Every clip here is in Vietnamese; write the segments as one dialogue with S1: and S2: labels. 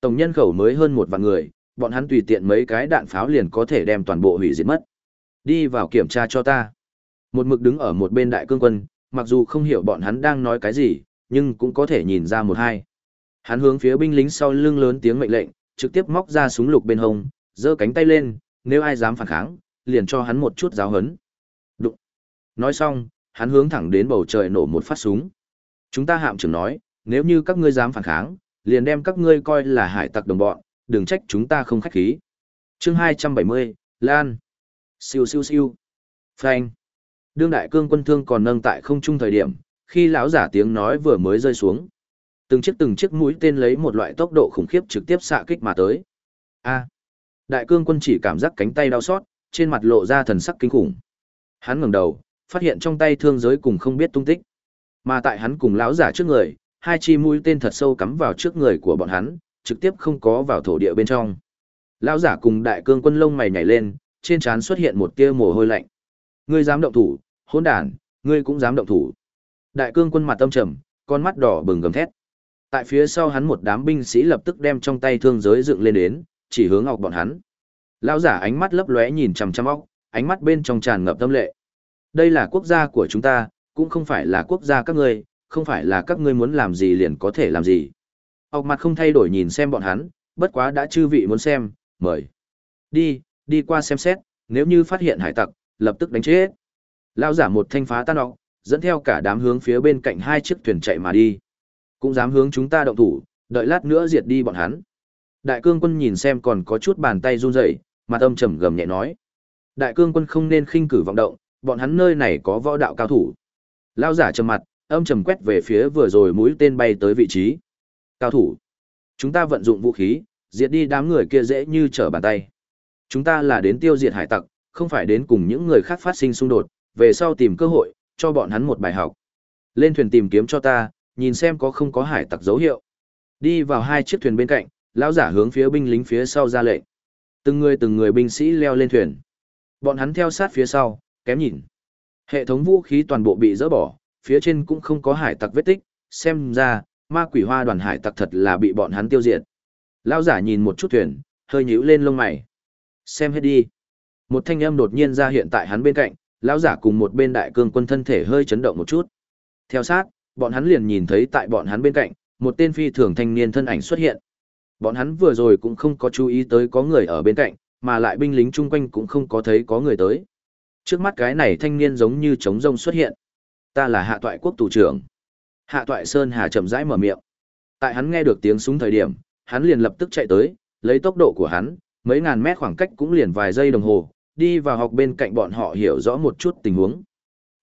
S1: Tổng nhân khẩu mới hơn một vạn người, bọn hắn tùy tiện mấy cái đạn pháo liền có thể đem toàn bộ hủy diệt mất. Đi vào kiểm tra cho ta. Một mực đứng ở một bên đại cương quân, mặc dù không hiểu bọn hắn đang nói cái gì, nhưng cũng có thể nhìn ra một hai. Hắn hướng phía binh lính sau lưng lớn tiếng mệnh lệnh, trực tiếp móc ra súng lục bên hông, giơ cánh tay lên, nếu ai dám phản kháng, liền cho hắn một chút giáo hấn. Đụng. Nói xong, hắn hướng thẳng đến bầu trời nổ một phát súng. Chúng ta hạm trưởng nói, nếu như các ngươi dám phản kháng, liền đem các ngươi coi là hải tặc đồng bọn, đừng trách chúng ta không khách khí. Chương 270, Lan. Siêu siêu siêu. Phanh. Đương đại cương quân thương còn nâng tại không trung thời điểm, khi lão giả tiếng nói vừa mới rơi xuống. Từng chiếc từng chiếc mũi tên lấy một loại tốc độ khủng khiếp trực tiếp xạ kích mà tới. A. Đại cương quân chỉ cảm giác cánh tay đau xót, trên mặt lộ ra thần sắc kinh khủng. Hắn ngẩng đầu, phát hiện trong tay thương giới cùng không biết tung tích. Mà tại hắn cùng lão giả trước người, hai chi mũi tên thật sâu cắm vào trước người của bọn hắn, trực tiếp không có vào thổ địa bên trong. Lão giả cùng đại cương quân lông mày nhảy lên, trên trán xuất hiện một tia mồ hôi lạnh. Ngươi dám động thủ, hỗn đản, ngươi cũng dám động thủ. Đại cương quân mặt tâm trầm, con mắt đỏ bừng gầm thét. Tại phía sau hắn một đám binh sĩ lập tức đem trong tay thương giới dựng lên đến, chỉ hướng ngọc bọn hắn. Lão giả ánh mắt lấp lóe nhìn chằm chằm óc, ánh mắt bên trong tràn ngập tâm lệ. Đây là quốc gia của chúng ta, cũng không phải là quốc gia các ngươi, không phải là các ngươi muốn làm gì liền có thể làm gì. Ốc mặt không thay đổi nhìn xem bọn hắn, bất quá đã chư vị muốn xem, mời. Đi, đi qua xem xét, nếu như phát hiện hải tặc, lập tức đánh chết. Lao giả một thanh phá tan ọc, dẫn theo cả đám hướng phía bên cạnh hai chiếc thuyền chạy mà đi. Cũng dám hướng chúng ta động thủ, đợi lát nữa diệt đi bọn hắn. Đại cương quân nhìn xem còn có chút bàn tay run rẩy, mặt âm trầm gầm nhẹ nói. Đại cương quân không nên khinh cử vọng động, bọn hắn nơi này có võ đạo cao thủ. Lao giả trầm mặt, âm trầm quét về phía vừa rồi mũi tên bay tới vị trí. Cao thủ. Chúng ta vận dụng vũ khí, diệt đi đám người kia dễ như trở bàn tay. Chúng ta là đến tiêu diệt hải tặc, không phải đến cùng những người khác phát sinh xung đột, về sau tìm cơ hội, cho bọn hắn một bài học. Lên thuyền tìm kiếm cho ta, nhìn xem có không có hải tặc dấu hiệu. Đi vào hai chiếc thuyền bên cạnh, lão giả hướng phía binh lính phía sau ra lệnh. Từng người từng người binh sĩ leo lên thuyền. Bọn hắn theo sát phía sau, kém nhìn. Hệ thống vũ khí toàn bộ bị dỡ bỏ, phía trên cũng không có hải tặc vết tích, xem ra, ma quỷ hoa đoàn hải tặc thật là bị bọn hắn tiêu diệt. Lão giả nhìn một chút thuyền, hơi nhíu lên lông mày. Xem hết đi. Một thanh âm đột nhiên ra hiện tại hắn bên cạnh, lão giả cùng một bên đại cương quân thân thể hơi chấn động một chút. Theo sát, bọn hắn liền nhìn thấy tại bọn hắn bên cạnh, một tên phi thường thanh niên thân ảnh xuất hiện. Bọn hắn vừa rồi cũng không có chú ý tới có người ở bên cạnh, mà lại binh lính chung quanh cũng không có thấy có người tới. Trước mắt cái này thanh niên giống như trống rông xuất hiện. Ta là hạ toại quốc tù trưởng. Hạ toại Sơn Hà chậm rãi mở miệng. Tại hắn nghe được tiếng súng thời điểm, hắn liền lập tức chạy tới, lấy tốc độ của hắn, mấy ngàn mét khoảng cách cũng liền vài giây đồng hồ, đi vào học bên cạnh bọn họ hiểu rõ một chút tình huống.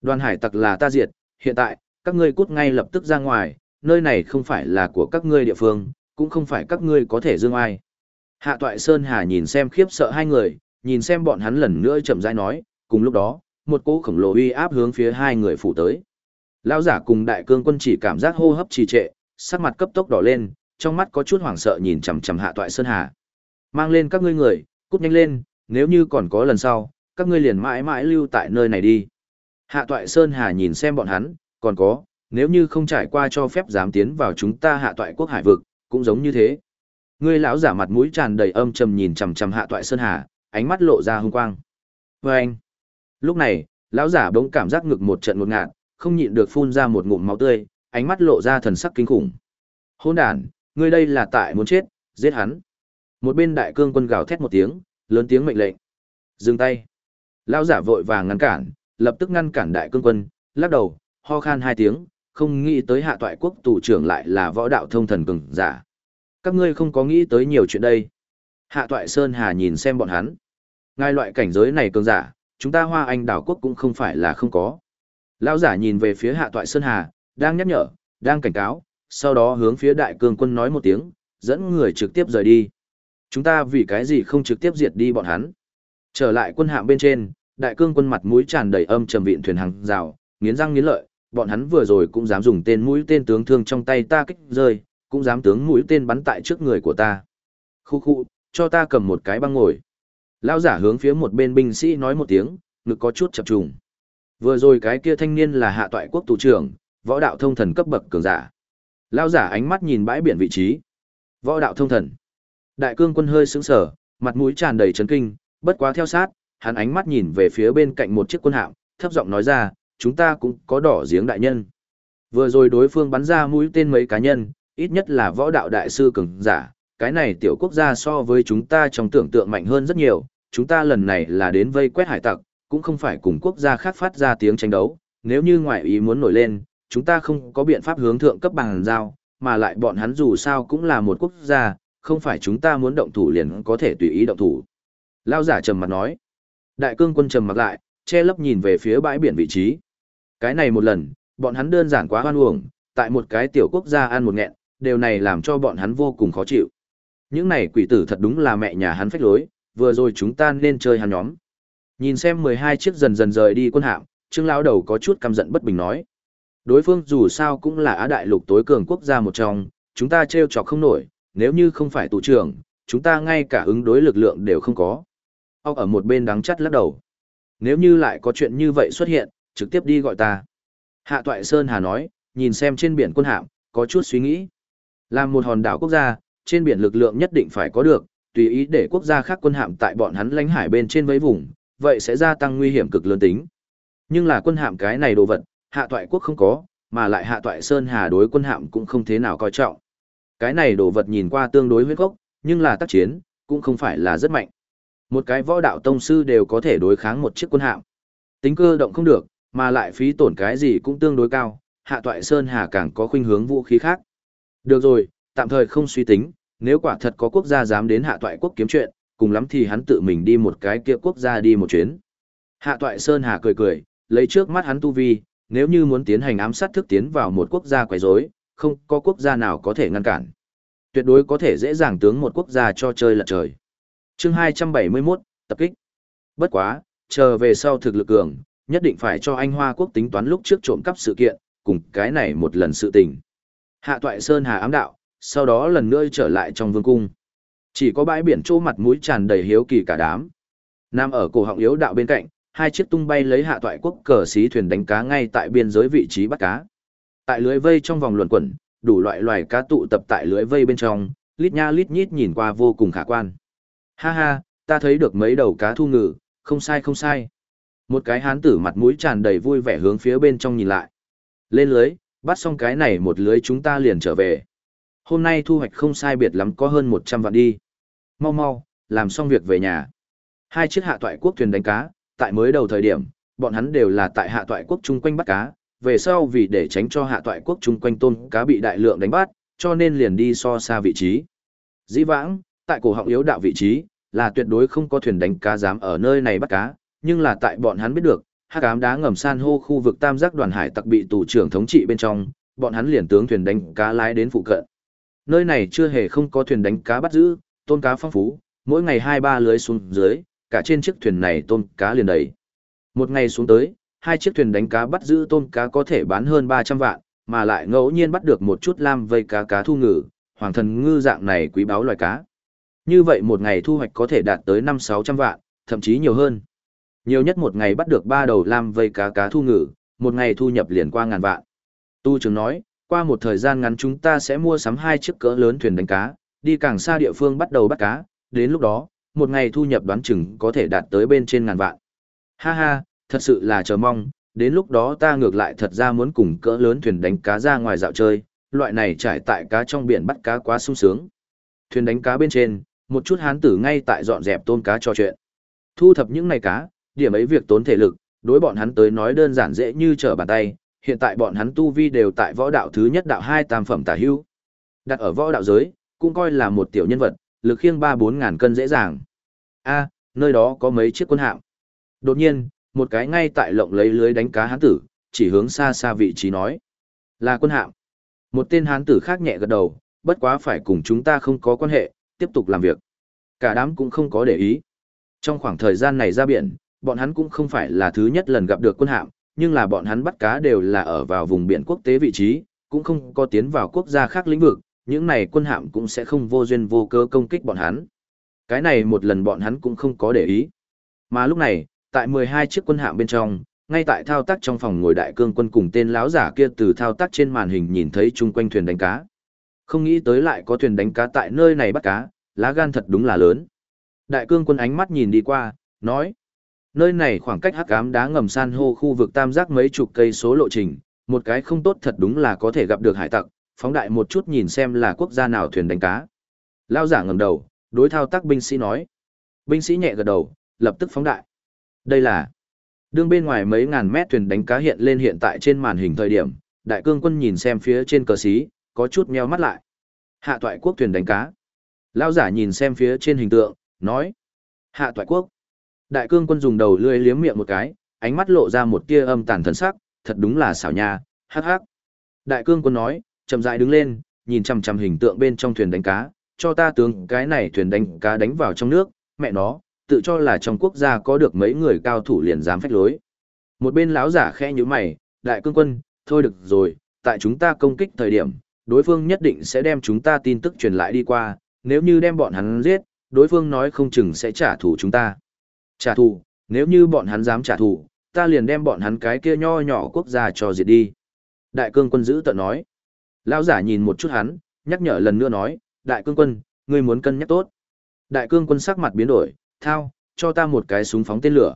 S1: Đoàn hải tặc là ta diệt, hiện tại, các ngươi cút ngay lập tức ra ngoài, nơi này không phải là của các ngươi địa phương, cũng không phải các ngươi có thể dương ai. Hạ toại Sơn Hà nhìn xem khiếp sợ hai người, nhìn xem bọn hắn lần nữa chậm rãi nói, cùng lúc đó, một cỗ khổng lồ uy áp hướng phía hai người phủ tới. Lão giả cùng đại cương quân chỉ cảm giác hô hấp trì trệ, sắc mặt cấp tốc đỏ lên, trong mắt có chút hoảng sợ nhìn chằm chằm Hạ Toại Sơn Hà. Mang lên các ngươi người, cút nhanh lên, nếu như còn có lần sau, các ngươi liền mãi mãi lưu tại nơi này đi. Hạ Toại Sơn Hà nhìn xem bọn hắn, còn có, nếu như không trải qua cho phép dám tiến vào chúng ta Hạ Toại quốc hải vực, cũng giống như thế. Ngươi lão giả mặt mũi tràn đầy âm trầm nhìn chằm chằm Hạ Toại Sơn Hà, ánh mắt lộ ra hung quang. "Oan!" anh, Lúc này, lão giả bỗng cảm giác ngực một trận ngột ngạt, không nhịn được phun ra một ngụm máu tươi, ánh mắt lộ ra thần sắc kinh khủng. Hôn đàn, ngươi đây là tại muốn chết, giết hắn. Một bên đại cương quân gào thét một tiếng, lớn tiếng mệnh lệnh. Dừng tay. Lão giả vội vàng ngăn cản, lập tức ngăn cản đại cương quân, lắc đầu, ho khan hai tiếng, không nghĩ tới hạ toại quốc tù trưởng lại là võ đạo thông thần cường giả. Các ngươi không có nghĩ tới nhiều chuyện đây. Hạ toại Sơn Hà nhìn xem bọn hắn. Ngay loại cảnh giới này cường giả, chúng ta hoa anh đảo quốc cũng không phải là không có. Lão giả nhìn về phía hạ toại Sơn Hà, đang nhắc nhở, đang cảnh cáo, sau đó hướng phía đại cương quân nói một tiếng, dẫn người trực tiếp rời đi. Chúng ta vì cái gì không trực tiếp diệt đi bọn hắn. Trở lại quân hạm bên trên, đại cương quân mặt mũi tràn đầy âm trầm vịn thuyền hàng rào, nghiến răng nghiến lợi, bọn hắn vừa rồi cũng dám dùng tên mũi tên tướng thương trong tay ta kích rơi, cũng dám tướng mũi tên bắn tại trước người của ta. Khu khu, cho ta cầm một cái băng ngồi. Lao giả hướng phía một bên binh sĩ nói một tiếng, ngực có chút chập trùng. Vừa rồi cái kia thanh niên là hạ toại quốc tù trưởng, võ đạo thông thần cấp bậc cường giả. Lao giả ánh mắt nhìn bãi biển vị trí. Võ đạo thông thần. Đại cương quân hơi sững sờ, mặt mũi tràn đầy chấn kinh, bất quá theo sát, hắn ánh mắt nhìn về phía bên cạnh một chiếc quân hạm, thấp giọng nói ra, chúng ta cũng có đỏ giếng đại nhân. Vừa rồi đối phương bắn ra mũi tên mấy cá nhân, ít nhất là võ đạo đại sư cường giả, cái này tiểu quốc gia so với chúng ta trong tưởng tượng mạnh hơn rất nhiều, chúng ta lần này là đến vây quét hải tặc, cũng không phải cùng quốc gia khác phát ra tiếng tranh đấu, nếu như ngoại ý muốn nổi lên, chúng ta không có biện pháp hướng thượng cấp bằng giao, mà lại bọn hắn dù sao cũng là một quốc gia, không phải chúng ta muốn động thủ liền có thể tùy ý động thủ. Lao giả trầm mặt nói. Đại cương quân trầm mặt lại, che lấp nhìn về phía bãi biển vị trí. Cái này một lần, bọn hắn đơn giản quá hoan uổng, tại một cái tiểu quốc gia ăn một nghẹn, điều này làm cho bọn hắn vô cùng khó chịu. Những này quỷ tử thật đúng là mẹ nhà hắn phách lối, vừa rồi chúng ta nên chơi hắn nhóm. Nhìn xem 12 chiếc dần dần rời đi quân hạm, Trương lão đầu có chút căm giận bất bình nói. Đối phương dù sao cũng là Á Đại Lục tối cường quốc gia một trong, chúng ta trêu chọc không nổi, nếu như không phải tù trưởng, chúng ta ngay cả ứng đối lực lượng đều không có. Ốc ở một bên đắng chắt lắc đầu. Nếu như lại có chuyện như vậy xuất hiện, trực tiếp đi gọi ta. Hạ Toại Sơn Hà nói, nhìn xem trên biển quân hạm, có chút suy nghĩ. Làm một hòn đảo quốc gia, trên biển lực lượng nhất định phải có được, tùy ý để quốc gia khác quân hạm tại bọn hắn lãnh hải bên trên vây vùng, vậy sẽ gia tăng nguy hiểm cực lớn tính. Nhưng là quân hạm cái này đồ vật, hạ toại quốc không có, mà lại hạ toại Sơn Hà đối quân hạm cũng không thế nào coi trọng. Cái này đồ vật nhìn qua tương đối huyết gốc, nhưng là tác chiến, cũng không phải là rất mạnh. Một cái võ đạo tông sư đều có thể đối kháng một chiếc quân hạm. Tính cơ động không được, mà lại phí tổn cái gì cũng tương đối cao, hạ toại Sơn Hà càng có khuynh hướng vũ khí khác. Được rồi, tạm thời không suy tính, nếu quả thật có quốc gia dám đến hạ toại quốc kiếm chuyện, cùng lắm thì hắn tự mình đi một cái kia quốc gia đi một chuyến. Hạ toại Sơn Hà cười cười, lấy trước mắt hắn tu vi, nếu như muốn tiến hành ám sát thức tiến vào một quốc gia quấy rối, không có quốc gia nào có thể ngăn cản. Tuyệt đối có thể dễ dàng tướng một quốc gia cho chơi lật trời. Chương 271, tập kích. Bất quá, chờ về sau thực lực cường, nhất định phải cho anh Hoa quốc tính toán lúc trước trộm cắp sự kiện, cùng cái này một lần sự tình. Hạ toại Sơn Hà ám đạo, sau đó lần nữa trở lại trong vương cung. Chỉ có bãi biển chỗ mặt mũi tràn đầy hiếu kỳ cả đám. Nam ở cổ họng yếu đạo bên cạnh, hai chiếc tung bay lấy hạ toại quốc cờ xí thuyền đánh cá ngay tại biên giới vị trí bắt cá. Tại lưới vây trong vòng luẩn quẩn, đủ loại loài cá tụ tập tại lưới vây bên trong, lít nha lít nhít nhìn qua vô cùng khả quan. Ha ha, ta thấy được mấy đầu cá thu ngự, không sai không sai. Một cái hán tử mặt mũi tràn đầy vui vẻ hướng phía bên trong nhìn lại. Lên lưới, bắt xong cái này một lưới chúng ta liền trở về. Hôm nay thu hoạch không sai biệt lắm có hơn 100 vạn đi. Mau mau, làm xong việc về nhà. Hai chiếc hạ toại quốc thuyền đánh cá, tại mới đầu thời điểm, bọn hắn đều là tại hạ toại quốc chung quanh bắt cá, về sau vì để tránh cho hạ toại quốc chung quanh tôm cá bị đại lượng đánh bắt, cho nên liền đi so xa vị trí. Dĩ vãng, tại cổ họng yếu đạo vị trí, là tuyệt đối không có thuyền đánh cá dám ở nơi này bắt cá, nhưng là tại bọn hắn biết được, hắc ám đá ngầm san hô khu vực tam giác đoàn hải tặc bị tù trưởng thống trị bên trong, bọn hắn liền tướng thuyền đánh cá lái đến phụ cận. Nơi này chưa hề không có thuyền đánh cá bắt giữ, tôm cá phong phú, mỗi ngày hai ba lưới xuống dưới, cả trên chiếc thuyền này tôm cá liền đầy. Một ngày xuống tới, hai chiếc thuyền đánh cá bắt giữ tôm cá có thể bán hơn 300 vạn, mà lại ngẫu nhiên bắt được một chút lam vây cá cá thu ngừ, hoàng thần ngư dạng này quý báo loài cá. Như vậy một ngày thu hoạch có thể đạt tới 5-600 vạn, thậm chí nhiều hơn. Nhiều nhất một ngày bắt được ba đầu lam vây cá cá thu ngừ, một ngày thu nhập liền qua ngàn vạn. Tu trưởng nói, qua một thời gian ngắn chúng ta sẽ mua sắm hai chiếc cỡ lớn thuyền đánh cá, đi càng xa địa phương bắt đầu bắt cá, đến lúc đó, một ngày thu nhập đoán chừng có thể đạt tới bên trên ngàn vạn. Ha ha, thật sự là chờ mong, đến lúc đó ta ngược lại thật ra muốn cùng cỡ lớn thuyền đánh cá ra ngoài dạo chơi, loại này trải tại cá trong biển bắt cá quá sung sướng. Thuyền đánh cá bên trên, một chút hán tử ngay tại dọn dẹp tôm cá trò chuyện. Thu thập những này cá, điểm ấy việc tốn thể lực, đối bọn hắn tới nói đơn giản dễ như trở bàn tay, hiện tại bọn hắn tu vi đều tại võ đạo thứ nhất đạo hai tam phẩm tả hữu. Đặt ở võ đạo giới, cũng coi là một tiểu nhân vật, lực khiêng ba bốn ngàn cân dễ dàng. A, nơi đó có mấy chiếc quân hạm. Đột nhiên, một cái ngay tại lộng lấy lưới đánh cá hán tử, chỉ hướng xa xa vị trí nói. Là quân hạm. Một tên hán tử khác nhẹ gật đầu, bất quá phải cùng chúng ta không có quan hệ, tiếp tục làm việc. Cả đám cũng không có để ý. Trong khoảng thời gian này ra biển, bọn hắn cũng không phải là thứ nhất lần gặp được quân hạm, nhưng là bọn hắn bắt cá đều là ở vào vùng biển quốc tế vị trí, cũng không có tiến vào quốc gia khác lĩnh vực, những này quân hạm cũng sẽ không vô duyên vô cơ công kích bọn hắn. Cái này một lần bọn hắn cũng không có để ý. Mà lúc này, tại 12 chiếc quân hạm bên trong, ngay tại thao tác trong phòng ngồi đại cương quân cùng tên lão giả kia từ thao tác trên màn hình nhìn thấy chung quanh thuyền đánh cá. Không nghĩ tới lại có thuyền đánh cá tại nơi này bắt cá, lá gan thật đúng là lớn. Đại cương quân ánh mắt nhìn đi qua, nói. Nơi này khoảng cách hắc ám đá ngầm san hô khu vực tam giác mấy chục cây số lộ trình, một cái không tốt thật đúng là có thể gặp được hải tặc, phóng đại một chút nhìn xem là quốc gia nào thuyền đánh cá. Lao giả ngẩng đầu, đối thao tác binh sĩ nói. Binh sĩ nhẹ gật đầu, lập tức phóng đại. Đây là đương bên ngoài mấy ngàn mét thuyền đánh cá hiện lên hiện tại trên màn hình thời điểm, đại cương quân nhìn xem phía trên cờ xí, có chút meo mắt lại. Hạ toại quốc thuyền đánh cá. Lao giả nhìn xem phía trên hình tượng, nói. Hạ toại quốc. Đại cương quân dùng đầu lưỡi liếm miệng một cái, ánh mắt lộ ra một tia âm tàn thần sắc, thật đúng là xảo nha, hắc hắc. Đại cương quân nói, chậm rãi đứng lên, nhìn chằm chằm hình tượng bên trong thuyền đánh cá, cho ta tướng cái này thuyền đánh cá đánh vào trong nước, mẹ nó, tự cho là trong quốc gia có được mấy người cao thủ liền dám phách lối. Một bên lão giả khẽ như mày, đại cương quân, thôi được rồi, tại chúng ta công kích thời điểm, đối phương nhất định sẽ đem chúng ta tin tức truyền lại đi qua, nếu như đem bọn hắn giết, đối phương nói không chừng sẽ trả thù chúng ta. Trả thù, nếu như bọn hắn dám trả thù, ta liền đem bọn hắn cái kia nho nhỏ quốc gia cho diệt đi. Đại cương quân giữ tận nói. Lão giả nhìn một chút hắn, nhắc nhở lần nữa nói, đại cương quân, ngươi muốn cân nhắc tốt. Đại cương quân sắc mặt biến đổi, thao, cho ta một cái súng phóng tên lửa.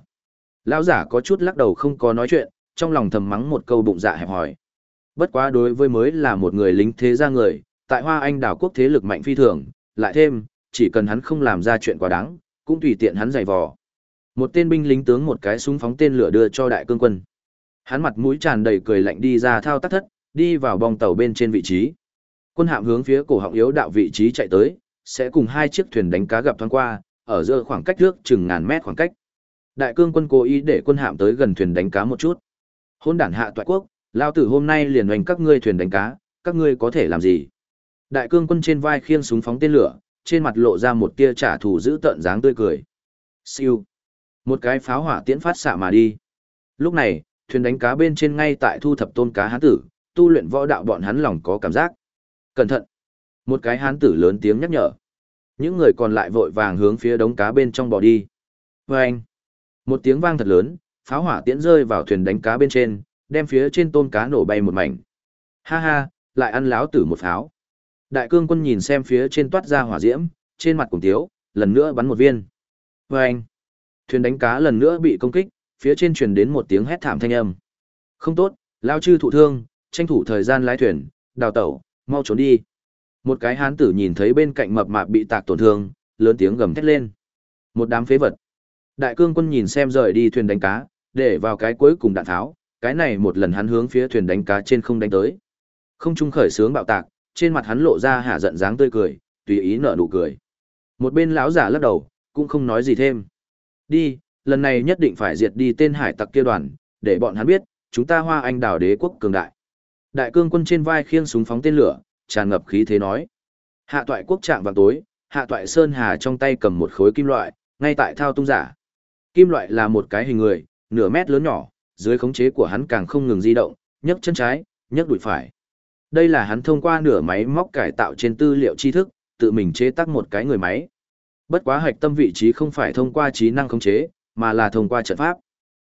S1: Lão giả có chút lắc đầu không có nói chuyện, trong lòng thầm mắng một câu bụng dạ hẹp hỏi. Bất quá đối với mới là một người lính thế gia người, tại Hoa Anh đảo quốc thế lực mạnh phi thường, lại thêm, chỉ cần hắn không làm ra chuyện quá đáng, cũng tùy tiện hắn giày vò. Một tên binh lính tướng một cái súng phóng tên lửa đưa cho đại cương quân. Hắn mặt mũi tràn đầy cười lạnh đi ra thao tác thất, đi vào bong tàu bên trên vị trí. Quân hạm hướng phía cổ họng yếu đạo vị trí chạy tới, sẽ cùng hai chiếc thuyền đánh cá gặp thoáng qua, ở giữa khoảng cách trước chừng ngàn mét khoảng cách. Đại cương quân cố ý để quân hạm tới gần thuyền đánh cá một chút. Hôn đản hạ toại quốc, lao tử hôm nay liền hoành các ngươi thuyền đánh cá, các ngươi có thể làm gì? Đại cương quân trên vai khiêng súng phóng tên lửa, trên mặt lộ ra một tia trả thù giữ tợn dáng tươi cười. Siêu. Một cái pháo hỏa tiễn phát xạ mà đi. Lúc này, thuyền đánh cá bên trên ngay tại thu thập tôn cá hán tử, tu luyện võ đạo bọn hắn lòng có cảm giác. Cẩn thận. Một cái hán tử lớn tiếng nhắc nhở. Những người còn lại vội vàng hướng phía đống cá bên trong bỏ đi. Và anh. Một tiếng vang thật lớn, pháo hỏa tiễn rơi vào thuyền đánh cá bên trên, đem phía trên tôm cá nổ bay một mảnh. Ha ha, lại ăn láo tử một pháo. Đại cương quân nhìn xem phía trên toát ra hỏa diễm, trên mặt cùng tiếu, lần nữa bắn một viên. Và anh. Thuyền đánh cá lần nữa bị công kích, phía trên truyền đến một tiếng hét thảm thanh âm. Không tốt, lao chư thụ thương, tranh thủ thời gian lái thuyền, đào tẩu, mau trốn đi. Một cái hán tử nhìn thấy bên cạnh mập mạp bị tạc tổn thương, lớn tiếng gầm thét lên. Một đám phế vật. Đại cương quân nhìn xem rời đi thuyền đánh cá, để vào cái cuối cùng đạn tháo, cái này một lần hắn hướng phía thuyền đánh cá trên không đánh tới. Không trung khởi sướng bạo tạc, trên mặt hắn lộ ra hạ giận dáng tươi cười, tùy ý nở nụ cười. Một bên lão giả lắc đầu, cũng không nói gì thêm. Đi, lần này nhất định phải diệt đi tên hải tặc kia đoàn, để bọn hắn biết, chúng ta hoa anh đảo đế quốc cường đại. Đại cương quân trên vai khiêng súng phóng tên lửa, tràn ngập khí thế nói. Hạ toại quốc trạng vào tối, hạ toại sơn hà trong tay cầm một khối kim loại, ngay tại thao tung giả. Kim loại là một cái hình người, nửa mét lớn nhỏ, dưới khống chế của hắn càng không ngừng di động, nhấc chân trái, nhấc đùi phải. Đây là hắn thông qua nửa máy móc cải tạo trên tư liệu tri thức, tự mình chế tác một cái người máy. Bất quá hạch tâm vị trí không phải thông qua trí năng khống chế, mà là thông qua trận pháp.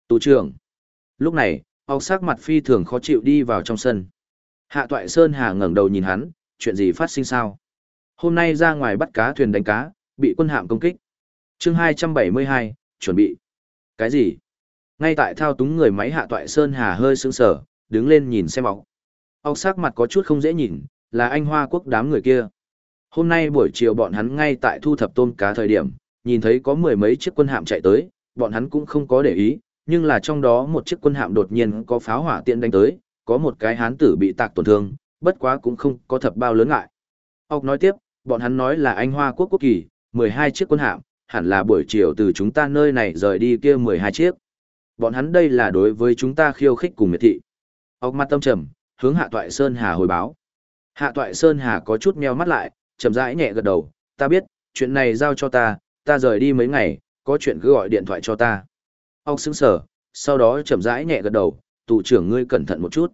S1: Tù trưởng. Lúc này, ốc sắc mặt phi thường khó chịu đi vào trong sân. Hạ Toại Sơn Hà ngẩng đầu nhìn hắn, chuyện gì phát sinh sao? Hôm nay ra ngoài bắt cá thuyền đánh cá, bị quân hạm công kích. chương 272, chuẩn bị. Cái gì? Ngay tại thao túng người máy Hạ Toại Sơn Hà hơi sững sờ, đứng lên nhìn xem ốc. Ốc sắc mặt có chút không dễ nhìn, là anh Hoa Quốc đám người kia. Hôm nay buổi chiều bọn hắn ngay tại thu thập tôm cá thời điểm, nhìn thấy có mười mấy chiếc quân hạm chạy tới, bọn hắn cũng không có để ý, nhưng là trong đó một chiếc quân hạm đột nhiên có pháo hỏa tiện đánh tới, có một cái hán tử bị tạc tổn thương, bất quá cũng không có thập bao lớn ngại. Ốc nói tiếp, bọn hắn nói là anh Hoa quốc quốc kỳ, 12 chiếc quân hạm, hẳn là buổi chiều từ chúng ta nơi này rời đi kia 12 chiếc. Bọn hắn đây là đối với chúng ta khiêu khích cùng miệt thị. Ốc mặt tâm trầm, hướng Hạ Toại Sơn Hà hồi báo. Hạ Toại Sơn Hà có chút meo mắt lại, chậm rãi nhẹ gật đầu, ta biết, chuyện này giao cho ta, ta rời đi mấy ngày, có chuyện cứ gọi điện thoại cho ta. Ốc sững sở, sau đó chậm rãi nhẹ gật đầu, tù trưởng ngươi cẩn thận một chút.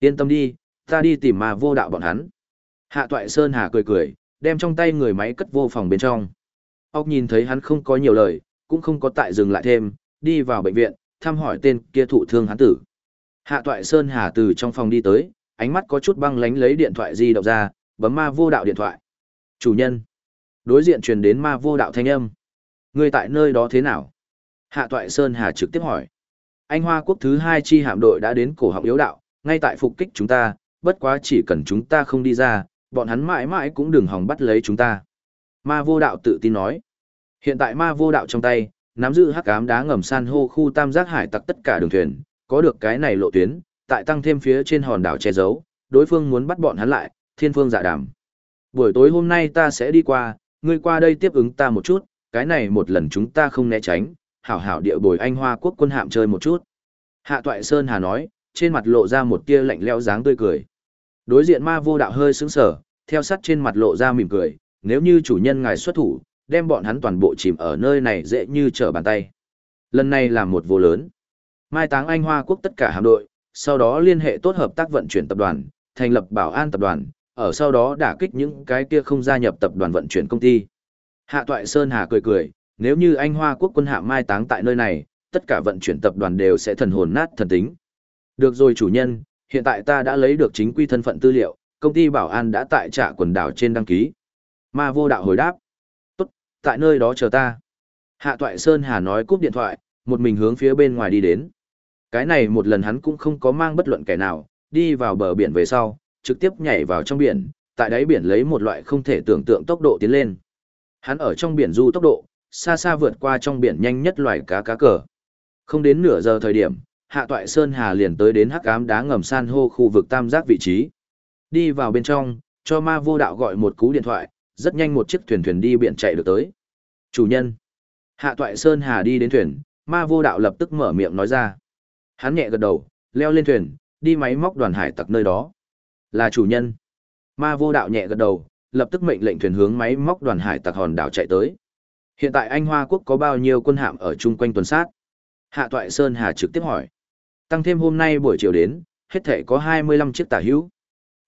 S1: Yên tâm đi, ta đi tìm mà vô đạo bọn hắn. Hạ toại Sơn Hà cười cười, đem trong tay người máy cất vô phòng bên trong. Ốc nhìn thấy hắn không có nhiều lời, cũng không có tại dừng lại thêm, đi vào bệnh viện, thăm hỏi tên kia thụ thương hắn tử. Hạ toại Sơn Hà từ trong phòng đi tới, ánh mắt có chút băng lánh lấy điện thoại di động ra, bấm ma vô đạo điện thoại. Chủ nhân. Đối diện truyền đến ma vô đạo thanh âm. Ngươi tại nơi đó thế nào? Hạ Toại Sơn Hà trực tiếp hỏi. Anh Hoa quốc thứ hai chi hạm đội đã đến cổ họng yếu đạo, ngay tại phục kích chúng ta, bất quá chỉ cần chúng ta không đi ra, bọn hắn mãi mãi cũng đừng hòng bắt lấy chúng ta. Ma vô đạo tự tin nói. Hiện tại ma vô đạo trong tay, nắm giữ hắc ám đá ngầm san hô khu tam giác hải tặc tất cả đường thuyền, có được cái này lộ tuyến, tại tăng thêm phía trên hòn đảo che giấu, đối phương muốn bắt bọn hắn lại, thiên phương dạ đàm. Buổi tối hôm nay ta sẽ đi qua, ngươi qua đây tiếp ứng ta một chút, cái này một lần chúng ta không né tránh, hảo hảo địa bồi anh hoa quốc quân hạm chơi một chút. Hạ Toại Sơn Hà nói, trên mặt lộ ra một tia lạnh lẽo dáng tươi cười. Đối diện ma vô đạo hơi sững sờ, theo sát trên mặt lộ ra mỉm cười, nếu như chủ nhân ngài xuất thủ, đem bọn hắn toàn bộ chìm ở nơi này dễ như trở bàn tay. Lần này là một vô lớn. Mai táng Anh Hoa quốc tất cả hạm đội, sau đó liên hệ tốt hợp tác vận chuyển tập đoàn, thành lập bảo an tập đoàn, ở sau đó đả kích những cái kia không gia nhập tập đoàn vận chuyển công ty. Hạ Toại Sơn Hà cười cười, nếu như Anh Hoa quốc quân hạ mai táng tại nơi này, tất cả vận chuyển tập đoàn đều sẽ thần hồn nát thần tính. Được rồi chủ nhân, hiện tại ta đã lấy được chính quy thân phận tư liệu, công ty bảo an đã tại trạ quần đảo trên đăng ký. Ma vô đạo hồi đáp. Tốt, tại nơi đó chờ ta. Hạ Toại Sơn Hà nói cúp điện thoại, một mình hướng phía bên ngoài đi đến. Cái này một lần hắn cũng không có mang bất luận kẻ nào, đi vào bờ biển về sau, trực tiếp nhảy vào trong biển, tại đáy biển lấy một loại không thể tưởng tượng tốc độ tiến lên. Hắn ở trong biển du tốc độ, xa xa vượt qua trong biển nhanh nhất loài cá cá cờ. Không đến nửa giờ thời điểm, Hạ Toại Sơn Hà liền tới đến hắc ám đá ngầm san hô khu vực tam giác vị trí. Đi vào bên trong, cho ma vô đạo gọi một cú điện thoại, rất nhanh một chiếc thuyền thuyền đi biển chạy được tới. Chủ nhân. Hạ Toại Sơn Hà đi đến thuyền, ma vô đạo lập tức mở miệng nói ra. Hắn nhẹ gật đầu, leo lên thuyền, đi máy móc đoàn hải tặc nơi đó. Là chủ nhân. Ma vô đạo nhẹ gật đầu, lập tức mệnh lệnh thuyền hướng máy móc đoàn hải tặc hòn đảo chạy tới. Hiện tại Anh Hoa Quốc có bao nhiêu quân hạm ở chung quanh tuần sát? Hạ Toại Sơn Hà trực tiếp hỏi. Tăng thêm hôm nay buổi chiều đến, hết thể có 25 chiếc tả hữu.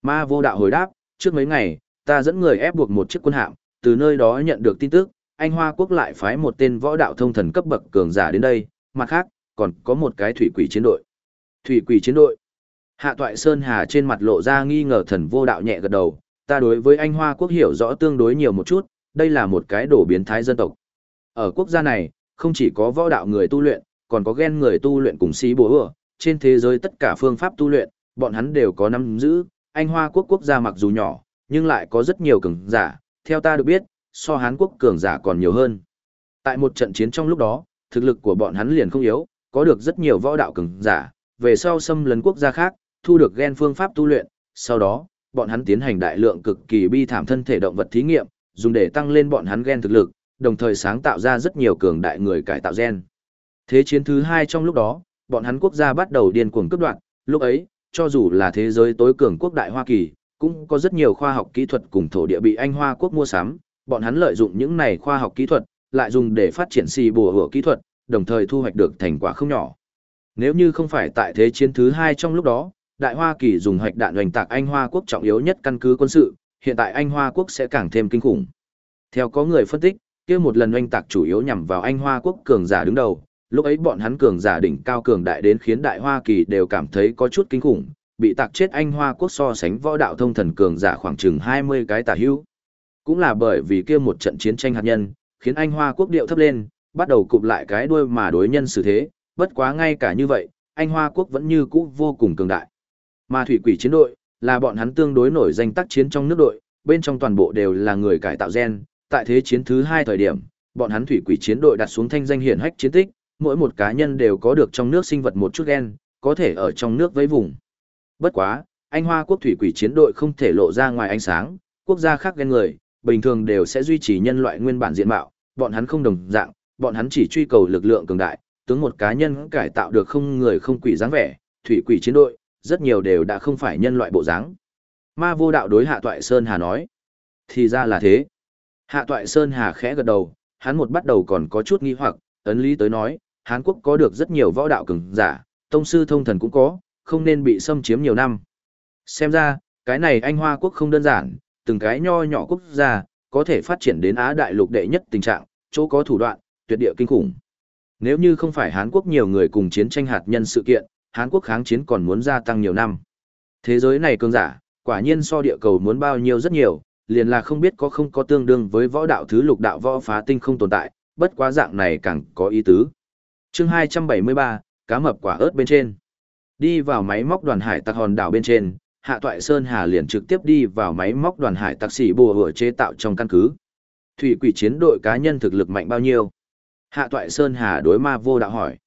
S1: Ma vô đạo hồi đáp, trước mấy ngày, ta dẫn người ép buộc một chiếc quân hạm, từ nơi đó nhận được tin tức, Anh Hoa Quốc lại phái một tên võ đạo thông thần cấp bậc cường giả đến đây, mặt khác, còn có một cái thủy quỷ chiến đội. Thủy quỷ chiến đội. Hạ Toại Sơn Hà trên mặt lộ ra nghi ngờ thần vô đạo nhẹ gật đầu, ta đối với Anh Hoa Quốc hiểu rõ tương đối nhiều một chút, đây là một cái đổ biến thái dân tộc. Ở quốc gia này, không chỉ có võ đạo người tu luyện, còn có ghen người tu luyện cùng sĩ bố ửa, trên thế giới tất cả phương pháp tu luyện, bọn hắn đều có nắm giữ, Anh Hoa quốc quốc gia mặc dù nhỏ, nhưng lại có rất nhiều cường giả, theo ta được biết, so Hán quốc cường giả còn nhiều hơn. Tại một trận chiến trong lúc đó, thực lực của bọn hắn liền không yếu, có được rất nhiều võ đạo cường giả, về sau xâm lấn quốc gia khác, thu được gen phương pháp tu luyện, sau đó, bọn hắn tiến hành đại lượng cực kỳ bi thảm thân thể động vật thí nghiệm, dùng để tăng lên bọn hắn gen thực lực, đồng thời sáng tạo ra rất nhiều cường đại người cải tạo gen. Thế chiến thứ hai trong lúc đó, bọn hắn quốc gia bắt đầu điên cuồng cướp đoạt, lúc ấy, cho dù là thế giới tối cường quốc đại Hoa Kỳ, cũng có rất nhiều khoa học kỹ thuật cùng thổ địa bị Anh Hoa quốc mua sắm, bọn hắn lợi dụng những này khoa học kỹ thuật, lại dùng để phát triển xì bùa hựa kỹ thuật, đồng thời thu hoạch được thành quả không nhỏ. Nếu như không phải tại thế chiến thứ hai trong lúc đó, Đại Hoa Kỳ dùng hạch đạn hoành tạc Anh Hoa quốc trọng yếu nhất căn cứ quân sự, hiện tại Anh Hoa quốc sẽ càng thêm kinh khủng. Theo có người phân tích, kia một lần oanh tạc chủ yếu nhằm vào Anh Hoa quốc cường giả đứng đầu, lúc ấy bọn hắn cường giả đỉnh cao cường đại đến khiến Đại Hoa Kỳ đều cảm thấy có chút kinh khủng, bị tạc chết Anh Hoa quốc so sánh võ đạo thông thần cường giả khoảng chừng 20 cái tà hữu. Cũng là bởi vì kia một trận chiến tranh hạt nhân, khiến Anh Hoa quốc điệu thấp lên, bắt đầu cụp lại cái đuôi mà đối nhân xử thế, bất quá ngay cả như vậy, Anh Hoa quốc vẫn như cũ vô cùng cường đại. Mà thủy quỷ chiến đội, là bọn hắn tương đối nổi danh tác chiến trong nước đội, bên trong toàn bộ đều là người cải tạo gen, tại thế chiến thứ hai thời điểm, bọn hắn thủy quỷ chiến đội đặt xuống thanh danh hiển hách chiến tích, mỗi một cá nhân đều có được trong nước sinh vật một chút gen, có thể ở trong nước với vùng. Bất quá, anh Hoa quốc thủy quỷ chiến đội không thể lộ ra ngoài ánh sáng, quốc gia khác gen người, bình thường đều sẽ duy trì nhân loại nguyên bản diện mạo, bọn hắn không đồng dạng, bọn hắn chỉ truy cầu lực lượng cường đại, tướng một cá nhân cải tạo được không người không quỷ dáng vẻ, thủy quỷ chiến đội, rất nhiều đều đã không phải nhân loại bộ dáng. Ma vô đạo đối hạ toại Sơn Hà nói. Thì ra là thế. Hạ toại Sơn Hà khẽ gật đầu, hắn một bắt đầu còn có chút nghi hoặc, ấn lý tới nói, Hán Quốc có được rất nhiều võ đạo cường giả, tông sư thông thần cũng có, không nên bị xâm chiếm nhiều năm. Xem ra, cái này anh Hoa Quốc không đơn giản, từng cái nho nhỏ quốc gia, có thể phát triển đến Á Đại lục đệ nhất tình trạng, chỗ có thủ đoạn, tuyệt địa kinh khủng. Nếu như không phải Hán Quốc nhiều người cùng chiến tranh hạt nhân sự kiện, Hán Quốc kháng chiến còn muốn gia tăng nhiều năm. Thế giới này cường giả, quả nhiên so địa cầu muốn bao nhiêu rất nhiều, liền là không biết có không có tương đương với võ đạo thứ lục đạo võ phá tinh không tồn tại, bất quá dạng này càng có ý tứ. Chương 273, cá mập quả ớt bên trên. Đi vào máy móc đoàn hải tặc hòn đảo bên trên, Hạ Toại Sơn Hà liền trực tiếp đi vào máy móc đoàn hải tặc sĩ bùa hựa chế tạo trong căn cứ. Thủy quỷ chiến đội cá nhân thực lực mạnh bao nhiêu? Hạ Toại Sơn Hà đối ma vô đạo hỏi.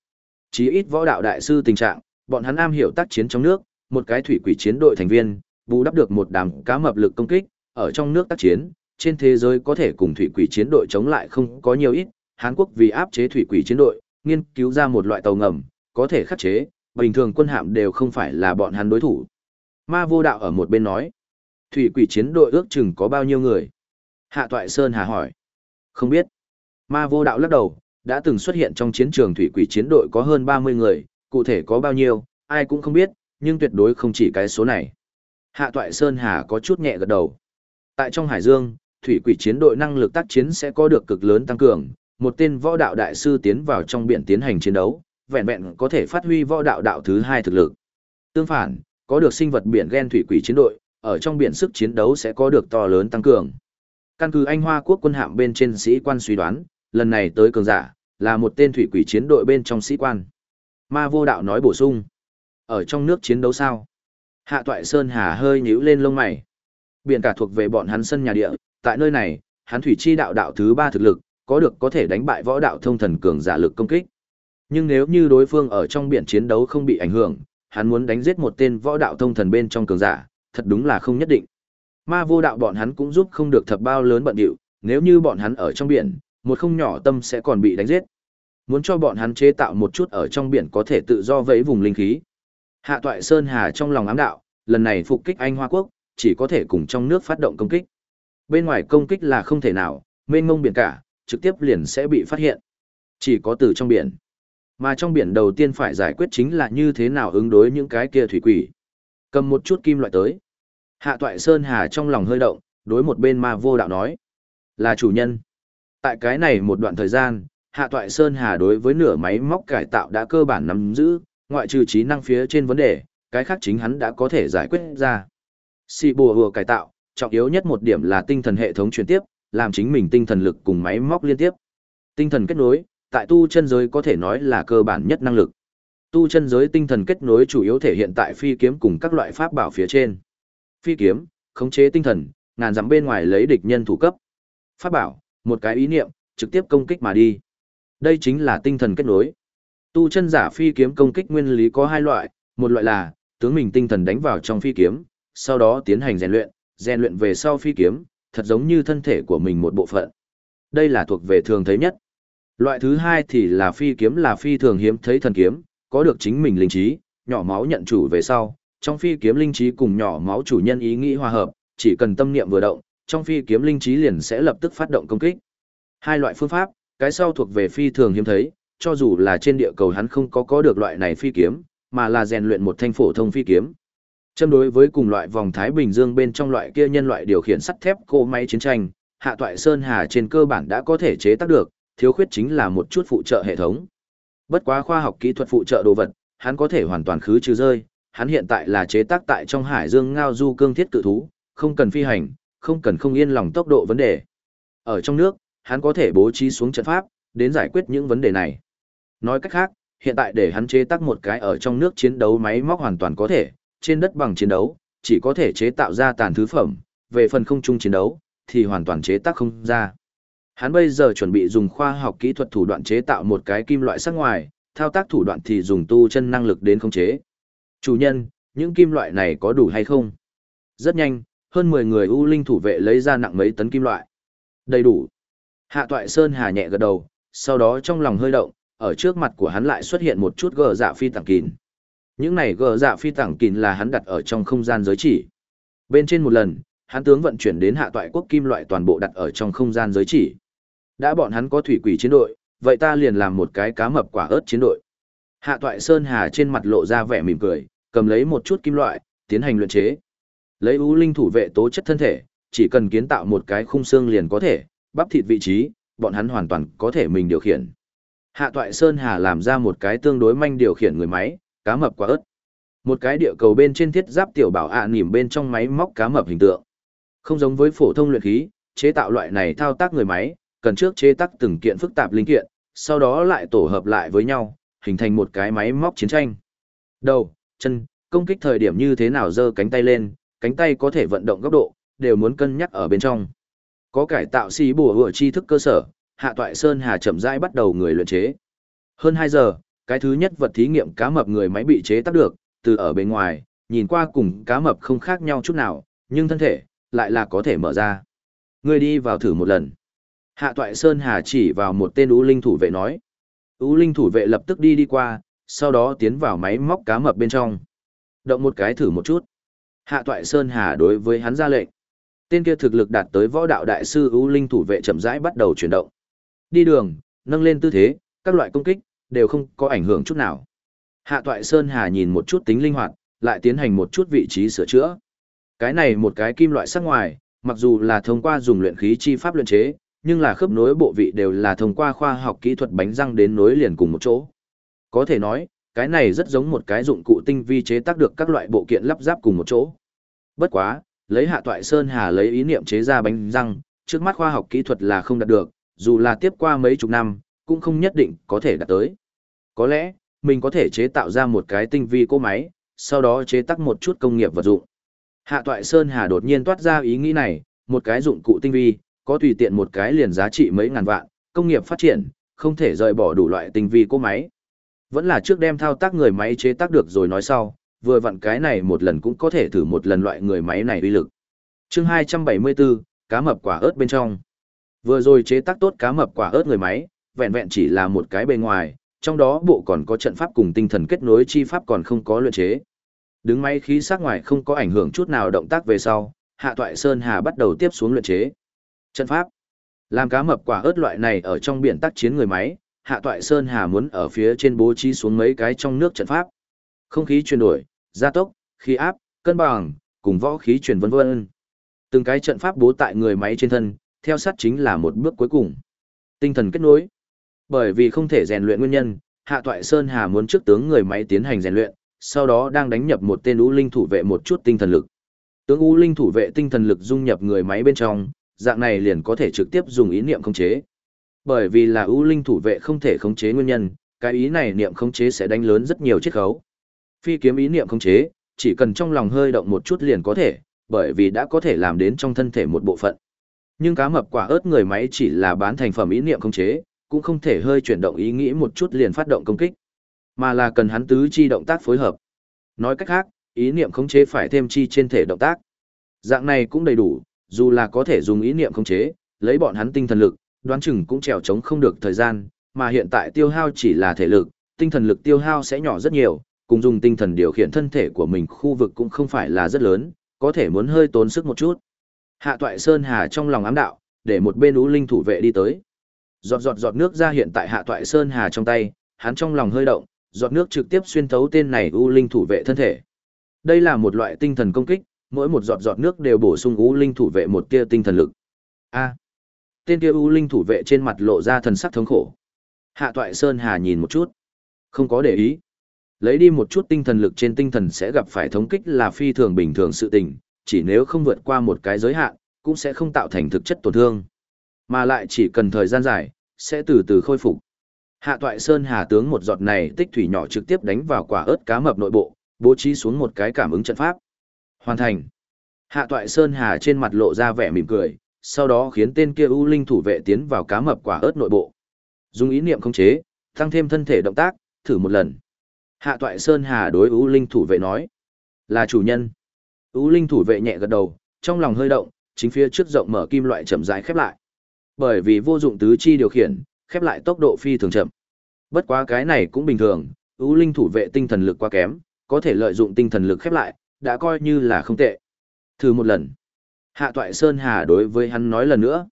S1: Chí ít võ đạo đại sư tình trạng, bọn hắn am hiểu tác chiến trong nước, một cái thủy quỷ chiến đội thành viên, bù đắp được một đám cá mập lực công kích, ở trong nước tác chiến, trên thế giới có thể cùng thủy quỷ chiến đội chống lại không có nhiều ít, Hàn Quốc vì áp chế thủy quỷ chiến đội, nghiên cứu ra một loại tàu ngầm, có thể khắc chế, bình thường quân hạm đều không phải là bọn hắn đối thủ. Ma vô đạo ở một bên nói, thủy quỷ chiến đội ước chừng có bao nhiêu người? Hạ Toại Sơn Hà hỏi. Không biết. Ma vô đạo lắc đầu, đã từng xuất hiện trong chiến trường thủy quỷ chiến đội có hơn 30 người, cụ thể có bao nhiêu, ai cũng không biết, nhưng tuyệt đối không chỉ cái số này. Hạ Toại Sơn Hà có chút nhẹ gật đầu. Tại trong Hải Dương, thủy quỷ chiến đội năng lực tác chiến sẽ có được cực lớn tăng cường, một tên võ đạo đại sư tiến vào trong biển tiến hành chiến đấu, vẹn vẹn có thể phát huy võ đạo đạo thứ hai thực lực. Tương phản, có được sinh vật biển gen thủy quỷ chiến đội, ở trong biển sức chiến đấu sẽ có được to lớn tăng cường. Căn cứ Anh Hoa quốc quân hạm bên trên sĩ quan suy đoán, lần này tới cường giả, là một tên thủy quỷ chiến đội bên trong sĩ quan. Ma vô đạo nói bổ sung. Ở trong nước chiến đấu sao? Hạ toại Sơn Hà hơi nhíu lên lông mày. Biển cả thuộc về bọn hắn sân nhà địa, tại nơi này, hắn thủy chi đạo đạo thứ ba thực lực, có được có thể đánh bại võ đạo thông thần cường giả lực công kích. Nhưng nếu như đối phương ở trong biển chiến đấu không bị ảnh hưởng, hắn muốn đánh giết một tên võ đạo thông thần bên trong cường giả, thật đúng là không nhất định. Ma vô đạo bọn hắn cũng giúp không được thập bao lớn bận điệu, nếu như bọn hắn ở trong biển, một không nhỏ tâm sẽ còn bị đánh giết. Muốn cho bọn hắn chế tạo một chút ở trong biển có thể tự do vẫy vùng linh khí. Hạ toại Sơn Hà trong lòng ám đạo, lần này phục kích Anh Hoa Quốc, chỉ có thể cùng trong nước phát động công kích. Bên ngoài công kích là không thể nào, mênh mông biển cả, trực tiếp liền sẽ bị phát hiện. Chỉ có từ trong biển. Mà trong biển đầu tiên phải giải quyết chính là như thế nào ứng đối những cái kia thủy quỷ. Cầm một chút kim loại tới. Hạ toại Sơn Hà trong lòng hơi động, đối một bên ma vô đạo nói. Là chủ nhân. Tại cái này một đoạn thời gian, Hạ toại Sơn Hà đối với nửa máy móc cải tạo đã cơ bản nắm giữ, ngoại trừ trí năng phía trên vấn đề, cái khác chính hắn đã có thể giải quyết ra. Xì bùa vừa cải tạo, trọng yếu nhất một điểm là tinh thần hệ thống truyền tiếp, làm chính mình tinh thần lực cùng máy móc liên tiếp. Tinh thần kết nối, tại tu chân giới có thể nói là cơ bản nhất năng lực. Tu chân giới tinh thần kết nối chủ yếu thể hiện tại phi kiếm cùng các loại pháp bảo phía trên. Phi kiếm, khống chế tinh thần, ngàn dặm bên ngoài lấy địch nhân thủ cấp. Pháp bảo, một cái ý niệm, trực tiếp công kích mà đi. Đây chính là tinh thần kết nối. Tu chân giả phi kiếm công kích nguyên lý có hai loại, một loại là tướng mình tinh thần đánh vào trong phi kiếm, sau đó tiến hành rèn luyện, rèn luyện về sau phi kiếm, thật giống như thân thể của mình một bộ phận. Đây là thuộc về thường thấy nhất. Loại thứ hai thì là phi kiếm là phi thường hiếm thấy thần kiếm, có được chính mình linh trí, nhỏ máu nhận chủ về sau, trong phi kiếm linh trí cùng nhỏ máu chủ nhân ý nghĩ hòa hợp, chỉ cần tâm niệm vừa động, trong phi kiếm linh trí liền sẽ lập tức phát động công kích. Hai loại phương pháp, cái sau thuộc về phi thường hiếm thấy, cho dù là trên địa cầu hắn không có có được loại này phi kiếm, mà là rèn luyện một thanh phổ thông phi kiếm. Châm đối với cùng loại vòng Thái Bình Dương bên trong loại kia nhân loại điều khiển sắt thép cỗ máy chiến tranh, hạ toại Sơn Hà trên cơ bản đã có thể chế tác được, thiếu khuyết chính là một chút phụ trợ hệ thống. Bất quá khoa học kỹ thuật phụ trợ đồ vật, hắn có thể hoàn toàn khứ trừ rơi, hắn hiện tại là chế tác tại trong hải dương ngao du cương thiết cự thú, không cần phi hành, không cần không yên lòng tốc độ vấn đề. Ở trong nước, hắn có thể bố trí xuống trận pháp, đến giải quyết những vấn đề này. Nói cách khác, hiện tại để hắn chế tác một cái ở trong nước chiến đấu máy móc hoàn toàn có thể, trên đất bằng chiến đấu, chỉ có thể chế tạo ra tàn thứ phẩm, về phần không chung chiến đấu, thì hoàn toàn chế tác không ra. Hắn bây giờ chuẩn bị dùng khoa học kỹ thuật thủ đoạn chế tạo một cái kim loại sắc ngoài, thao tác thủ đoạn thì dùng tu chân năng lực đến khống chế. Chủ nhân, những kim loại này có đủ hay không? Rất nhanh, hơn 10 người U Linh thủ vệ lấy ra nặng mấy tấn kim loại. Đầy đủ. Hạ Toại Sơn hà nhẹ gật đầu, sau đó trong lòng hơi động, ở trước mặt của hắn lại xuất hiện một chút gờ dạ phi tặng kín. Những này gờ dạ phi tặng kín là hắn đặt ở trong không gian giới chỉ. Bên trên một lần, hắn tướng vận chuyển đến hạ toại quốc kim loại toàn bộ đặt ở trong không gian giới chỉ. Đã bọn hắn có thủy quỷ chiến đội, vậy ta liền làm một cái cá mập quả ớt chiến đội. Hạ toại Sơn Hà trên mặt lộ ra vẻ mỉm cười, cầm lấy một chút kim loại, tiến hành luyện chế. Lấy ưu linh thủ vệ tố chất thân thể, chỉ cần kiến tạo một cái khung xương liền có thể, bắp thịt vị trí, bọn hắn hoàn toàn có thể mình điều khiển. Hạ toại Sơn Hà làm ra một cái tương đối manh điều khiển người máy, cá mập quả ớt. Một cái địa cầu bên trên thiết giáp tiểu bảo ạ à nỉm bên trong máy móc cá mập hình tượng. Không giống với phổ thông luyện khí, chế tạo loại này thao tác người máy, cần trước chế tác từng kiện phức tạp linh kiện, sau đó lại tổ hợp lại với nhau, hình thành một cái máy móc chiến tranh. Đầu, chân, công kích thời điểm như thế nào giơ cánh tay lên, cánh tay có thể vận động góc độ, đều muốn cân nhắc ở bên trong. Có cải tạo xí bùa hựa tri thức cơ sở, Hạ Toại Sơn Hà chậm rãi bắt đầu người luyện chế. Hơn hai giờ, cái thứ nhất vật thí nghiệm cá mập người máy bị chế tác được, từ ở bên ngoài, nhìn qua cùng cá mập không khác nhau chút nào, nhưng thân thể, lại là có thể mở ra. Người đi vào thử một lần. Hạ Toại Sơn Hà chỉ vào một tên ú linh thủ vệ nói. Ú linh thủ vệ lập tức đi đi qua, sau đó tiến vào máy móc cá mập bên trong. Động một cái thử một chút. Hạ Toại Sơn Hà đối với hắn ra lệnh. Tên kia thực lực đạt tới võ đạo đại sư ưu linh thủ vệ chậm rãi bắt đầu chuyển động. Đi đường, nâng lên tư thế, các loại công kích, đều không có ảnh hưởng chút nào. Hạ Toại Sơn Hà nhìn một chút tính linh hoạt, lại tiến hành một chút vị trí sửa chữa. Cái này một cái kim loại sắc ngoài, mặc dù là thông qua dùng luyện khí chi pháp luyện chế, nhưng là khớp nối bộ vị đều là thông qua khoa học kỹ thuật bánh răng đến nối liền cùng một chỗ. Có thể nói, cái này rất giống một cái dụng cụ tinh vi chế tác được các loại bộ kiện lắp ráp cùng một chỗ. Bất quá, lấy Hạ Toại Sơn Hà lấy ý niệm chế ra bánh răng, trước mắt khoa học kỹ thuật là không đạt được, dù là tiếp qua mấy chục năm, cũng không nhất định có thể đạt tới. Có lẽ, mình có thể chế tạo ra một cái tinh vi cỗ máy, sau đó chế tác một chút công nghiệp vật dụng. Hạ Toại Sơn Hà đột nhiên toát ra ý nghĩ này, một cái dụng cụ tinh vi, có tùy tiện một cái liền giá trị mấy ngàn vạn, công nghiệp phát triển, không thể rời bỏ đủ loại tinh vi cỗ máy. Vẫn là trước đem thao tác người máy chế tác được rồi nói sau, vừa vặn cái này một lần cũng có thể thử một lần loại người máy này uy lực. Chương 274, cá mập quả ớt bên trong. Vừa rồi chế tác tốt cá mập quả ớt người máy, vẹn vẹn chỉ là một cái bề ngoài, trong đó bộ còn có trận pháp cùng tinh thần kết nối chi pháp còn không có luyện chế. Đứng máy khí sắc ngoài không có ảnh hưởng chút nào động tác về sau, Hạ Toại Sơn Hà bắt đầu tiếp xuống luyện chế. Trận pháp. Làm cá mập quả ớt loại này ở trong biển tác chiến người máy, Hạ Toại Sơn Hà muốn ở phía trên bố trí xuống mấy cái trong nước trận pháp. Không khí chuyển đổi, gia tốc, khí áp, cân bằng, cùng võ khí truyền vân vân. Từng cái trận pháp bố tại người máy trên thân, theo sát chính là một bước cuối cùng. Tinh thần kết nối. Bởi vì không thể rèn luyện nguyên nhân, Hạ Toại Sơn Hà muốn trước tướng người máy tiến hành rèn luyện, sau đó đang đánh nhập một tên U Linh thủ vệ một chút tinh thần lực. Tướng U Linh thủ vệ tinh thần lực dung nhập người máy bên trong, dạng này liền có thể trực tiếp dùng ý niệm khống chế. Bởi vì là U Linh thủ vệ không thể khống chế nguyên nhân, cái ý này niệm khống chế sẽ đánh lớn rất nhiều chiết khấu. Phi kiếm ý niệm không chế, chỉ cần trong lòng hơi động một chút liền có thể, bởi vì đã có thể làm đến trong thân thể một bộ phận. Nhưng cá mập quả ớt người máy chỉ là bán thành phẩm ý niệm không chế, cũng không thể hơi chuyển động ý nghĩ một chút liền phát động công kích, mà là cần hắn tứ chi động tác phối hợp. Nói cách khác, ý niệm khống chế phải thêm chi trên thể động tác. Dạng này cũng đầy đủ, dù là có thể dùng ý niệm khống chế, lấy bọn hắn tinh thần lực, đoán chừng cũng trèo chống không được thời gian, mà hiện tại tiêu hao chỉ là thể lực, tinh thần lực tiêu hao sẽ nhỏ rất nhiều, cùng dùng tinh thần điều khiển thân thể của mình khu vực cũng không phải là rất lớn, có thể muốn hơi tốn sức một chút. Hạ Toại Sơn Hà trong lòng ám đạo, để một bên ú linh thủ vệ đi tới. Giọt giọt giọt nước ra hiện tại Hạ Toại Sơn Hà trong tay, hắn trong lòng hơi động, giọt nước trực tiếp xuyên thấu tên này ú linh thủ vệ thân thể. Đây là một loại tinh thần công kích, mỗi một giọt giọt nước đều bổ sung ú linh thủ vệ một tia tinh thần lực. A. tên kia u linh thủ vệ trên mặt lộ ra thần sắc thống khổ. Hạ Toại Sơn Hà nhìn một chút, không có để ý. Lấy đi một chút tinh thần lực trên tinh thần sẽ gặp phải thống kích là phi thường bình thường sự tình, chỉ nếu không vượt qua một cái giới hạn, cũng sẽ không tạo thành thực chất tổn thương. Mà lại chỉ cần thời gian dài, sẽ từ từ khôi phục. Hạ toại sơn hà tướng một giọt này tích thủy nhỏ trực tiếp đánh vào quả ớt cá mập nội bộ, bố trí xuống một cái cảm ứng trận pháp. Hoàn thành. Hạ toại sơn hà trên mặt lộ ra vẻ mỉm cười, sau đó khiến tên kia u linh thủ vệ tiến vào cá mập quả ớt nội bộ. Dùng ý niệm khống chế, tăng thêm thân thể động tác, thử một lần. Hạ toại sơn hà đối u linh thủ vệ nói. Là chủ nhân. U linh thủ vệ nhẹ gật đầu, trong lòng hơi động, chính phía trước rộng mở kim loại chậm rãi khép lại. Bởi vì vô dụng tứ chi điều khiển, khép lại tốc độ phi thường chậm. Bất quá cái này cũng bình thường, U linh thủ vệ tinh thần lực quá kém, có thể lợi dụng tinh thần lực khép lại, đã coi như là không tệ. Thử một lần. Hạ Toại Sơn Hà đối với hắn nói lần nữa.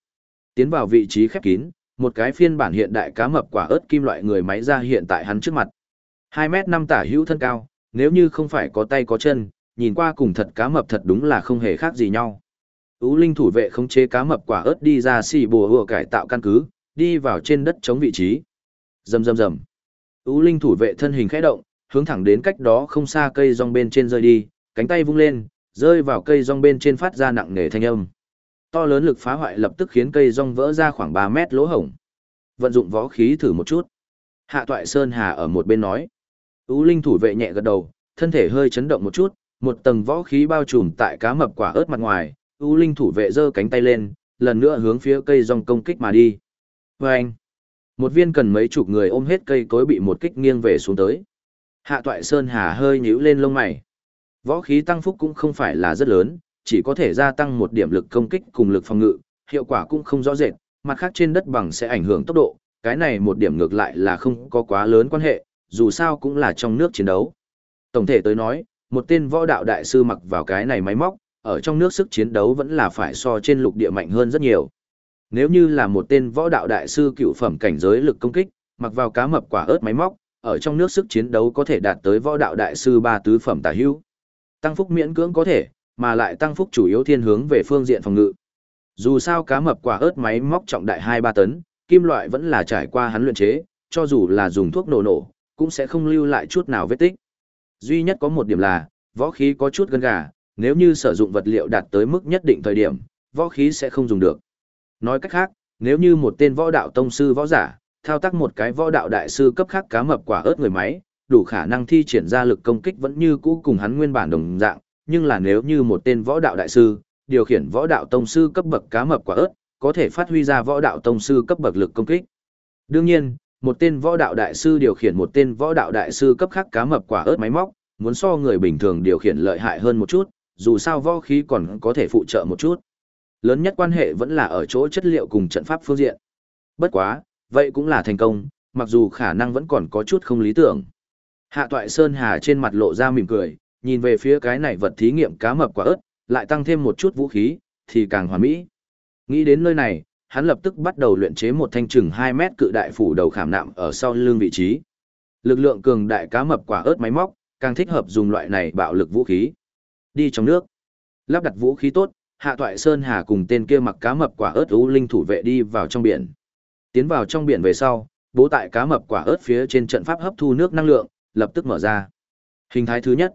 S1: Tiến vào vị trí khép kín, một cái phiên bản hiện đại cá mập quả ớt kim loại người máy ra hiện tại hắn trước mặt. 2 mét 5 tả hữu thân cao, nếu như không phải có tay có chân, nhìn qua cùng thật cá mập thật đúng là không hề khác gì nhau. Ú linh thủ vệ khống chế cá mập quả ớt đi ra xì bùa hùa cải tạo căn cứ, đi vào trên đất chống vị trí. Rầm rầm rầm. Ú linh thủ vệ thân hình khẽ động, hướng thẳng đến cách đó không xa cây rong bên trên rơi đi, cánh tay vung lên, rơi vào cây rong bên trên phát ra nặng nề thanh âm. To lớn lực phá hoại lập tức khiến cây rong vỡ ra khoảng 3 mét lỗ hổng. Vận dụng võ khí thử một chút. Hạ Toại Sơn Hà ở một bên nói. Ú Linh thủ vệ nhẹ gật đầu, thân thể hơi chấn động một chút, một tầng võ khí bao trùm tại cá mập quả ớt mặt ngoài, Ú Linh thủ vệ giơ cánh tay lên, lần nữa hướng phía cây rong công kích mà đi. Vâng! Một viên cần mấy chục người ôm hết cây cối bị một kích nghiêng về xuống tới. Hạ Toại Sơn Hà hơi nhíu lên lông mày. Võ khí tăng phúc cũng không phải là rất lớn, chỉ có thể gia tăng một điểm lực công kích cùng lực phòng ngự, hiệu quả cũng không rõ rệt, mặt khác trên đất bằng sẽ ảnh hưởng tốc độ, cái này một điểm ngược lại là không có quá lớn quan hệ, dù sao cũng là trong nước chiến đấu. Tổng thể tới nói, một tên võ đạo đại sư mặc vào cái này máy móc, ở trong nước sức chiến đấu vẫn là phải so trên lục địa mạnh hơn rất nhiều. Nếu như là một tên võ đạo đại sư cựu phẩm cảnh giới lực công kích, mặc vào cá mập quả ớt máy móc, ở trong nước sức chiến đấu có thể đạt tới võ đạo đại sư ba tứ phẩm tả hữu. Tăng phúc miễn cưỡng có thể, mà lại tăng phúc chủ yếu thiên hướng về phương diện phòng ngự. Dù sao cá mập quả ớt máy móc trọng đại 2-3 tấn, kim loại vẫn là trải qua hắn luyện chế, cho dù là dùng thuốc nổ nổ, cũng sẽ không lưu lại chút nào vết tích. Duy nhất có một điểm là, võ khí có chút gân gà, nếu như sử dụng vật liệu đạt tới mức nhất định thời điểm, võ khí sẽ không dùng được. Nói cách khác, nếu như một tên võ đạo tông sư võ giả, thao tác một cái võ đạo đại sư cấp khác cá mập quả ớt người máy, đủ khả năng thi triển ra lực công kích vẫn như cũ cùng hắn nguyên bản đồng dạng, nhưng là nếu như một tên võ đạo đại sư, điều khiển võ đạo tông sư cấp bậc cá mập quả ớt, có thể phát huy ra võ đạo tông sư cấp bậc lực công kích. Đương nhiên, một tên võ đạo đại sư điều khiển một tên võ đạo đại sư cấp khác cá mập quả ớt máy móc, muốn so người bình thường điều khiển lợi hại hơn một chút, dù sao võ khí còn có thể phụ trợ một chút. Lớn nhất quan hệ vẫn là ở chỗ chất liệu cùng trận pháp phương diện. Bất quá, vậy cũng là thành công, mặc dù khả năng vẫn còn có chút không lý tưởng. Hạ Toại Sơn Hà trên mặt lộ ra mỉm cười, nhìn về phía cái này vật thí nghiệm cá mập quả ớt, lại tăng thêm một chút vũ khí, thì càng hoàn mỹ. Nghĩ đến nơi này, hắn lập tức bắt đầu luyện chế một thanh chừng 2 mét cự đại phủ đầu khảm nạm ở sau lưng vị trí. Lực lượng cường đại cá mập quả ớt máy móc, càng thích hợp dùng loại này bạo lực vũ khí. Đi trong nước, lắp đặt vũ khí tốt, Hạ Toại Sơn Hà cùng tên kia mặc cá mập quả ớt u linh thủ vệ đi vào trong biển. Tiến vào trong biển về sau, bố tại cá mập quả ớt phía trên trận pháp hấp thu nước năng lượng, lập tức mở ra. Hình thái thứ nhất,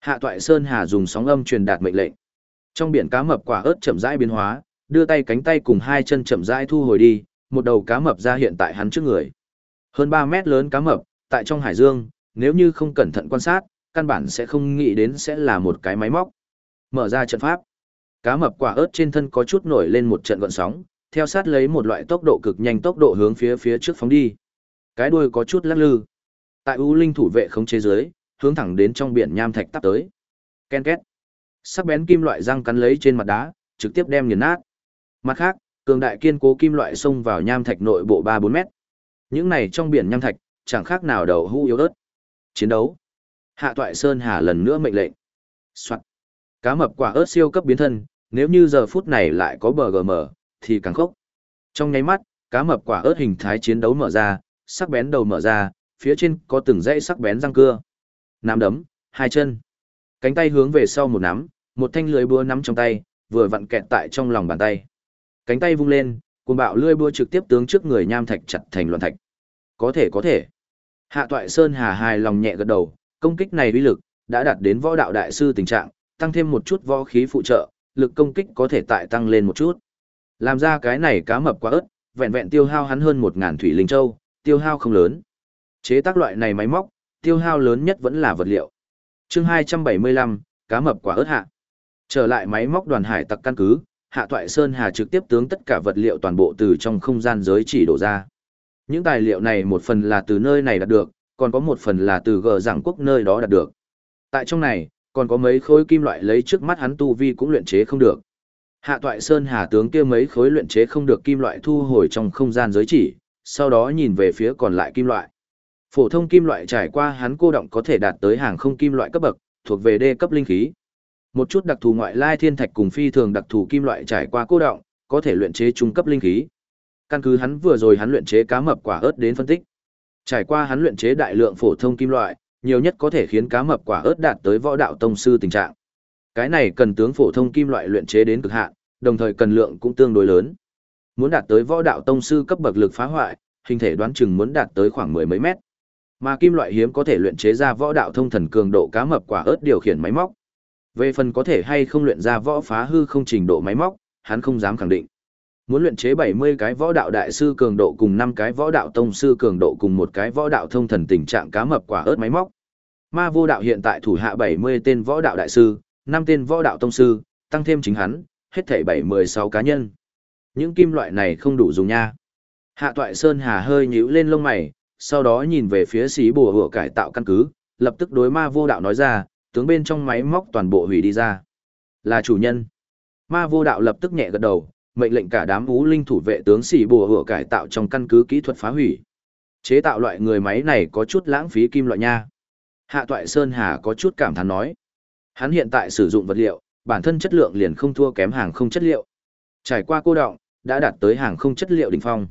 S1: Hạ Toại Sơn Hà dùng sóng âm truyền đạt mệnh lệnh. Trong biển cá mập quả ớt chậm rãi biến hóa, đưa tay cánh tay cùng hai chân chậm rãi thu hồi đi, một đầu cá mập ra hiện tại hắn trước người. Hơn 3 mét lớn cá mập, tại trong hải dương, nếu như không cẩn thận quan sát, căn bản sẽ không nghĩ đến sẽ là một cái máy móc. Mở ra trận pháp. Cá mập quả ớt trên thân có chút nổi lên một trận gợn sóng, theo sát lấy một loại tốc độ cực nhanh tốc độ hướng phía phía trước phóng đi. Cái đuôi có chút lắc lư. Tại U Linh thủ vệ không chế giới, hướng thẳng đến trong biển nham thạch tắp tới. Ken két. Sắc bén kim loại răng cắn lấy trên mặt đá, trực tiếp đem nghiền nát. Mặt khác, cường đại kiên cố kim loại xông vào nham thạch nội bộ 3-4 mét. Những này trong biển nham thạch, chẳng khác nào đầu hũ yếu ớt. Chiến đấu. Hạ Toại Sơn Hà lần nữa mệnh lệnh. Soạt. Cá mập quả ớt siêu cấp biến thân, nếu như giờ phút này lại có bờ BGM, thì càng khốc. Trong nháy mắt, cá mập quả ớt hình thái chiến đấu mở ra, sắc bén đầu mở ra, phía trên có từng dãy sắc bén răng cưa. Nắm đấm, hai chân. Cánh tay hướng về sau một nắm, một thanh lưới búa nắm trong tay, vừa vặn kẹt tại trong lòng bàn tay. Cánh tay vung lên, cuồng bạo lưỡi búa trực tiếp tướng trước người nham thạch chặt thành loạn thạch. Có thể có thể. Hạ Toại Sơn Hà hài lòng nhẹ gật đầu, công kích này uy lực đã đạt đến võ đạo đại sư tình trạng, tăng thêm một chút võ khí phụ trợ, lực công kích có thể tại tăng lên một chút. Làm ra cái này cá mập quá ớt, vẹn vẹn tiêu hao hắn hơn 1000 thủy linh châu, tiêu hao không lớn. Chế tác loại này máy móc, tiêu hao lớn nhất vẫn là vật liệu. Chương 275, cá mập quả ớt hạ. Trở lại máy móc đoàn hải tặc căn cứ, Hạ Toại Sơn Hà trực tiếp tướng tất cả vật liệu toàn bộ từ trong không gian giới chỉ đổ ra. Những tài liệu này một phần là từ nơi này đạt được, còn có một phần là từ gờ giảng quốc nơi đó đạt được. Tại trong này, còn có mấy khối kim loại lấy trước mắt hắn tu vi cũng luyện chế không được. Hạ Toại Sơn Hà tướng kia mấy khối luyện chế không được kim loại thu hồi trong không gian giới chỉ, sau đó nhìn về phía còn lại kim loại. Phổ thông kim loại trải qua hắn cô động có thể đạt tới hàng không kim loại cấp bậc, thuộc về đê cấp linh khí. Một chút đặc thù ngoại lai thiên thạch cùng phi thường đặc thù kim loại trải qua cô động, có thể luyện chế trung cấp linh khí. Căn cứ hắn vừa rồi hắn luyện chế cá mập quả ớt đến phân tích. Trải qua hắn luyện chế đại lượng phổ thông kim loại, nhiều nhất có thể khiến cá mập quả ớt đạt tới võ đạo tông sư tình trạng. Cái này cần tướng phổ thông kim loại luyện chế đến cực hạn, đồng thời cần lượng cũng tương đối lớn. Muốn đạt tới võ đạo tông sư cấp bậc lực phá hoại, hình thể đoán chừng muốn đạt tới khoảng mười mấy mét. Mà kim loại hiếm có thể luyện chế ra võ đạo thông thần cường độ cá mập quả ớt điều khiển máy móc. Về phần có thể hay không luyện ra võ phá hư không trình độ máy móc, hắn không dám khẳng định. Muốn luyện chế 70 cái võ đạo đại sư cường độ cùng 5 cái võ đạo tông sư cường độ cùng một cái võ đạo thông thần tình trạng cá mập quả ớt máy móc. Ma vô đạo hiện tại thủ hạ 70 tên võ đạo đại sư, 5 tên võ đạo tông sư, tăng thêm chính hắn, hết thảy 716 cá nhân. Những kim loại này không đủ dùng nha. Hạ Toại Sơn Hà hơi nhíu lên lông mày, sau đó nhìn về phía xí bùa hựa cải tạo căn cứ, lập tức đối ma vô đạo nói ra, tướng bên trong máy móc toàn bộ hủy đi ra. Là chủ nhân. Ma vô đạo lập tức nhẹ gật đầu, mệnh lệnh cả đám ú linh thủ vệ tướng xỉ bùa hựa cải tạo trong căn cứ kỹ thuật phá hủy. Chế tạo loại người máy này có chút lãng phí kim loại nha. Hạ Toại Sơn Hà có chút cảm thán nói. Hắn hiện tại sử dụng vật liệu, bản thân chất lượng liền không thua kém hàng không chất liệu. Trải qua cô động, đã đạt tới hàng không chất liệu đỉnh phong.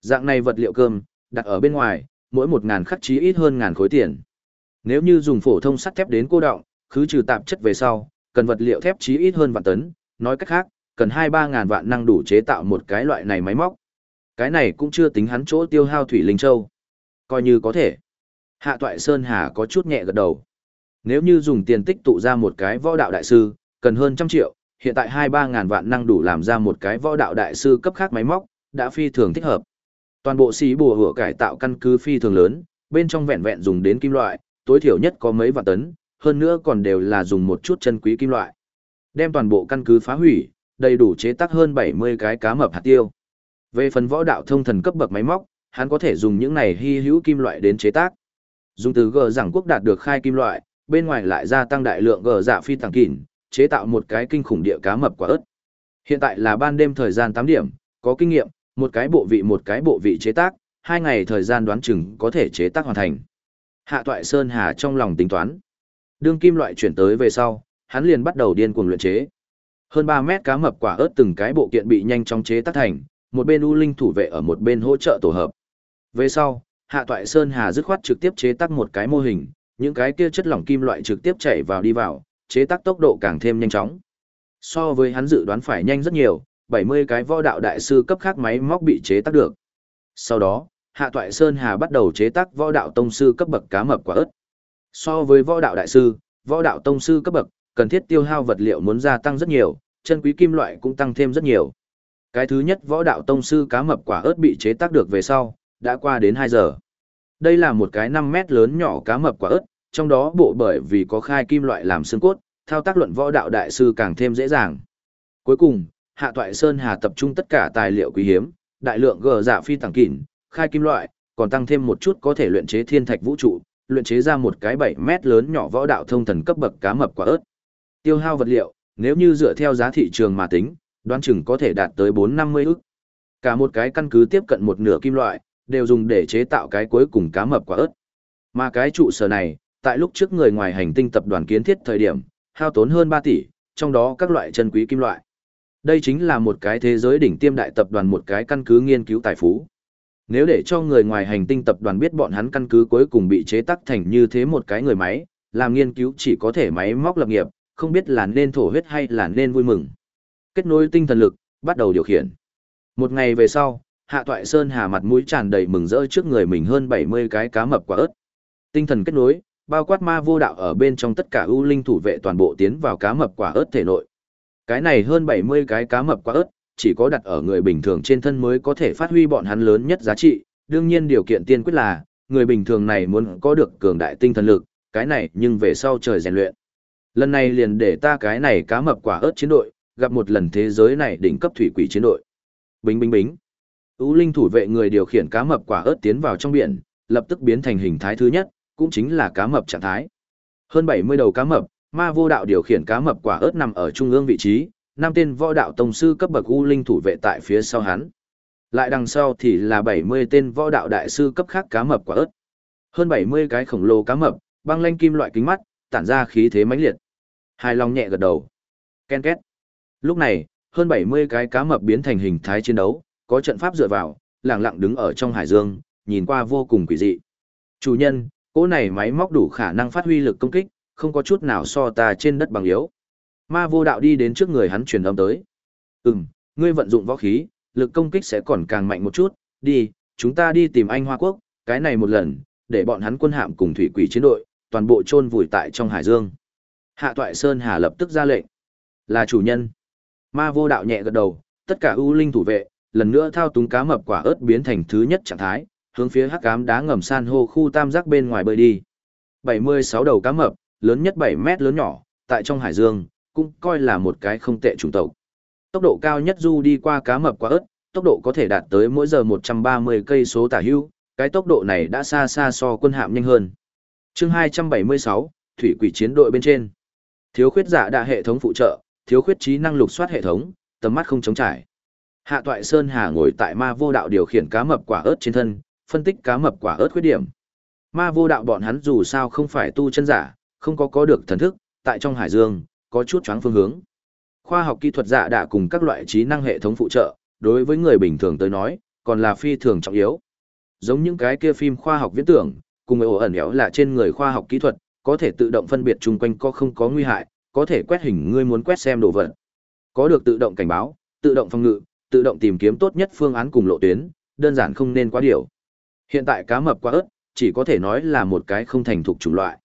S1: Dạng này vật liệu cơm, đặt ở bên ngoài, mỗi một ngàn khắc chí ít hơn ngàn khối tiền. Nếu như dùng phổ thông sắt thép đến cô động, khứ trừ tạp chất về sau, cần vật liệu thép chí ít hơn vạn tấn, nói cách khác, cần hai ba ngàn vạn năng đủ chế tạo một cái loại này máy móc. Cái này cũng chưa tính hắn chỗ tiêu hao thủy linh châu. Coi như có thể. Hạ Toại Sơn Hà có chút nhẹ gật đầu. Nếu như dùng tiền tích tụ ra một cái võ đạo đại sư, cần hơn trăm triệu, hiện tại hai ba ngàn vạn năng đủ làm ra một cái võ đạo đại sư cấp khác máy móc, đã phi thường thích hợp. Toàn bộ xí bùa hựa cải tạo căn cứ phi thường lớn, bên trong vẹn vẹn dùng đến kim loại, tối thiểu nhất có mấy vạn tấn, hơn nữa còn đều là dùng một chút chân quý kim loại. Đem toàn bộ căn cứ phá hủy, đầy đủ chế tác hơn 70 cái cá mập hạt tiêu. Về phần võ đạo thông thần cấp bậc máy móc, hắn có thể dùng những này hy hữu kim loại đến chế tác. Dùng từ gờ giảng quốc đạt được khai kim loại, bên ngoài lại gia tăng đại lượng gờ dạ phi tàng kỉn, chế tạo một cái kinh khủng địa cá mập quả ớt. Hiện tại là ban đêm thời gian 8 điểm, có kinh nghiệm, một cái bộ vị một cái bộ vị chế tác, hai ngày thời gian đoán chừng có thể chế tác hoàn thành. Hạ Toại Sơn Hà trong lòng tính toán. Đương kim loại chuyển tới về sau, hắn liền bắt đầu điên cuồng luyện chế. Hơn 3 mét cá mập quả ớt từng cái bộ kiện bị nhanh chóng chế tác thành, một bên U Linh thủ vệ ở một bên hỗ trợ tổ hợp. Về sau, Hạ Toại Sơn Hà dứt khoát trực tiếp chế tác một cái mô hình, những cái kia chất lỏng kim loại trực tiếp chảy vào đi vào, chế tác tốc độ càng thêm nhanh chóng. So với hắn dự đoán phải nhanh rất nhiều, 70 cái võ đạo đại sư cấp khác máy móc bị chế tác được. Sau đó, Hạ Toại Sơn Hà bắt đầu chế tác võ đạo tông sư cấp bậc cá mập quả ớt. So với võ đạo đại sư, võ đạo tông sư cấp bậc, cần thiết tiêu hao vật liệu muốn gia tăng rất nhiều, chân quý kim loại cũng tăng thêm rất nhiều. Cái thứ nhất võ đạo tông sư cá mập quả ớt bị chế tác được về sau, đã qua đến 2 giờ. Đây là một cái 5 mét lớn nhỏ cá mập quả ớt, trong đó bộ bởi vì có khai kim loại làm xương cốt, thao tác luận võ đạo đại sư càng thêm dễ dàng. Cuối cùng, Hạ Toại Sơn Hà tập trung tất cả tài liệu quý hiếm, đại lượng gờ dạ phi tàng kỉn, khai kim loại, còn tăng thêm một chút có thể luyện chế thiên thạch vũ trụ, luyện chế ra một cái 7 mét lớn nhỏ võ đạo thông thần cấp bậc cá mập quả ớt. Tiêu hao vật liệu, nếu như dựa theo giá thị trường mà tính, đoán chừng có thể đạt tới 450 ức. Cả một cái căn cứ tiếp cận một nửa kim loại, đều dùng để chế tạo cái cuối cùng cá mập quả ớt. Mà cái trụ sở này, tại lúc trước người ngoài hành tinh tập đoàn kiến thiết thời điểm, hao tốn hơn 3 tỷ, trong đó các loại chân quý kim loại. Đây chính là một cái thế giới đỉnh tiêm đại tập đoàn một cái căn cứ nghiên cứu tài phú. Nếu để cho người ngoài hành tinh tập đoàn biết bọn hắn căn cứ cuối cùng bị chế tác thành như thế một cái người máy, làm nghiên cứu chỉ có thể máy móc lập nghiệp, không biết là nên thổ huyết hay là nên vui mừng. Kết nối tinh thần lực, bắt đầu điều khiển. Một ngày về sau, Hạ Toại Sơn hà mặt mũi tràn đầy mừng rỡ trước người mình hơn 70 cái cá mập quả ớt. Tinh thần kết nối, bao quát ma vô đạo ở bên trong tất cả ưu linh thủ vệ toàn bộ tiến vào cá mập quả ớt thể nội. Cái này hơn 70 cái cá mập quả ớt, chỉ có đặt ở người bình thường trên thân mới có thể phát huy bọn hắn lớn nhất giá trị, đương nhiên điều kiện tiên quyết là, người bình thường này muốn có được cường đại tinh thần lực, cái này nhưng về sau trời rèn luyện. Lần này liền để ta cái này cá mập quả ớt chiến đội, gặp một lần thế giới này đỉnh cấp thủy quỷ chiến đội. Bính bính bính. Ú linh thủ vệ người điều khiển cá mập quả ớt tiến vào trong biển, lập tức biến thành hình thái thứ nhất, cũng chính là cá mập trạng thái. Hơn 70 đầu cá mập, ma vô đạo điều khiển cá mập quả ớt nằm ở trung ương vị trí, năm tên võ đạo tông sư cấp bậc u linh thủ vệ tại phía sau hắn. Lại đằng sau thì là 70 tên võ đạo đại sư cấp khác cá mập quả ớt. Hơn 70 cái khổng lồ cá mập, băng lanh kim loại kính mắt, tản ra khí thế mãnh liệt. Hài Long nhẹ gật đầu. Ken két. Lúc này, hơn 70 cái cá mập biến thành hình thái chiến đấu, có trận pháp dựa vào, lặng lặng đứng ở trong hải dương, nhìn qua vô cùng quỷ dị. Chủ nhân, cỗ này máy móc đủ khả năng phát huy lực công kích, không có chút nào so ta trên đất bằng yếu. Ma vô đạo đi đến trước người hắn truyền âm tới. Ừm, ngươi vận dụng võ khí, lực công kích sẽ còn càng mạnh một chút, đi, chúng ta đi tìm anh Hoa Quốc, cái này một lần, để bọn hắn quân hạm cùng thủy quỷ chiến đội, toàn bộ chôn vùi tại trong hải dương. Hạ Toại Sơn Hà lập tức ra lệnh. Là chủ nhân. Ma vô đạo nhẹ gật đầu, tất cả ưu linh thủ vệ, lần nữa thao túng cá mập quả ớt biến thành thứ nhất trạng thái, hướng phía hắc ám đá ngầm san hô khu tam giác bên ngoài bơi đi. 76 đầu cá mập, lớn nhất 7 mét lớn nhỏ, tại trong hải dương, cũng coi là một cái không tệ chủng tộc. Tốc độ cao nhất du đi qua cá mập quả ớt, tốc độ có thể đạt tới mỗi giờ 130 cây số tả hữu, cái tốc độ này đã xa xa so quân hạm nhanh hơn. Chương 276, thủy quỷ chiến đội bên trên. Thiếu khuyết giả đã hệ thống phụ trợ, thiếu khuyết trí năng lục soát hệ thống, tầm mắt không chống trải. Hạ Toại Sơn Hà ngồi tại ma vô đạo điều khiển cá mập quả ớt trên thân, phân tích cá mập quả ớt khuyết điểm. Ma vô đạo bọn hắn dù sao không phải tu chân giả, không có có được thần thức, tại trong hải dương, có chút choáng phương hướng. Khoa học kỹ thuật giả đã cùng các loại trí năng hệ thống phụ trợ, đối với người bình thường tới nói, còn là phi thường trọng yếu. Giống những cái kia phim khoa học viễn tưởng, cùng ổ ẩn éo là trên người khoa học kỹ thuật, có thể tự động phân biệt chung quanh có không có nguy hại, có thể quét hình ngươi muốn quét xem đồ vật. Có được tự động cảnh báo, tự động phòng ngự, tự động tìm kiếm tốt nhất phương án cùng lộ tuyến, đơn giản không nên quá điều. Hiện tại cá mập quá ớt, chỉ có thể nói là một cái không thành thục chủng loại.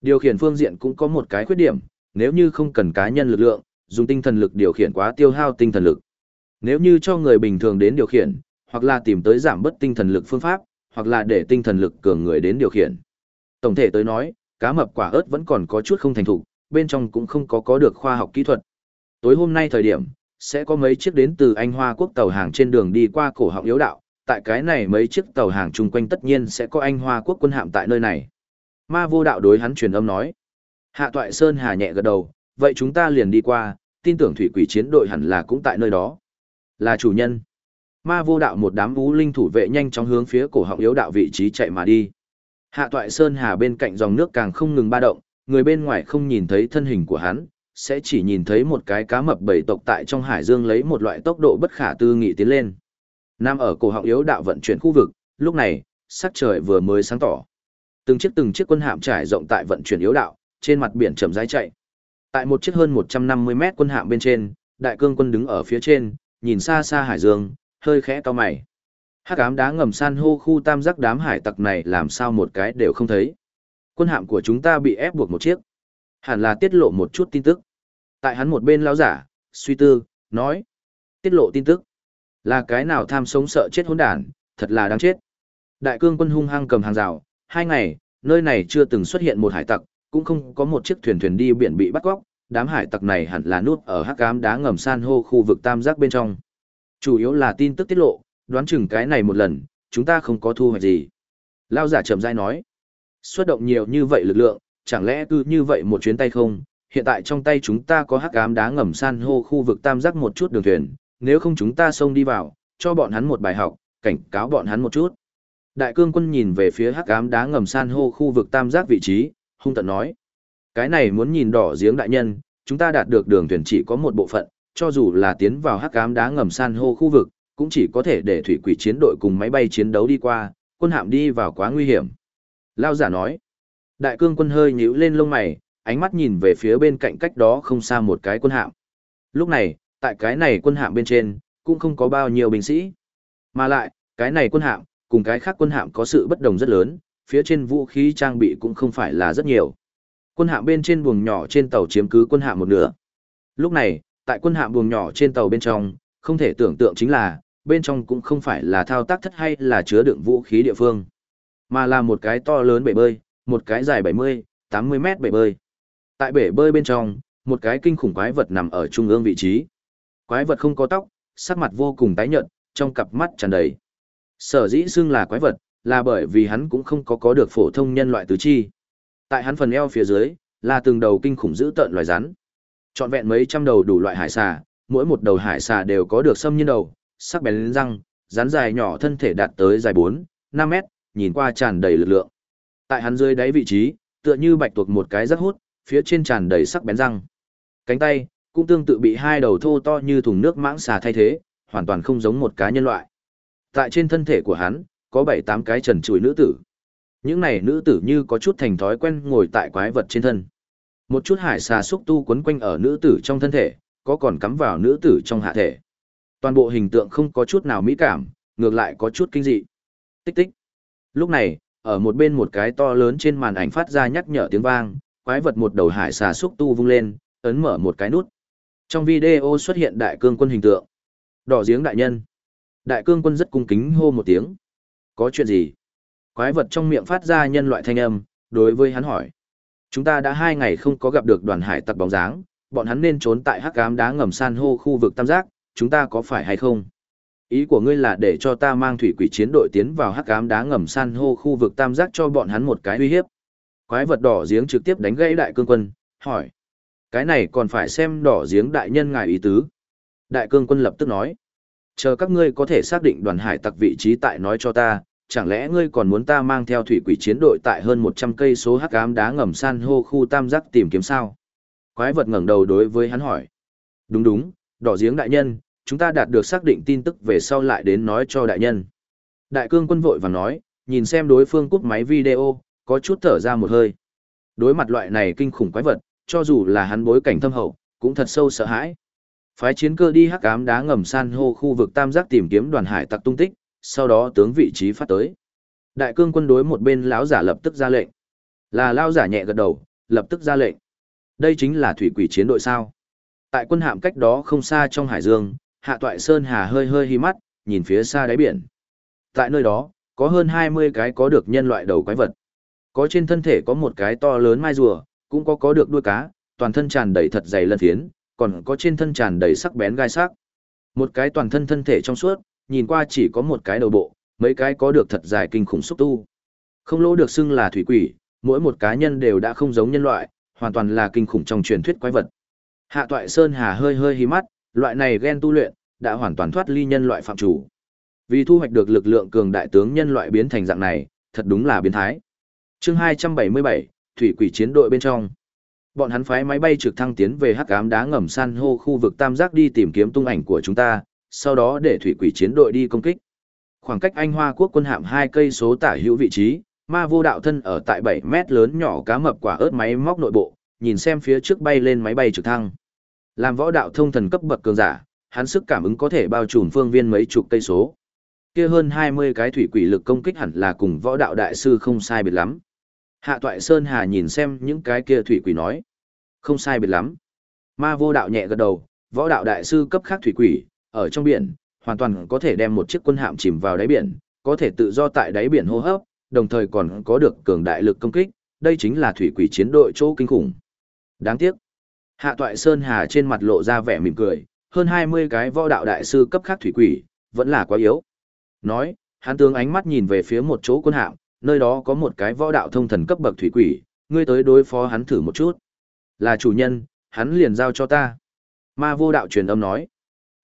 S1: Điều khiển phương diện cũng có một cái khuyết điểm, nếu như không cần cá nhân lực lượng, dùng tinh thần lực điều khiển quá tiêu hao tinh thần lực. Nếu như cho người bình thường đến điều khiển, hoặc là tìm tới giảm bớt tinh thần lực phương pháp, hoặc là để tinh thần lực cường người đến điều khiển. Tổng thể tới nói, cá mập quả ớt vẫn còn có chút không thành thục, bên trong cũng không có có được khoa học kỹ thuật. Tối hôm nay thời điểm, sẽ có mấy chiếc đến từ Anh Hoa quốc tàu hàng trên đường đi qua cổ họng yếu đạo, tại cái này mấy chiếc tàu hàng chung quanh tất nhiên sẽ có Anh Hoa quốc quân hạm tại nơi này. Ma vô đạo đối hắn truyền âm nói. Hạ toại Sơn Hà nhẹ gật đầu, vậy chúng ta liền đi qua, tin tưởng thủy quỷ chiến đội hẳn là cũng tại nơi đó. Là chủ nhân. Ma vô đạo một đám vũ linh thủ vệ nhanh chóng hướng phía cổ họng yếu đạo vị trí chạy mà đi. Hạ toại Sơn Hà bên cạnh dòng nước càng không ngừng ba động, người bên ngoài không nhìn thấy thân hình của hắn, sẽ chỉ nhìn thấy một cái cá mập bảy tộc tại trong hải dương lấy một loại tốc độ bất khả tư nghị tiến lên. Nam ở cổ họng yếu đạo vận chuyển khu vực, lúc này, sắc trời vừa mới sáng tỏ. Từng chiếc từng chiếc quân hạm trải rộng tại vận chuyển yếu đạo, trên mặt biển chậm rãi chạy. Tại một chiếc hơn 150 mét quân hạm bên trên, đại cương quân đứng ở phía trên, nhìn xa xa hải dương, hơi khẽ cau mày. Hắc ám đá ngầm san hô khu tam giác đám hải tặc này làm sao một cái đều không thấy. Quân hạm của chúng ta bị ép buộc một chiếc. Hẳn là tiết lộ một chút tin tức. Tại hắn một bên lão giả, suy tư, nói. Tiết lộ tin tức. Là cái nào tham sống sợ chết hỗn đản, thật là đáng chết. Đại cương quân hung hăng cầm hàng rào, hai ngày, nơi này chưa từng xuất hiện một hải tặc, cũng không có một chiếc thuyền thuyền đi biển bị bắt cóc, đám hải tặc này hẳn là nút ở hắc ám đá ngầm san hô khu vực tam giác bên trong. Chủ yếu là tin tức tiết lộ, đoán chừng cái này một lần, chúng ta không có thu hoạch gì. Lao giả trầm dai nói, xuất động nhiều như vậy lực lượng, chẳng lẽ cứ như vậy một chuyến tay không, hiện tại trong tay chúng ta có hắc ám đá ngầm san hô khu vực tam giác một chút đường thuyền, nếu không chúng ta xông đi vào, cho bọn hắn một bài học, cảnh cáo bọn hắn một chút. Đại cương quân nhìn về phía hắc ám đá ngầm san hô khu vực tam giác vị trí, hung tận nói. Cái này muốn nhìn đỏ giếng đại nhân, chúng ta đạt được đường thuyền chỉ có một bộ phận, cho dù là tiến vào hắc ám đá ngầm san hô khu vực, cũng chỉ có thể để thủy quỷ chiến đội cùng máy bay chiến đấu đi qua, quân hạm đi vào quá nguy hiểm. Lao giả nói. Đại cương quân hơi nhíu lên lông mày, ánh mắt nhìn về phía bên cạnh cách đó không xa một cái quân hạm. Lúc này, tại cái này quân hạm bên trên, cũng không có bao nhiêu binh sĩ. Mà lại, cái này quân hạm, cùng cái khác quân hạm có sự bất đồng rất lớn, phía trên vũ khí trang bị cũng không phải là rất nhiều. Quân hạm bên trên buồng nhỏ trên tàu chiếm cứ quân hạm một nửa. Lúc này, tại quân hạm buồng nhỏ trên tàu bên trong, không thể tưởng tượng chính là, bên trong cũng không phải là thao tác thất hay là chứa đựng vũ khí địa phương, mà là một cái to lớn bể bơi, một cái dài 70, 80 mét bể bơi. Tại bể bơi bên trong, một cái kinh khủng quái vật nằm ở trung ương vị trí. Quái vật không có tóc, sắc mặt vô cùng tái nhợt, trong cặp mắt tràn đầy. Sở dĩ xưng là quái vật, là bởi vì hắn cũng không có có được phổ thông nhân loại tứ chi. Tại hắn phần eo phía dưới, là từng đầu kinh khủng dữ tợn loài rắn. Trọn vẹn mấy trăm đầu đủ loại hải xà, mỗi một đầu hải xà đều có được xâm nhiên đầu, sắc bén lên răng, rắn dài nhỏ thân thể đạt tới dài 4, 5 mét, nhìn qua tràn đầy lực lượng. Tại hắn dưới đáy vị trí, tựa như bạch tuộc một cái rất hút, phía trên tràn đầy sắc bén răng. Cánh tay, cũng tương tự bị hai đầu thô to như thùng nước mãng xà thay thế, hoàn toàn không giống một cá nhân loại. Tại trên thân thể của hắn, có bảy tám cái trần trụi nữ tử. Những này nữ tử như có chút thành thói quen ngồi tại quái vật trên thân. Một chút hải xà xúc tu quấn quanh ở nữ tử trong thân thể, có còn cắm vào nữ tử trong hạ thể. Toàn bộ hình tượng không có chút nào mỹ cảm, ngược lại có chút kinh dị. Tích tích. Lúc này, ở một bên một cái to lớn trên màn ảnh phát ra nhắc nhở tiếng vang, quái vật một đầu hải xà xúc tu vung lên, ấn mở một cái nút. Trong video xuất hiện đại cương quân hình tượng. Đỏ giếng đại nhân. Đại cương quân rất cung kính hô một tiếng. Có chuyện gì? Quái vật trong miệng phát ra nhân loại thanh âm, đối với hắn hỏi. Chúng ta đã hai ngày không có gặp được đoàn hải tặc bóng dáng, bọn hắn nên trốn tại hắc ám đá ngầm san hô khu vực tam giác, chúng ta có phải hay không? Ý của ngươi là để cho ta mang thủy quỷ chiến đội tiến vào hắc ám đá ngầm san hô khu vực tam giác cho bọn hắn một cái uy hiếp. Quái vật đỏ giếng trực tiếp đánh gãy đại cương quân, hỏi. Cái này còn phải xem đỏ giếng đại nhân ngài ý tứ. Đại cương quân lập tức nói. Chờ các ngươi có thể xác định đoàn hải tặc vị trí tại nói cho ta, chẳng lẽ ngươi còn muốn ta mang theo thủy quỷ chiến đội tại hơn 100 cây số hắc ám đá ngầm san hô khu tam giác tìm kiếm sao? Quái vật ngẩng đầu đối với hắn hỏi. Đúng đúng, đỏ giếng đại nhân, chúng ta đạt được xác định tin tức về sau lại đến nói cho đại nhân. Đại cương quân vội vàng nói, nhìn xem đối phương cúp máy video, có chút thở ra một hơi. Đối mặt loại này kinh khủng quái vật, cho dù là hắn bối cảnh thâm hậu, cũng thật sâu sợ hãi. Phái chiến cơ đi hắc ám đá ngầm san hô khu vực tam giác tìm kiếm đoàn hải tặc tung tích, sau đó tướng vị trí phát tới. Đại cương quân đối một bên lão giả lập tức ra lệnh. Là lão giả nhẹ gật đầu, lập tức ra lệnh. Đây chính là thủy quỷ chiến đội sao? Tại quân hạm cách đó không xa trong hải dương, Hạ Toại Sơn Hà hơi hơi hi mắt, nhìn phía xa đáy biển. Tại nơi đó, có hơn 20 cái có được nhân loại đầu quái vật. Có trên thân thể có một cái to lớn mai rùa, cũng có có được đuôi cá, toàn thân tràn đầy thật dày lân phiến, còn có trên thân tràn đầy sắc bén gai sắc. Một cái toàn thân thân thể trong suốt, nhìn qua chỉ có một cái đầu bộ, mấy cái có được thật dài kinh khủng xúc tu. Không lỗ được xưng là thủy quỷ, mỗi một cá nhân đều đã không giống nhân loại, hoàn toàn là kinh khủng trong truyền thuyết quái vật. Hạ Toại Sơn Hà hơi hơi hí mắt, loại này gen tu luyện đã hoàn toàn thoát ly nhân loại phạm chủ. Vì thu hoạch được lực lượng cường đại tướng nhân loại biến thành dạng này, thật đúng là biến thái. Chương 277, thủy quỷ chiến đội bên trong. Bọn hắn phái máy bay trực thăng tiến về hắc ám đá ngầm san hô khu vực tam giác đi tìm kiếm tung ảnh của chúng ta, sau đó để thủy quỷ chiến đội đi công kích. Khoảng cách Anh Hoa quốc quân hạm hai cây số tả hữu vị trí, ma vô đạo thân ở tại 7 mét lớn nhỏ cá mập quả ớt máy móc nội bộ, nhìn xem phía trước bay lên máy bay trực thăng. Làm võ đạo thông thần cấp bậc cường giả, hắn sức cảm ứng có thể bao trùm phương viên mấy chục cây số. Kia hơn 20 cái thủy quỷ lực công kích hẳn là cùng võ đạo đại sư không sai biệt lắm. Hạ Toại Sơn Hà nhìn xem những cái kia thủy quỷ nói. Không sai biệt lắm. Ma vô đạo nhẹ gật đầu, võ đạo đại sư cấp khác thủy quỷ, ở trong biển, hoàn toàn có thể đem một chiếc quân hạm chìm vào đáy biển, có thể tự do tại đáy biển hô hấp, đồng thời còn có được cường đại lực công kích, đây chính là thủy quỷ chiến đội chỗ kinh khủng. Đáng tiếc. Hạ Toại Sơn Hà trên mặt lộ ra vẻ mỉm cười, hơn 20 cái võ đạo đại sư cấp khác thủy quỷ, vẫn là quá yếu. Nói, hắn tướng ánh mắt nhìn về phía một chỗ quân hạm, nơi đó có một cái võ đạo thông thần cấp bậc thủy quỷ, ngươi tới đối phó hắn thử một chút. Là chủ nhân, hắn liền giao cho ta. Ma vô đạo truyền âm nói.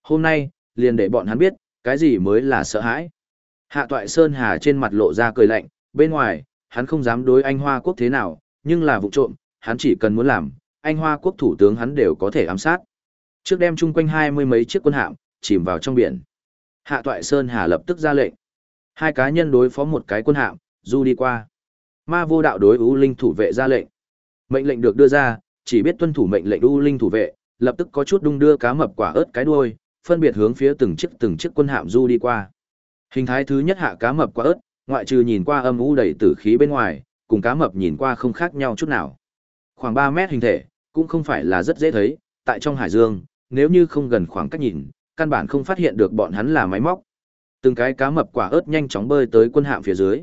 S1: Hôm nay, liền để bọn hắn biết, cái gì mới là sợ hãi. Hạ toại Sơn Hà trên mặt lộ ra cười lạnh, bên ngoài, hắn không dám đối anh Hoa quốc thế nào, nhưng là vụ trộm, hắn chỉ cần muốn làm, anh Hoa quốc thủ tướng hắn đều có thể ám sát. Trước đem chung quanh hai mươi mấy chiếc quân hạm, chìm vào trong biển. Hạ toại Sơn Hà lập tức ra lệnh. Hai cá nhân đối phó một cái quân hạm, du đi qua. Ma vô đạo đối U Linh thủ vệ ra lệnh. Mệnh lệnh được đưa ra, chỉ biết tuân thủ mệnh lệnh U Linh thủ vệ, lập tức có chút đung đưa cá mập quả ớt cái đuôi, phân biệt hướng phía từng chiếc từng chiếc quân hạm du đi qua. Hình thái thứ nhất hạ cá mập quả ớt, ngoại trừ nhìn qua âm u đầy tử khí bên ngoài, cùng cá mập nhìn qua không khác nhau chút nào. Khoảng 3 mét hình thể, cũng không phải là rất dễ thấy, tại trong hải dương, nếu như không gần khoảng cách nhìn, căn bản không phát hiện được bọn hắn là máy móc. Từng cái cá mập quả ớt nhanh chóng bơi tới quân hạm phía dưới.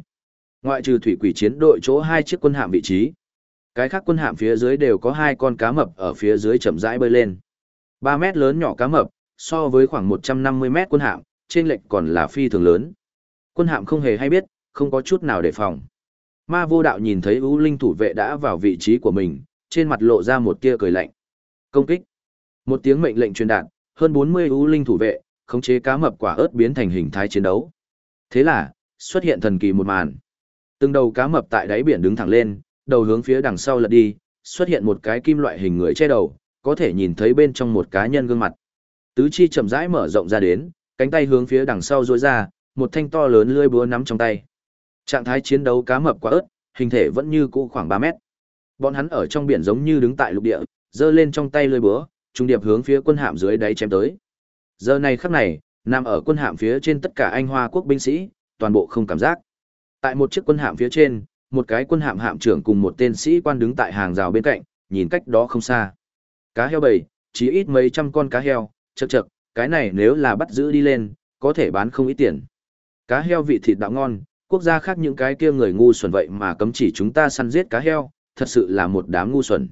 S1: Ngoại trừ thủy quỷ chiến đội chỗ hai chiếc quân hạm vị trí, cái khác quân hạm phía dưới đều có hai con cá mập ở phía dưới chậm rãi bơi lên. 3 mét lớn nhỏ cá mập, so với khoảng 150 mét quân hạm, trên lệch còn là phi thường lớn. Quân hạm không hề hay biết, không có chút nào đề phòng. Ma vô đạo nhìn thấy U Linh thủ vệ đã vào vị trí của mình, trên mặt lộ ra một tia cười lạnh. Công kích. Một tiếng mệnh lệnh truyền đạt, hơn 40 U Linh thủ vệ, khống chế cá mập quả ớt biến thành hình thái chiến đấu. Thế là, xuất hiện thần kỳ một màn. Từng đầu cá mập tại đáy biển đứng thẳng lên, đầu hướng phía đằng sau lật đi, xuất hiện một cái kim loại hình người che đầu, có thể nhìn thấy bên trong một cá nhân gương mặt. Tứ chi chậm rãi mở rộng ra đến, cánh tay hướng phía đằng sau duỗi ra, một thanh to lớn lưỡi búa nắm trong tay. Trạng thái chiến đấu cá mập quá ớt, hình thể vẫn như cũ khoảng 3 mét. Bọn hắn ở trong biển giống như đứng tại lục địa, giơ lên trong tay lưỡi búa, trung điệp hướng phía quân hạm dưới đáy chém tới. Giờ này khắc này, nằm ở quân hạm phía trên tất cả anh hoa quốc binh sĩ, toàn bộ không cảm giác. Tại một chiếc quân hạm phía trên, một cái quân hạm hạm trưởng cùng một tên sĩ quan đứng tại hàng rào bên cạnh, nhìn cách đó không xa. Cá heo bầy, chỉ ít mấy trăm con cá heo, chậc chậc, cái này nếu là bắt giữ đi lên, có thể bán không ít tiền. Cá heo vị thịt đạo ngon, quốc gia khác những cái kia người ngu xuẩn vậy mà cấm chỉ chúng ta săn giết cá heo, thật sự là một đám ngu xuẩn.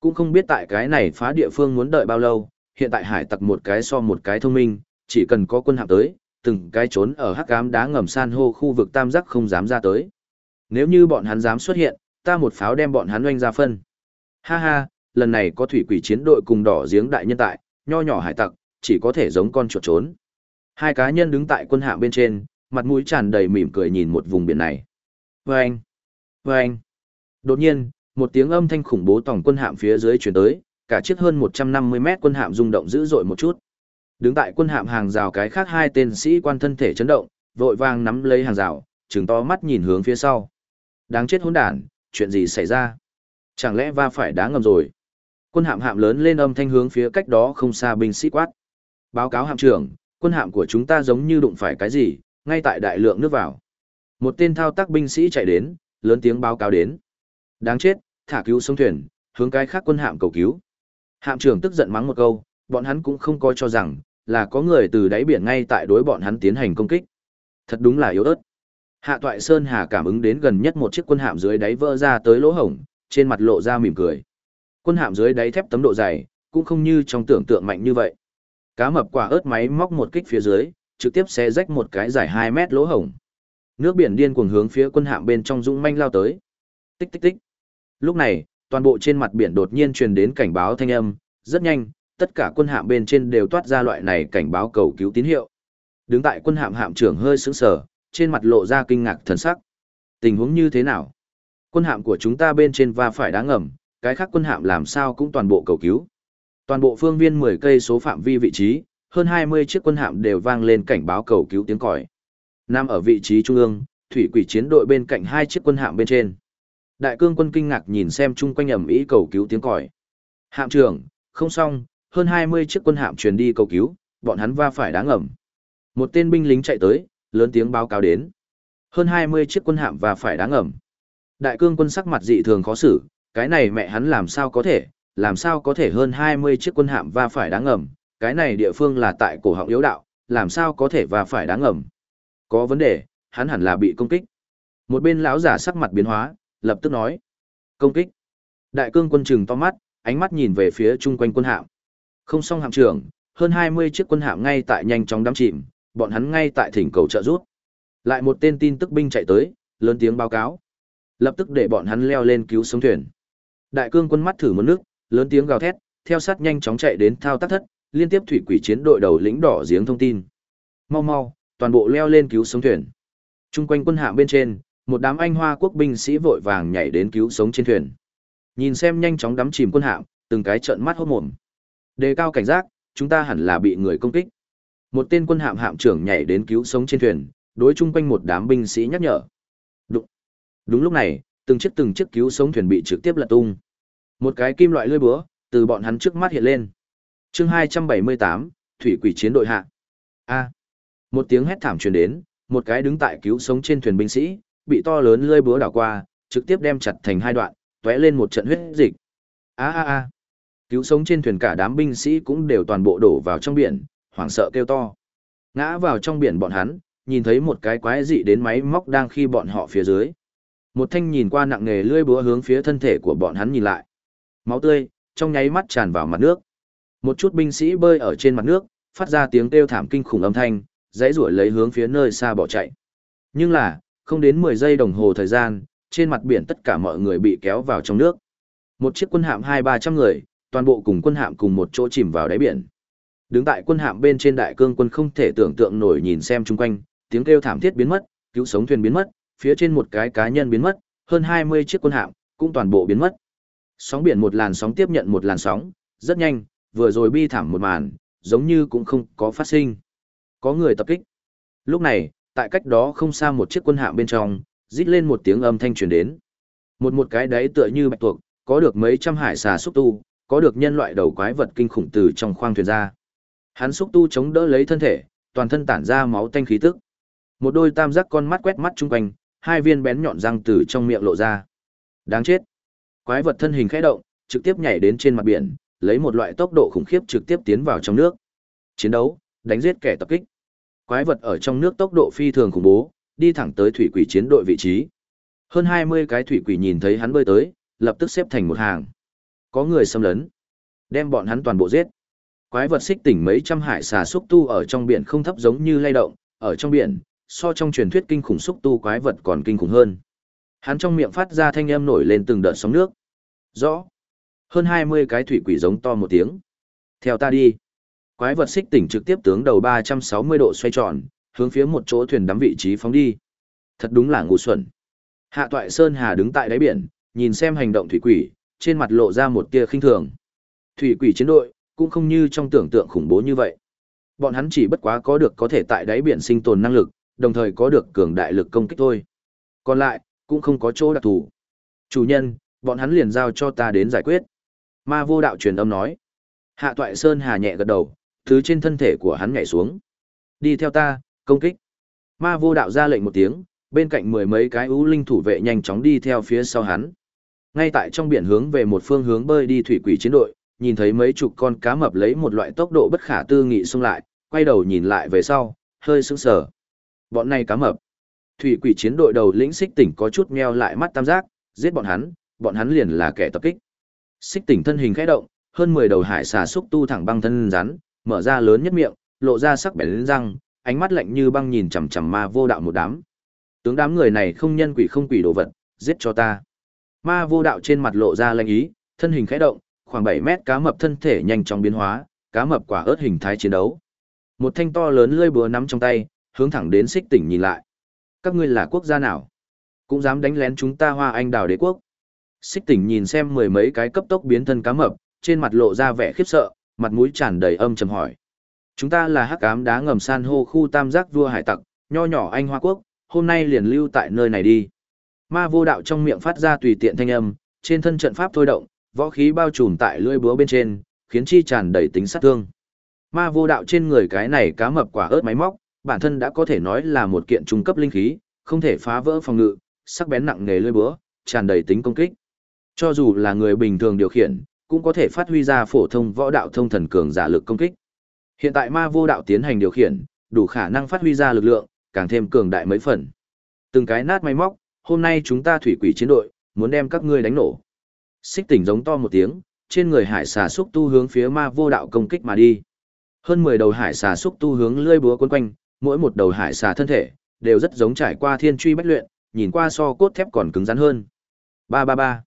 S1: Cũng không biết tại cái này phá địa phương muốn đợi bao lâu, hiện tại hải tặc một cái so một cái thông minh, chỉ cần có quân hạm tới, từng cái trốn ở hắc ám đá ngầm san hô khu vực tam giác không dám ra tới. Nếu như bọn hắn dám xuất hiện, ta một pháo đem bọn hắn oanh ra phân. Ha ha, lần này có thủy quỷ chiến đội cùng đỏ giếng đại nhân tại, nho nhỏ hải tặc, chỉ có thể giống con chuột trốn. Hai cá nhân đứng tại quân hạm bên trên, mặt mũi tràn đầy mỉm cười nhìn một vùng biển này. Vâng! Vâng! Đột nhiên, một tiếng âm thanh khủng bố tổng quân hạm phía dưới chuyển tới, cả chiếc hơn 150 mét quân hạm rung động dữ dội một chút. Đứng tại quân hạm hàng rào cái khác hai tên sĩ quan thân thể chấn động, vội vàng nắm lấy hàng rào, trừng to mắt nhìn hướng phía sau. Đáng chết hỗn đản, chuyện gì xảy ra? Chẳng lẽ va phải đá ngầm rồi? Quân hạm hạm lớn lên âm thanh hướng phía cách đó không xa binh sĩ quát. Báo cáo hạm trưởng, quân hạm của chúng ta giống như đụng phải cái gì, ngay tại đại lượng nước vào. Một tên thao tác binh sĩ chạy đến, lớn tiếng báo cáo đến. Đáng chết, thả cứu sống thuyền, hướng cái khác quân hạm cầu cứu. Hạm trưởng tức giận mắng một câu, bọn hắn cũng không coi cho rằng, là có người từ đáy biển ngay tại đối bọn hắn tiến hành công kích. Thật đúng là yếu ớt. Hạ Toại Sơn Hà cảm ứng đến gần nhất một chiếc quân hạm dưới đáy vỡ ra tới lỗ hổng, trên mặt lộ ra mỉm cười. Quân hạm dưới đáy thép tấm độ dày, cũng không như trong tưởng tượng mạnh như vậy. Cá mập quả ớt máy móc một kích phía dưới, trực tiếp xé rách một cái dài 2 mét lỗ hổng. Nước biển điên cuồng hướng phía quân hạm bên trong dũng manh lao tới. Tích tích tích. Lúc này, toàn bộ trên mặt biển đột nhiên truyền đến cảnh báo thanh âm, rất nhanh, tất cả quân hạm bên trên đều toát ra loại này cảnh báo cầu cứu tín hiệu. Đứng tại quân hạm hạm trưởng hơi sững sờ, trên mặt lộ ra kinh ngạc thần sắc. Tình huống như thế nào? Quân hạm của chúng ta bên trên va phải đá ngầm, cái khác quân hạm làm sao cũng toàn bộ cầu cứu. Toàn bộ phương viên 10 cây số phạm vi vị trí, hơn 20 chiếc quân hạm đều vang lên cảnh báo cầu cứu tiếng còi. Nam ở vị trí trung ương, thủy quỷ chiến đội bên cạnh hai chiếc quân hạm bên trên. Đại cương quân kinh ngạc nhìn xem chung quanh ầm ĩ cầu cứu tiếng còi. Hạm trưởng, không xong, hơn 20 chiếc quân hạm truyền đi cầu cứu, bọn hắn va phải đá ngầm. Một tên binh lính chạy tới, lớn tiếng báo cáo đến. Hơn 20 chiếc quân hạm và phải đá ngầm. Đại cương quân sắc mặt dị thường khó xử, cái này mẹ hắn làm sao có thể, làm sao có thể hơn 20 chiếc quân hạm va phải đá ngầm, cái này địa phương là tại cổ họng yếu đạo, làm sao có thể va phải đá ngầm. Có vấn đề, hắn hẳn là bị công kích. Một bên lão giả sắc mặt biến hóa, lập tức nói. Công kích. Đại cương quân trừng to mắt, ánh mắt nhìn về phía chung quanh quân hạm. Không xong hạm trưởng, hơn 20 chiếc quân hạm ngay tại nhanh chóng đắm chìm, bọn hắn ngay tại thỉnh cầu trợ giúp. Lại một tên tin tức binh chạy tới, lớn tiếng báo cáo. Lập tức để bọn hắn leo lên cứu sống thuyền. Đại cương quân mắt thử một nước, lớn tiếng gào thét, theo sát nhanh chóng chạy đến thao tác thất, liên tiếp thủy quỷ chiến đội đầu lĩnh đỏ giếng thông tin. Mau mau, toàn bộ leo lên cứu sống thuyền. Trung quanh quân hạm bên trên, một đám anh hoa quốc binh sĩ vội vàng nhảy đến cứu sống trên thuyền. Nhìn xem nhanh chóng đắm chìm quân hạm, từng cái trợn mắt hốt mồm. Đề cao cảnh giác, chúng ta hẳn là bị người công kích. Một tên quân hạm hạm trưởng nhảy đến cứu sống trên thuyền, đối chung quanh một đám binh sĩ nhắc nhở. Đúng, đúng lúc này, từng chiếc từng chiếc cứu sống thuyền bị trực tiếp lật tung. Một cái kim loại lưỡi búa từ bọn hắn trước mắt hiện lên. Chương 278, thủy quỷ chiến đội hạ. A. một tiếng hét thảm truyền đến, một cái đứng tại cứu sống trên thuyền binh sĩ, bị to lớn lưỡi búa đảo qua, trực tiếp đem chặt thành hai đoạn, tóe lên một trận huyết dịch. A a a. Cứu sống trên thuyền cả đám binh sĩ cũng đều toàn bộ đổ vào trong biển, hoảng sợ kêu to. Ngã vào trong biển bọn hắn, nhìn thấy một cái quái dị đến máy móc đang khi bọn họ phía dưới. Một thanh nhìn qua nặng nề lưỡi búa hướng phía thân thể của bọn hắn nhìn lại. Máu tươi, trong nháy mắt tràn vào mặt nước. Một chút binh sĩ bơi ở trên mặt nước, phát ra tiếng kêu thảm kinh khủng âm thanh, dãy rủa lấy hướng phía nơi xa bỏ chạy. Nhưng là, không đến 10 giây đồng hồ thời gian, trên mặt biển tất cả mọi người bị kéo vào trong nước. Một chiếc quân hạm hai ba trăm người, toàn bộ cùng quân hạm cùng một chỗ chìm vào đáy biển. Đứng tại quân hạm bên trên đại cương quân không thể tưởng tượng nổi nhìn xem chung quanh, tiếng kêu thảm thiết biến mất, cứu sống thuyền biến mất, phía trên một cái cá nhân biến mất, hơn 20 chiếc quân hạm cũng toàn bộ biến mất. Sóng biển một làn sóng tiếp nhận một làn sóng, rất nhanh, vừa rồi bi thảm một màn, giống như cũng không có phát sinh. Có người tập kích. Lúc này, tại cách đó không xa một chiếc quân hạm bên trong, rít lên một tiếng âm thanh truyền đến. Một một cái đấy tựa như bạch tuộc, có được mấy trăm hải xà xúc tu, có được nhân loại đầu quái vật kinh khủng từ trong khoang thuyền ra. Hắn xúc tu chống đỡ lấy thân thể, toàn thân tản ra máu tanh khí tức. Một đôi tam giác con mắt quét mắt chung quanh, hai viên bén nhọn răng từ trong miệng lộ ra. Đáng chết. Quái vật thân hình khẽ động, trực tiếp nhảy đến trên mặt biển, lấy một loại tốc độ khủng khiếp trực tiếp tiến vào trong nước. Chiến đấu, đánh giết kẻ tập kích. Quái vật ở trong nước tốc độ phi thường khủng bố, đi thẳng tới thủy quỷ chiến đội vị trí. Hơn 20 cái thủy quỷ nhìn thấy hắn bơi tới, lập tức xếp thành một hàng. Có người xâm lấn, đem bọn hắn toàn bộ giết. Quái vật xích tỉnh mấy trăm hải xà xúc tu ở trong biển không thấp giống như lay động, ở trong biển, so trong truyền thuyết kinh khủng xúc tu quái vật còn kinh khủng hơn. Hắn trong miệng phát ra thanh âm nổi lên từng đợt sóng nước. Rõ. Hơn 20 cái thủy quỷ giống to một tiếng. Theo ta đi. Quái vật xích tỉnh trực tiếp tướng đầu 360 độ xoay tròn, hướng phía một chỗ thuyền đắm vị trí phóng đi. Thật đúng là ngu xuẩn. Hạ Toại Sơn Hà đứng tại đáy biển, nhìn xem hành động thủy quỷ, trên mặt lộ ra một tia khinh thường. Thủy quỷ chiến đội, cũng không như trong tưởng tượng khủng bố như vậy. Bọn hắn chỉ bất quá có được có thể tại đáy biển sinh tồn năng lực, đồng thời có được cường đại lực công kích thôi. Còn lại, cũng không có chỗ đặc thù. Chủ nhân, bọn hắn liền giao cho ta đến giải quyết. Ma vô đạo truyền âm nói. Hạ toại Sơn Hà nhẹ gật đầu, thứ trên thân thể của hắn nhảy xuống. Đi theo ta, công kích. Ma vô đạo ra lệnh một tiếng, bên cạnh mười mấy cái ưu linh thủ vệ nhanh chóng đi theo phía sau hắn. Ngay tại trong biển hướng về một phương hướng bơi đi thủy quỷ chiến đội, nhìn thấy mấy chục con cá mập lấy một loại tốc độ bất khả tư nghị xung lại, quay đầu nhìn lại về sau, hơi sững sờ. Bọn này cá mập. Thủy quỷ chiến đội đầu lĩnh xích tỉnh có chút meo lại mắt tam giác, giết bọn hắn, bọn hắn liền là kẻ tập kích. Xích tỉnh thân hình khẽ động, hơn 10 đầu hải xà xúc tu thẳng băng thân rắn, mở ra lớn nhất miệng, lộ ra sắc bén răng, ánh mắt lạnh như băng nhìn chằm chằm ma vô đạo một đám. Tướng đám người này không nhân quỷ không quỷ đồ vật, giết cho ta. Ma vô đạo trên mặt lộ ra lanh ý, thân hình khẽ động, khoảng 7 mét cá mập thân thể nhanh chóng biến hóa, cá mập quả ớt hình thái chiến đấu. Một thanh to lớn lưỡi búa nắm trong tay, hướng thẳng đến xích tỉnh nhìn lại. Các ngươi là quốc gia nào? Cũng dám đánh lén chúng ta hoa anh đào đế quốc. Xích tỉnh nhìn xem mười mấy cái cấp tốc biến thân cá mập, trên mặt lộ ra vẻ khiếp sợ, mặt mũi tràn đầy âm trầm hỏi. Chúng ta là hắc ám đá ngầm san hô khu tam giác vua hải tặc, nho nhỏ anh hoa quốc, hôm nay liền lưu tại nơi này đi. Ma vô đạo trong miệng phát ra tùy tiện thanh âm, trên thân trận pháp thôi động, võ khí bao trùm tại lưỡi búa bên trên, khiến chi tràn đầy tính sát thương. Ma vô đạo trên người cái này cá mập quả ớt máy móc, bản thân đã có thể nói là một kiện trung cấp linh khí, không thể phá vỡ phòng ngự, sắc bén nặng nề lưỡi búa, tràn đầy tính công kích. Cho dù là người bình thường điều khiển, cũng có thể phát huy ra phổ thông võ đạo thông thần cường giả lực công kích. Hiện tại ma vô đạo tiến hành điều khiển, đủ khả năng phát huy ra lực lượng, càng thêm cường đại mấy phần. Từng cái nát máy móc, hôm nay chúng ta thủy quỷ chiến đội, muốn đem các ngươi đánh nổ. Xích tỉnh giống to một tiếng, trên người hải xà xúc tu hướng phía ma vô đạo công kích mà đi. Hơn 10 đầu hải xà xúc tu hướng lưỡi búa quấn quanh, mỗi một đầu hải xà thân thể đều rất giống trải qua thiên truy bách luyện, nhìn qua so cốt thép còn cứng rắn hơn. Ba ba ba.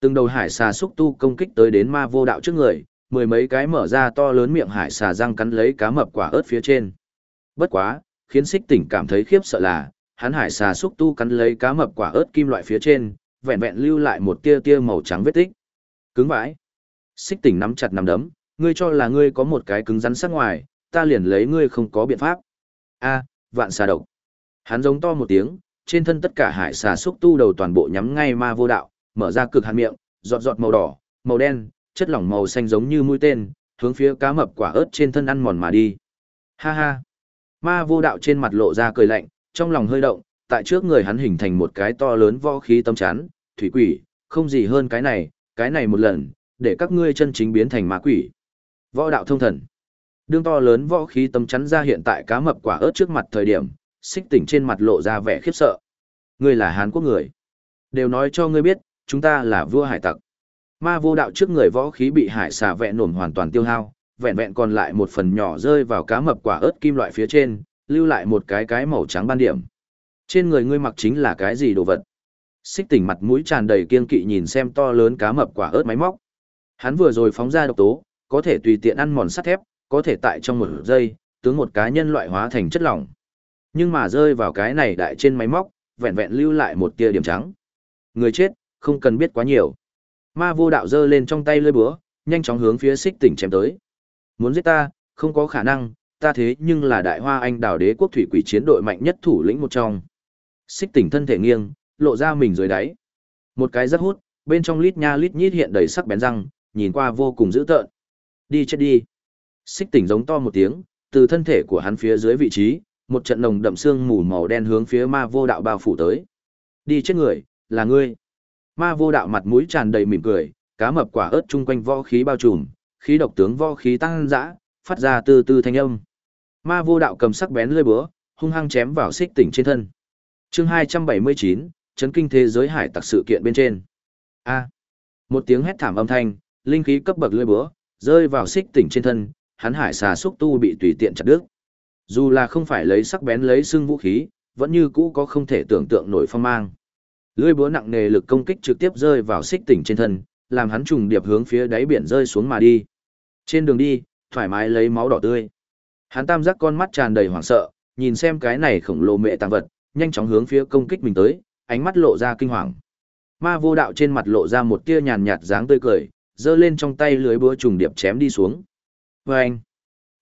S1: Từng đầu hải xà xúc tu công kích tới đến ma vô đạo trước người, mười mấy cái mở ra to lớn miệng hải xà răng cắn lấy cá mập quả ớt phía trên. Bất quá, khiến xích tỉnh cảm thấy khiếp sợ là, hắn hải xà xúc tu cắn lấy cá mập quả ớt kim loại phía trên, vẹn vẹn lưu lại một tia tia màu trắng vết tích. Cứng vãi. Xích tỉnh nắm chặt nắm đấm, ngươi cho là ngươi có một cái cứng rắn sắc ngoài, ta liền lấy ngươi không có biện pháp. A, vạn xà độc. Hắn giống to một tiếng, trên thân tất cả hải xà xúc tu đầu toàn bộ nhắm ngay ma vô đạo, mở ra cực hàn miệng, giọt giọt màu đỏ, màu đen, chất lỏng màu xanh giống như mũi tên, hướng phía cá mập quả ớt trên thân ăn mòn mà đi. Ha ha. Ma vô đạo trên mặt lộ ra cười lạnh, trong lòng hơi động, tại trước người hắn hình thành một cái to lớn võ khí tâm chắn, thủy quỷ, không gì hơn cái này, cái này một lần, để các ngươi chân chính biến thành ma quỷ. Võ đạo thông thần. Đương to lớn võ khí tâm chắn ra hiện tại cá mập quả ớt trước mặt thời điểm, xích tỉnh trên mặt lộ ra vẻ khiếp sợ. Ngươi là Hán quốc người. Đều nói cho ngươi biết, chúng ta là vua hải tặc. Ma vô đạo trước người võ khí bị hải xà vẹn nổm hoàn toàn tiêu hao, vẹn vẹn còn lại một phần nhỏ rơi vào cá mập quả ớt kim loại phía trên, lưu lại một cái cái màu trắng ban điểm. Trên người ngươi mặc chính là cái gì đồ vật? Xích tỉnh mặt mũi tràn đầy kiên kỵ nhìn xem to lớn cá mập quả ớt máy móc. Hắn vừa rồi phóng ra độc tố, có thể tùy tiện ăn mòn sắt thép, có thể tại trong một giây, tướng một cá nhân loại hóa thành chất lỏng. Nhưng mà rơi vào cái này đại trên máy móc, vẹn vẹn lưu lại một tia điểm trắng. Người chết, không cần biết quá nhiều. Ma vô đạo giơ lên trong tay lưỡi búa, nhanh chóng hướng phía xích tỉnh chém tới. Muốn giết ta, không có khả năng, ta thế nhưng là đại hoa anh đảo đế quốc thủy quỷ chiến đội mạnh nhất thủ lĩnh một trong. Xích tỉnh thân thể nghiêng, lộ ra mình dưới đáy. Một cái rất hút, bên trong lít nha lít nhít hiện đầy sắc bén răng, nhìn qua vô cùng dữ tợn. Đi chết đi. Xích tỉnh giống to một tiếng, từ thân thể của hắn phía dưới vị trí, một trận nồng đậm xương mù màu đen hướng phía ma vô đạo bao phủ tới. Đi chết người, là ngươi. Ma vô đạo mặt mũi tràn đầy mỉm cười, cá mập quả ớt chung quanh võ khí bao trùm, khí độc tướng võ khí tăng dã, phát ra từ từ thanh âm. Ma vô đạo cầm sắc bén lưỡi búa, hung hăng chém vào xích tỉnh trên thân. Chương 279, chấn kinh thế giới hải tặc sự kiện bên trên. A. một tiếng hét thảm âm thanh, linh khí cấp bậc lưỡi búa rơi vào xích tỉnh trên thân, hắn hải xà xúc tu bị tùy tiện chặt đứt. Dù là không phải lấy sắc bén lấy xương vũ khí, vẫn như cũ có không thể tưởng tượng nổi phong mang. Lưỡi búa nặng nề lực công kích trực tiếp rơi vào xích tỉnh trên thân, làm hắn trùng điệp hướng phía đáy biển rơi xuống mà đi. Trên đường đi, thoải mái lấy máu đỏ tươi. Hắn tam giác con mắt tràn đầy hoảng sợ, nhìn xem cái này khổng lồ mẹ tàng vật, nhanh chóng hướng phía công kích mình tới, ánh mắt lộ ra kinh hoàng. Ma vô đạo trên mặt lộ ra một tia nhàn nhạt dáng tươi cười, giơ lên trong tay lưới búa trùng điệp chém đi xuống. Và anh,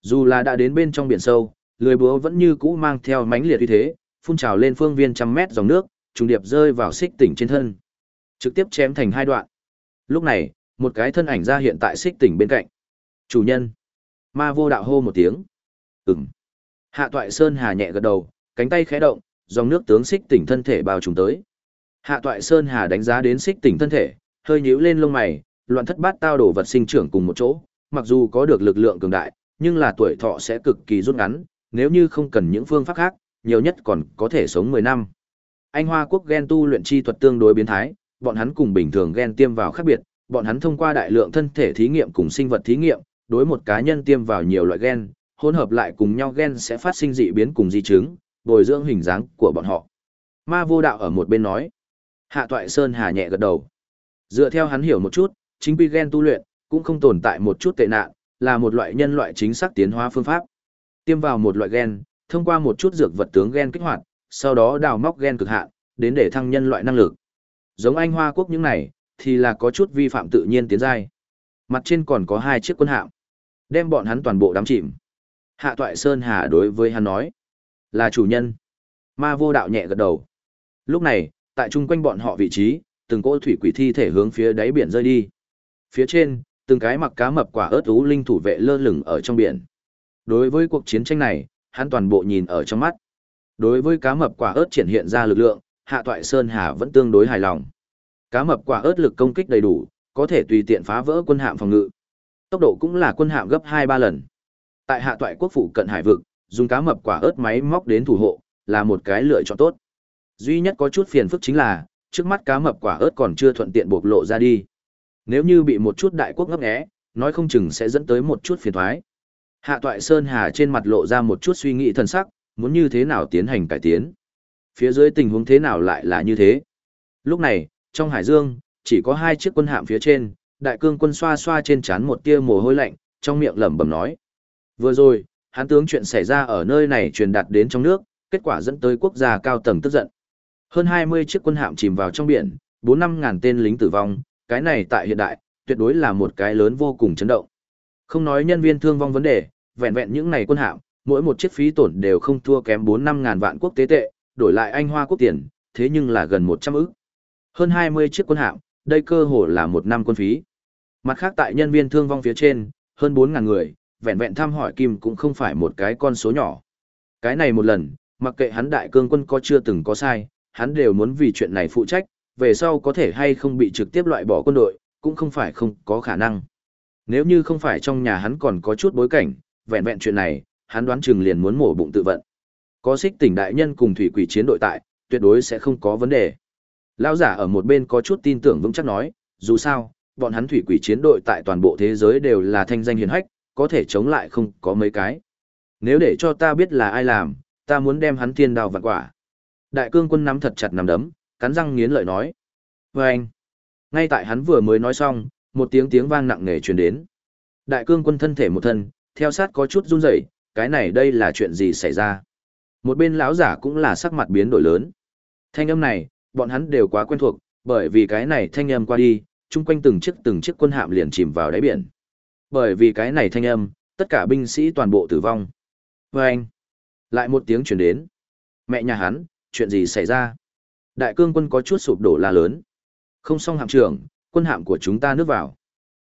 S1: dù là đã đến bên trong biển sâu, lưới búa vẫn như cũ mang theo mãnh liệt uy thế, phun trào lên phương viên trăm mét dòng nước, trùng điệp rơi vào xích tỉnh trên thân. Trực tiếp chém thành hai đoạn. Lúc này, một cái thân ảnh ra hiện tại xích tỉnh bên cạnh. Chủ nhân. Ma vô đạo hô một tiếng. Ừm. Hạ toại Sơn Hà nhẹ gật đầu, cánh tay khẽ động, dòng nước tướng xích tỉnh thân thể bao trùm tới. Hạ toại Sơn Hà đánh giá đến xích tỉnh thân thể, hơi nhíu lên lông mày, loạn thất bát tao đổ vật sinh trưởng cùng một chỗ, mặc dù có được lực lượng cường đại, nhưng là tuổi thọ sẽ cực kỳ rút ngắn, nếu như không cần những phương pháp khác, nhiều nhất còn có thể sống 10 năm. Anh Hoa quốc gen tu luyện chi thuật tương đối biến thái, bọn hắn cùng bình thường gen tiêm vào khác biệt, bọn hắn thông qua đại lượng thân thể thí nghiệm cùng sinh vật thí nghiệm, đối một cá nhân tiêm vào nhiều loại gen, hỗn hợp lại cùng nhau gen sẽ phát sinh dị biến cùng di chứng, bồi dưỡng hình dáng của bọn họ. Ma vô đạo ở một bên nói. Hạ toại Sơn Hà nhẹ gật đầu. Dựa theo hắn hiểu một chút, chính quy gen tu luyện, cũng không tồn tại một chút tệ nạn, là một loại nhân loại chính xác tiến hóa phương pháp. Tiêm vào một loại gen, thông qua một chút dược vật tướng gen kích hoạt, sau đó đào móc gen cực hạn, đến để thăng nhân loại năng lực. Giống Anh Hoa quốc những này, thì là có chút vi phạm tự nhiên tiến giai. Mặt trên còn có hai chiếc quân hạm, đem bọn hắn toàn bộ đám chìm. Hạ Toại Sơn Hà đối với hắn nói, là chủ nhân. Ma vô đạo nhẹ gật đầu. Lúc này, tại chung quanh bọn họ vị trí, từng cỗ thủy quỷ thi thể hướng phía đáy biển rơi đi. Phía trên, từng cái mặc cá mập quả ớt ú linh thủ vệ lơ lửng ở trong biển. Đối với cuộc chiến tranh này, hắn toàn bộ nhìn ở trong mắt. Đối với cá mập quả ớt triển hiện ra lực lượng, Hạ Toại Sơn Hà vẫn tương đối hài lòng. Cá mập quả ớt lực công kích đầy đủ, có thể tùy tiện phá vỡ quân hạm phòng ngự. Tốc độ cũng là quân hạm gấp 2-3 lần. Tại Hạ Toại quốc phụ cận hải vực, dùng cá mập quả ớt máy móc đến thủ hộ, là một cái lựa chọn tốt. Duy nhất có chút phiền phức chính là, trước mắt cá mập quả ớt còn chưa thuận tiện bộc lộ ra đi. Nếu như bị một chút đại quốc ngấp nghé, nói không chừng sẽ dẫn tới một chút phiền thoái. Hạ toại Sơn Hà trên mặt lộ ra một chút suy nghĩ thần sắc, muốn như thế nào tiến hành cải tiến. Phía dưới tình huống thế nào lại là như thế. Lúc này, trong hải dương, chỉ có hai chiếc quân hạm phía trên, đại cương quân xoa xoa trên trán một tia mồ hôi lạnh, trong miệng lẩm bẩm nói. Vừa rồi, hắn tướng chuyện xảy ra ở nơi này truyền đạt đến trong nước, kết quả dẫn tới quốc gia cao tầng tức giận. Hơn 20 chiếc quân hạm chìm vào trong biển, 4-5 ngàn tên lính tử vong, cái này tại hiện đại, tuyệt đối là một cái lớn vô cùng chấn động. Không nói nhân viên thương vong vấn đề, vẹn vẹn những này quân hạm, mỗi một chiếc phí tổn đều không thua kém 4-5 ngàn vạn quốc tế tệ, đổi lại Anh Hoa quốc tiền, thế nhưng là gần 100 ức. Hơn 20 chiếc quân hạm, đây cơ hồ là một năm quân phí. Mặt khác tại nhân viên thương vong phía trên, hơn 4 ngàn người, vẹn vẹn thăm hỏi kim cũng không phải một cái con số nhỏ. Cái này một lần, mặc kệ hắn đại cương quân có chưa từng có sai, hắn đều muốn vì chuyện này phụ trách, về sau có thể hay không bị trực tiếp loại bỏ quân đội, cũng không phải không có khả năng. Nếu như không phải trong nhà hắn còn có chút bối cảnh, vẹn vẹn chuyện này, hắn đoán chừng liền muốn mổ bụng tự vận. Có xích tỉnh đại nhân cùng thủy quỷ chiến đội tại, tuyệt đối sẽ không có vấn đề. Lão giả ở một bên có chút tin tưởng vững chắc nói, dù sao, bọn hắn thủy quỷ chiến đội tại toàn bộ thế giới đều là thanh danh hiển hách, có thể chống lại không có mấy cái. Nếu để cho ta biết là ai làm, ta muốn đem hắn tiên đào vạn quả. Đại cương quân nắm thật chặt nắm đấm, cắn răng nghiến lợi nói. Và anh, ngay tại hắn vừa mới nói xong, một tiếng tiếng vang nặng nề truyền đến. Đại cương quân thân thể một thân, theo sát có chút run rẩy, cái này đây là chuyện gì xảy ra? Một bên lão giả cũng là sắc mặt biến đổi lớn. Thanh âm này, bọn hắn đều quá quen thuộc, bởi vì cái này thanh âm qua đi, chung quanh từng chiếc từng chiếc quân hạm liền chìm vào đáy biển. Bởi vì cái này thanh âm, tất cả binh sĩ toàn bộ tử vong. Và anh, lại một tiếng truyền đến. Mẹ nhà hắn, chuyện gì xảy ra? Đại cương quân có chút sụp đổ la lớn. Không xong hạm trưởng, quân hạm của chúng ta nước vào.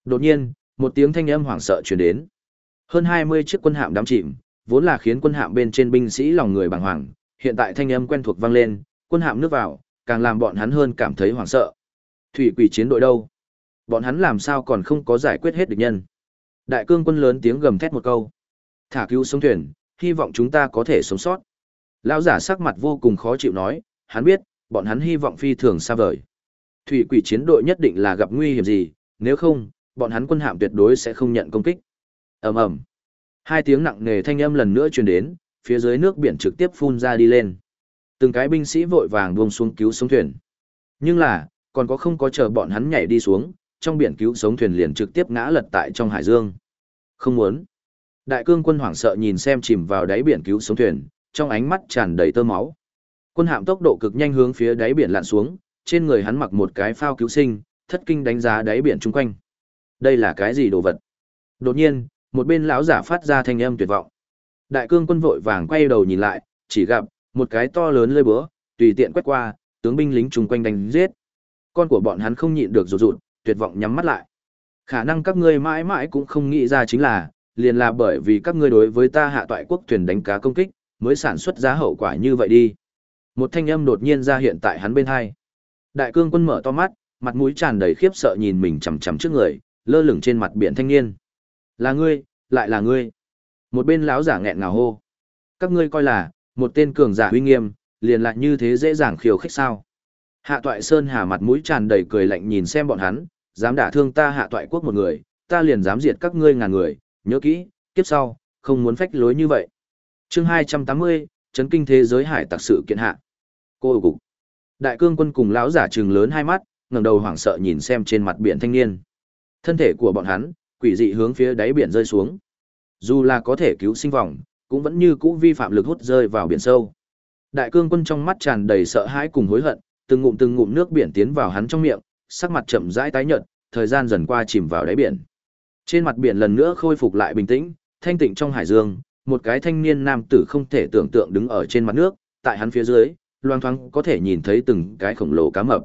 S1: Đột nhiên, một tiếng thanh âm hoảng sợ truyền đến. Hơn 20 chiếc quân hạm đắm chìm, vốn là khiến quân hạm bên trên binh sĩ lòng người bàng hoàng, hiện tại thanh âm quen thuộc vang lên, quân hạm nước vào, càng làm bọn hắn hơn cảm thấy hoảng sợ. Thủy quỷ chiến đội đâu? Bọn hắn làm sao còn không có giải quyết hết địch nhân? Đại cương quân lớn tiếng gầm thét một câu. Thả cứu sống thuyền, hy vọng chúng ta có thể sống sót. Lão giả sắc mặt vô cùng khó chịu nói, hắn biết, bọn hắn hy vọng phi thường xa vời. Thủy quỷ chiến đội nhất định là gặp nguy hiểm gì, nếu không, bọn hắn quân hạm tuyệt đối sẽ không nhận công kích. ầm ầm, hai tiếng nặng nề thanh âm lần nữa truyền đến, phía dưới nước biển trực tiếp phun ra đi lên. Từng cái binh sĩ vội vàng buông xuống cứu sống thuyền. Nhưng là, còn có không có chờ bọn hắn nhảy đi xuống, trong biển cứu sống thuyền liền trực tiếp ngã lật tại trong hải dương. Không muốn. Đại cương quân hoảng sợ nhìn xem chìm vào đáy biển cứu sống thuyền, trong ánh mắt tràn đầy tơ máu. Quân hạm tốc độ cực nhanh hướng phía đáy biển lặn xuống, trên người hắn mặc một cái phao cứu sinh, thất kinh đánh giá đáy biển chung quanh. Đây là cái gì đồ vật? Đột nhiên, một bên lão giả phát ra thanh âm tuyệt vọng. Đại cương quân vội vàng quay đầu nhìn lại, chỉ gặp một cái to lớn lơi búa, tùy tiện quét qua, tướng binh lính chung quanh đánh giết. Con của bọn hắn không nhịn được rụt rụt, tuyệt vọng nhắm mắt lại. Khả năng các ngươi mãi mãi cũng không nghĩ ra chính là, liền là bởi vì các ngươi đối với ta hạ toại quốc thuyền đánh cá công kích, mới sản xuất ra hậu quả như vậy đi. Một thanh âm đột nhiên ra hiện tại hắn bên hai. Đại cương quân mở to mắt, mặt mũi tràn đầy khiếp sợ nhìn mình chằm chằm trước người, lơ lửng trên mặt biển thanh niên. Là ngươi, lại là ngươi. Một bên lão giả nghẹn ngào hô. Các ngươi coi là, một tên cường giả uy nghiêm, liền lại như thế dễ dàng khiêu khích sao. Hạ toại Sơn Hà mặt mũi tràn đầy cười lạnh nhìn xem bọn hắn, dám đả thương ta hạ toại quốc một người, ta liền dám diệt các ngươi ngàn người, nhớ kỹ, kiếp sau, không muốn phách lối như vậy. chương 280, chấn kinh thế giới hải tặc sự kiện hạ. Cô cục. Đại cương quân cùng lão giả trừng lớn hai mắt, ngẩng đầu hoảng sợ nhìn xem trên mặt biển thanh niên. Thân thể của bọn hắn, quỷ dị hướng phía đáy biển rơi xuống. Dù là có thể cứu sinh vọng, cũng vẫn như cũ vi phạm lực hút rơi vào biển sâu. Đại cương quân trong mắt tràn đầy sợ hãi cùng hối hận, từng ngụm từng ngụm nước biển tiến vào hắn trong miệng, sắc mặt chậm rãi tái nhợt, thời gian dần qua chìm vào đáy biển. Trên mặt biển lần nữa khôi phục lại bình tĩnh, thanh tịnh trong hải dương, một cái thanh niên nam tử không thể tưởng tượng đứng ở trên mặt nước, tại hắn phía dưới, loang thoáng có thể nhìn thấy từng cái khổng lồ cá mập.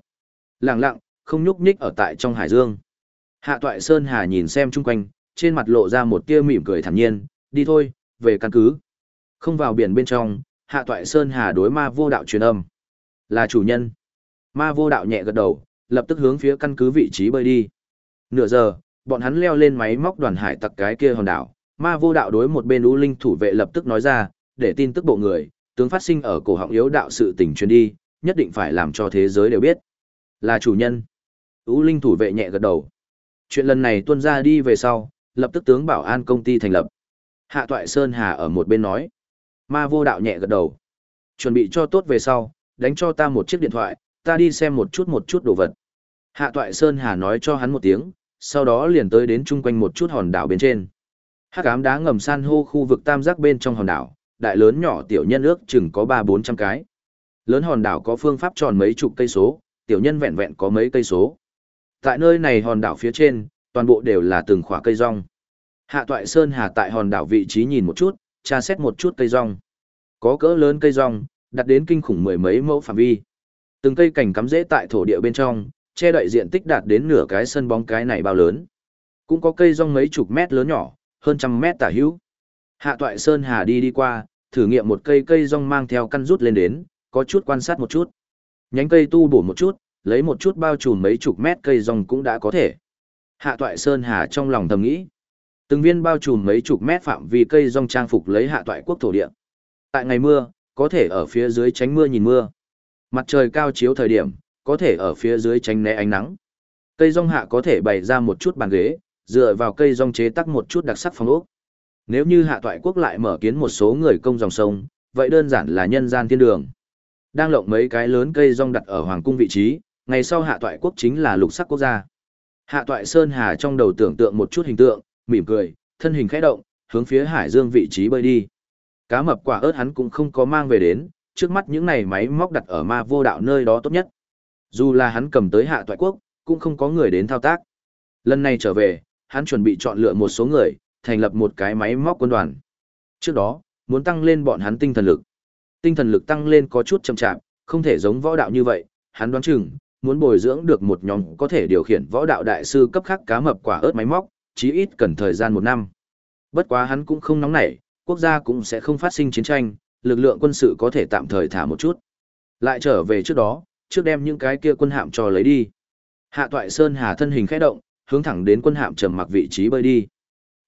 S1: Lặng lặng, không nhúc nhích ở tại trong hải dương. Hạ Toại Sơn Hà nhìn xem chung quanh, trên mặt lộ ra một tia mỉm cười thản nhiên, đi thôi, về căn cứ. Không vào biển bên trong, Hạ Toại Sơn Hà đối ma vô đạo truyền âm. Là chủ nhân. Ma vô đạo nhẹ gật đầu, lập tức hướng phía căn cứ vị trí bơi đi. Nửa giờ, bọn hắn leo lên máy móc đoàn hải tặc cái kia hòn đảo. Ma vô đạo đối một bên U Linh thủ vệ lập tức nói ra, để tin tức bộ người, tướng phát sinh ở cổ họng yếu đạo sự tình truyền đi, nhất định phải làm cho thế giới đều biết. Là chủ nhân. Ú Linh thủ vệ nhẹ gật đầu. Chuyện lần này tuân ra đi về sau, lập tức tướng bảo an công ty thành lập. Hạ Toại Sơn Hà ở một bên nói. Ma vô đạo nhẹ gật đầu. Chuẩn bị cho tốt về sau, đánh cho ta một chiếc điện thoại, ta đi xem một chút một chút đồ vật. Hạ Toại Sơn Hà nói cho hắn một tiếng, sau đó liền tới đến chung quanh một chút hòn đảo bên trên. Hắc ám đá ngầm san hô khu vực tam giác bên trong hòn đảo, đại lớn nhỏ tiểu nhân ước chừng có ba bốn trăm cái. Lớn hòn đảo có phương pháp tròn mấy chục cây số, tiểu nhân vẹn vẹn có mấy cây số. Tại nơi này hòn đảo phía trên, toàn bộ đều là từng khỏa cây rong. Hạ Toại Sơn Hà tại hòn đảo vị trí nhìn một chút, tra xét một chút cây rong. Có cỡ lớn cây rong, đặt đến kinh khủng mười mấy mẫu phạm vi. Từng cây cảnh cắm rễ tại thổ địa bên trong, che đậy diện tích đạt đến nửa cái sân bóng cái này bao lớn. Cũng có cây rong mấy chục mét lớn nhỏ, hơn trăm mét tả hữu. Hạ Toại Sơn Hà đi đi qua, thử nghiệm một cây cây rong mang theo căn rút lên đến, có chút quan sát một chút. Nhánh cây tu bổ một chút, lấy một chút bao trùm mấy chục mét cây rong cũng đã có thể. Hạ Toại Sơn Hà trong lòng thầm nghĩ. Từng viên bao trùm mấy chục mét phạm vi cây rong trang phục lấy hạ toại quốc thổ địa. Tại ngày mưa, có thể ở phía dưới tránh mưa nhìn mưa. Mặt trời cao chiếu thời điểm, có thể ở phía dưới tránh né ánh nắng. Cây rong hạ có thể bày ra một chút bàn ghế, dựa vào cây rong chế tác một chút đặc sắc phong ốc. Nếu như hạ toại quốc lại mở kiến một số người công dòng sông, vậy đơn giản là nhân gian thiên đường. Đang lộng mấy cái lớn cây rong đặt ở hoàng cung vị trí, ngày sau hạ toại quốc chính là lục sắc quốc gia. Hạ toại Sơn Hà trong đầu tưởng tượng một chút hình tượng, mỉm cười, thân hình khẽ động, hướng phía hải dương vị trí bơi đi. Cá mập quả ớt hắn cũng không có mang về đến, trước mắt những này máy móc đặt ở ma vô đạo nơi đó tốt nhất. Dù là hắn cầm tới hạ toại quốc, cũng không có người đến thao tác. Lần này trở về, hắn chuẩn bị chọn lựa một số người, thành lập một cái máy móc quân đoàn. Trước đó, muốn tăng lên bọn hắn tinh thần lực. Tinh thần lực tăng lên có chút chậm chạp, không thể giống võ đạo như vậy, hắn đoán chừng, muốn bồi dưỡng được một nhóm có thể điều khiển võ đạo đại sư cấp khác cá mập quả ớt máy móc, chí ít cần thời gian một năm. Bất quá hắn cũng không nóng nảy, quốc gia cũng sẽ không phát sinh chiến tranh, lực lượng quân sự có thể tạm thời thả một chút. Lại trở về trước đó, trước đem những cái kia quân hạm cho lấy đi. Hạ Toại Sơn Hà thân hình khẽ động, hướng thẳng đến quân hạm trầm mặc vị trí bơi đi.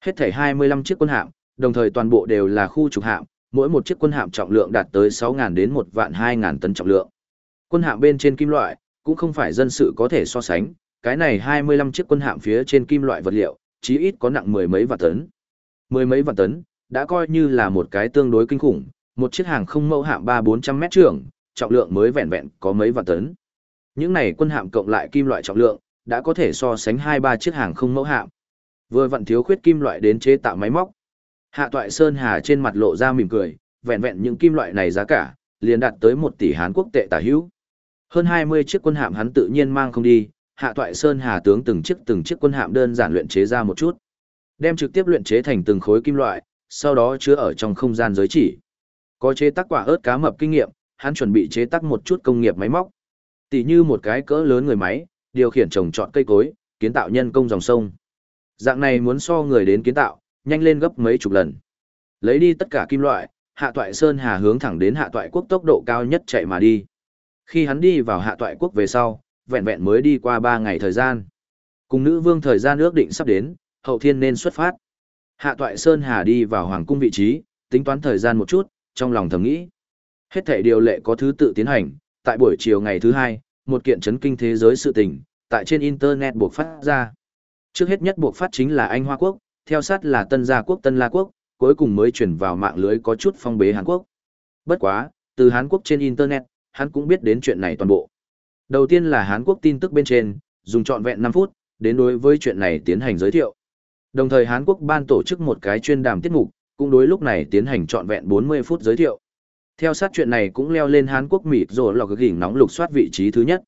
S1: Hết thảy 25 chiếc quân hạm, đồng thời toàn bộ đều là khu trục hạm, mỗi một chiếc quân hạm trọng lượng đạt tới 6.000 đến 1 vạn 2.000 tấn trọng lượng. Quân hạm bên trên kim loại, cũng không phải dân sự có thể so sánh, cái này 25 chiếc quân hạm phía trên kim loại vật liệu, chí ít có nặng mười mấy vạn tấn. Mười mấy vạn tấn, đã coi như là một cái tương đối kinh khủng, một chiếc hàng không mẫu hạm 3-400 mét trường, trọng lượng mới vẹn vẹn có mấy vạn tấn. Những này quân hạm cộng lại kim loại trọng lượng, đã có thể so sánh 2-3 chiếc hàng không mẫu hạm. Vừa vặn thiếu khuyết kim loại đến chế tạo máy móc. Hạ Toại Sơn Hà trên mặt lộ ra mỉm cười, vẹn vẹn những kim loại này giá cả, liền đạt tới 1 tỷ Hán quốc tệ tả hữu. Hơn 20 chiếc quân hạm hắn tự nhiên mang không đi, Hạ Toại Sơn Hà tướng từng chiếc từng chiếc quân hạm đơn giản luyện chế ra một chút, đem trực tiếp luyện chế thành từng khối kim loại, sau đó chứa ở trong không gian giới chỉ. Có chế tác quả ớt cá mập kinh nghiệm, hắn chuẩn bị chế tác một chút công nghiệp máy móc. Tỷ như một cái cỡ lớn người máy, điều khiển trồng trọt cây cối, kiến tạo nhân công dòng sông. Dạng này muốn so người đến kiến tạo, nhanh lên gấp mấy chục lần. Lấy đi tất cả kim loại, Hạ Toại Sơn Hà hướng thẳng đến Hạ Toại Quốc tốc độ cao nhất chạy mà đi. Khi hắn đi vào Hạ Toại Quốc về sau, vẹn vẹn mới đi qua 3 ngày thời gian. Cùng nữ vương thời gian ước định sắp đến, hậu thiên nên xuất phát. Hạ Toại Sơn Hà đi vào hoàng cung vị trí, tính toán thời gian một chút, trong lòng thầm nghĩ. Hết thể điều lệ có thứ tự tiến hành, tại buổi chiều ngày thứ hai, một kiện chấn kinh thế giới sự tình, tại trên Internet buộc phát ra. Trước hết nhất buộc phát chính là Anh Hoa Quốc, theo sát là Tân Gia Quốc Tân La Quốc, cuối cùng mới chuyển vào mạng lưới có chút phong bế Hàn Quốc. Bất quá, từ Hàn Quốc trên Internet, hắn cũng biết đến chuyện này toàn bộ. Đầu tiên là Hàn Quốc tin tức bên trên, dùng trọn vẹn 5 phút, đến đối với chuyện này tiến hành giới thiệu. Đồng thời Hàn Quốc ban tổ chức một cái chuyên đàm tiết mục, cũng đối lúc này tiến hành trọn vẹn 40 phút giới thiệu. Theo sát chuyện này cũng leo lên Hàn Quốc mịt rồi lò cái gỉnh nóng lục soát vị trí thứ nhất.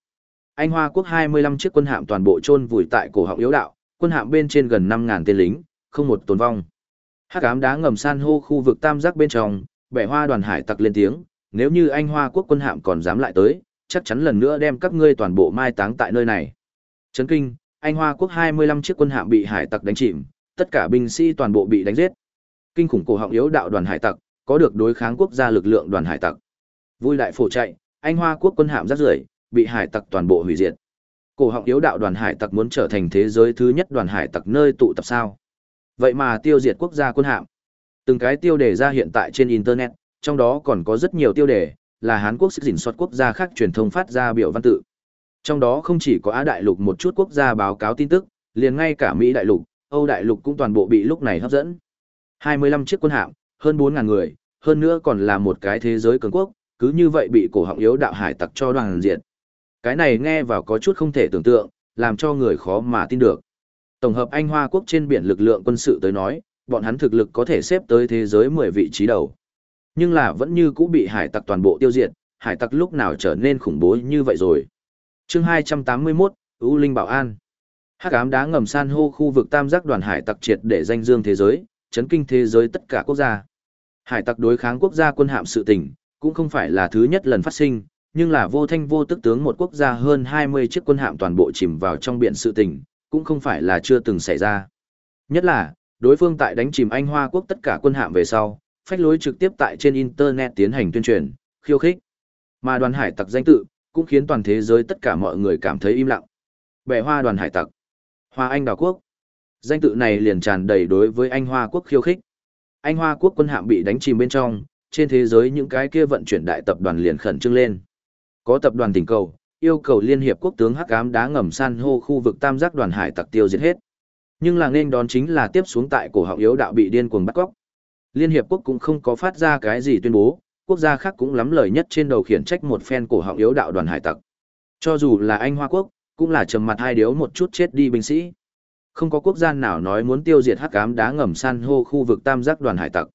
S1: Anh Hoa Quốc 25 chiếc quân hạm toàn bộ chôn vùi tại cổ họng yếu đạo, quân hạm bên trên gần 5.000 tên lính, không một tồn vong. Hắc ám đá ngầm san hô khu vực tam giác bên trong, bẻ hoa đoàn hải tặc lên tiếng, nếu như anh Hoa Quốc quân hạm còn dám lại tới, chắc chắn lần nữa đem các ngươi toàn bộ mai táng tại nơi này. Trấn kinh, anh Hoa Quốc 25 chiếc quân hạm bị hải tặc đánh chìm, tất cả binh sĩ toàn bộ bị đánh giết. Kinh khủng cổ họng yếu đạo đoàn hải tặc, có được đối kháng quốc gia lực lượng đoàn hải tặc. Vui đại phổ chạy, anh Hoa Quốc quân hạm rác rưởi, bị hải tặc toàn bộ hủy diệt. Cổ họng yếu đạo đoàn hải tặc muốn trở thành thế giới thứ nhất đoàn hải tặc nơi tụ tập sao? Vậy mà tiêu diệt quốc gia quân hạm. Từng cái tiêu đề ra hiện tại trên internet, trong đó còn có rất nhiều tiêu đề, là Hán Quốc sức dình soát quốc gia khác truyền thông phát ra biểu văn tự. Trong đó không chỉ có Á Đại Lục một chút quốc gia báo cáo tin tức, liền ngay cả Mỹ Đại Lục, Âu Đại Lục cũng toàn bộ bị lúc này hấp dẫn. 25 chiếc quân hạm, hơn 4.000 người, hơn nữa còn là một cái thế giới cường quốc, cứ như vậy bị cổ họng yếu đạo hải tặc cho đoàn diện. Cái này nghe vào có chút không thể tưởng tượng, làm cho người khó mà tin được. Tổng hợp Anh Hoa quốc trên biển lực lượng quân sự tới nói, bọn hắn thực lực có thể xếp tới thế giới 10 vị trí đầu. Nhưng là vẫn như cũ bị hải tặc toàn bộ tiêu diệt, hải tặc lúc nào trở nên khủng bố như vậy rồi. chương 281, U Linh Bảo An. Hắc ám đá ngầm san hô khu vực tam giác đoàn hải tặc triệt để danh dương thế giới, chấn kinh thế giới tất cả quốc gia. Hải tặc đối kháng quốc gia quân hạm sự tình, cũng không phải là thứ nhất lần phát sinh, nhưng là vô thanh vô tức tướng một quốc gia hơn 20 chiếc quân hạm toàn bộ chìm vào trong biển sự tình, cũng không phải là chưa từng xảy ra. Nhất là, đối phương tại đánh chìm Anh Hoa quốc tất cả quân hạm về sau, phách lối trực tiếp tại trên Internet tiến hành tuyên truyền, khiêu khích. Mà đoàn hải tặc danh tự, cũng khiến toàn thế giới tất cả mọi người cảm thấy im lặng. Bẻ hoa đoàn hải tặc. Hoa Anh đảo quốc. Danh tự này liền tràn đầy đối với Anh Hoa quốc khiêu khích. Anh Hoa quốc quân hạm bị đánh chìm bên trong, trên thế giới những cái kia vận chuyển đại tập đoàn liền khẩn trương lên. Có tập đoàn tỉnh cầu, yêu cầu Liên Hiệp Quốc tướng Hắc Ám đá ngầm san hô khu vực tam giác đoàn hải tặc tiêu diệt hết. Nhưng là nên đón chính là tiếp xuống tại cổ họng yếu đạo bị điên cuồng bắt cóc. Liên Hiệp Quốc cũng không có phát ra cái gì tuyên bố, quốc gia khác cũng lắm lời nhất trên đầu khiển trách một phen cổ họng yếu đạo đoàn hải tặc. Cho dù là Anh Hoa Quốc, cũng là trầm mặt hai điếu một chút chết đi binh sĩ. Không có quốc gia nào nói muốn tiêu diệt hắc ám đá ngầm san hô khu vực tam giác đoàn hải tặc.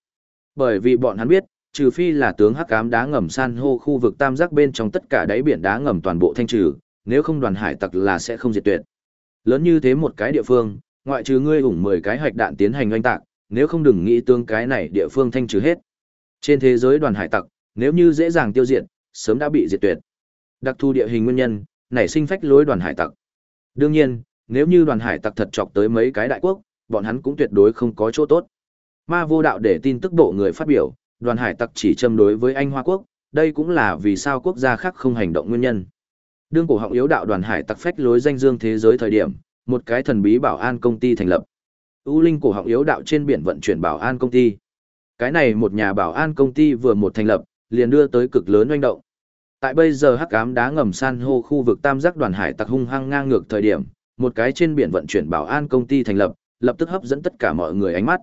S1: Bởi vì bọn hắn biết, trừ phi là tướng hắc ám đá ngầm san hô khu vực tam giác bên trong tất cả đáy biển đá ngầm toàn bộ thanh trừ, nếu không đoàn hải tặc là sẽ không diệt tuyệt. Lớn như thế một cái địa phương, ngoại trừ ngươi ủng 10 cái hạch đạn tiến hành oanh tạc, nếu không đừng nghĩ tương cái này địa phương thanh trừ hết. Trên thế giới đoàn hải tặc, nếu như dễ dàng tiêu diệt, sớm đã bị diệt tuyệt. Đặc thù địa hình nguyên nhân, nảy sinh phách lối đoàn hải tặc. Đương nhiên, nếu như đoàn hải tặc thật chọc tới mấy cái đại quốc, bọn hắn cũng tuyệt đối không có chỗ tốt. Ma vô đạo để tin tức bộ người phát biểu, đoàn hải tặc chỉ châm đối với Anh Hoa Quốc, đây cũng là vì sao quốc gia khác không hành động nguyên nhân. Đương cổ họng yếu đạo đoàn hải tặc phách lối danh dương thế giới thời điểm, một cái thần bí bảo an công ty thành lập. U Linh cổ họng yếu đạo trên biển vận chuyển bảo an công ty. Cái này một nhà bảo an công ty vừa một thành lập, liền đưa tới cực lớn doanh động. Tại bây giờ hắc ám đá ngầm san hô khu vực tam giác đoàn hải tặc hung hăng ngang ngược thời điểm, một cái trên biển vận chuyển bảo an công ty thành lập, lập tức hấp dẫn tất cả mọi người ánh mắt.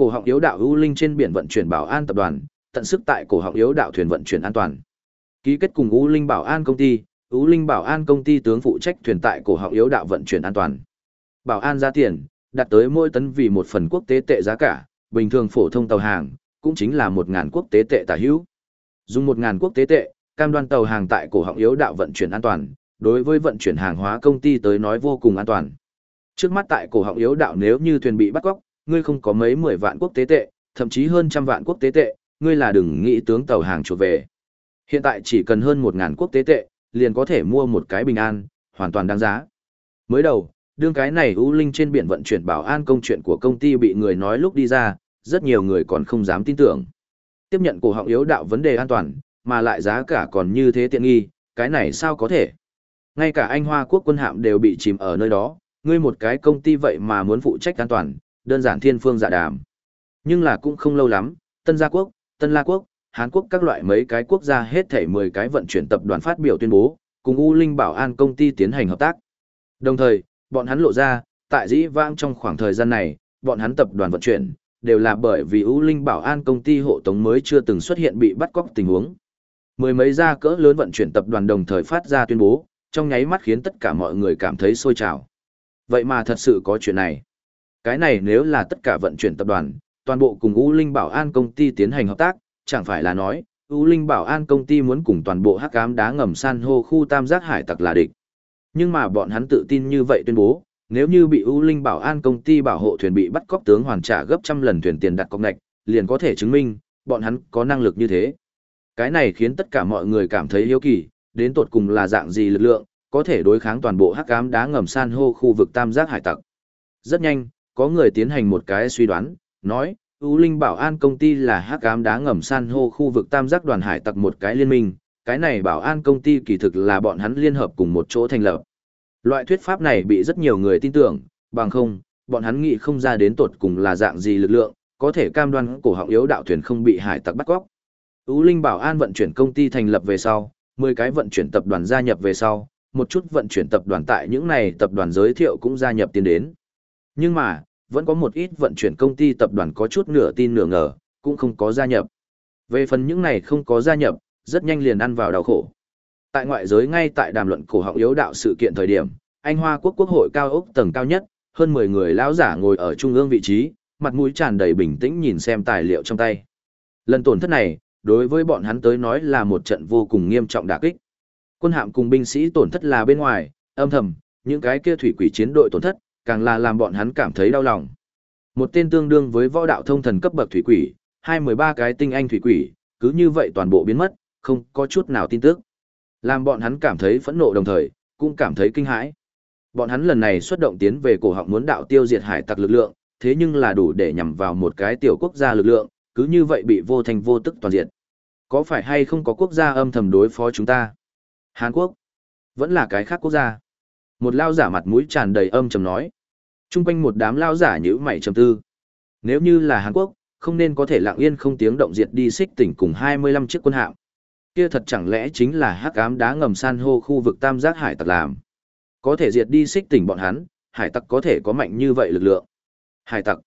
S1: Cổ họng yếu đạo ưu Linh trên biển vận chuyển bảo an tập đoàn, tận sức tại cổ họng yếu đạo thuyền vận chuyển an toàn. Ký kết cùng ưu Linh bảo an công ty, ưu Linh bảo an công ty tướng phụ trách thuyền tại cổ họng yếu đạo vận chuyển an toàn. Bảo an giá tiền, đạt tới mỗi tấn vì một phần quốc tế tệ giá cả, bình thường phổ thông tàu hàng, cũng chính là một ngàn quốc tế tệ tả hữu. Dùng một ngàn quốc tế tệ, cam đoan tàu hàng tại cổ họng yếu đạo vận chuyển an toàn, đối với vận chuyển hàng hóa công ty tới nói vô cùng an toàn. Trước mắt tại cổ họng yếu đạo nếu như thuyền bị bắt cóc, ngươi không có mấy mười vạn quốc tế tệ, thậm chí hơn trăm vạn quốc tế tệ, ngươi là đừng nghĩ tướng tàu hàng chuột về. Hiện tại chỉ cần hơn một ngàn quốc tế tệ, liền có thể mua một cái bình an, hoàn toàn đáng giá. Mới đầu, đương cái này U Linh trên biển vận chuyển bảo an công chuyện của công ty bị người nói lúc đi ra, rất nhiều người còn không dám tin tưởng. Tiếp nhận cổ họng yếu đạo vấn đề an toàn, mà lại giá cả còn như thế tiện nghi, cái này sao có thể? Ngay cả anh Hoa quốc quân hạm đều bị chìm ở nơi đó, ngươi một cái công ty vậy mà muốn phụ trách an toàn, đơn giản thiên phương dạ đàm. Nhưng là cũng không lâu lắm, Tân Gia Quốc, Tân La Quốc, Hàn Quốc các loại mấy cái quốc gia hết thảy 10 cái vận chuyển tập đoàn phát biểu tuyên bố, cùng U Linh Bảo An công ty tiến hành hợp tác. Đồng thời, bọn hắn lộ ra, tại dĩ vãng trong khoảng thời gian này, bọn hắn tập đoàn vận chuyển, đều là bởi vì U Linh Bảo An công ty hộ tống mới chưa từng xuất hiện bị bắt cóc tình huống. Mười mấy gia cỡ lớn vận chuyển tập đoàn đồng thời phát ra tuyên bố, trong nháy mắt khiến tất cả mọi người cảm thấy sôi trào. Vậy mà thật sự có chuyện này. Cái này nếu là tất cả vận chuyển tập đoàn, toàn bộ cùng U Linh Bảo An công ty tiến hành hợp tác, chẳng phải là nói, U Linh Bảo An công ty muốn cùng toàn bộ hắc ám đá ngầm san hô khu tam giác hải tặc là địch. Nhưng mà bọn hắn tự tin như vậy tuyên bố, nếu như bị U Linh Bảo An công ty bảo hộ thuyền bị bắt cóc tướng hoàn trả gấp trăm lần thuyền tiền đặt cọc nạch, liền có thể chứng minh, bọn hắn có năng lực như thế. Cái này khiến tất cả mọi người cảm thấy hiếu kỳ, đến tột cùng là dạng gì lực lượng, có thể đối kháng toàn bộ hắc ám đá ngầm san hô khu vực tam giác hải tặc. Rất nhanh, có người tiến hành một cái suy đoán, nói, U Linh Bảo An công ty là hắc ám đá ngầm san hô khu vực tam giác đoàn hải tặc một cái liên minh, cái này Bảo An công ty kỳ thực là bọn hắn liên hợp cùng một chỗ thành lập. Loại thuyết pháp này bị rất nhiều người tin tưởng, bằng không, bọn hắn nghĩ không ra đến tột cùng là dạng gì lực lượng, có thể cam đoan cổ họng yếu đạo thuyền không bị hải tặc bắt cóc. U Linh Bảo An vận chuyển công ty thành lập về sau, 10 cái vận chuyển tập đoàn gia nhập về sau, một chút vận chuyển tập đoàn tại những này tập đoàn giới thiệu cũng gia nhập tiến đến. Nhưng mà, vẫn có một ít vận chuyển công ty tập đoàn có chút nửa tin nửa ngờ, cũng không có gia nhập. Về phần những này không có gia nhập, rất nhanh liền ăn vào đau khổ. Tại ngoại giới ngay tại đàm luận cổ họng yếu đạo sự kiện thời điểm, Anh Hoa quốc quốc hội cao ốc tầng cao nhất, hơn 10 người lão giả ngồi ở trung ương vị trí, mặt mũi tràn đầy bình tĩnh nhìn xem tài liệu trong tay. Lần tổn thất này, đối với bọn hắn tới nói là một trận vô cùng nghiêm trọng đả kích. Quân hạm cùng binh sĩ tổn thất là bên ngoài, âm thầm, những cái kia thủy quỷ chiến đội tổn thất, càng là làm bọn hắn cảm thấy đau lòng. Một tên tương đương với võ đạo thông thần cấp bậc thủy quỷ, hai mười ba cái tinh anh thủy quỷ, cứ như vậy toàn bộ biến mất, không có chút nào tin tức. Làm bọn hắn cảm thấy phẫn nộ đồng thời, cũng cảm thấy kinh hãi. Bọn hắn lần này xuất động tiến về cổ họng muốn đạo tiêu diệt hải tặc lực lượng, thế nhưng là đủ để nhằm vào một cái tiểu quốc gia lực lượng, cứ như vậy bị vô thành vô tức toàn diện. Có phải hay không có quốc gia âm thầm đối phó chúng ta? Hàn Quốc? Vẫn là cái khác quốc gia. Một lao giả mặt mũi tràn đầy âm trầm nói. Trung quanh một đám lao giả nhữ mày trầm tư. Nếu như là Hàn Quốc, không nên có thể lặng yên không tiếng động diệt đi xích tỉnh cùng 25 chiếc quân hạm. Kia thật chẳng lẽ chính là hắc ám đá ngầm san hô khu vực tam giác hải tặc làm. Có thể diệt đi xích tỉnh bọn hắn, hải tặc có thể có mạnh như vậy lực lượng. Hải tặc.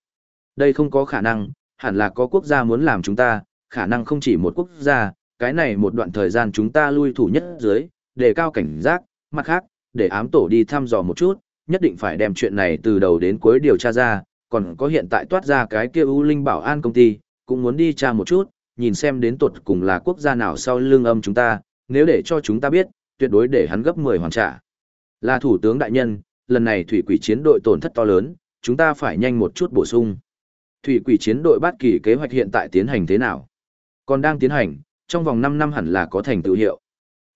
S1: Đây không có khả năng, hẳn là có quốc gia muốn làm chúng ta, khả năng không chỉ một quốc gia, cái này một đoạn thời gian chúng ta lui thủ nhất dưới, đề cao cảnh giác, mặt khác, để ám tổ đi thăm dò một chút, nhất định phải đem chuyện này từ đầu đến cuối điều tra ra, còn có hiện tại toát ra cái kia U Linh Bảo An công ty, cũng muốn đi tra một chút, nhìn xem đến tuột cùng là quốc gia nào sau lưng âm chúng ta, nếu để cho chúng ta biết, tuyệt đối để hắn gấp 10 hoàn trả. Là thủ tướng đại nhân, lần này thủy quỷ chiến đội tổn thất to lớn, chúng ta phải nhanh một chút bổ sung. Thủy quỷ chiến đội bát kỳ kế hoạch hiện tại tiến hành thế nào? Còn đang tiến hành, trong vòng 5 năm hẳn là có thành tựu hiệu.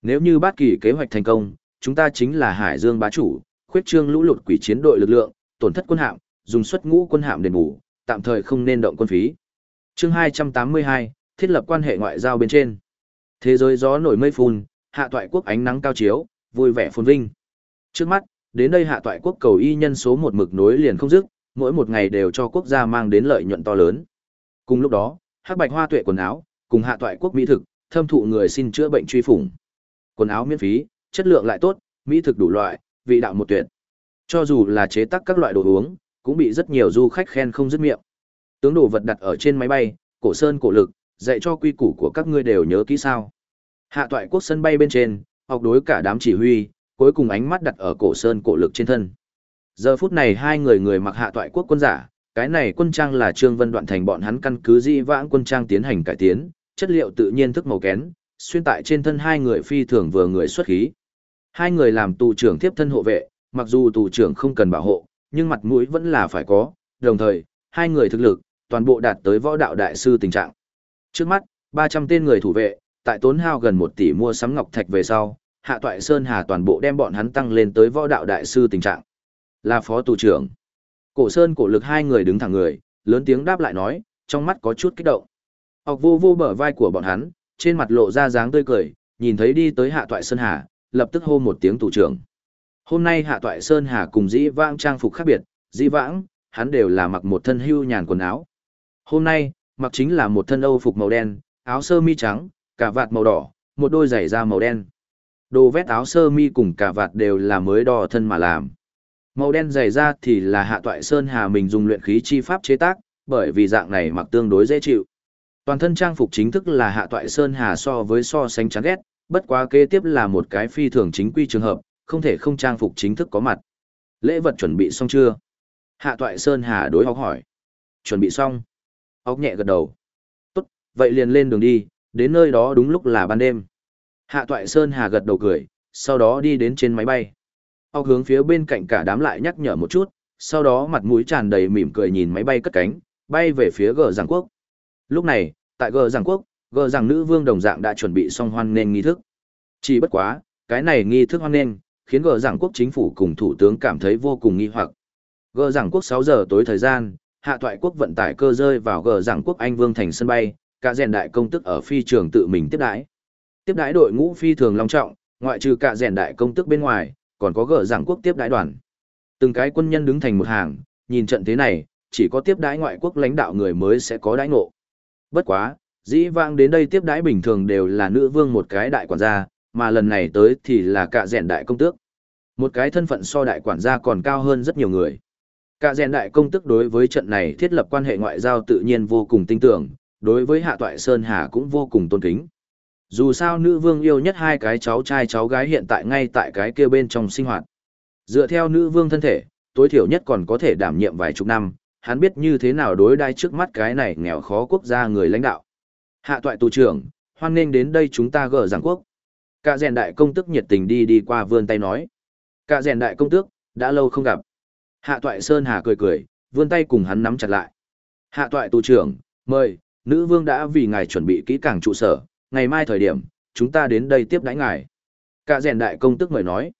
S1: Nếu như bát kỳ kế hoạch thành công, chúng ta chính là Hải Dương bá chủ, khuyết trương lũ lụt quỷ chiến đội lực lượng, tổn thất quân hạm, dùng xuất ngũ quân hạm đền bù, tạm thời không nên động quân phí. Chương 282, thiết lập quan hệ ngoại giao bên trên. Thế giới gió nổi mây phun, hạ toại quốc ánh nắng cao chiếu, vui vẻ phồn vinh. Trước mắt, đến đây hạ toại quốc cầu y nhân số một mực nối liền không dứt, mỗi một ngày đều cho quốc gia mang đến lợi nhuận to lớn. Cùng lúc đó, hắc bạch hoa tuệ quần áo, cùng hạ toại quốc mỹ thực, thâm thụ người xin chữa bệnh truy phủng. Quần áo miễn phí, chất lượng lại tốt, mỹ thực đủ loại, vị đạo một tuyệt. Cho dù là chế tác các loại đồ uống, cũng bị rất nhiều du khách khen không dứt miệng. Tướng đồ vật đặt ở trên máy bay, cổ sơn cổ lực, dạy cho quy củ của các ngươi đều nhớ kỹ sao. Hạ toại quốc sân bay bên trên, học đối cả đám chỉ huy, cuối cùng ánh mắt đặt ở cổ sơn cổ lực trên thân. Giờ phút này hai người người mặc hạ toại quốc quân giả, cái này quân trang là Trương Vân Đoạn thành bọn hắn căn cứ di vãng quân trang tiến hành cải tiến, chất liệu tự nhiên thức màu kén, xuyên tại trên thân hai người phi thường vừa người xuất khí. Hai người làm tù trưởng tiếp thân hộ vệ, mặc dù tù trưởng không cần bảo hộ, nhưng mặt mũi vẫn là phải có, đồng thời, hai người thực lực, toàn bộ đạt tới võ đạo đại sư tình trạng. Trước mắt, 300 tên người thủ vệ, tại tốn hao gần 1 tỷ mua sắm ngọc thạch về sau, Hạ Toại Sơn Hà toàn bộ đem bọn hắn tăng lên tới võ đạo đại sư tình trạng. Là phó tù trưởng. Cổ Sơn cổ lực hai người đứng thẳng người, lớn tiếng đáp lại nói, trong mắt có chút kích động. Học vô vô bờ vai của bọn hắn, trên mặt lộ ra dáng tươi cười, nhìn thấy đi tới Hạ Toại Sơn Hà, lập tức hô một tiếng tù trưởng. Hôm nay Hạ Toại Sơn Hà cùng Dĩ Vãng trang phục khác biệt, Dĩ Vãng, hắn đều là mặc một thân hưu nhàn quần áo. Hôm nay, mặc chính là một thân Âu phục màu đen, áo sơ mi trắng, cà vạt màu đỏ, một đôi giày da màu đen. Đồ vét áo sơ mi cùng cà vạt đều là mới đo thân mà làm. Màu đen giày da thì là Hạ Toại Sơn Hà mình dùng luyện khí chi pháp chế tác, bởi vì dạng này mặc tương đối dễ chịu. Toàn thân trang phục chính thức là Hạ Toại Sơn Hà so với so sánh chán ghét, bất quá kế tiếp là một cái phi thường chính quy trường hợp, không thể không trang phục chính thức có mặt. Lễ vật chuẩn bị xong chưa? Hạ Toại Sơn Hà đối học hỏi. Chuẩn bị xong. Ốc nhẹ gật đầu. Tốt, vậy liền lên đường đi, đến nơi đó đúng lúc là ban đêm. Hạ Toại Sơn Hà gật đầu cười, sau đó đi đến trên máy bay. Ốc hướng phía bên cạnh cả đám lại nhắc nhở một chút, sau đó mặt mũi tràn đầy mỉm cười nhìn máy bay cất cánh, bay về phía gờ giảng quốc. Lúc này, tại gờ giảng quốc, gờ rằng nữ vương đồng dạng đã chuẩn bị xong hoan nên nghi thức. Chỉ bất quá, cái này nghi thức hoan nên, khiến gờ rằng quốc chính phủ cùng thủ tướng cảm thấy vô cùng nghi hoặc. Gờ rằng quốc 6 giờ tối thời gian, hạ toại quốc vận tải cơ rơi vào gờ rằng quốc Anh Vương thành sân bay, cả rèn đại công tức ở phi trường tự mình tiếp đãi. Tiếp đãi đội ngũ phi thường long trọng, ngoại trừ cả rèn đại công tức bên ngoài, còn có gờ rằng quốc tiếp đãi đoàn. Từng cái quân nhân đứng thành một hàng, nhìn trận thế này, chỉ có tiếp đãi ngoại quốc lãnh đạo người mới sẽ có đãi ngộ. Bất quá, dĩ vãng đến đây tiếp đãi bình thường đều là nữ vương một cái đại quản gia, mà lần này tới thì là cả rèn đại công tước. Một cái thân phận so đại quản gia còn cao hơn rất nhiều người. Cả rèn đại công tước đối với trận này thiết lập quan hệ ngoại giao tự nhiên vô cùng tin tưởng, đối với hạ toại Sơn Hà cũng vô cùng tôn kính. Dù sao nữ vương yêu nhất hai cái cháu trai cháu gái hiện tại ngay tại cái kia bên trong sinh hoạt. Dựa theo nữ vương thân thể, tối thiểu nhất còn có thể đảm nhiệm vài chục năm, hắn biết như thế nào đối đai trước mắt cái này nghèo khó quốc gia người lãnh đạo. Hạ toại tù trưởng, hoan nghênh đến đây chúng ta gỡ giảng quốc. Cả rèn đại công tước nhiệt tình đi đi qua vươn tay nói. Cả rèn đại công tước, đã lâu không gặp. Hạ toại Sơn Hà cười cười, vươn tay cùng hắn nắm chặt lại. Hạ toại tù trưởng, mời, nữ vương đã vì ngài chuẩn bị kỹ càng trụ sở, ngày mai thời điểm, chúng ta đến đây tiếp đãi ngài. Cả rèn đại công tước mời nói.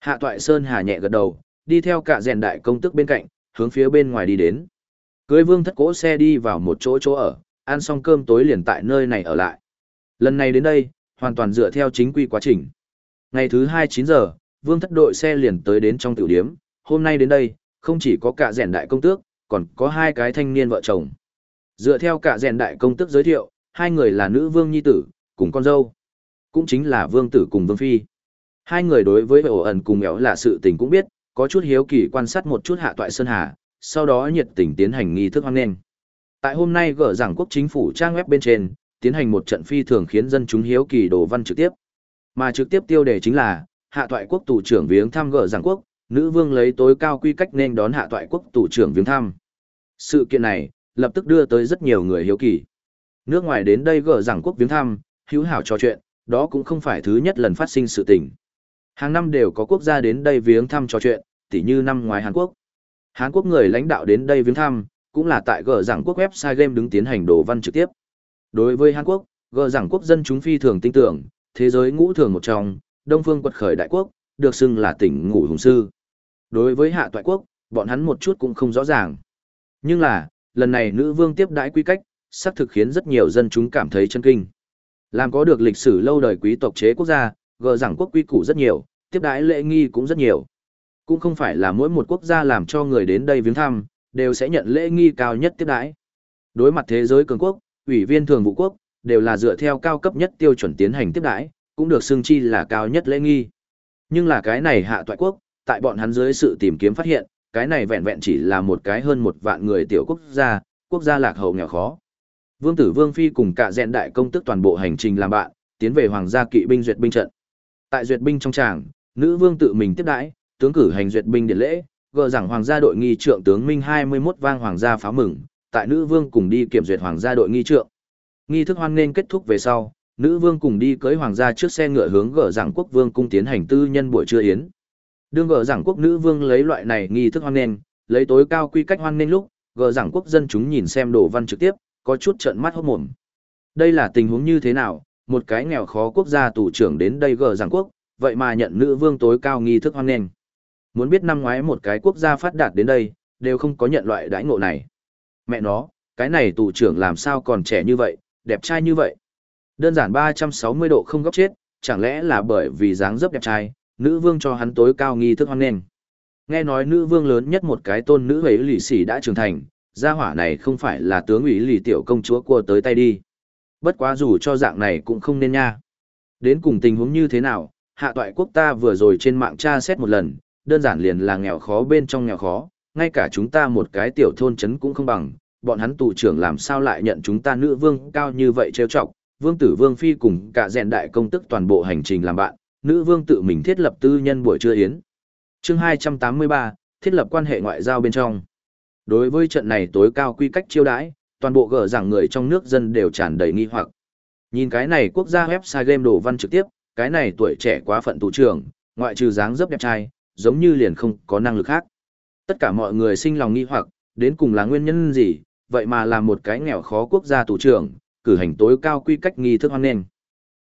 S1: Hạ toại Sơn Hà nhẹ gật đầu, đi theo cả rèn đại công tước bên cạnh, hướng phía bên ngoài đi đến. Cưới vương thất cỗ xe đi vào một chỗ chỗ ở, ăn xong cơm tối liền tại nơi này ở lại. Lần này đến đây, hoàn toàn dựa theo chính quy quá trình. Ngày thứ hai chín giờ, vương thất đội xe liền tới đến trong tiểu điếm, hôm nay đến đây, không chỉ có cả rèn đại công tước, còn có hai cái thanh niên vợ chồng. Dựa theo cả rèn đại công tước giới thiệu, hai người là nữ vương nhi tử, cùng con dâu. Cũng chính là vương tử cùng vương phi. Hai người đối với ổ ẩn cùng éo là sự tình cũng biết, có chút hiếu kỳ quan sát một chút hạ toại Sơn Hà, sau đó nhiệt tình tiến hành nghi thức hoang nghênh. Tại hôm nay gỡ giảng quốc chính phủ trang web bên trên, tiến hành một trận phi thường khiến dân chúng hiếu kỳ đồ văn trực tiếp. Mà trực tiếp tiêu đề chính là, hạ toại quốc tù trưởng viếng thăm gỡ giảng quốc, nữ vương lấy tối cao quy cách nên đón hạ toại quốc tù trưởng viếng thăm. Sự kiện này, lập tức đưa tới rất nhiều người hiếu kỳ. Nước ngoài đến đây gỡ giảng quốc viếng thăm, hữu hảo trò chuyện, đó cũng không phải thứ nhất lần phát sinh sự tình. Hàng năm đều có quốc gia đến đây viếng thăm trò chuyện, tỉ như năm ngoài Hàn Quốc. Hàn Quốc người lãnh đạo đến đây viếng thăm, cũng là tại gờ giảng quốc website game đứng tiến hành đồ văn trực tiếp. Đối với Hàn Quốc, gờ giảng quốc dân chúng phi thường tin tưởng, thế giới ngũ thường một trong, Đông phương quật khởi đại quốc, được xưng là tỉnh ngũ hùng sư. Đối với hạ toại quốc, bọn hắn một chút cũng không rõ ràng. Nhưng là, lần này nữ vương tiếp đãi quy cách, xác thực khiến rất nhiều dân chúng cảm thấy chân kinh. Làm có được lịch sử lâu đời quý tộc chế quốc gia, gờ giảng quốc quy củ rất nhiều, tiếp đãi lễ nghi cũng rất nhiều. Cũng không phải là mỗi một quốc gia làm cho người đến đây viếng thăm, đều sẽ nhận lễ nghi cao nhất tiếp đãi. Đối mặt thế giới cường quốc, ủy viên thường vụ quốc, đều là dựa theo cao cấp nhất tiêu chuẩn tiến hành tiếp đãi, cũng được xưng chi là cao nhất lễ nghi. Nhưng là cái này hạ toại quốc, tại bọn hắn dưới sự tìm kiếm phát hiện, cái này vẹn vẹn chỉ là một cái hơn một vạn người tiểu quốc gia, quốc gia lạc hậu nghèo khó. Vương tử Vương Phi cùng cả dẹn đại công tức toàn bộ hành trình làm bạn, tiến về hoàng gia kỵ binh duyệt binh trận. Tại duyệt binh trong tràng, nữ vương tự mình tiếp đãi, tướng cử hành duyệt binh điện lễ, gờ rằng hoàng gia đội nghi trượng tướng Minh 21 vang hoàng gia pháo mừng, tại nữ vương cùng đi kiểm duyệt hoàng gia đội nghi trượng. Nghi thức hoan nghênh kết thúc về sau, nữ vương cùng đi cưới hoàng gia trước xe ngựa hướng gờ rằng quốc vương cung tiến hành tư nhân buổi trưa yến. Đương gờ rằng quốc nữ vương lấy loại này nghi thức hoan nghênh, lấy tối cao quy cách hoan nghênh lúc, gờ rằng quốc dân chúng nhìn xem đồ văn trực tiếp, có chút trợn mắt hốt mồm. Đây là tình huống như thế nào, một cái nghèo khó quốc gia tù trưởng đến đây gờ rằng quốc, vậy mà nhận nữ vương tối cao nghi thức hoan nghênh. Muốn biết năm ngoái một cái quốc gia phát đạt đến đây, đều không có nhận loại đãi ngộ này. Mẹ nó, cái này tù trưởng làm sao còn trẻ như vậy, đẹp trai như vậy. Đơn giản 360 độ không góc chết, chẳng lẽ là bởi vì dáng dấp đẹp trai, nữ vương cho hắn tối cao nghi thức hoan nghênh. Nghe nói nữ vương lớn nhất một cái tôn nữ ấy lì xỉ đã trưởng thành, gia hỏa này không phải là tướng ủy lì tiểu công chúa cua tới tay đi. Bất quá dù cho dạng này cũng không nên nha. Đến cùng tình huống như thế nào, hạ toại quốc ta vừa rồi trên mạng tra xét một lần, đơn giản liền là nghèo khó bên trong nghèo khó, ngay cả chúng ta một cái tiểu thôn trấn cũng không bằng, bọn hắn tù trưởng làm sao lại nhận chúng ta nữ vương cao như vậy trêu chọc, vương tử vương phi cùng cả rèn đại công tức toàn bộ hành trình làm bạn, nữ vương tự mình thiết lập tư nhân buổi trưa yến. Chương 283, thiết lập quan hệ ngoại giao bên trong. Đối với trận này tối cao quy cách chiêu đãi, toàn bộ gở rằng người trong nước dân đều tràn đầy nghi hoặc. Nhìn cái này quốc gia website game đồ văn trực tiếp, cái này tuổi trẻ quá phận tù trưởng, ngoại trừ dáng dấp đẹp trai, giống như liền không có năng lực khác. Tất cả mọi người sinh lòng nghi hoặc, đến cùng là nguyên nhân gì, vậy mà là một cái nghèo khó quốc gia tù trưởng, cử hành tối cao quy cách nghi thức hoan nghênh.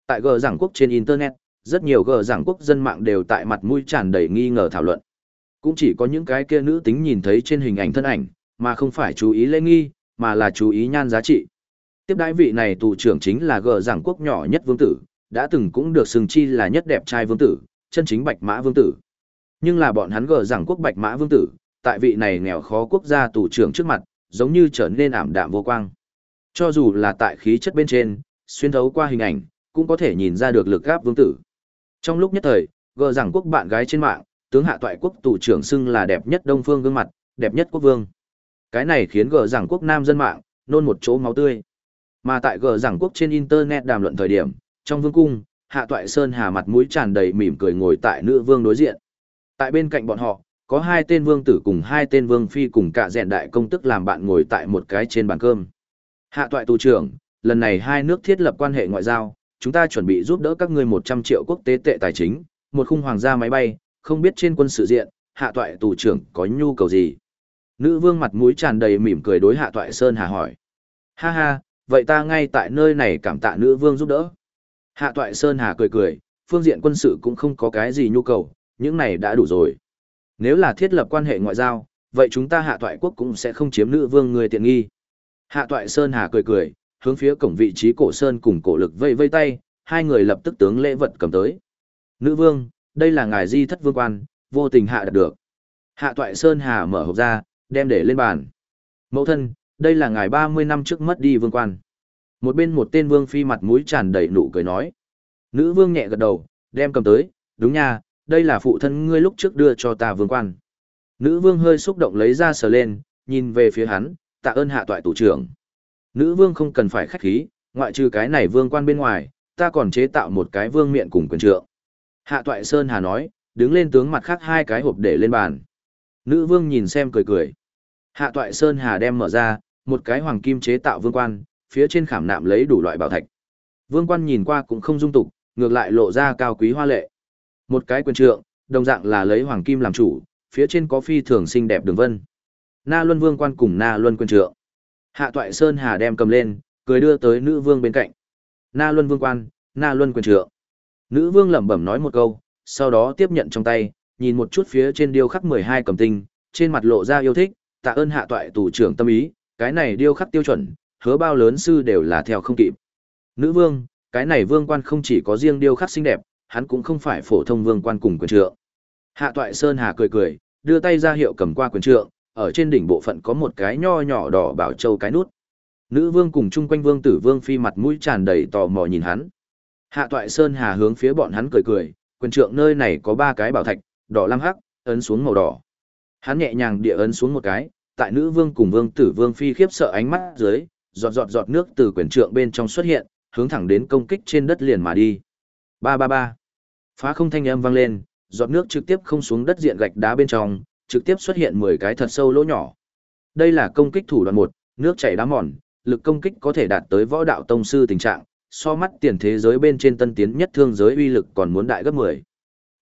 S1: Tại gờ giảng quốc trên internet, rất nhiều gờ giảng quốc dân mạng đều tại mặt mũi tràn đầy nghi ngờ thảo luận. Cũng chỉ có những cái kia nữ tính nhìn thấy trên hình ảnh thân ảnh, mà không phải chú ý lễ nghi, mà là chú ý nhan giá trị. Tiếp đãi vị này tù trưởng chính là gờ giảng quốc nhỏ nhất vương tử, đã từng cũng được xưng chi là nhất đẹp trai vương tử, chân chính bạch mã vương tử. Nhưng là bọn hắn gờ rằng quốc bạch mã vương tử, tại vị này nghèo khó quốc gia tù trưởng trước mặt, giống như trở nên ảm đạm vô quang. Cho dù là tại khí chất bên trên, xuyên thấu qua hình ảnh, cũng có thể nhìn ra được lực gáp vương tử. Trong lúc nhất thời, gờ rằng quốc bạn gái trên mạng, tướng hạ toại quốc tù trưởng xưng là đẹp nhất đông phương gương mặt, đẹp nhất quốc vương. Cái này khiến gờ rằng quốc nam dân mạng, nôn một chỗ máu tươi. Mà tại gờ rằng quốc trên internet đàm luận thời điểm, trong vương cung, hạ toại sơn hà mặt mũi tràn đầy mỉm cười ngồi tại nữ vương đối diện. Tại bên cạnh bọn họ, có hai tên vương tử cùng hai tên vương phi cùng cả rèn đại công tức làm bạn ngồi tại một cái trên bàn cơm. Hạ toại tù trưởng, lần này hai nước thiết lập quan hệ ngoại giao, chúng ta chuẩn bị giúp đỡ các ngươi 100 triệu quốc tế tệ tài chính, một khung hoàng gia máy bay, không biết trên quân sự diện, hạ toại tù trưởng có nhu cầu gì. Nữ vương mặt mũi tràn đầy mỉm cười đối hạ toại Sơn Hà hỏi. Ha ha, vậy ta ngay tại nơi này cảm tạ nữ vương giúp đỡ. Hạ toại Sơn Hà cười cười, phương diện quân sự cũng không có cái gì nhu cầu, những này đã đủ rồi. Nếu là thiết lập quan hệ ngoại giao, vậy chúng ta hạ toại quốc cũng sẽ không chiếm nữ vương người tiện nghi. Hạ toại Sơn Hà cười cười, hướng phía cổng vị trí cổ Sơn cùng cổ lực vây vây tay, hai người lập tức tướng lễ vật cầm tới. Nữ vương, đây là ngài di thất vương quan, vô tình hạ đạt được. Hạ toại Sơn Hà mở hộp ra, đem để lên bàn. Mẫu thân, đây là ngài 30 năm trước mất đi vương quan. Một bên một tên vương phi mặt mũi tràn đầy nụ cười nói. Nữ vương nhẹ gật đầu, đem cầm tới, đúng nha, đây là phụ thân ngươi lúc trước đưa cho ta vương quan. Nữ vương hơi xúc động lấy ra sờ lên, nhìn về phía hắn, tạ ơn hạ toại tủ trưởng. Nữ vương không cần phải khách khí, ngoại trừ cái này vương quan bên ngoài, ta còn chế tạo một cái vương miện cùng quyền trượng. Hạ toại Sơn Hà nói, đứng lên tướng mặt khác hai cái hộp để lên bàn. Nữ vương nhìn xem cười cười. Hạ toại Sơn Hà đem mở ra, một cái hoàng kim chế tạo vương quan, phía trên khảm nạm lấy đủ loại bảo thạch. Vương quan nhìn qua cũng không dung tục, ngược lại lộ ra cao quý hoa lệ. Một cái quyền trượng, đồng dạng là lấy hoàng kim làm chủ, phía trên có phi thường xinh đẹp đường vân. Na Luân Vương quan cùng Na Luân quyền trượng. Hạ Toại Sơn Hà đem cầm lên, cười đưa tới nữ vương bên cạnh. Na Luân Vương quan, Na Luân quyền trượng. Nữ vương lẩm bẩm nói một câu, sau đó tiếp nhận trong tay, nhìn một chút phía trên điêu khắc 12 cầm tinh, trên mặt lộ ra yêu thích, tạ ơn hạ toại tù trưởng tâm ý, cái này điêu khắc tiêu chuẩn, hứa bao lớn sư đều là theo không kịp. Nữ vương, cái này vương quan không chỉ có riêng điêu khắc xinh đẹp, hắn cũng không phải phổ thông vương quan cùng quyền trượng. Hạ toại Sơn Hà cười cười, đưa tay ra hiệu cầm qua quyền trượng, ở trên đỉnh bộ phận có một cái nho nhỏ đỏ bảo châu cái nút. Nữ vương cùng chung quanh vương tử vương phi mặt mũi tràn đầy tò mò nhìn hắn. Hạ toại Sơn Hà hướng phía bọn hắn cười cười, quyền trượng nơi này có ba cái bảo thạch, đỏ lam hắc, ấn xuống màu đỏ. Hắn nhẹ nhàng địa ấn xuống một cái, tại nữ vương cùng vương tử vương phi khiếp sợ ánh mắt dưới, giọt giọt giọt nước từ quyền trượng bên trong xuất hiện, hướng thẳng đến công kích trên đất liền mà đi. Ba ba ba. Phá không thanh âm vang lên, giọt nước trực tiếp không xuống đất diện gạch đá bên trong, trực tiếp xuất hiện 10 cái thật sâu lỗ nhỏ. Đây là công kích thủ đoạn 1, nước chảy đá mòn, lực công kích có thể đạt tới võ đạo tông sư tình trạng, so mắt tiền thế giới bên trên tân tiến nhất thương giới uy lực còn muốn đại gấp 10.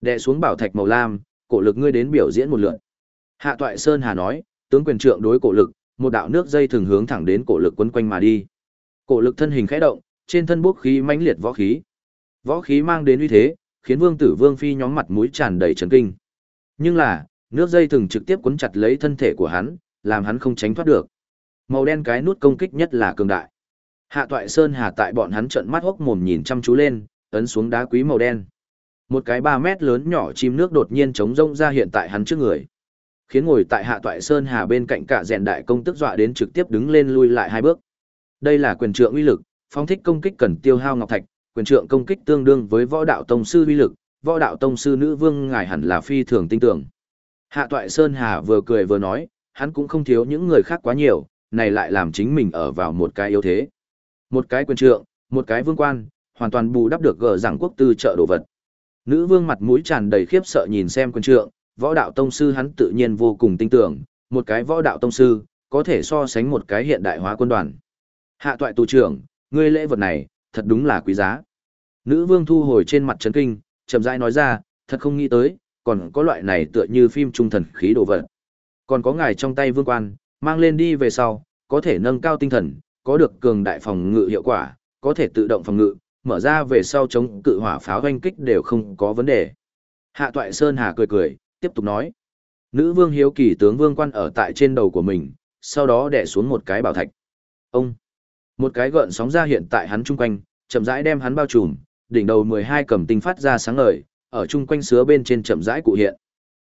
S1: Đệ xuống bảo thạch màu lam, cổ lực ngươi đến biểu diễn một lượt. Hạ Toại Sơn Hà nói, tướng quyền trượng đối cổ lực, một đạo nước dây thường hướng thẳng đến cổ lực quấn quanh mà đi. Cổ lực thân hình khẽ động, trên thân bốc khí mãnh liệt võ khí. Võ khí mang đến uy thế, khiến Vương Tử Vương phi nhóm mặt mũi tràn đầy trấn kinh. Nhưng là, nước dây thừng trực tiếp cuốn chặt lấy thân thể của hắn, làm hắn không tránh thoát được. Màu đen cái nút công kích nhất là cường đại. Hạ Toại Sơn Hà tại bọn hắn trợn mắt hốc mồm nhìn chăm chú lên, ấn xuống đá quý màu đen. Một cái 3 mét lớn nhỏ chim nước đột nhiên trống rông ra hiện tại hắn trước người. Khiến ngồi tại Hạ Toại Sơn Hà bên cạnh cả rèn đại công tức dọa đến trực tiếp đứng lên lui lại hai bước. Đây là quyền trượng uy lực, phong thích công kích cần tiêu hao ngọc thạch, quyền trượng công kích tương đương với võ đạo tông sư uy lực, võ đạo tông sư nữ vương ngài hẳn là phi thường tinh tưởng. Hạ Toại Sơn Hà vừa cười vừa nói, hắn cũng không thiếu những người khác quá nhiều, này lại làm chính mình ở vào một cái yếu thế. Một cái quyền trượng, một cái vương quan, hoàn toàn bù đắp được gỡ rằng quốc tư trợ đồ vật. Nữ vương mặt mũi tràn đầy khiếp sợ nhìn xem quyền trượng, võ đạo tông sư hắn tự nhiên vô cùng tin tưởng, một cái võ đạo tông sư, có thể so sánh một cái hiện đại hóa quân đoàn. Hạ toại tù trưởng, ngươi lễ vật này, thật đúng là quý giá. Nữ vương thu hồi trên mặt chấn kinh, chậm rãi nói ra, thật không nghĩ tới, còn có loại này tựa như phim trung thần khí đồ vật. Còn có ngài trong tay vương quan, mang lên đi về sau, có thể nâng cao tinh thần, có được cường đại phòng ngự hiệu quả, có thể tự động phòng ngự, mở ra về sau chống cự hỏa pháo hoanh kích đều không có vấn đề. Hạ Toại Sơn Hà cười cười, tiếp tục nói. Nữ vương hiếu kỳ tướng vương quan ở tại trên đầu của mình, sau đó đè xuống một cái bảo thạch. Ông! Một cái gợn sóng ra hiện tại hắn chung quanh, chậm rãi đem hắn bao trùm, đỉnh đầu 12 cầm tinh phát ra sáng ngời, ở chung quanh sứa bên trên chậm rãi cụ hiện.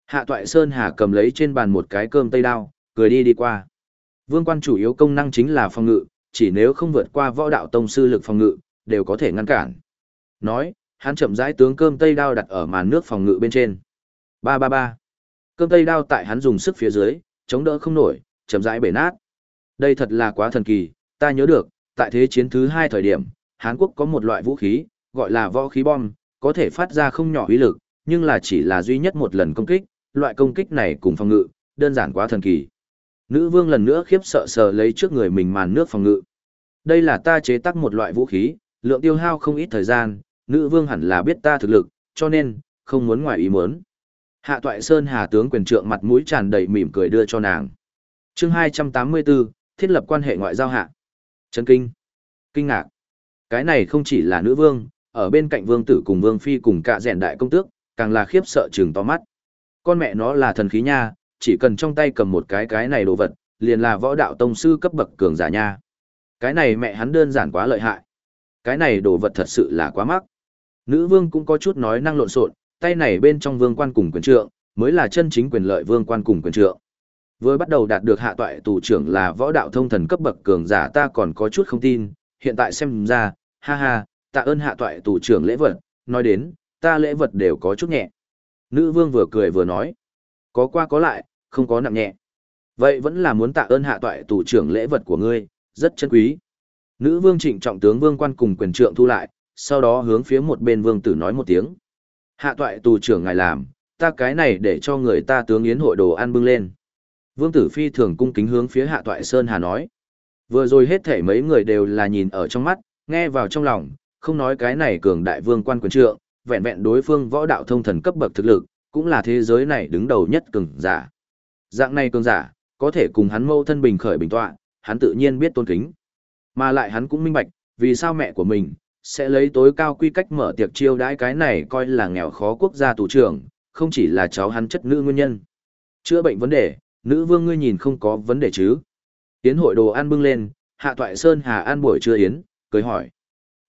S1: Hạ Toại Sơn Hà cầm lấy trên bàn một cái cơm tây đao, cười đi đi qua. Vương quan chủ yếu công năng chính là phòng ngự, chỉ nếu không vượt qua võ đạo tông sư lực phòng ngự, đều có thể ngăn cản. Nói, hắn chậm rãi tướng cơm tây đao đặt ở màn nước phòng ngự bên trên. Ba ba ba. Cơm tây đao tại hắn dùng sức phía dưới, chống đỡ không nổi, chậm rãi bể nát. Đây thật là quá thần kỳ, ta nhớ được, tại thế chiến thứ hai thời điểm, Hán Quốc có một loại vũ khí, gọi là võ khí bom, có thể phát ra không nhỏ uy lực, nhưng là chỉ là duy nhất một lần công kích, loại công kích này cùng phòng ngự, đơn giản quá thần kỳ. Nữ vương lần nữa khiếp sợ sờ lấy trước người mình màn nước phòng ngự. Đây là ta chế tác một loại vũ khí, lượng tiêu hao không ít thời gian, nữ vương hẳn là biết ta thực lực, cho nên, không muốn ngoài ý muốn. Hạ toại Sơn Hà tướng quyền trượng mặt mũi tràn đầy mỉm cười đưa cho nàng. chương 284, thiết lập quan hệ ngoại giao hạ. Chấn kinh. Kinh ngạc. Cái này không chỉ là nữ vương, ở bên cạnh vương tử cùng vương phi cùng cả rèn đại công tước, càng là khiếp sợ trừng to mắt. Con mẹ nó là thần khí nha, chỉ cần trong tay cầm một cái cái này đồ vật, liền là võ đạo tông sư cấp bậc cường giả nha. Cái này mẹ hắn đơn giản quá lợi hại. Cái này đồ vật thật sự là quá mắc. Nữ vương cũng có chút nói năng lộn xộn, tay này bên trong vương quan cùng quyền trượng, mới là chân chính quyền lợi vương quan cùng quyền trượng. Vừa bắt đầu đạt được hạ toại tù trưởng là võ đạo thông thần cấp bậc cường giả ta còn có chút không tin, hiện tại xem ra, ha ha, tạ ơn hạ toại tù trưởng lễ vật, nói đến, ta lễ vật đều có chút nhẹ. Nữ vương vừa cười vừa nói, có qua có lại, không có nặng nhẹ. Vậy vẫn là muốn tạ ơn hạ toại tù trưởng lễ vật của ngươi, rất chân quý. Nữ vương trịnh trọng tướng vương quan cùng quyền trượng thu lại, sau đó hướng phía một bên vương tử nói một tiếng. Hạ toại tù trưởng ngài làm, ta cái này để cho người ta tướng yến hội đồ ăn bưng lên. Vương tử phi thường cung kính hướng phía hạ toại Sơn Hà nói. Vừa rồi hết thể mấy người đều là nhìn ở trong mắt, nghe vào trong lòng, không nói cái này cường đại vương quan quyền trượng, vẹn vẹn đối phương võ đạo thông thần cấp bậc thực lực, cũng là thế giới này đứng đầu nhất cường giả. Dạng này cường giả, có thể cùng hắn mâu thân bình khởi bình tọa, hắn tự nhiên biết tôn kính. Mà lại hắn cũng minh bạch, vì sao mẹ của mình, sẽ lấy tối cao quy cách mở tiệc chiêu đãi cái này coi là nghèo khó quốc gia tù trưởng, không chỉ là cháu hắn chất nữ nguyên nhân. Chữa bệnh vấn đề, nữ vương ngươi nhìn không có vấn đề chứ. Yến hội đồ ăn bưng lên, hạ toại sơn hà ăn buổi trưa yến, cười hỏi.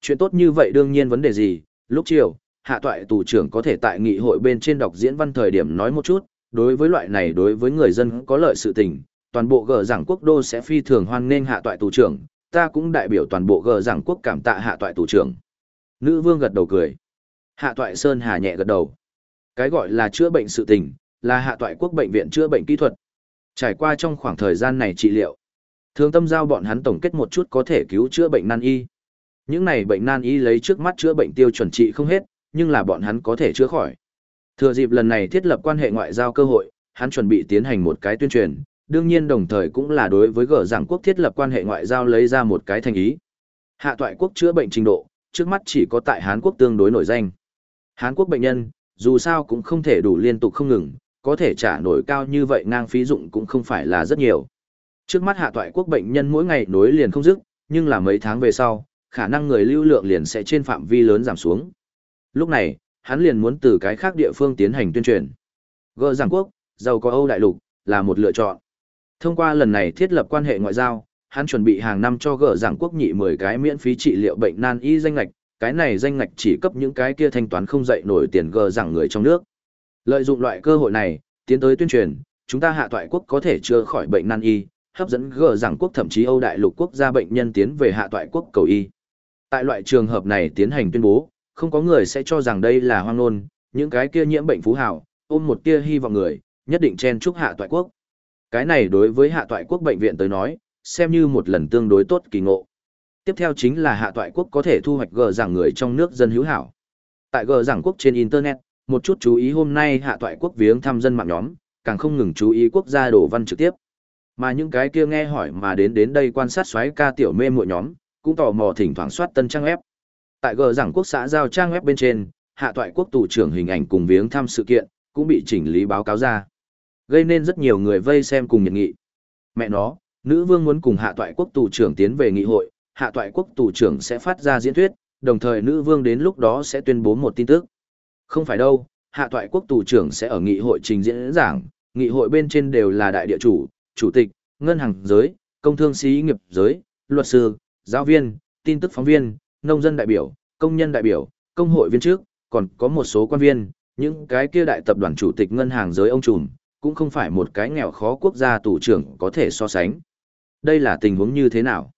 S1: Chuyện tốt như vậy đương nhiên vấn đề gì, lúc chiều, hạ toại tù trưởng có thể tại nghị hội bên trên đọc diễn văn thời điểm nói một chút, đối với loại này đối với người dân có lợi sự tình, toàn bộ gờ giảng quốc đô sẽ phi thường hoan nghênh hạ toại tù trưởng, ta cũng đại biểu toàn bộ gờ giảng quốc cảm tạ hạ toại tù trưởng. Nữ vương gật đầu cười. Hạ toại Sơn Hà nhẹ gật đầu. Cái gọi là chữa bệnh sự tình, là hạ toại quốc bệnh viện chữa bệnh kỹ thuật. Trải qua trong khoảng thời gian này trị liệu, thường tâm giao bọn hắn tổng kết một chút có thể cứu chữa bệnh nan y. Những này bệnh nan y lấy trước mắt chữa bệnh tiêu chuẩn trị không hết, nhưng là bọn hắn có thể chữa khỏi. Thừa dịp lần này thiết lập quan hệ ngoại giao cơ hội, hắn chuẩn bị tiến hành một cái tuyên truyền, đương nhiên đồng thời cũng là đối với gở giảng quốc thiết lập quan hệ ngoại giao lấy ra một cái thành ý. Hạ toại quốc chữa bệnh trình độ, trước mắt chỉ có tại Hán quốc tương đối nổi danh. Hán quốc bệnh nhân, dù sao cũng không thể đủ liên tục không ngừng, có thể trả nổi cao như vậy ngang phí dụng cũng không phải là rất nhiều. Trước mắt hạ toại quốc bệnh nhân mỗi ngày nối liền không dứt, nhưng là mấy tháng về sau, khả năng người lưu lượng liền sẽ trên phạm vi lớn giảm xuống. Lúc này, hắn liền muốn từ cái khác địa phương tiến hành tuyên truyền. Gỡ giảng quốc, giàu có Âu đại lục, là một lựa chọn. Thông qua lần này thiết lập quan hệ ngoại giao, hắn chuẩn bị hàng năm cho gỡ giảng quốc nhị 10 cái miễn phí trị liệu bệnh nan y danh ngạch, cái này danh ngạch chỉ cấp những cái kia thanh toán không dậy nổi tiền gỡ giảng người trong nước. Lợi dụng loại cơ hội này, tiến tới tuyên truyền, chúng ta hạ toại quốc có thể chữa khỏi bệnh nan y, hấp dẫn gờ giảng quốc thậm chí Âu đại lục quốc gia bệnh nhân tiến về hạ toại quốc cầu y. Tại loại trường hợp này tiến hành tuyên bố, không có người sẽ cho rằng đây là hoang ngôn, những cái kia nhiễm bệnh phú hào, ôm một tia hy vọng người, nhất định chen chúc hạ toại quốc. Cái này đối với hạ toại quốc bệnh viện tới nói, xem như một lần tương đối tốt kỳ ngộ. Tiếp theo chính là hạ toại quốc có thể thu hoạch gờ giảng người trong nước dân hữu hảo. Tại gờ giảng quốc trên Internet, một chút chú ý hôm nay hạ toại quốc viếng thăm dân mạng nhóm, càng không ngừng chú ý quốc gia đổ văn trực tiếp. Mà những cái kia nghe hỏi mà đến đến đây quan sát xoáy ca tiểu mê muội nhóm, cũng tò mò thỉnh thoảng soát tân trang web. Tại gờ giảng quốc xã giao trang web bên trên, hạ toại quốc tù trưởng hình ảnh cùng viếng thăm sự kiện, cũng bị chỉnh lý báo cáo ra. Gây nên rất nhiều người vây xem cùng nhiệt nghị. Mẹ nó, nữ vương muốn cùng hạ toại quốc tù trưởng tiến về nghị hội, hạ toại quốc tù trưởng sẽ phát ra diễn thuyết, đồng thời nữ vương đến lúc đó sẽ tuyên bố một tin tức. Không phải đâu, hạ toại quốc tù trưởng sẽ ở nghị hội trình diễn giảng, nghị hội bên trên đều là đại địa chủ, chủ tịch, ngân hàng giới, công thương sĩ nghiệp giới, luật sư, giáo viên, tin tức phóng viên, nông dân đại biểu, công nhân đại biểu, công hội viên trước, còn có một số quan viên, những cái kia đại tập đoàn chủ tịch ngân hàng giới ông trùm, cũng không phải một cái nghèo khó quốc gia tù trưởng có thể so sánh. Đây là tình huống như thế nào?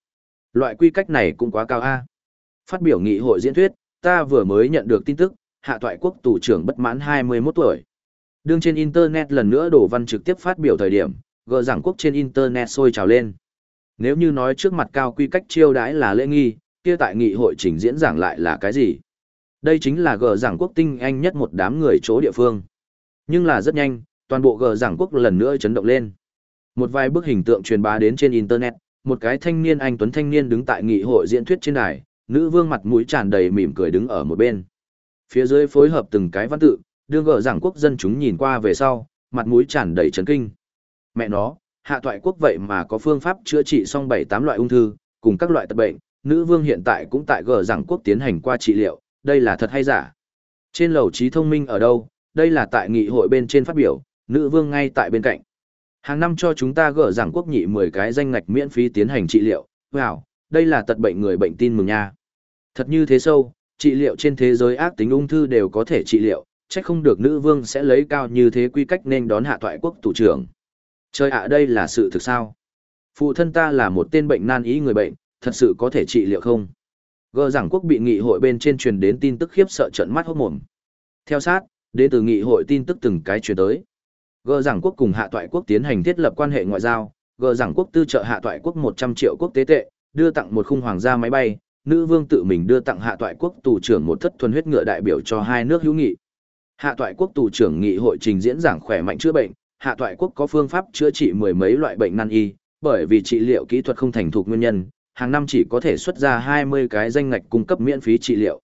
S1: Loại quy cách này cũng quá cao a. Phát biểu nghị hội diễn thuyết, ta vừa mới nhận được tin tức, hạ toại quốc tù trưởng bất mãn 21 tuổi. Đương trên Internet lần nữa đổ văn trực tiếp phát biểu thời điểm, gỡ giảng quốc trên Internet sôi trào lên. Nếu như nói trước mặt cao quy cách chiêu đãi là lễ nghi, kia tại nghị hội trình diễn giảng lại là cái gì? Đây chính là gờ giảng quốc tinh anh nhất một đám người chỗ địa phương. Nhưng là rất nhanh, toàn bộ gờ giảng quốc lần nữa chấn động lên. Một vài bức hình tượng truyền bá đến trên Internet, một cái thanh niên anh tuấn thanh niên đứng tại nghị hội diễn thuyết trên đài, nữ vương mặt mũi tràn đầy mỉm cười đứng ở một bên. Phía dưới phối hợp từng cái văn tự, đương gờ giảng quốc dân chúng nhìn qua về sau, mặt mũi tràn đầy chấn kinh. Mẹ nó, hạ toại quốc vậy mà có phương pháp chữa trị xong bảy tám loại ung thư, cùng các loại tật bệnh, nữ vương hiện tại cũng tại gờ giảng quốc tiến hành qua trị liệu, đây là thật hay giả? Trên lầu trí thông minh ở đâu, đây là tại nghị hội bên trên phát biểu, nữ vương ngay tại bên cạnh. Hàng năm cho chúng ta gỡ giảng quốc nhị 10 cái danh ngạch miễn phí tiến hành trị liệu, wow, đây là tật bệnh người bệnh tin mừng nha. Thật như thế sâu, trị liệu trên thế giới ác tính ung thư đều có thể trị liệu, chắc không được nữ vương sẽ lấy cao như thế quy cách nên đón hạ toại quốc thủ trưởng. Chơi ạ đây là sự thực sao? Phụ thân ta là một tên bệnh nan ý người bệnh, thật sự có thể trị liệu không? Gờ giảng quốc bị nghị hội bên trên truyền đến tin tức khiếp sợ trận mắt hốt mồm. Theo sát, đến từ nghị hội tin tức từng cái truyền tới. Gờ giảng quốc cùng hạ toại quốc tiến hành thiết lập quan hệ ngoại giao, gờ giảng quốc tư trợ hạ toại quốc 100 triệu quốc tế tệ, đưa tặng một khung hoàng gia máy bay, nữ vương tự mình đưa tặng hạ toại quốc tù trưởng một thất thuần huyết ngựa đại biểu cho hai nước hữu nghị. Hạ toại quốc tù trưởng nghị hội trình diễn giảng khỏe mạnh chữa bệnh, hạ toại quốc có phương pháp chữa trị mười mấy loại bệnh nan y, bởi vì trị liệu kỹ thuật không thành thục nguyên nhân, hàng năm chỉ có thể xuất ra 20 cái danh ngạch cung cấp miễn phí trị liệu.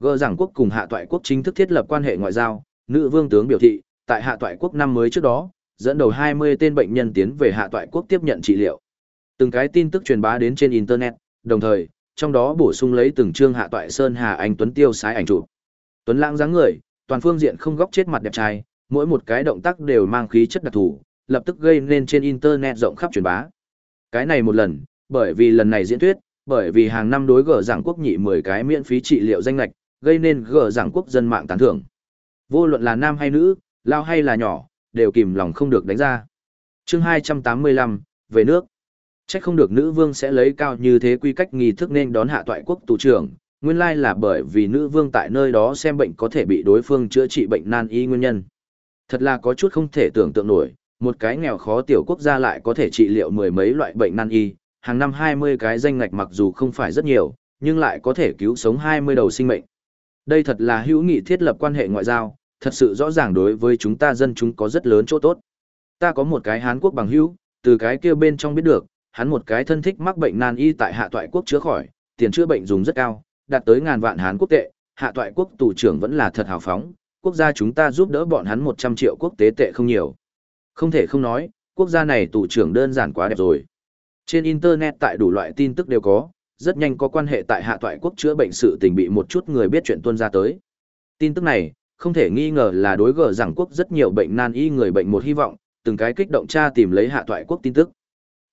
S1: Gờ giảng quốc cùng hạ toại quốc chính thức thiết lập quan hệ ngoại giao, nữ vương tướng biểu thị, tại hạ toại quốc năm mới trước đó, dẫn đầu 20 tên bệnh nhân tiến về hạ toại quốc tiếp nhận trị liệu. Từng cái tin tức truyền bá đến trên internet, đồng thời, trong đó bổ sung lấy từng chương hạ toại sơn hà anh tuấn tiêu sái ảnh chụp. Tuấn lãng dáng người, toàn phương diện không góc chết mặt đẹp trai, mỗi một cái động tác đều mang khí chất đặc thù, lập tức gây nên trên internet rộng khắp truyền bá. Cái này một lần, bởi vì lần này diễn thuyết, bởi vì hàng năm đối gở giảng quốc nhị 10 cái miễn phí trị liệu danh lạch, gây nên gở giảng quốc dân mạng tán thưởng. Vô luận là nam hay nữ, lao hay là nhỏ, đều kìm lòng không được đánh ra. chương 285, về nước. Chắc không được nữ vương sẽ lấy cao như thế quy cách nghi thức nên đón hạ toại quốc tù trưởng, nguyên lai là bởi vì nữ vương tại nơi đó xem bệnh có thể bị đối phương chữa trị bệnh nan y nguyên nhân. Thật là có chút không thể tưởng tượng nổi, một cái nghèo khó tiểu quốc gia lại có thể trị liệu mười mấy loại bệnh nan y, hàng năm 20 cái danh ngạch mặc dù không phải rất nhiều, nhưng lại có thể cứu sống 20 đầu sinh mệnh. Đây thật là hữu nghị thiết lập quan hệ ngoại giao, thật sự rõ ràng đối với chúng ta dân chúng có rất lớn chỗ tốt. Ta có một cái Hán quốc bằng hữu, từ cái kia bên trong biết được, hắn một cái thân thích mắc bệnh nan y tại hạ toại quốc chữa khỏi, tiền chữa bệnh dùng rất cao, đạt tới ngàn vạn Hán quốc tệ, hạ toại quốc tù trưởng vẫn là thật hào phóng, quốc gia chúng ta giúp đỡ bọn hắn 100 triệu quốc tế tệ không nhiều. Không thể không nói, quốc gia này tù trưởng đơn giản quá đẹp rồi. Trên Internet tại đủ loại tin tức đều có, rất nhanh có quan hệ tại hạ toại quốc chữa bệnh sự tình bị một chút người biết chuyện tuân ra tới. Tin tức này, không thể nghi ngờ là đối gờ rằng quốc rất nhiều bệnh nan y người bệnh một hy vọng, từng cái kích động tra tìm lấy hạ toại quốc tin tức.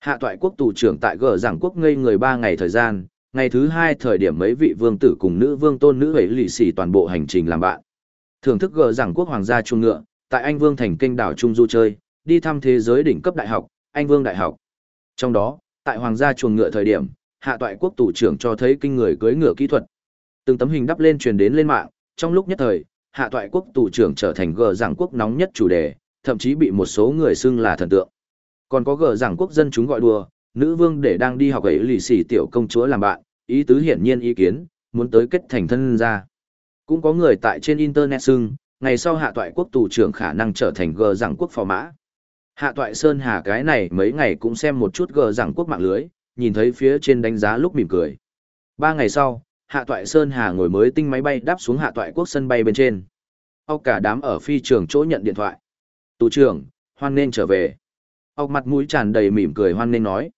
S1: Hạ toại quốc tù trưởng tại gờ giảng quốc ngây người 3 ngày thời gian, ngày thứ hai thời điểm mấy vị vương tử cùng nữ vương tôn nữ ấy lì xì toàn bộ hành trình làm bạn. Thưởng thức gờ giảng quốc hoàng gia trung ngựa, tại Anh Vương thành kênh đảo Trung Du chơi, đi thăm thế giới đỉnh cấp đại học, Anh Vương Đại học. Trong đó, tại hoàng gia chuồng ngựa thời điểm, hạ toại quốc tù trưởng cho thấy kinh người cưới ngựa kỹ thuật. Từng tấm hình đắp lên truyền đến lên mạng, trong lúc nhất thời, hạ toại quốc tù trưởng trở thành gờ giảng quốc nóng nhất chủ đề, thậm chí bị một số người xưng là thần tượng. Còn có gờ rằng quốc dân chúng gọi đùa, nữ vương để đang đi học ấy lì xì tiểu công chúa làm bạn, ý tứ hiển nhiên ý kiến, muốn tới kết thành thân ra. Cũng có người tại trên internet xưng, ngày sau hạ toại quốc tù trưởng khả năng trở thành gờ rằng quốc phò mã. Hạ toại Sơn Hà cái này mấy ngày cũng xem một chút gờ rằng quốc mạng lưới, nhìn thấy phía trên đánh giá lúc mỉm cười. Ba ngày sau, Hạ toại Sơn Hà ngồi mới tinh máy bay đáp xuống hạ toại quốc sân bay bên trên. Ốc cả đám ở phi trường chỗ nhận điện thoại. Tù trưởng, hoan nên trở về. Ốc mặt mũi tràn đầy mỉm cười hoan nên nói.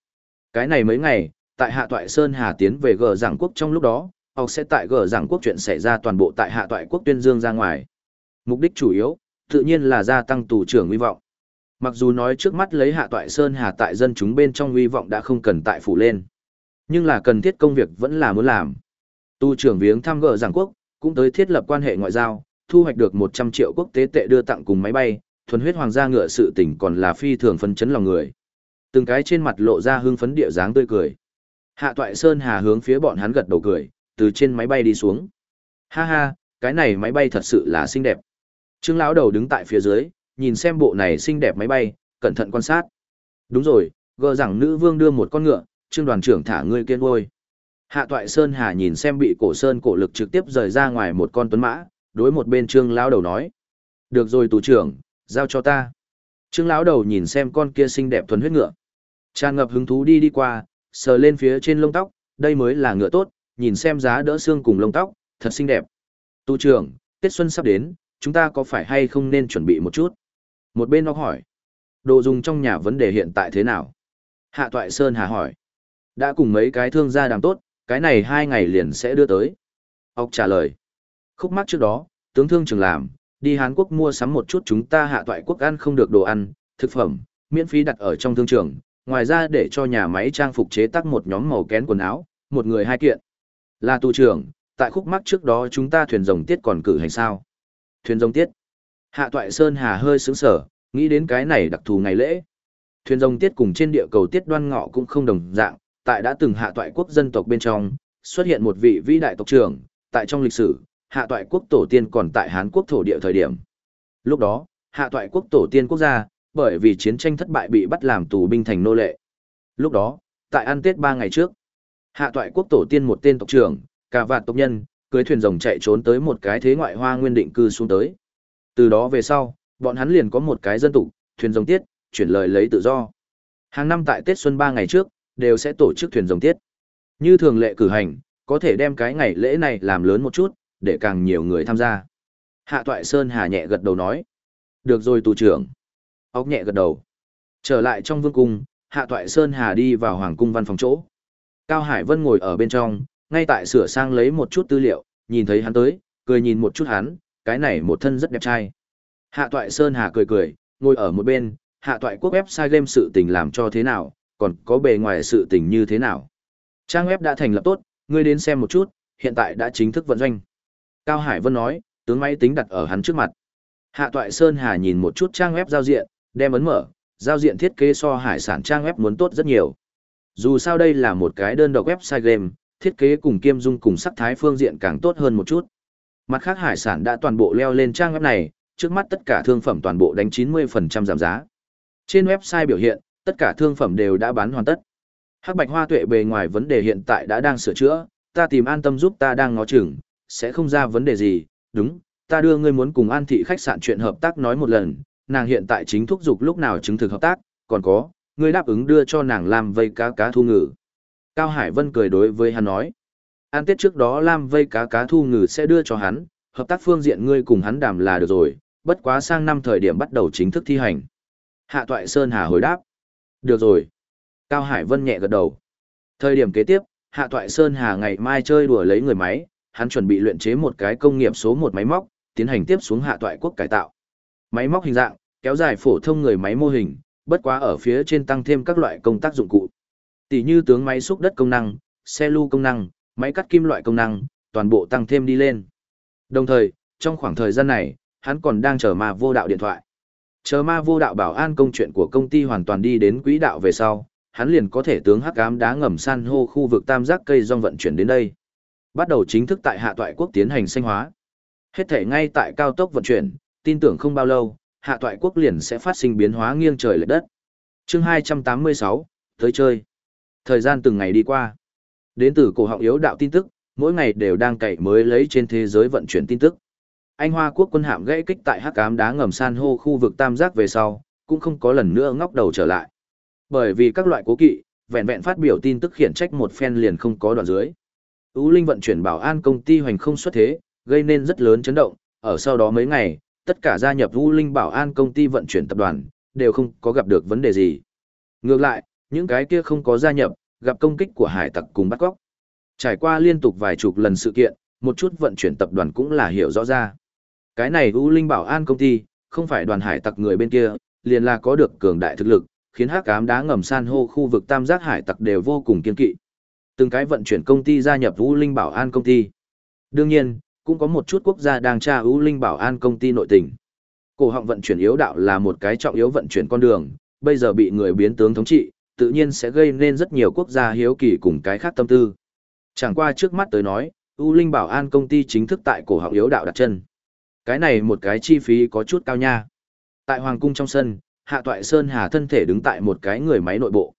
S1: Cái này mấy ngày, tại hạ toại Sơn Hà tiến về gờ giảng quốc trong lúc đó, ốc sẽ tại gờ giảng quốc chuyện xảy ra toàn bộ tại hạ toại quốc tuyên dương ra ngoài. Mục đích chủ yếu, tự nhiên là gia tăng tù trưởng uy vọng. Mặc dù nói trước mắt lấy hạ toại Sơn Hà tại dân chúng bên trong uy vọng đã không cần tại phủ lên. Nhưng là cần thiết công việc vẫn là muốn làm. Tu trưởng viếng thăm gỡ giảng quốc, cũng tới thiết lập quan hệ ngoại giao, thu hoạch được 100 triệu quốc tế tệ đưa tặng cùng máy bay, thuần huyết hoàng gia ngựa sự tỉnh còn là phi thường phấn chấn lòng người. Từng cái trên mặt lộ ra hưng phấn địa dáng tươi cười. Hạ Toại Sơn Hà hướng phía bọn hắn gật đầu cười, từ trên máy bay đi xuống. Ha ha, cái này máy bay thật sự là xinh đẹp. Trương lão đầu đứng tại phía dưới, nhìn xem bộ này xinh đẹp máy bay, cẩn thận quan sát. Đúng rồi, gờ rằng nữ vương đưa một con ngựa, trương đoàn trưởng thả ngươi kiên ôi. Hạ toại Sơn Hà nhìn xem bị cổ Sơn cổ lực trực tiếp rời ra ngoài một con tuấn mã, đối một bên trương lão đầu nói. Được rồi tù trưởng, giao cho ta. Trương lão đầu nhìn xem con kia xinh đẹp thuần huyết ngựa. Tràn ngập hứng thú đi đi qua, sờ lên phía trên lông tóc, đây mới là ngựa tốt, nhìn xem giá đỡ xương cùng lông tóc, thật xinh đẹp. Tu trưởng, Tết Xuân sắp đến, chúng ta có phải hay không nên chuẩn bị một chút? Một bên nó hỏi. Đồ dùng trong nhà vấn đề hiện tại thế nào? Hạ Toại Sơn Hà hỏi. Đã cùng mấy cái thương gia đàm tốt, cái này hai ngày liền sẽ đưa tới. Ốc trả lời. Khúc mắc trước đó, tướng thương trường làm, đi Hàn Quốc mua sắm một chút chúng ta hạ toại quốc ăn không được đồ ăn, thực phẩm, miễn phí đặt ở trong thương trường, ngoài ra để cho nhà máy trang phục chế tác một nhóm màu kén quần áo, một người hai kiện. Là tù trưởng, tại khúc mắc trước đó chúng ta thuyền rồng tiết còn cử hành sao? Thuyền rồng tiết. Hạ toại Sơn Hà hơi sướng sở, nghĩ đến cái này đặc thù ngày lễ. Thuyền rồng tiết cùng trên địa cầu tiết đoan ngọ cũng không đồng dạng, tại đã từng hạ toại quốc dân tộc bên trong, xuất hiện một vị vĩ đại tộc trưởng, tại trong lịch sử, hạ toại quốc tổ tiên còn tại Hán quốc thổ địa thời điểm. Lúc đó, hạ toại quốc tổ tiên quốc gia, bởi vì chiến tranh thất bại bị bắt làm tù binh thành nô lệ. Lúc đó, tại ăn Tết ba ngày trước, hạ toại quốc tổ tiên một tên tộc trưởng, cả vạn tộc nhân, cưới thuyền rồng chạy trốn tới một cái thế ngoại hoa nguyên định cư xuống tới. Từ đó về sau, bọn hắn liền có một cái dân tục, thuyền rồng tiết, chuyển lời lấy tự do. Hàng năm tại Tết Xuân ba ngày trước, đều sẽ tổ chức thuyền rồng tiết. Như thường lệ cử hành, có thể đem cái ngày lễ này làm lớn một chút, để càng nhiều người tham gia. Hạ Toại Sơn Hà nhẹ gật đầu nói. Được rồi tù trưởng. Ốc nhẹ gật đầu. Trở lại trong vương cung, Hạ Toại Sơn Hà đi vào hoàng cung văn phòng chỗ. Cao Hải Vân ngồi ở bên trong, ngay tại sửa sang lấy một chút tư liệu, nhìn thấy hắn tới, cười nhìn một chút hắn, cái này một thân rất đẹp trai. Hạ Toại Sơn Hà cười cười, ngồi ở một bên, Hạ Toại quốc website game sự tình làm cho thế nào, còn có bề ngoài sự tình như thế nào. Trang web đã thành lập tốt, ngươi đến xem một chút, hiện tại đã chính thức vận doanh. Cao Hải Vân nói, tướng máy tính đặt ở hắn trước mặt. Hạ Toại Sơn Hà nhìn một chút trang web giao diện, đem ấn mở, giao diện thiết kế so hải sản trang web muốn tốt rất nhiều. Dù sao đây là một cái đơn độc website game, thiết kế cùng kiêm dung cùng sắc thái phương diện càng tốt hơn một chút. Mặt khác hải sản đã toàn bộ leo lên trang web này, trước mắt tất cả thương phẩm toàn bộ đánh 90% giảm giá. Trên website biểu hiện, tất cả thương phẩm đều đã bán hoàn tất. Hắc Bạch Hoa Tuệ bề ngoài vấn đề hiện tại đã đang sửa chữa, ta tìm an tâm giúp ta đang ngó chừng, sẽ không ra vấn đề gì, đúng, ta đưa ngươi muốn cùng an thị khách sạn chuyện hợp tác nói một lần, nàng hiện tại chính thúc giục lúc nào chứng thực hợp tác, còn có, ngươi đáp ứng đưa cho nàng làm vây cá cá thu ngừ. Cao Hải Vân cười đối với hắn nói, an tiết trước đó Lam vây cá cá thu ngừ sẽ đưa cho hắn, hợp tác phương diện ngươi cùng hắn đàm là được rồi, bất quá sang năm thời điểm bắt đầu chính thức thi hành. Hạ Toại Sơn Hà hồi đáp, được rồi. Cao Hải Vân nhẹ gật đầu. Thời điểm kế tiếp, Hạ Toại Sơn Hà ngày mai chơi đùa lấy người máy, hắn chuẩn bị luyện chế một cái công nghiệp số một máy móc, tiến hành tiếp xuống Hạ Toại quốc cải tạo. Máy móc hình dạng, kéo dài phổ thông người máy mô hình, bất quá ở phía trên tăng thêm các loại công tác dụng cụ. Tỷ như tướng máy xúc đất công năng, xe lưu công năng, máy cắt kim loại công năng, toàn bộ tăng thêm đi lên. Đồng thời, trong khoảng thời gian này, hắn còn đang chờ ma vô đạo điện thoại. Chờ ma vô đạo bảo an công chuyện của công ty hoàn toàn đi đến quỹ đạo về sau, hắn liền có thể tướng hắc ám đá ngầm san hô khu vực tam giác cây rong vận chuyển đến đây. Bắt đầu chính thức tại hạ toại quốc tiến hành sinh hóa. Hết thể ngay tại cao tốc vận chuyển, tin tưởng không bao lâu, hạ toại quốc liền sẽ phát sinh biến hóa nghiêng trời lệch đất. Chương 286, tới chơi. Thời gian từng ngày đi qua. Đến từ cổ họng yếu đạo tin tức, mỗi ngày đều đang cậy mới lấy trên thế giới vận chuyển tin tức. Anh Hoa quốc quân hạm gãy kích tại hắc ám đá ngầm san hô khu vực tam giác về sau, cũng không có lần nữa ngóc đầu trở lại. Bởi vì các loại cố kỵ, vẹn vẹn phát biểu tin tức khiển trách một phen liền không có đoạn dưới. Ú Linh vận chuyển bảo an công ty hoành không xuất thế, gây nên rất lớn chấn động, ở sau đó mấy ngày, tất cả gia nhập Ú Linh bảo an công ty vận chuyển tập đoàn, đều không có gặp được vấn đề gì. Ngược lại, những cái kia không có gia nhập, gặp công kích của hải tặc cùng bắt cóc. Trải qua liên tục vài chục lần sự kiện, một chút vận chuyển tập đoàn cũng là hiểu rõ ra. Cái này U Linh bảo an công ty, không phải đoàn hải tặc người bên kia, liền là có được cường đại thực lực, khiến hắc ám đá ngầm san hô khu vực tam giác hải tặc đều vô cùng kiên kỵ. Từng cái vận chuyển công ty gia nhập U Linh bảo an công ty. Đương nhiên, cũng có một chút quốc gia đang tra U Linh bảo an công ty nội tình. Cổ họng vận chuyển yếu đạo là một cái trọng yếu vận chuyển con đường, bây giờ bị người biến tướng thống trị, tự nhiên sẽ gây nên rất nhiều quốc gia hiếu kỳ cùng cái khác tâm tư. Chẳng qua trước mắt tới nói, U Linh bảo an công ty chính thức tại cổ họng yếu đạo đặt chân. Cái này một cái chi phí có chút cao nha. Tại Hoàng cung trong sân, Hạ Toại Sơn Hà thân thể đứng tại một cái người máy nội bộ.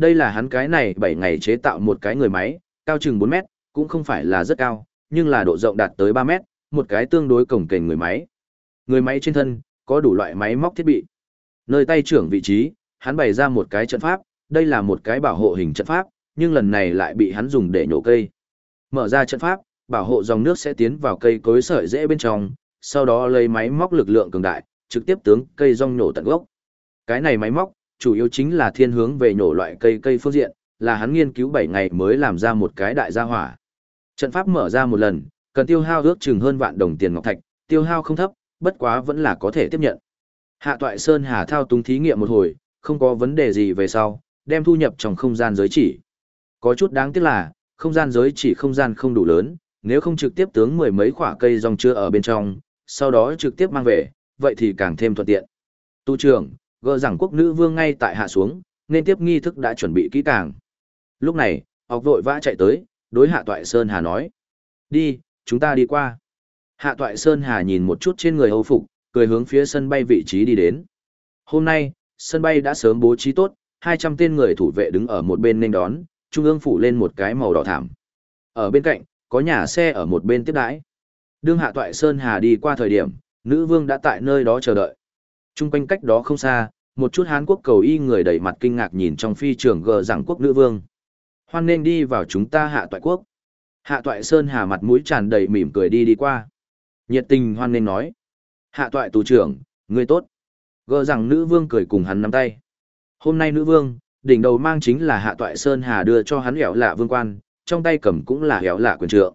S1: Đây là hắn cái này 7 ngày chế tạo một cái người máy, cao chừng 4 mét, cũng không phải là rất cao, nhưng là độ rộng đạt tới 3 mét, một cái tương đối cổng kềnh người máy. Người máy trên thân, có đủ loại máy móc thiết bị. Nơi tay trưởng vị trí, hắn bày ra một cái trận pháp, đây là một cái bảo hộ hình trận pháp, nhưng lần này lại bị hắn dùng để nhổ cây. Mở ra trận pháp, bảo hộ dòng nước sẽ tiến vào cây cối sợi dễ bên trong, sau đó lấy máy móc lực lượng cường đại, trực tiếp tướng cây rong nổ tận gốc. Cái này máy móc, chủ yếu chính là thiên hướng về nổ loại cây cây phương diện, là hắn nghiên cứu 7 ngày mới làm ra một cái đại gia hỏa. Trận pháp mở ra một lần, cần tiêu hao ước chừng hơn vạn đồng tiền ngọc thạch, tiêu hao không thấp, bất quá vẫn là có thể tiếp nhận. Hạ Toại Sơn Hà thao túng thí nghiệm một hồi, không có vấn đề gì về sau, đem thu nhập trong không gian giới chỉ. Có chút đáng tiếc là, không gian giới chỉ không gian không đủ lớn, nếu không trực tiếp tướng mười mấy quả cây rong chưa ở bên trong, sau đó trực tiếp mang về, vậy thì càng thêm thuận tiện. Tu trưởng, gỡ rằng quốc nữ vương ngay tại hạ xuống, nên tiếp nghi thức đã chuẩn bị kỹ càng. Lúc này, học vội vã chạy tới, đối hạ toại Sơn Hà nói. Đi, chúng ta đi qua. Hạ toại Sơn Hà nhìn một chút trên người hầu phục, cười hướng phía sân bay vị trí đi đến. Hôm nay, sân bay đã sớm bố trí tốt, 200 tên người thủ vệ đứng ở một bên nên đón, trung ương phủ lên một cái màu đỏ thảm. Ở bên cạnh, có nhà xe ở một bên tiếp đãi. Đương Hạ Toại Sơn Hà đi qua thời điểm, nữ vương đã tại nơi đó chờ đợi. Trung quanh cách đó không xa, một chút Hán quốc cầu y người đầy mặt kinh ngạc nhìn trong phi trường gờ rằng quốc nữ vương. Hoan nên đi vào chúng ta Hạ Toại quốc. Hạ Toại Sơn Hà mặt mũi tràn đầy mỉm cười đi đi qua. Nhiệt tình hoan nên nói. Hạ Toại tù trưởng, người tốt. Gờ rằng nữ vương cười cùng hắn nắm tay. Hôm nay nữ vương, đỉnh đầu mang chính là Hạ Toại Sơn Hà đưa cho hắn hẻo lạ vương quan, trong tay cầm cũng là hẻo lạ quyền trượng.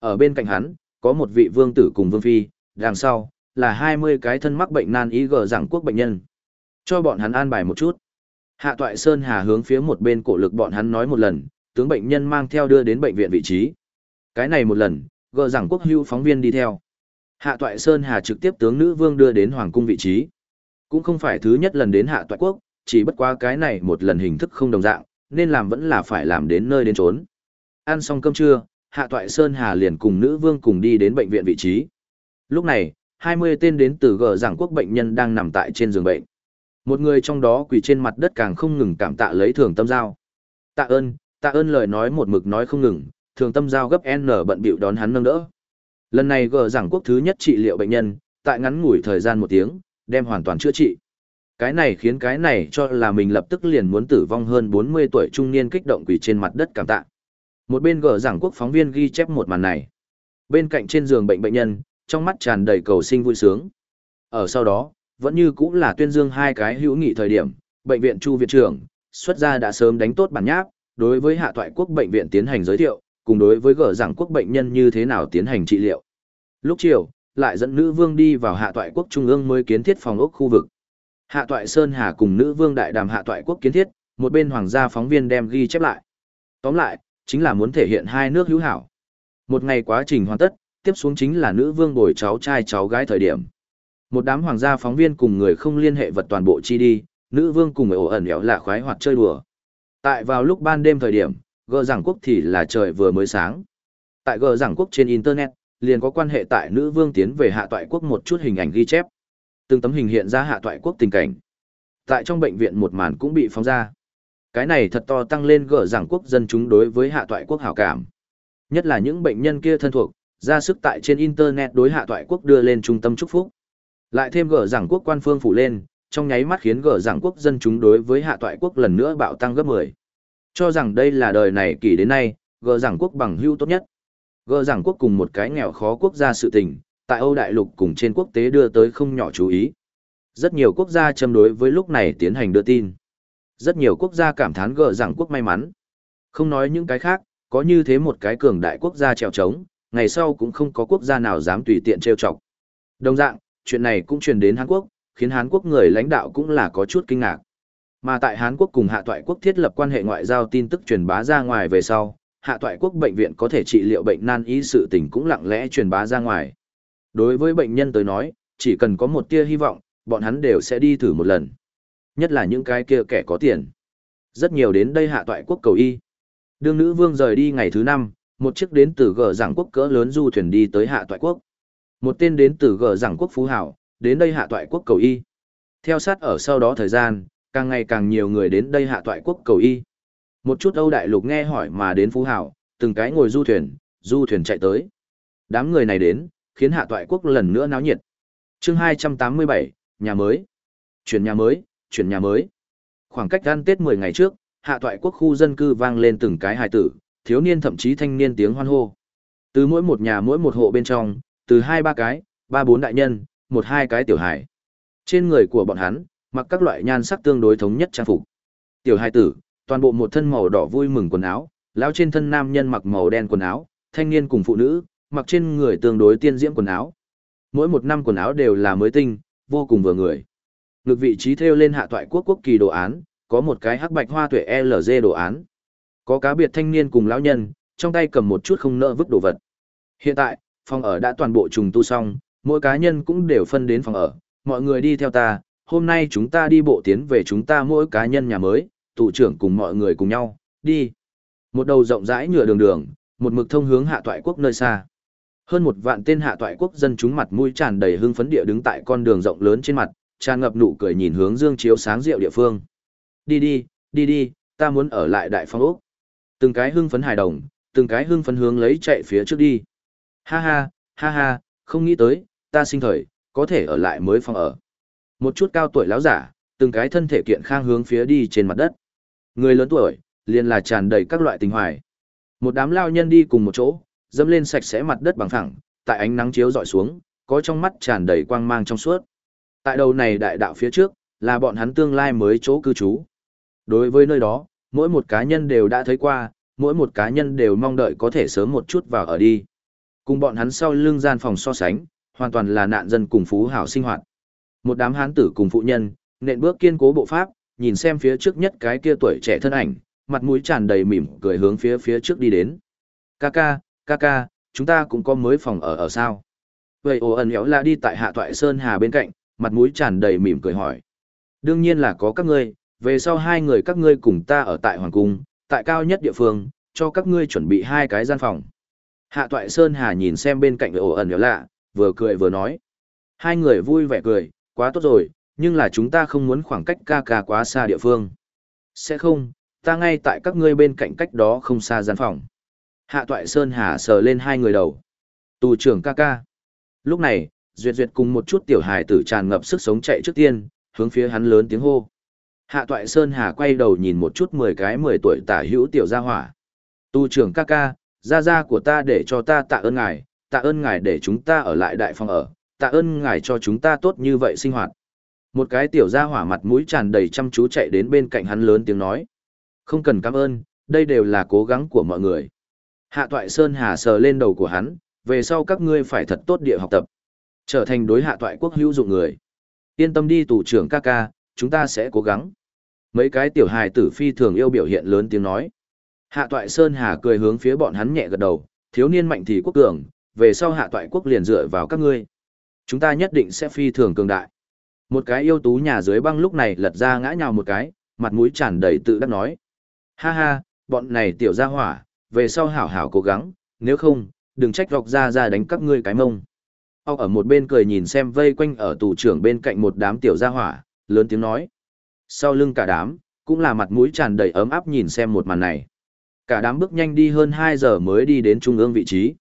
S1: Ở bên cạnh hắn, có một vị vương tử cùng vương phi, đằng sau, là 20 cái thân mắc bệnh nan ý gờ giảng quốc bệnh nhân. Cho bọn hắn an bài một chút. Hạ Toại Sơn Hà hướng phía một bên cổ lực bọn hắn nói một lần, tướng bệnh nhân mang theo đưa đến bệnh viện vị trí. Cái này một lần, gờ giảng quốc hưu phóng viên đi theo. Hạ Toại Sơn Hà trực tiếp tướng nữ vương đưa đến hoàng cung vị trí. Cũng không phải thứ nhất lần đến Hạ Toại quốc, chỉ bất quá cái này một lần hình thức không đồng dạng, nên làm vẫn là phải làm đến nơi đến trốn. Ăn xong cơm trưa, Hạ Toại Sơn Hà liền cùng nữ vương cùng đi đến bệnh viện vị trí. Lúc này, 20 tên đến từ gờ giảng quốc bệnh nhân đang nằm tại trên giường bệnh. Một người trong đó quỳ trên mặt đất càng không ngừng cảm tạ lấy thường tâm giao. Tạ ơn, tạ ơn lời nói một mực nói không ngừng, thường tâm giao gấp N bận bịu đón hắn nâng đỡ. Lần này gờ giảng quốc thứ nhất trị liệu bệnh nhân, tại ngắn ngủi thời gian một tiếng, đem hoàn toàn chữa trị. Cái này khiến cái này cho là mình lập tức liền muốn tử vong hơn 40 tuổi trung niên kích động quỳ trên mặt đất cảm tạ. Một bên gờ giảng quốc phóng viên ghi chép một màn này. Bên cạnh trên giường bệnh bệnh nhân, trong mắt tràn đầy cầu sinh vui sướng. Ở sau đó, vẫn như cũng là tuyên dương hai cái hữu nghị thời điểm, bệnh viện Chu viện trưởng, xuất gia đã sớm đánh tốt bản nháp, đối với hạ thoại quốc bệnh viện tiến hành giới thiệu, cùng đối với gở rằng quốc bệnh nhân như thế nào tiến hành trị liệu. Lúc chiều, lại dẫn nữ vương đi vào hạ thoại quốc trung ương mới kiến thiết phòng ốc khu vực. Hạ thoại Sơn Hà cùng nữ vương đại đàm hạ thoại quốc kiến thiết, một bên hoàng gia phóng viên đem ghi chép lại. Tóm lại, chính là muốn thể hiện hai nước hữu hảo. Một ngày quá trình hoàn tất, tiếp xuống chính là nữ vương bồi cháu trai cháu gái thời điểm. Một đám hoàng gia phóng viên cùng người không liên hệ vật toàn bộ chi đi, nữ vương cùng ổ ẩn éo là khoái hoạt chơi đùa. Tại vào lúc ban đêm thời điểm, gờ giảng quốc thì là trời vừa mới sáng. Tại gờ giảng quốc trên Internet, liền có quan hệ tại nữ vương tiến về hạ toại quốc một chút hình ảnh ghi chép. Từng tấm hình hiện ra hạ toại quốc tình cảnh. Tại trong bệnh viện một màn cũng bị phóng ra. Cái này thật to tăng lên gờ giảng quốc dân chúng đối với hạ toại quốc hảo cảm. Nhất là những bệnh nhân kia thân thuộc, ra sức tại trên Internet đối hạ toại quốc đưa lên trung tâm chúc phúc. Lại thêm gở giảng quốc quan phương phủ lên, trong nháy mắt khiến gở giảng quốc dân chúng đối với hạ toại quốc lần nữa bạo tăng gấp 10. Cho rằng đây là đời này kỳ đến nay, gở giảng quốc bằng hưu tốt nhất. Gở giảng quốc cùng một cái nghèo khó quốc gia sự tình, tại Âu Đại Lục cùng trên quốc tế đưa tới không nhỏ chú ý. Rất nhiều quốc gia châm đối với lúc này tiến hành đưa tin. Rất nhiều quốc gia cảm thán gở giảng quốc may mắn. Không nói những cái khác, có như thế một cái cường đại quốc gia trèo trống, ngày sau cũng không có quốc gia nào dám tùy tiện trêu chọc. Đồng dạng, chuyện này cũng truyền đến Hàn Quốc, khiến Hàn Quốc người lãnh đạo cũng là có chút kinh ngạc. Mà tại Hàn Quốc cùng Hạ Toại Quốc thiết lập quan hệ ngoại giao tin tức truyền bá ra ngoài về sau, Hạ Toại Quốc bệnh viện có thể trị liệu bệnh nan y sự tình cũng lặng lẽ truyền bá ra ngoài. Đối với bệnh nhân tới nói, chỉ cần có một tia hy vọng, bọn hắn đều sẽ đi thử một lần. Nhất là những cái kia kẻ có tiền. Rất nhiều đến đây Hạ Toại Quốc cầu y. Đương nữ vương rời đi ngày thứ năm, một chiếc đến từ gờ giảng quốc cỡ lớn du thuyền đi tới Hạ Toại Quốc. Một tên đến từ gờ giảng quốc phú hảo, đến đây hạ toại quốc cầu y. Theo sát ở sau đó thời gian, càng ngày càng nhiều người đến đây hạ toại quốc cầu y. Một chút Âu Đại Lục nghe hỏi mà đến phú hảo, từng cái ngồi du thuyền, du thuyền chạy tới. Đám người này đến, khiến hạ toại quốc lần nữa náo nhiệt. chương 287, nhà mới. Chuyển nhà mới, chuyển nhà mới. Khoảng cách ăn Tết 10 ngày trước, hạ toại quốc khu dân cư vang lên từng cái hài tử, thiếu niên thậm chí thanh niên tiếng hoan hô. Từ mỗi một nhà mỗi một hộ bên trong, từ hai ba cái, ba bốn đại nhân, một hai cái tiểu hài. Trên người của bọn hắn, mặc các loại nhan sắc tương đối thống nhất trang phục. Tiểu hài tử, toàn bộ một thân màu đỏ vui mừng quần áo, lão trên thân nam nhân mặc màu đen quần áo, thanh niên cùng phụ nữ, mặc trên người tương đối tiên diễm quần áo. Mỗi một năm quần áo đều là mới tinh, vô cùng vừa người. Ngược vị trí theo lên hạ toại quốc quốc kỳ đồ án, có một cái hắc bạch hoa tuệ LG đồ án. Có cá biệt thanh niên cùng lão nhân, trong tay cầm một chút không nỡ vứt đồ vật. Hiện tại, phòng ở đã toàn bộ trùng tu xong, mỗi cá nhân cũng đều phân đến phòng ở, mọi người đi theo ta, hôm nay chúng ta đi bộ tiến về chúng ta mỗi cá nhân nhà mới, tụ trưởng cùng mọi người cùng nhau, đi. Một đầu rộng rãi nhựa đường đường, một mực thông hướng hạ toại quốc nơi xa. Hơn một vạn tên hạ toại quốc dân chúng mặt mũi tràn đầy hưng phấn địa đứng tại con đường rộng lớn trên mặt, tràn ngập nụ cười nhìn hướng dương chiếu sáng rượu địa phương. Đi đi, đi đi, ta muốn ở lại đại phong ốc. Từng cái hưng phấn hài đồng, từng cái hưng phấn hướng lấy chạy phía trước đi. Ha ha, ha ha, không nghĩ tới, ta sinh thời, có thể ở lại mới phòng ở. Một chút cao tuổi lão giả, từng cái thân thể kiện khang hướng phía đi trên mặt đất. Người lớn tuổi, liền là tràn đầy các loại tình hoài. Một đám lao nhân đi cùng một chỗ, dẫm lên sạch sẽ mặt đất bằng phẳng, tại ánh nắng chiếu dọi xuống, có trong mắt tràn đầy quang mang trong suốt. Tại đầu này đại đạo phía trước, là bọn hắn tương lai mới chỗ cư trú. Đối với nơi đó, mỗi một cá nhân đều đã thấy qua, mỗi một cá nhân đều mong đợi có thể sớm một chút vào ở đi. Cùng bọn hắn sau lưng gian phòng so sánh, hoàn toàn là nạn dân cùng phú hảo sinh hoạt. Một đám hán tử cùng phụ nhân, nện bước kiên cố bộ pháp, nhìn xem phía trước nhất cái kia tuổi trẻ thân ảnh, mặt mũi tràn đầy mỉm cười hướng phía phía trước đi đến. Kaka, Kaka, chúng ta cũng có mới phòng ở ở sao? Vậy ồ ẩn éo là đi tại hạ toại Sơn Hà bên cạnh, mặt mũi tràn đầy mỉm cười hỏi. Đương nhiên là có các ngươi, về sau hai người các ngươi cùng ta ở tại Hoàng Cung, tại cao nhất địa phương, cho các ngươi chuẩn bị hai cái gian phòng. Hạ toại Sơn Hà nhìn xem bên cạnh ổ ẩn éo lạ, vừa cười vừa nói. Hai người vui vẻ cười, quá tốt rồi, nhưng là chúng ta không muốn khoảng cách ca ca quá xa địa phương. Sẽ không, ta ngay tại các ngươi bên cạnh cách đó không xa gian phòng. Hạ toại Sơn Hà sờ lên hai người đầu. Tù trưởng ca ca. Lúc này, Duyệt Duyệt cùng một chút tiểu hài tử tràn ngập sức sống chạy trước tiên, hướng phía hắn lớn tiếng hô. Hạ toại Sơn Hà quay đầu nhìn một chút mười cái mười tuổi tả hữu tiểu gia hỏa. Tu trưởng ca ca, gia gia của ta để cho ta tạ ơn ngài, tạ ơn ngài để chúng ta ở lại đại phòng ở, tạ ơn ngài cho chúng ta tốt như vậy sinh hoạt. Một cái tiểu gia hỏa mặt mũi tràn đầy chăm chú chạy đến bên cạnh hắn lớn tiếng nói. Không cần cảm ơn, đây đều là cố gắng của mọi người. Hạ toại Sơn Hà sờ lên đầu của hắn, về sau các ngươi phải thật tốt địa học tập. Trở thành đối hạ toại quốc hữu dụng người. Yên tâm đi tù trưởng ca ca, chúng ta sẽ cố gắng. Mấy cái tiểu hài tử phi thường yêu biểu hiện lớn tiếng nói. Hạ toại Sơn Hà cười hướng phía bọn hắn nhẹ gật đầu, thiếu niên mạnh thì quốc cường, về sau hạ toại quốc liền dựa vào các ngươi. Chúng ta nhất định sẽ phi thường cường đại. Một cái yêu tú nhà dưới băng lúc này lật ra ngã nhào một cái, mặt mũi tràn đầy tự đắc nói. Ha ha, bọn này tiểu gia hỏa, về sau hảo hảo cố gắng, nếu không, đừng trách rọc ra ra đánh các ngươi cái mông. Ông ở một bên cười nhìn xem vây quanh ở tù trưởng bên cạnh một đám tiểu gia hỏa, lớn tiếng nói. Sau lưng cả đám, cũng là mặt mũi tràn đầy ấm áp nhìn xem một màn này. Cả đám bước nhanh đi hơn 2 giờ mới đi đến trung ương vị trí.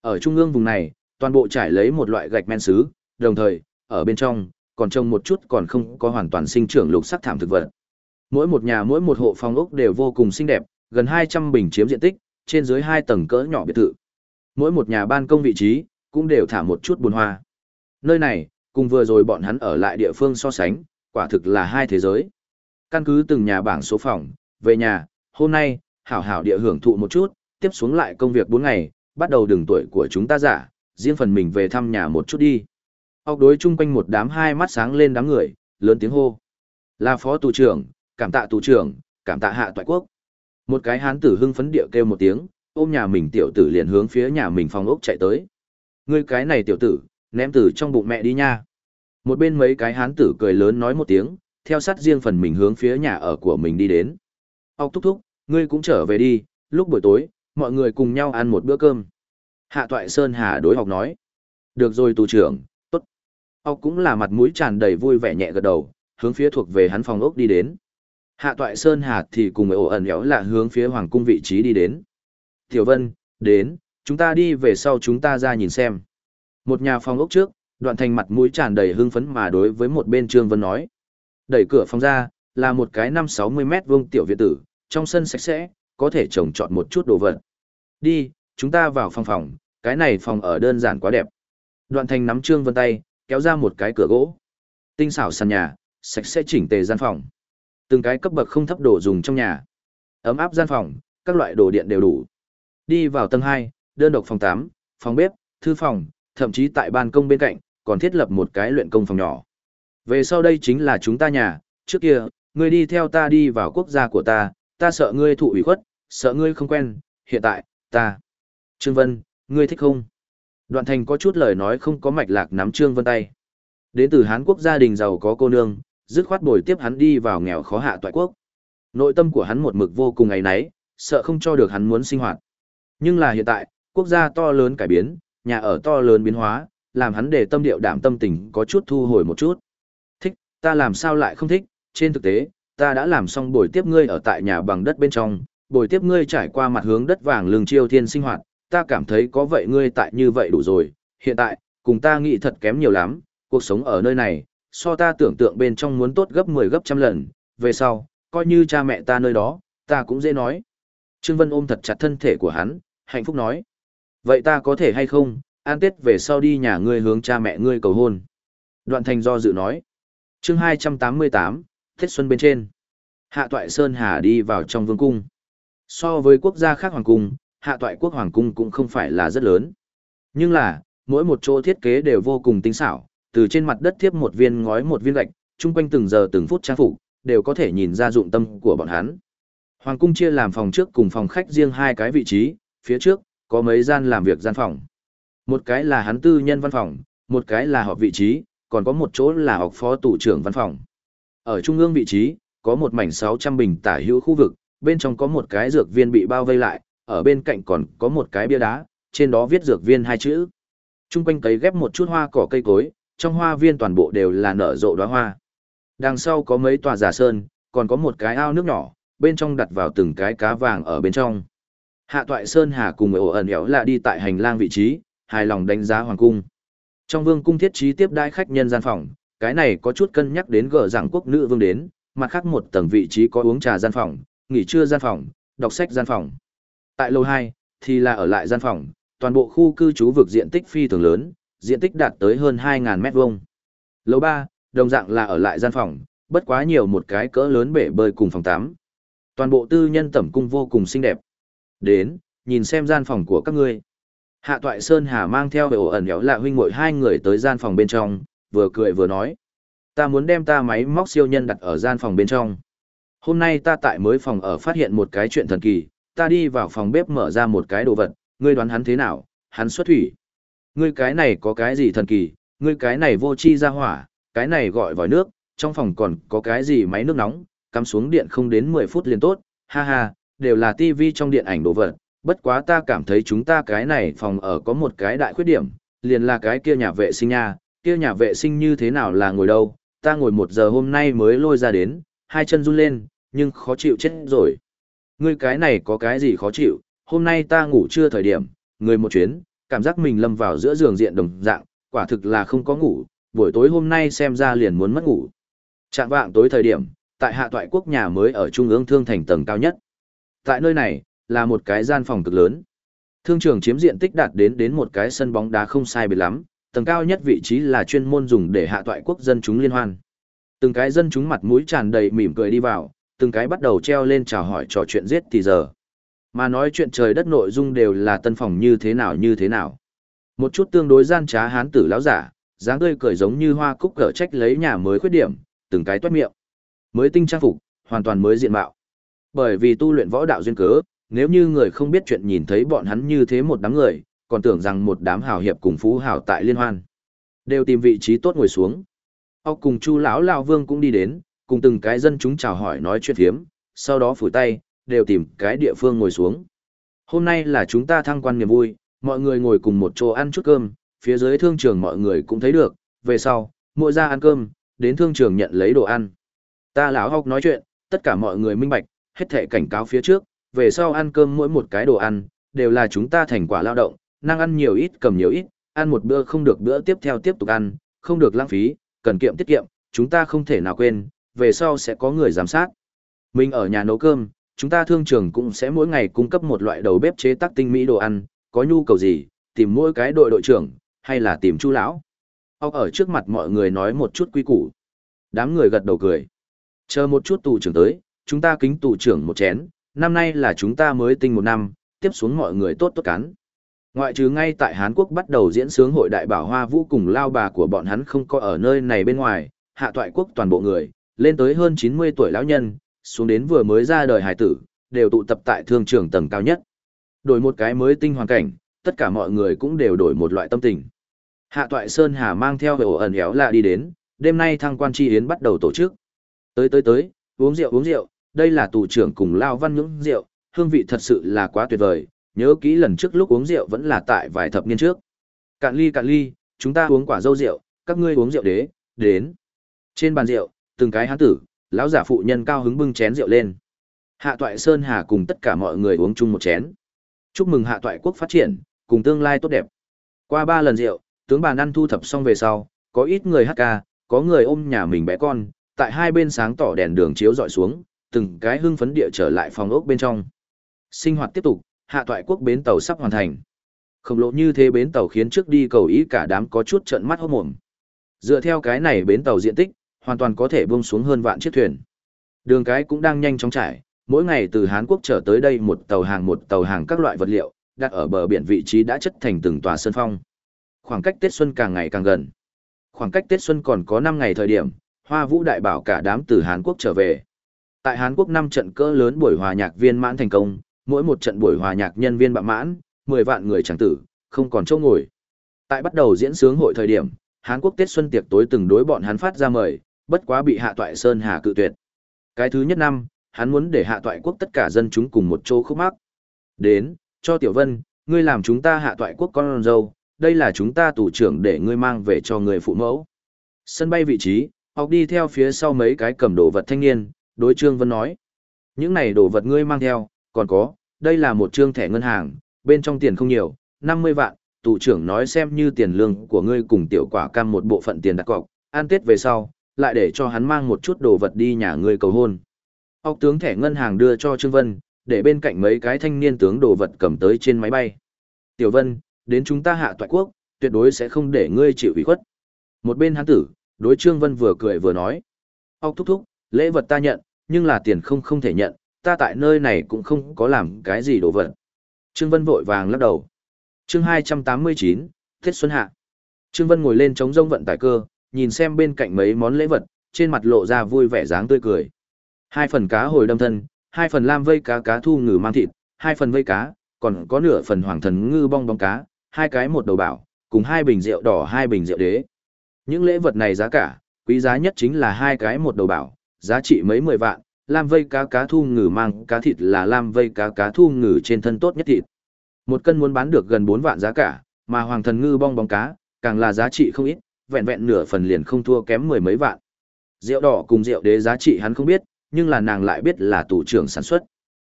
S1: Ở trung ương vùng này, toàn bộ trải lấy một loại gạch men sứ, đồng thời, ở bên trong, còn trông một chút còn không có hoàn toàn sinh trưởng lục sắc thảm thực vật. Mỗi một nhà mỗi một hộ phòng ốc đều vô cùng xinh đẹp, gần 200 bình chiếm diện tích, trên dưới hai tầng cỡ nhỏ biệt thự. Mỗi một nhà ban công vị trí, cũng đều thả một chút buồn hoa. Nơi này, cùng vừa rồi bọn hắn ở lại địa phương so sánh, quả thực là hai thế giới. Căn cứ từng nhà bảng số phòng, về nhà, hôm nay, hảo hảo địa hưởng thụ một chút, tiếp xuống lại công việc 4 ngày, bắt đầu đường tuổi của chúng ta giả, riêng phần mình về thăm nhà một chút đi. Ốc đối chung quanh một đám hai mắt sáng lên đám người, lớn tiếng hô. Là phó tù trưởng, cảm tạ tù trưởng, cảm tạ hạ toại quốc. Một cái hán tử hưng phấn địa kêu một tiếng, ôm nhà mình tiểu tử liền hướng phía nhà mình phòng ốc chạy tới. Ngươi cái này tiểu tử, ném tử trong bụng mẹ đi nha. Một bên mấy cái hán tử cười lớn nói một tiếng, theo sát riêng phần mình hướng phía nhà ở của mình đi đến. Ốc thúc thúc, ngươi cũng trở về đi, lúc buổi tối, mọi người cùng nhau ăn một bữa cơm. Hạ toại Sơn Hà đối học nói. Được rồi tù trưởng, tốt. Ốc cũng là mặt mũi tràn đầy vui vẻ nhẹ gật đầu, hướng phía thuộc về hắn phòng ốc đi đến. Hạ toại Sơn Hà thì cùng ổ ẩn éo là hướng phía hoàng cung vị trí đi đến. Tiểu Vân, đến, chúng ta đi về sau chúng ta ra nhìn xem. Một nhà phòng ốc trước, đoạn thành mặt mũi tràn đầy hưng phấn mà đối với một bên Trương Vân nói. Đẩy cửa phòng ra, là một cái năm sáu mươi mét vuông tiểu viện tử, trong sân sạch sẽ, có thể trồng trọt một chút đồ vật. Đi, chúng ta vào phòng phòng, cái này phòng ở đơn giản quá đẹp. Đoạn thành nắm Trương Vân tay, kéo ra một cái cửa gỗ. Tinh xảo sàn nhà, sạch sẽ chỉnh tề gian phòng. Từng cái cấp bậc không thấp đồ dùng trong nhà. Ấm áp gian phòng, các loại đồ điện đều đủ. Đi vào tầng hai, đơn độc phòng tám, phòng bếp, thư phòng, thậm chí tại ban công bên cạnh, còn thiết lập một cái luyện công phòng nhỏ. Về sau đây chính là chúng ta nhà, trước kia, ngươi đi theo ta đi vào quốc gia của ta, ta sợ ngươi thụ ủy khuất, sợ ngươi không quen, hiện tại, ta. Trương Vân, ngươi thích không? Đoạn thành có chút lời nói không có mạch lạc nắm Trương Vân tay. Đến từ Hán Quốc gia đình giàu có cô nương, dứt khoát bồi tiếp hắn đi vào nghèo khó hạ toại quốc. Nội tâm của hắn một mực vô cùng ấy náy, sợ không cho được hắn muốn sinh hoạt. Nhưng là hiện tại, quốc gia to lớn cải biến, nhà ở to lớn biến hóa, làm hắn để tâm điệu đảm tâm tình có chút thu hồi một chút. Thích, ta làm sao lại không thích, trên thực tế, ta đã làm xong buổi tiếp ngươi ở tại nhà bằng đất bên trong, buổi tiếp ngươi trải qua mặt hướng đất vàng lường chiêu thiên sinh hoạt, ta cảm thấy có vậy ngươi tại như vậy đủ rồi, hiện tại, cùng ta nghĩ thật kém nhiều lắm, cuộc sống ở nơi này, so ta tưởng tượng bên trong muốn tốt gấp 10 gấp trăm lần, về sau, coi như cha mẹ ta nơi đó, ta cũng dễ nói. Trương Vân ôm thật chặt thân thể của hắn, hạnh phúc nói. Vậy ta có thể hay không, an tết về sau đi nhà ngươi hướng cha mẹ ngươi cầu hôn. Đoạn thành do dự nói. chương 288, Tết Xuân bên trên. Hạ toại Sơn Hà đi vào trong vương cung. So với quốc gia khác hoàng cung, hạ toại quốc hoàng cung cũng không phải là rất lớn. Nhưng là, mỗi một chỗ thiết kế đều vô cùng tinh xảo, từ trên mặt đất tiếp một viên ngói một viên gạch, chung quanh từng giờ từng phút trang phục, đều có thể nhìn ra dụng tâm của bọn hắn. Hoàng cung chia làm phòng trước cùng phòng khách riêng hai cái vị trí, phía trước có mấy gian làm việc gian phòng. Một cái là hắn tư nhân văn phòng, một cái là họp vị trí, còn có một chỗ là học phó tủ trưởng văn phòng. Ở trung ương vị trí, có một mảnh 600 bình tả hữu khu vực, bên trong có một cái dược viên bị bao vây lại, ở bên cạnh còn có một cái bia đá, trên đó viết dược viên hai chữ. Trung quanh cấy ghép một chút hoa cỏ cây cối, trong hoa viên toàn bộ đều là nở rộ đóa hoa. Đằng sau có mấy tòa giả sơn, còn có một cái ao nước nhỏ, bên trong đặt vào từng cái cá vàng ở bên trong. Hạ toại sơn hà cùng ổ ẩn éo là đi tại hành lang vị trí, hài lòng đánh giá hoàng cung. Trong vương cung thiết trí tiếp đai khách nhân gian phòng, cái này có chút cân nhắc đến gỡ rằng quốc nữ vương đến, mặt khác một tầng vị trí có uống trà gian phòng, nghỉ trưa gian phòng, đọc sách gian phòng. Tại lầu 2, thì là ở lại gian phòng, toàn bộ khu cư trú vực diện tích phi thường lớn, diện tích đạt tới hơn 2.000 mét vuông. Lầu 3, đồng dạng là ở lại gian phòng, bất quá nhiều một cái cỡ lớn bể bơi cùng phòng tắm. Toàn bộ tư nhân tẩm cung vô cùng xinh đẹp. Đến, nhìn xem gian phòng của các ngươi. Hạ Toại Sơn Hà mang theo về ổ ẩn éo lạ huynh muội hai người tới gian phòng bên trong, vừa cười vừa nói. Ta muốn đem ta máy móc siêu nhân đặt ở gian phòng bên trong. Hôm nay ta tại mới phòng ở phát hiện một cái chuyện thần kỳ, ta đi vào phòng bếp mở ra một cái đồ vật, ngươi đoán hắn thế nào, hắn xuất thủy. Ngươi cái này có cái gì thần kỳ, ngươi cái này vô chi ra hỏa, cái này gọi vòi nước, trong phòng còn có cái gì máy nước nóng, cắm xuống điện không đến 10 phút liền tốt, ha ha, đều là tivi trong điện ảnh đồ vật, bất quá ta cảm thấy chúng ta cái này phòng ở có một cái đại khuyết điểm, liền là cái kia nhà vệ sinh nha, kia nhà vệ sinh như thế nào là ngồi đâu, ta ngồi một giờ hôm nay mới lôi ra đến, hai chân run lên, nhưng khó chịu chết rồi. Ngươi cái này có cái gì khó chịu, hôm nay ta ngủ chưa thời điểm, người một chuyến, cảm giác mình lâm vào giữa giường diện đồng dạng, quả thực là không có ngủ, buổi tối hôm nay xem ra liền muốn mất ngủ. Trạng vạng tối thời điểm, tại hạ toại quốc nhà mới ở trung ương thương thành tầng cao nhất. Tại nơi này, là một cái gian phòng cực lớn. Thương trường chiếm diện tích đạt đến đến một cái sân bóng đá không sai biệt lắm, tầng cao nhất vị trí là chuyên môn dùng để hạ toại quốc dân chúng liên hoan. Từng cái dân chúng mặt mũi tràn đầy mỉm cười đi vào, từng cái bắt đầu treo lên chào hỏi trò chuyện giết thì giờ. Mà nói chuyện trời đất nội dung đều là tân phòng như thế nào như thế nào. Một chút tương đối gian trá hán tử lão giả, dáng tươi cười giống như hoa cúc cỡ trách lấy nhà mới khuyết điểm, từng cái toát miệng. Mới tinh trang phục, hoàn toàn mới diện mạo. Bởi vì tu luyện võ đạo duyên cớ, nếu như người không biết chuyện nhìn thấy bọn hắn như thế một đám người, còn tưởng rằng một đám hào hiệp cùng phú hào tại liên hoan. Đều tìm vị trí tốt ngồi xuống. Ốc cùng Chu lão lão Vương cũng đi đến, cùng từng cái dân chúng chào hỏi nói chuyện phiếm, sau đó phủi tay, đều tìm cái địa phương ngồi xuống. Hôm nay là chúng ta thăng quan niềm vui, mọi người ngồi cùng một chỗ ăn chút cơm, phía dưới thương trường mọi người cũng thấy được, về sau, mỗi ra ăn cơm, đến thương trường nhận lấy đồ ăn. Ta lão học nói chuyện, tất cả mọi người minh bạch, hết thể cảnh cáo phía trước, về sau ăn cơm mỗi một cái đồ ăn, đều là chúng ta thành quả lao động, năng ăn nhiều ít cầm nhiều ít, ăn một bữa không được bữa tiếp theo tiếp tục ăn, không được lãng phí, cần kiệm tiết kiệm, chúng ta không thể nào quên, về sau sẽ có người giám sát. Mình ở nhà nấu cơm, chúng ta thương trường cũng sẽ mỗi ngày cung cấp một loại đầu bếp chế tác tinh mỹ đồ ăn, có nhu cầu gì, tìm mỗi cái đội đội trưởng, hay là tìm chu lão. Ông ở trước mặt mọi người nói một chút quy củ. Đám người gật đầu cười. Chờ một chút tù trưởng tới, chúng ta kính tù trưởng một chén, năm nay là chúng ta mới tinh một năm, tiếp xuống mọi người tốt tốt cắn. Ngoại trừ ngay tại Hán Quốc bắt đầu diễn sướng hội đại bảo hoa vũ cùng lao bà của bọn hắn không có ở nơi này bên ngoài, hạ toại quốc toàn bộ người, lên tới hơn 90 tuổi lão nhân, xuống đến vừa mới ra đời hải tử, đều tụ tập tại thương trường tầng cao nhất. Đổi một cái mới tinh hoàn cảnh, tất cả mọi người cũng đều đổi một loại tâm tình. Hạ toại Sơn Hà mang theo về ổ ẩn éo lạ đi đến, đêm nay thăng quan tri yến bắt đầu tổ chức. Tới tới tới, uống rượu uống rượu, đây là tù trưởng cùng Lao Văn những rượu, hương vị thật sự là quá tuyệt vời, nhớ kỹ lần trước lúc uống rượu vẫn là tại vài thập niên trước. Cạn ly cạn ly, chúng ta uống quả dâu rượu, các ngươi uống rượu đế, đến. Trên bàn rượu, từng cái hán tử, lão giả phụ nhân cao hứng bưng chén rượu lên. Hạ toại Sơn Hà cùng tất cả mọi người uống chung một chén. Chúc mừng hạ toại quốc phát triển, cùng tương lai tốt đẹp. Qua ba lần rượu, tướng bàn ăn thu thập xong về sau, có ít người hát ca, có người ôm nhà mình bé con, tại hai bên sáng tỏ đèn đường chiếu dọi xuống, từng cái hưng phấn địa trở lại phòng ốc bên trong. Sinh hoạt tiếp tục, hạ toại quốc bến tàu sắp hoàn thành. Khổng lồ như thế bến tàu khiến trước đi cầu ý cả đám có chút trợn mắt hốt mồm. Dựa theo cái này bến tàu diện tích, hoàn toàn có thể buông xuống hơn vạn chiếc thuyền. Đường cái cũng đang nhanh chóng trải, mỗi ngày từ Hán Quốc trở tới đây một tàu hàng một tàu hàng các loại vật liệu, đặt ở bờ biển vị trí đã chất thành từng tòa sơn phong. Khoảng cách Tết Xuân càng ngày càng gần. Khoảng cách Tết Xuân còn có 5 ngày thời điểm, Hoa Vũ đại bảo cả đám từ Hàn Quốc trở về. Tại Hàn Quốc năm trận cỡ lớn buổi hòa nhạc viên mãn thành công, mỗi một trận buổi hòa nhạc nhân viên bạ mãn, 10 vạn người chẳng tử, không còn chỗ ngồi. Tại bắt đầu diễn sướng hội thời điểm, Hàn Quốc Tết Xuân tiệc tối từng đối bọn hắn phát ra mời, bất quá bị Hạ Toại Sơn Hà cự tuyệt. Cái thứ nhất năm, hắn muốn để Hạ Toại Quốc tất cả dân chúng cùng một chỗ khúc mắc. Đến, cho Tiểu Vân, ngươi làm chúng ta Hạ Toại Quốc con dâu, đây là chúng ta tù trưởng để ngươi mang về cho người phụ mẫu. Sân bay vị trí, học đi theo phía sau mấy cái cầm đồ vật thanh niên, đối Trương Vân nói. Những này đồ vật ngươi mang theo, còn có, đây là một trương thẻ ngân hàng, bên trong tiền không nhiều, 50 vạn, tù trưởng nói xem như tiền lương của ngươi cùng tiểu quả cam một bộ phận tiền đặt cọc, an tết về sau, lại để cho hắn mang một chút đồ vật đi nhà ngươi cầu hôn. Ốc tướng thẻ ngân hàng đưa cho Trương Vân, để bên cạnh mấy cái thanh niên tướng đồ vật cầm tới trên máy bay. Tiểu Vân, đến chúng ta hạ toại quốc, tuyệt đối sẽ không để ngươi chịu ủy khuất. Một bên hắn tử, đối Trương Vân vừa cười vừa nói. Ốc thúc thúc, lễ vật ta nhận, nhưng là tiền không không thể nhận, ta tại nơi này cũng không có làm cái gì đồ vật. Trương Vân vội vàng lắc đầu. chương 289, Tết Xuân Hạ. Trương Vân ngồi lên chống rông vận tải cơ, nhìn xem bên cạnh mấy món lễ vật, trên mặt lộ ra vui vẻ dáng tươi cười. Hai phần cá hồi đâm thân, hai phần lam vây cá cá thu ngừ mang thịt, hai phần vây cá, còn có nửa phần hoàng thần ngư bong bóng cá, hai cái một đầu bảo, cùng hai bình rượu đỏ hai bình rượu đế. Những lễ vật này giá cả, quý giá nhất chính là hai cái một đầu bảo, giá trị mấy mười vạn, lam vây cá cá thu ngừ mang cá thịt là lam vây cá cá thu ngừ trên thân tốt nhất thịt. Một cân muốn bán được gần 4 vạn giá cả, mà hoàng thần ngư bong bóng cá, càng là giá trị không ít, vẹn vẹn nửa phần liền không thua kém mười mấy vạn. Rượu đỏ cùng rượu đế giá trị hắn không biết, nhưng là nàng lại biết là tủ trưởng sản xuất.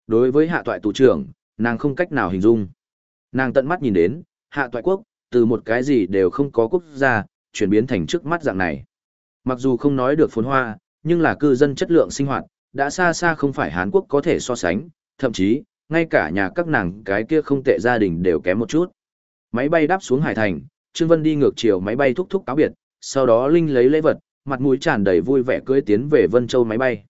S1: Đối với hạ toại tủ trưởng, nàng không cách nào hình dung. Nàng tận mắt nhìn đến, hạ toại quốc, từ một cái gì đều không có quốc gia, chuyển biến thành trước mắt dạng này. Mặc dù không nói được phồn hoa, nhưng là cư dân chất lượng sinh hoạt, đã xa xa không phải Hàn Quốc có thể so sánh, thậm chí, ngay cả nhà các nàng cái kia không tệ gia đình đều kém một chút. Máy bay đáp xuống Hải Thành, Trương Vân đi ngược chiều máy bay thúc thúc cáo biệt, sau đó Linh lấy lễ vật, mặt mũi tràn đầy vui vẻ cưỡi tiến về Vân Châu máy bay.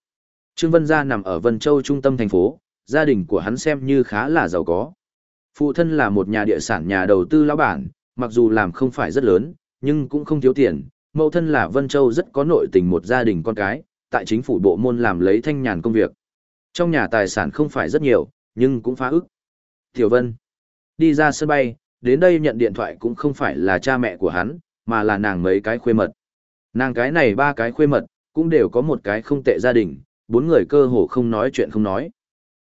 S1: Trương Vân gia nằm ở Vân Châu trung tâm thành phố, gia đình của hắn xem như khá là giàu có. Phụ thân là một nhà địa sản nhà đầu tư lão bản, mặc dù làm không phải rất lớn, nhưng cũng không thiếu tiền. Mẫu thân là Vân Châu rất có nội tình một gia đình con cái, tại chính phủ bộ môn làm lấy thanh nhàn công việc. Trong nhà tài sản không phải rất nhiều, nhưng cũng phá ức. Tiểu Vân đi ra sân bay, đến đây nhận điện thoại cũng không phải là cha mẹ của hắn, mà là nàng mấy cái khuê mật. Nàng cái này ba cái khuê mật, cũng đều có một cái không tệ gia đình, bốn người cơ hồ không nói chuyện không nói.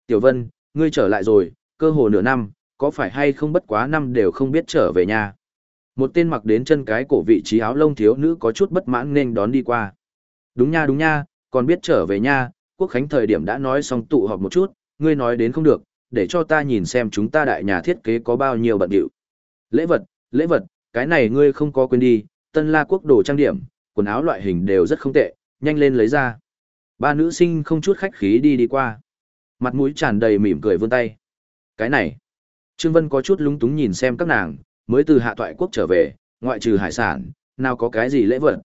S1: Tiểu Vân, ngươi trở lại rồi, cơ hồ nửa năm, có phải hay không bất quá năm đều không biết trở về nhà. Một tên mặc đến chân cái cổ vị trí áo lông thiếu nữ có chút bất mãn nên đón đi qua. Đúng nha đúng nha, còn biết trở về nha, quốc khánh thời điểm đã nói xong tụ họp một chút, ngươi nói đến không được, để cho ta nhìn xem chúng ta đại nhà thiết kế có bao nhiêu bận điệu. Lễ vật, lễ vật, cái này ngươi không có quên đi, tân la quốc đồ trang điểm, quần áo loại hình đều rất không tệ, nhanh lên lấy ra. Ba nữ sinh không chút khách khí đi đi qua. Mặt mũi tràn đầy mỉm cười vươn tay. Cái này. Trương Vân có chút lúng túng nhìn xem các nàng, mới từ hạ toại quốc trở về, ngoại trừ hải sản, nào có cái gì lễ vật.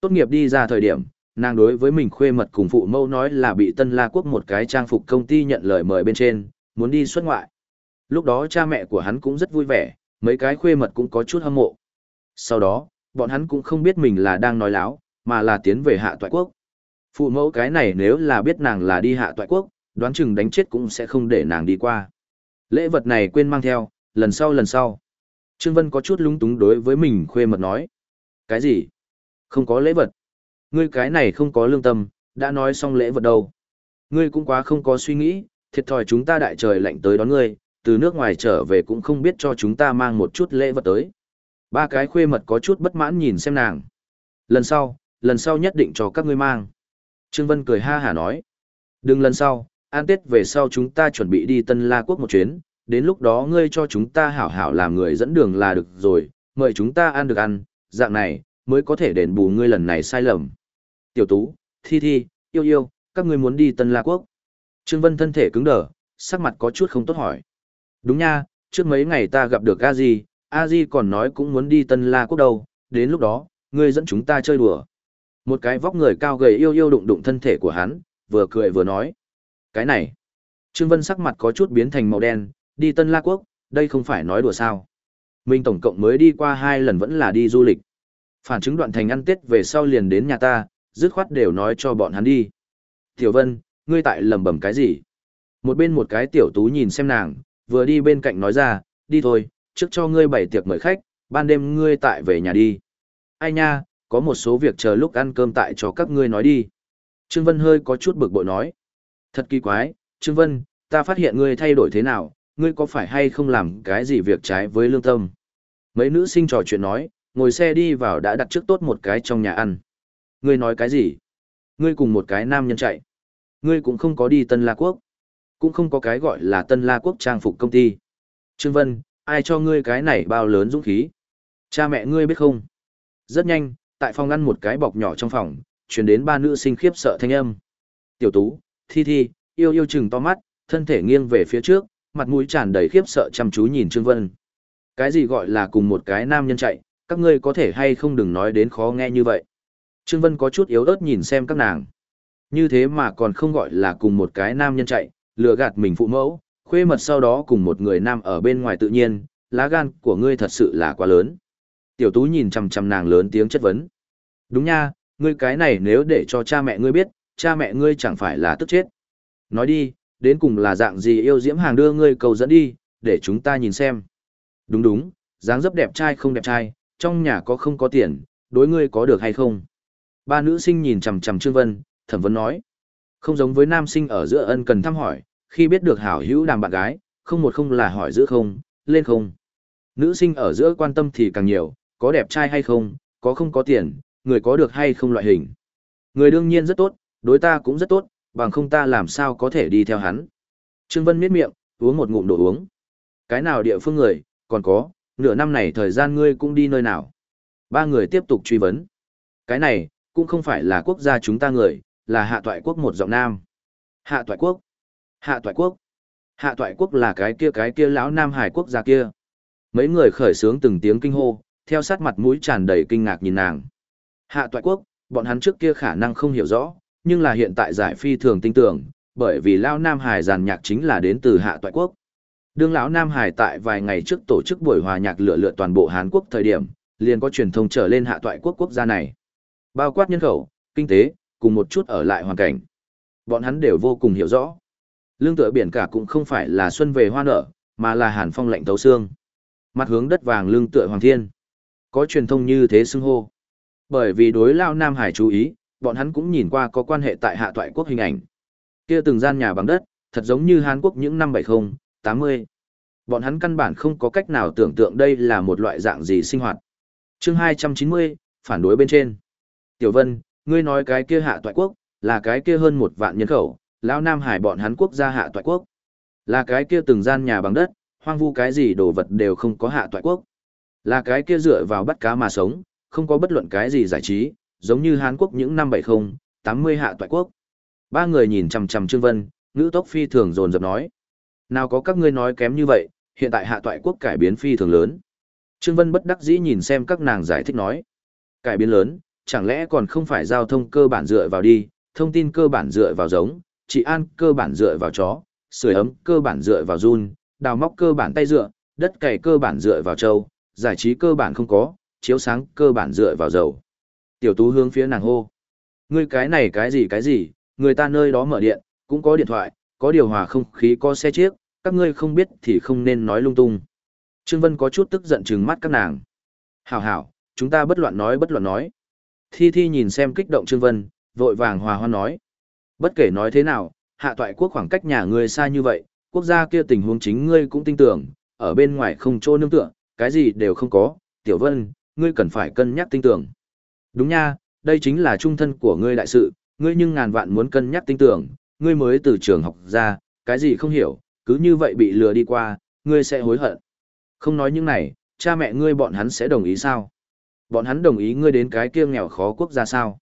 S1: Tốt nghiệp đi ra thời điểm, nàng đối với mình khuê mật cùng phụ mẫu nói là bị Tân La Quốc một cái trang phục công ty nhận lời mời bên trên, muốn đi xuất ngoại. Lúc đó cha mẹ của hắn cũng rất vui vẻ, mấy cái khuê mật cũng có chút hâm mộ. Sau đó, bọn hắn cũng không biết mình là đang nói láo, mà là tiến về hạ toại quốc. Phụ mẫu cái này nếu là biết nàng là đi hạ toại quốc, đoán chừng đánh chết cũng sẽ không để nàng đi qua. Lễ vật này quên mang theo, lần sau lần sau. Trương Vân có chút lúng túng đối với mình khuê mật nói. Cái gì? Không có lễ vật. Ngươi cái này không có lương tâm, đã nói xong lễ vật đâu. Ngươi cũng quá không có suy nghĩ, thiệt thòi chúng ta đại trời lạnh tới đón ngươi, từ nước ngoài trở về cũng không biết cho chúng ta mang một chút lễ vật tới. Ba cái khuê mật có chút bất mãn nhìn xem nàng. Lần sau, lần sau nhất định cho các ngươi mang. Trương Vân cười ha hả nói. Đừng lần sau, an tết về sau chúng ta chuẩn bị đi Tân La Quốc một chuyến, đến lúc đó ngươi cho chúng ta hảo hảo làm người dẫn đường là được rồi, mời chúng ta ăn được ăn, dạng này, mới có thể đền bù ngươi lần này sai lầm. Tiểu Tú, Thi Thi, Yêu Yêu, các ngươi muốn đi Tân La Quốc. Trương Vân thân thể cứng đờ, sắc mặt có chút không tốt hỏi. Đúng nha, trước mấy ngày ta gặp được A Di, A Di còn nói cũng muốn đi Tân La Quốc đâu, đến lúc đó, ngươi dẫn chúng ta chơi đùa. Một cái vóc người cao gầy yêu yêu đụng đụng thân thể của hắn, vừa cười vừa nói. Cái này, Trương Vân sắc mặt có chút biến thành màu đen, đi Tân La Quốc, đây không phải nói đùa sao. Mình tổng cộng mới đi qua hai lần vẫn là đi du lịch. Phản chứng đoạn thành ăn Tết về sau liền đến nhà ta, dứt khoát đều nói cho bọn hắn đi. Tiểu Vân, ngươi tại lầm bầm cái gì? Một bên một cái tiểu tú nhìn xem nàng, vừa đi bên cạnh nói ra, đi thôi, trước cho ngươi bảy tiệc mời khách, ban đêm ngươi tại về nhà đi. Ai nha, có một số việc chờ lúc ăn cơm tại cho các ngươi nói đi. Trương Vân hơi có chút bực bội nói. Thật kỳ quái, Trương Vân, ta phát hiện ngươi thay đổi thế nào, ngươi có phải hay không làm cái gì việc trái với lương tâm. Mấy nữ sinh trò chuyện nói, ngồi xe đi vào đã đặt trước tốt một cái trong nhà ăn. Ngươi nói cái gì? Ngươi cùng một cái nam nhân chạy. Ngươi cũng không có đi Tân La Quốc. Cũng không có cái gọi là Tân La Quốc trang phục công ty. Trương Vân, ai cho ngươi cái này bao lớn dũng khí? Cha mẹ ngươi biết không? Rất nhanh, tại phòng ăn một cái bọc nhỏ trong phòng, truyền đến ba nữ sinh khiếp sợ thanh âm. Tiểu Tú, Thi Thi, yêu yêu chừng to mắt, thân thể nghiêng về phía trước, mặt mũi tràn đầy khiếp sợ chăm chú nhìn Trương Vân. Cái gì gọi là cùng một cái nam nhân chạy, các ngươi có thể hay không đừng nói đến khó nghe như vậy. Trương Vân có chút yếu ớt nhìn xem các nàng. Như thế mà còn không gọi là cùng một cái nam nhân chạy, lừa gạt mình phụ mẫu, khuê mật sau đó cùng một người nam ở bên ngoài tự nhiên, lá gan của ngươi thật sự là quá lớn. Tiểu Tú nhìn chằm chằm nàng lớn tiếng chất vấn. Đúng nha, ngươi cái này nếu để cho cha mẹ ngươi biết, cha mẹ ngươi chẳng phải là tức chết. Nói đi, đến cùng là dạng gì yêu diễm hàng đưa ngươi cầu dẫn đi, để chúng ta nhìn xem. Đúng đúng, dáng dấp đẹp trai không đẹp trai, trong nhà có không có tiền, đối ngươi có được hay không. Ba nữ sinh nhìn chằm chằm Trương Vân, thẩm vấn nói. Không giống với nam sinh ở giữa ân cần thăm hỏi, khi biết được hảo hữu đàm bạn gái, không một không là hỏi giữa không, lên không. Nữ sinh ở giữa quan tâm thì càng nhiều, có đẹp trai hay không, có không có tiền, người có được hay không loại hình. Người đương nhiên rất tốt, đối ta cũng rất tốt, bằng không ta làm sao có thể đi theo hắn. Trương Vân miết miệng, uống một ngụm đồ uống. Cái nào địa phương người, còn có, nửa năm này thời gian ngươi cũng đi nơi nào. Ba người tiếp tục truy vấn. Cái này, cũng không phải là quốc gia chúng ta người, là hạ toại quốc một giọng nam. Hạ toại quốc. Hạ toại quốc. Hạ toại quốc là cái kia cái kia lão nam hải quốc gia kia. Mấy người khởi sướng từng tiếng kinh hô, theo sát mặt mũi tràn đầy kinh ngạc nhìn nàng. Hạ toại quốc, bọn hắn trước kia khả năng không hiểu rõ, nhưng là hiện tại giải phi thường tin tưởng, bởi vì lão nam hải giàn nhạc chính là đến từ hạ toại quốc. Đương lão Nam Hải tại vài ngày trước tổ chức buổi hòa nhạc lựa lựa toàn bộ Hàn Quốc thời điểm, liền có truyền thông trở lên hạ toại quốc quốc gia này. Bao quát nhân khẩu, kinh tế, cùng một chút ở lại hoàn cảnh. Bọn hắn đều vô cùng hiểu rõ. Lương tựa biển cả cũng không phải là xuân về hoa nở, mà là hàn phong lạnh tấu xương. Mặt hướng đất vàng lương tựa hoàng thiên. Có truyền thông như thế xưng hô. Bởi vì đối lao Nam Hải chú ý, bọn hắn cũng nhìn qua có quan hệ tại hạ toại quốc hình ảnh. Kia từng gian nhà bằng đất, thật giống như Hàn Quốc những năm 70, 80. Bọn hắn căn bản không có cách nào tưởng tượng đây là một loại dạng gì sinh hoạt. chương 290, phản đối bên trên. Tiểu Vân, ngươi nói cái kia hạ toại quốc, là cái kia hơn một vạn nhân khẩu, lão Nam Hải bọn hắn quốc gia hạ toại quốc. Là cái kia từng gian nhà bằng đất, hoang vu cái gì đồ vật đều không có hạ toại quốc. Là cái kia dựa vào bắt cá mà sống, không có bất luận cái gì giải trí, giống như Hán Quốc những năm 70, 80 hạ toại quốc. Ba người nhìn chằm chằm Trương Vân, ngữ tốc phi thường dồn dập nói. Nào có các ngươi nói kém như vậy, hiện tại hạ toại quốc cải biến phi thường lớn. Trương Vân bất đắc dĩ nhìn xem các nàng giải thích nói. Cải biến lớn, chẳng lẽ còn không phải giao thông cơ bản dựa vào đi, thông tin cơ bản dựa vào giống, trị an cơ bản dựa vào chó, sưởi ấm cơ bản dựa vào run, đào móc cơ bản tay dựa, đất cày cơ bản dựa vào trâu, giải trí cơ bản không có, chiếu sáng cơ bản dựa vào dầu. Tiểu tú hướng phía nàng hô. Ngươi cái này cái gì cái gì, người ta nơi đó mở điện, cũng có điện thoại, có điều hòa không khí có xe chiếc, các ngươi không biết thì không nên nói lung tung. Trương Vân có chút tức giận trừng mắt các nàng. Hảo hảo, chúng ta bất loạn nói bất loạn nói. Thi Thi nhìn xem kích động Trương Vân, vội vàng hòa hoan nói. Bất kể nói thế nào, hạ toại quốc khoảng cách nhà ngươi xa như vậy, quốc gia kia tình huống chính ngươi cũng tin tưởng, ở bên ngoài không chỗ nương tựa, cái gì đều không có, Tiểu Vân, ngươi cần phải cân nhắc tin tưởng. Đúng nha, đây chính là trung thân của ngươi đại sự, ngươi nhưng ngàn vạn muốn cân nhắc tin tưởng, ngươi mới từ trường học ra, cái gì không hiểu, cứ như vậy bị lừa đi qua, ngươi sẽ hối hận. Không nói những này, cha mẹ ngươi bọn hắn sẽ đồng ý sao? Bọn hắn đồng ý ngươi đến cái kia nghèo khó quốc gia sao?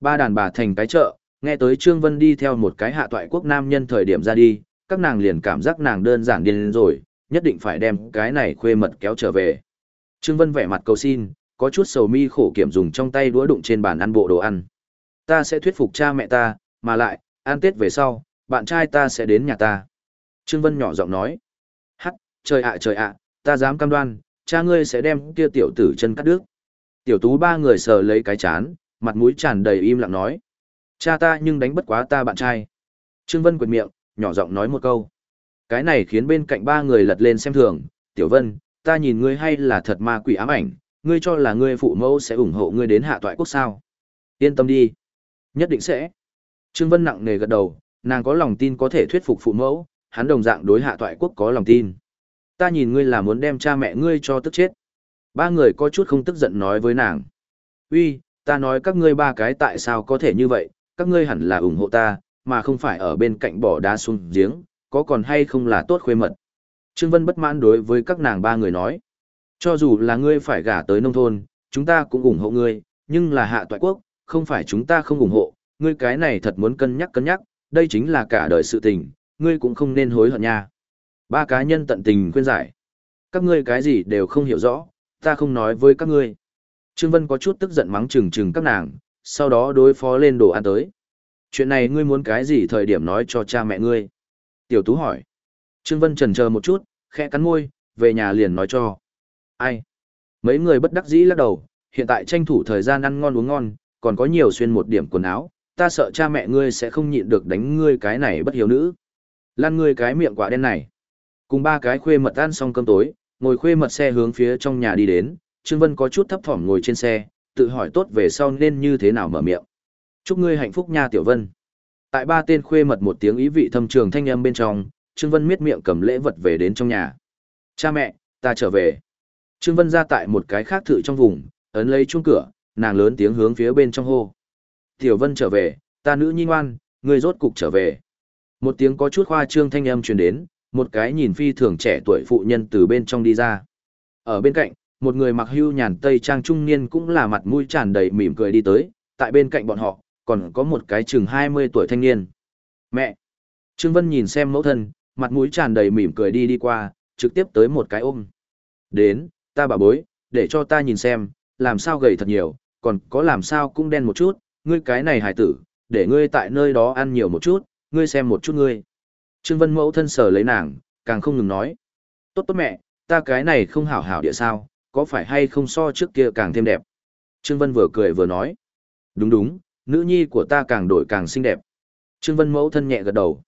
S1: Ba đàn bà thành cái chợ, nghe tới Trương Vân đi theo một cái hạ toại quốc nam nhân thời điểm ra đi, các nàng liền cảm giác nàng đơn giản điên rồi, nhất định phải đem cái này khuê mật kéo trở về. Trương Vân vẻ mặt cầu xin, có chút sầu mi khổ kiểm dùng trong tay đũa đụng trên bàn ăn bộ đồ ăn. Ta sẽ thuyết phục cha mẹ ta, mà lại, ăn tết về sau, bạn trai ta sẽ đến nhà ta. Trương Vân nhỏ giọng nói. Hắc, trời ạ trời ạ, ta dám cam đoan, cha ngươi sẽ đem kia tiểu tử chân cắt đứt. Tiểu tú ba người sờ lấy cái chán, mặt mũi tràn đầy im lặng nói. Cha ta nhưng đánh bất quá ta bạn trai. Trương Vân quyệt miệng, nhỏ giọng nói một câu. Cái này khiến bên cạnh ba người lật lên xem thường, Tiểu Vân, ta nhìn ngươi hay là thật ma quỷ ám ảnh, ngươi cho là ngươi phụ mẫu sẽ ủng hộ ngươi đến hạ toại quốc sao. Yên tâm đi. Nhất định sẽ. Trương Vân nặng nề gật đầu, nàng có lòng tin có thể thuyết phục phụ mẫu, hắn đồng dạng đối hạ toại quốc có lòng tin. Ta nhìn ngươi là muốn đem cha mẹ ngươi cho tức chết. Ba người có chút không tức giận nói với nàng. Uy, ta nói các ngươi ba cái tại sao có thể như vậy, các ngươi hẳn là ủng hộ ta, mà không phải ở bên cạnh bỏ đá xuống giếng, có còn hay không là tốt khuê mật. Trương Vân bất mãn đối với các nàng ba người nói. Cho dù là ngươi phải gả tới nông thôn, chúng ta cũng ủng hộ ngươi, nhưng là hạ toại quốc, không phải chúng ta không ủng hộ, ngươi cái này thật muốn cân nhắc cân nhắc, đây chính là cả đời sự tình, ngươi cũng không nên hối hận nha. Ba cá nhân tận tình khuyên giải. Các ngươi cái gì đều không hiểu rõ, ta không nói với các ngươi. Trương Vân có chút tức giận mắng chừng chừng các nàng, sau đó đối phó lên đồ ăn tới. Chuyện này ngươi muốn cái gì thời điểm nói cho cha mẹ ngươi? Tiểu Tú hỏi. Trương Vân trần chờ một chút, khẽ cắn môi, về nhà liền nói cho. Ai? Mấy người bất đắc dĩ lắc đầu, hiện tại tranh thủ thời gian ăn ngon uống ngon, còn có nhiều xuyên một điểm quần áo, ta sợ cha mẹ ngươi sẽ không nhịn được đánh ngươi cái này bất hiếu nữ. Lan ngươi cái miệng quả đen này. Cùng ba cái khuê mật ăn xong cơm tối, ngồi khuê mật xe hướng phía trong nhà đi đến, Trương Vân có chút thấp thỏm ngồi trên xe, tự hỏi tốt về sau nên như thế nào mở miệng. Chúc ngươi hạnh phúc nha Tiểu Vân. Tại ba tên khuê mật một tiếng ý vị thâm trường thanh âm bên trong, Trương Vân miết miệng cầm lễ vật về đến trong nhà. Cha mẹ, ta trở về. Trương Vân ra tại một cái khác thự trong vùng, ấn lấy chuông cửa, nàng lớn tiếng hướng phía bên trong hô. Tiểu Vân trở về, ta nữ nhi ngoan, người rốt cục trở về. Một tiếng có chút khoa trương thanh âm truyền đến, một cái nhìn phi thường trẻ tuổi phụ nhân từ bên trong đi ra. Ở bên cạnh, một người mặc hưu nhàn tây trang trung niên cũng là mặt mũi tràn đầy mỉm cười đi tới, tại bên cạnh bọn họ, còn có một cái chừng 20 tuổi thanh niên. Mẹ! Trương Vân nhìn xem mẫu thân, mặt mũi tràn đầy mỉm cười đi đi qua, trực tiếp tới một cái ôm. Đến, ta bà bối, để cho ta nhìn xem, làm sao gầy thật nhiều, còn có làm sao cũng đen một chút, ngươi cái này hài tử, để ngươi tại nơi đó ăn nhiều một chút, ngươi xem một chút ngươi. Trương Vân mẫu thân sờ lấy nàng, càng không ngừng nói. Tốt tốt mẹ, ta cái này không hảo hảo địa sao, có phải hay không so trước kia càng thêm đẹp. Trương Vân vừa cười vừa nói. Đúng đúng, nữ nhi của ta càng đổi càng xinh đẹp. Trương Vân mẫu thân nhẹ gật đầu.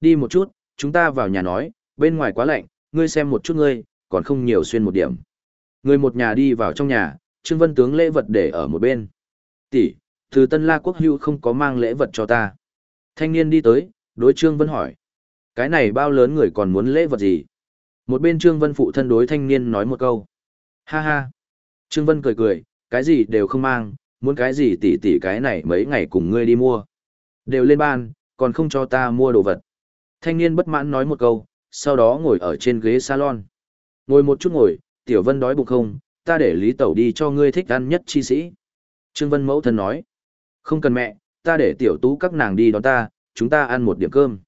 S1: Đi một chút, chúng ta vào nhà nói, bên ngoài quá lạnh, ngươi xem một chút ngươi, còn không nhiều xuyên một điểm. Người một nhà đi vào trong nhà, Trương Vân tướng lễ vật để ở một bên. Tỷ, từ Tân La Quốc Hưu không có mang lễ vật cho ta. Thanh niên đi tới, đối Trương Vân hỏi. Cái này bao lớn người còn muốn lễ vật gì? Một bên Trương Vân phụ thân đối thanh niên nói một câu. Ha ha. Trương Vân cười cười, cái gì đều không mang, muốn cái gì tỷ tỷ cái này mấy ngày cùng ngươi đi mua. Đều lên ban, còn không cho ta mua đồ vật. Thanh niên bất mãn nói một câu, sau đó ngồi ở trên ghế salon. Ngồi một chút ngồi, Tiểu Vân đói bụng không, ta để Lý Tẩu đi cho ngươi thích ăn nhất chi sĩ. Trương Vân mẫu thân nói. Không cần mẹ, ta để Tiểu Tú các nàng đi đón ta, chúng ta ăn một điểm cơm.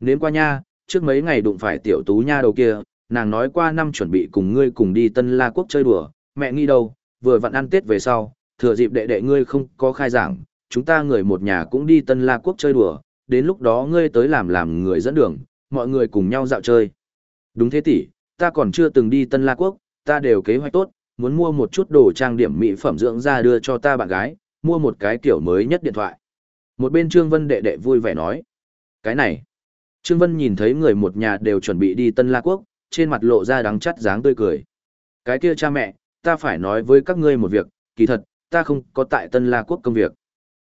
S1: Nếm qua nha, trước mấy ngày đụng phải Tiểu Tú nha đầu kia, nàng nói qua năm chuẩn bị cùng ngươi cùng đi Tân La Quốc chơi đùa, mẹ nghĩ đâu, vừa vặn ăn Tết về sau, thừa dịp đệ đệ ngươi không có khai giảng, chúng ta người một nhà cũng đi Tân La Quốc chơi đùa, đến lúc đó ngươi tới làm làm người dẫn đường, mọi người cùng nhau dạo chơi. Đúng thế tỷ, ta còn chưa từng đi Tân La Quốc, ta đều kế hoạch tốt, muốn mua một chút đồ trang điểm mỹ phẩm dưỡng da đưa cho ta bạn gái, mua một cái kiểu mới nhất điện thoại. Một bên Trương Vân đệ đệ vui vẻ nói. Cái này. Trương Vân nhìn thấy người một nhà đều chuẩn bị đi Tân La Quốc, trên mặt lộ ra đắng chắt dáng tươi cười. Cái kia cha mẹ, ta phải nói với các ngươi một việc, kỳ thật, ta không có tại Tân La Quốc công việc.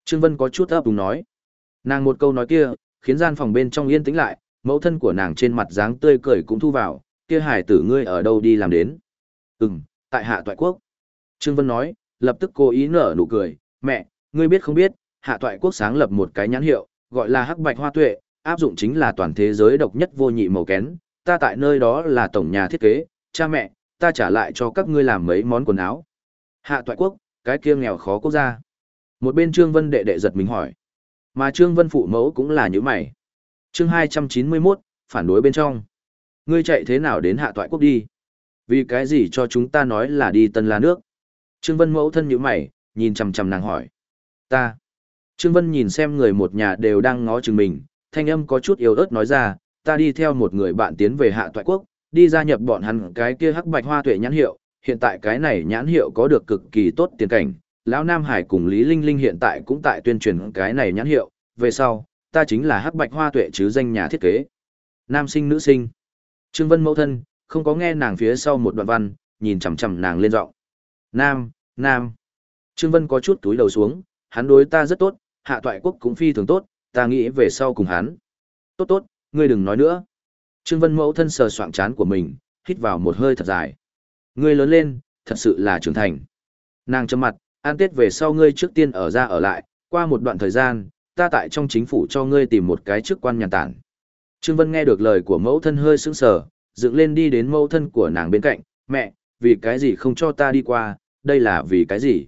S1: Trương Vân có chút ấp đúng nói. Nàng một câu nói kia, khiến gian phòng bên trong yên tĩnh lại, mẫu thân của nàng trên mặt dáng tươi cười cũng thu vào, kia hải tử ngươi ở đâu đi làm đến. Ừm, tại hạ toại quốc. Trương Vân nói, lập tức cố ý nở nụ cười, mẹ, ngươi biết không biết, hạ toại quốc sáng lập một cái nhãn hiệu, gọi là hắc bạch hoa tuệ, áp dụng chính là toàn thế giới độc nhất vô nhị màu kén, ta tại nơi đó là tổng nhà thiết kế, cha mẹ, ta trả lại cho các ngươi làm mấy món quần áo. Hạ toại quốc, cái kia nghèo khó quốc gia. Một bên Trương Vân đệ đệ giật mình hỏi. Mà Trương Vân phụ mẫu cũng là như mày. Chương 291, phản đối bên trong. Ngươi chạy thế nào đến hạ toại quốc đi? Vì cái gì cho chúng ta nói là đi tân la nước? Trương Vân mẫu thân nhữ mày, nhìn chằm chằm nàng hỏi. Ta. Trương Vân nhìn xem người một nhà đều đang ngó chừng mình, thanh âm có chút yếu ớt nói ra, ta đi theo một người bạn tiến về hạ toại quốc, đi gia nhập bọn hắn cái kia hắc bạch hoa tuệ nhãn hiệu, hiện tại cái này nhãn hiệu có được cực kỳ tốt tiền cảnh, lão Nam Hải cùng Lý Linh Linh hiện tại cũng tại tuyên truyền cái này nhãn hiệu, về sau, ta chính là hắc bạch hoa tuệ chứ danh nhà thiết kế. Nam sinh nữ sinh. Trương Vân mẫu thân, không có nghe nàng phía sau một đoạn văn, nhìn chằm chằm nàng lên giọng. Nam, Nam. Trương Vân có chút túi đầu xuống, hắn đối ta rất tốt, hạ toại quốc cũng phi thường tốt, ta nghĩ về sau cùng hắn. Tốt tốt, ngươi đừng nói nữa. Trương Vân mẫu thân sờ soạng chán của mình, hít vào một hơi thật dài. Ngươi lớn lên, thật sự là trưởng thành. Nàng châm mặt, an tết về sau ngươi trước tiên ở ra ở lại, qua một đoạn thời gian, ta tại trong chính phủ cho ngươi tìm một cái chức quan nhàn tản. Trương Vân nghe được lời của mẫu thân hơi sững sờ, dựng lên đi đến mẫu thân của nàng bên cạnh, mẹ, vì cái gì không cho ta đi qua, đây là vì cái gì?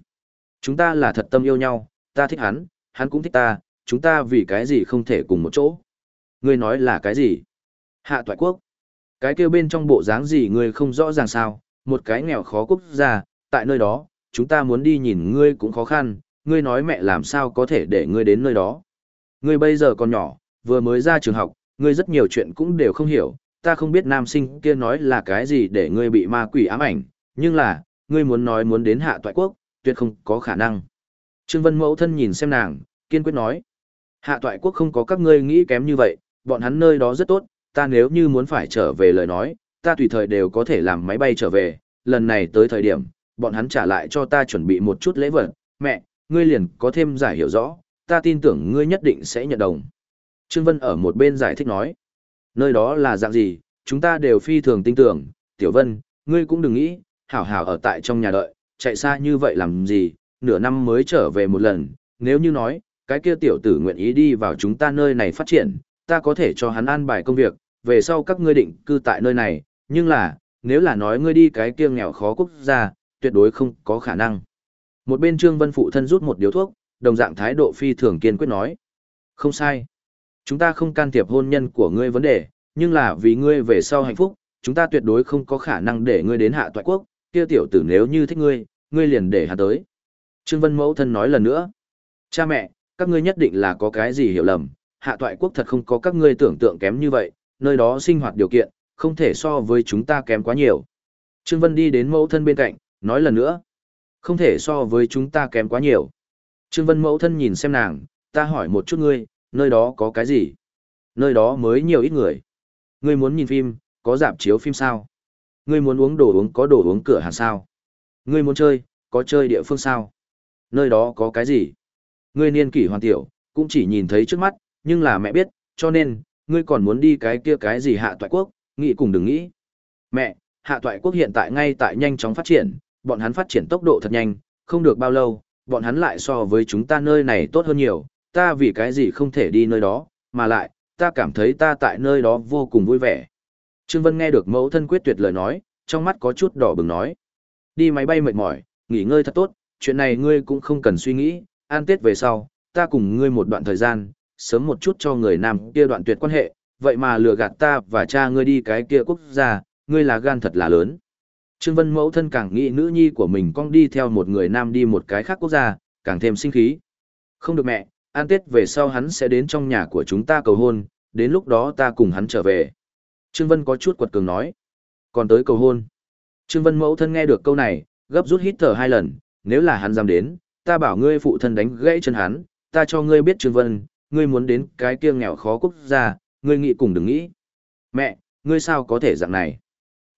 S1: Chúng ta là thật tâm yêu nhau, ta thích hắn, hắn cũng thích ta, chúng ta vì cái gì không thể cùng một chỗ? Ngươi nói là cái gì? Hạ toại quốc. Cái kêu bên trong bộ dáng gì ngươi không rõ ràng sao, một cái nghèo khó quốc gia, tại nơi đó, chúng ta muốn đi nhìn ngươi cũng khó khăn, ngươi nói mẹ làm sao có thể để ngươi đến nơi đó. Ngươi bây giờ còn nhỏ, vừa mới ra trường học, ngươi rất nhiều chuyện cũng đều không hiểu, ta không biết nam sinh kia nói là cái gì để ngươi bị ma quỷ ám ảnh, nhưng là, ngươi muốn nói muốn đến hạ toại quốc, tuyệt không có khả năng. Trương Vân mẫu thân nhìn xem nàng, kiên quyết nói. Hạ toại quốc không có các ngươi nghĩ kém như vậy, bọn hắn nơi đó rất tốt, ta nếu như muốn phải trở về lời nói, ta tùy thời đều có thể làm máy bay trở về, lần này tới thời điểm, bọn hắn trả lại cho ta chuẩn bị một chút lễ vật, mẹ, ngươi liền có thêm giải hiểu rõ, ta tin tưởng ngươi nhất định sẽ nhận đồng. Trương Vân ở một bên giải thích nói, nơi đó là dạng gì, chúng ta đều phi thường tin tưởng, Tiểu Vân, ngươi cũng đừng nghĩ, hảo hảo ở tại trong nhà đợi, chạy xa như vậy làm gì, nửa năm mới trở về một lần, nếu như nói, cái kia tiểu tử nguyện ý đi vào chúng ta nơi này phát triển, ta có thể cho hắn an bài công việc, về sau các ngươi định cư tại nơi này, nhưng là, nếu là nói ngươi đi cái kia nghèo khó quốc gia, tuyệt đối không có khả năng. Một bên Trương Vân phụ thân rút một điếu thuốc, đồng dạng thái độ phi thường kiên quyết nói. Không sai. Chúng ta không can thiệp hôn nhân của ngươi vấn đề, nhưng là vì ngươi về sau hạnh phúc, chúng ta tuyệt đối không có khả năng để ngươi đến hạ toại quốc, kia tiểu tử nếu như thích ngươi, ngươi liền để hạ tới. Trương Vân mẫu thân nói lần nữa. Cha mẹ, các ngươi nhất định là có cái gì hiểu lầm, hạ toại quốc thật không có các ngươi tưởng tượng kém như vậy, nơi đó sinh hoạt điều kiện, không thể so với chúng ta kém quá nhiều. Trương Vân đi đến mẫu thân bên cạnh, nói lần nữa. Không thể so với chúng ta kém quá nhiều. Trương Vân mẫu thân nhìn xem nàng, ta hỏi một chút ngươi, nơi đó có cái gì? Nơi đó mới nhiều ít người. Ngươi muốn nhìn phim, có dạp chiếu phim sao? Ngươi muốn uống đồ uống có đồ uống cửa hàng sao? Ngươi muốn chơi, có chơi địa phương sao? Nơi đó có cái gì? Ngươi niên kỷ hoàn tiểu, cũng chỉ nhìn thấy trước mắt, nhưng là mẹ biết, cho nên, ngươi còn muốn đi cái kia cái gì hạ toại quốc, nghĩ cùng đừng nghĩ. Mẹ, hạ toại quốc hiện tại ngay tại nhanh chóng phát triển, bọn hắn phát triển tốc độ thật nhanh, không được bao lâu, bọn hắn lại so với chúng ta nơi này tốt hơn nhiều, ta vì cái gì không thể đi nơi đó, mà lại, ta cảm thấy ta tại nơi đó vô cùng vui vẻ. Trương Vân nghe được mẫu thân quyết tuyệt lời nói, trong mắt có chút đỏ bừng nói. Đi máy bay mệt mỏi, nghỉ ngơi thật tốt, chuyện này ngươi cũng không cần suy nghĩ, an tết về sau, ta cùng ngươi một đoạn thời gian, sớm một chút cho người nam kia đoạn tuyệt quan hệ, vậy mà lừa gạt ta và cha ngươi đi cái kia quốc gia, ngươi là gan thật là lớn. Trương Vân mẫu thân càng nghĩ nữ nhi của mình con đi theo một người nam đi một cái khác quốc gia, càng thêm sinh khí. Không được mẹ, an tết về sau hắn sẽ đến trong nhà của chúng ta cầu hôn, đến lúc đó ta cùng hắn trở về. Trương Vân có chút quật cường nói. Còn tới cầu hôn. Trương Vân mẫu thân nghe được câu này, gấp rút hít thở hai lần, nếu là hắn dám đến, ta bảo ngươi phụ thân đánh gãy chân hắn, ta cho ngươi biết Trương Vân, ngươi muốn đến cái kia nghèo khó quốc gia, ngươi nghĩ cùng đừng nghĩ. Mẹ, ngươi sao có thể dạng này?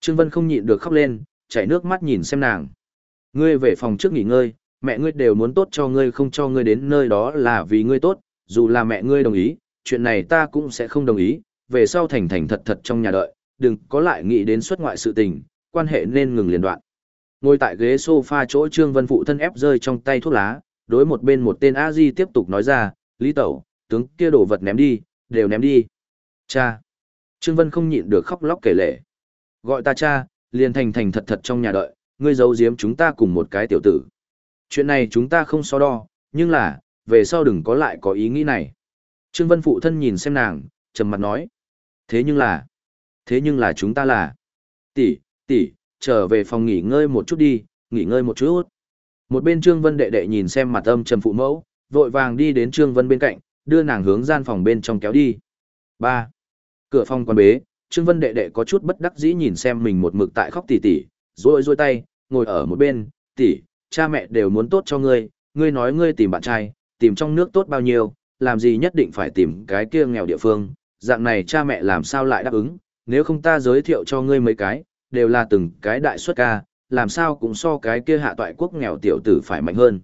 S1: Trương Vân không nhịn được khóc lên, chảy nước mắt nhìn xem nàng. Ngươi về phòng trước nghỉ ngơi, mẹ ngươi đều muốn tốt cho ngươi không cho ngươi đến nơi đó là vì ngươi tốt, dù là mẹ ngươi đồng ý, chuyện này ta cũng sẽ không đồng ý, về sau thành thành thật thật trong nhà đợi, đừng có lại nghĩ đến xuất ngoại sự tình, quan hệ nên ngừng liền đoạn. Ngồi tại ghế sofa chỗ Trương Vân phụ thân ép rơi trong tay thuốc lá, đối một bên một tên a di tiếp tục nói ra, Lý Tẩu, tướng kia đổ vật ném đi, đều ném đi. Cha! Trương Vân không nhịn được khóc lóc kể lể. Gọi ta cha, liền thành thành thật thật trong nhà đợi, ngươi giấu giếm chúng ta cùng một cái tiểu tử. Chuyện này chúng ta không so đo, nhưng là, về sau đừng có lại có ý nghĩ này. Trương Vân phụ thân nhìn xem nàng, trầm mặt nói. Thế nhưng là, thế nhưng là chúng ta là. Tỷ, tỷ, trở về phòng nghỉ ngơi một chút đi, nghỉ ngơi một chút. Một bên Trương Vân đệ đệ nhìn xem mặt âm trầm phụ mẫu, vội vàng đi đến Trương Vân bên cạnh, đưa nàng hướng gian phòng bên trong kéo đi. 3. Cửa phòng quan bế, Trương Vân đệ đệ có chút bất đắc dĩ nhìn xem mình một mực tại khóc tỉ tỉ, rôi rôi tay, ngồi ở một bên, tỉ, cha mẹ đều muốn tốt cho ngươi, ngươi nói ngươi tìm bạn trai, tìm trong nước tốt bao nhiêu, làm gì nhất định phải tìm cái kia nghèo địa phương, dạng này cha mẹ làm sao lại đáp ứng, nếu không ta giới thiệu cho ngươi mấy cái, đều là từng cái đại xuất ca, làm sao cũng so cái kia hạ toại quốc nghèo tiểu tử phải mạnh hơn.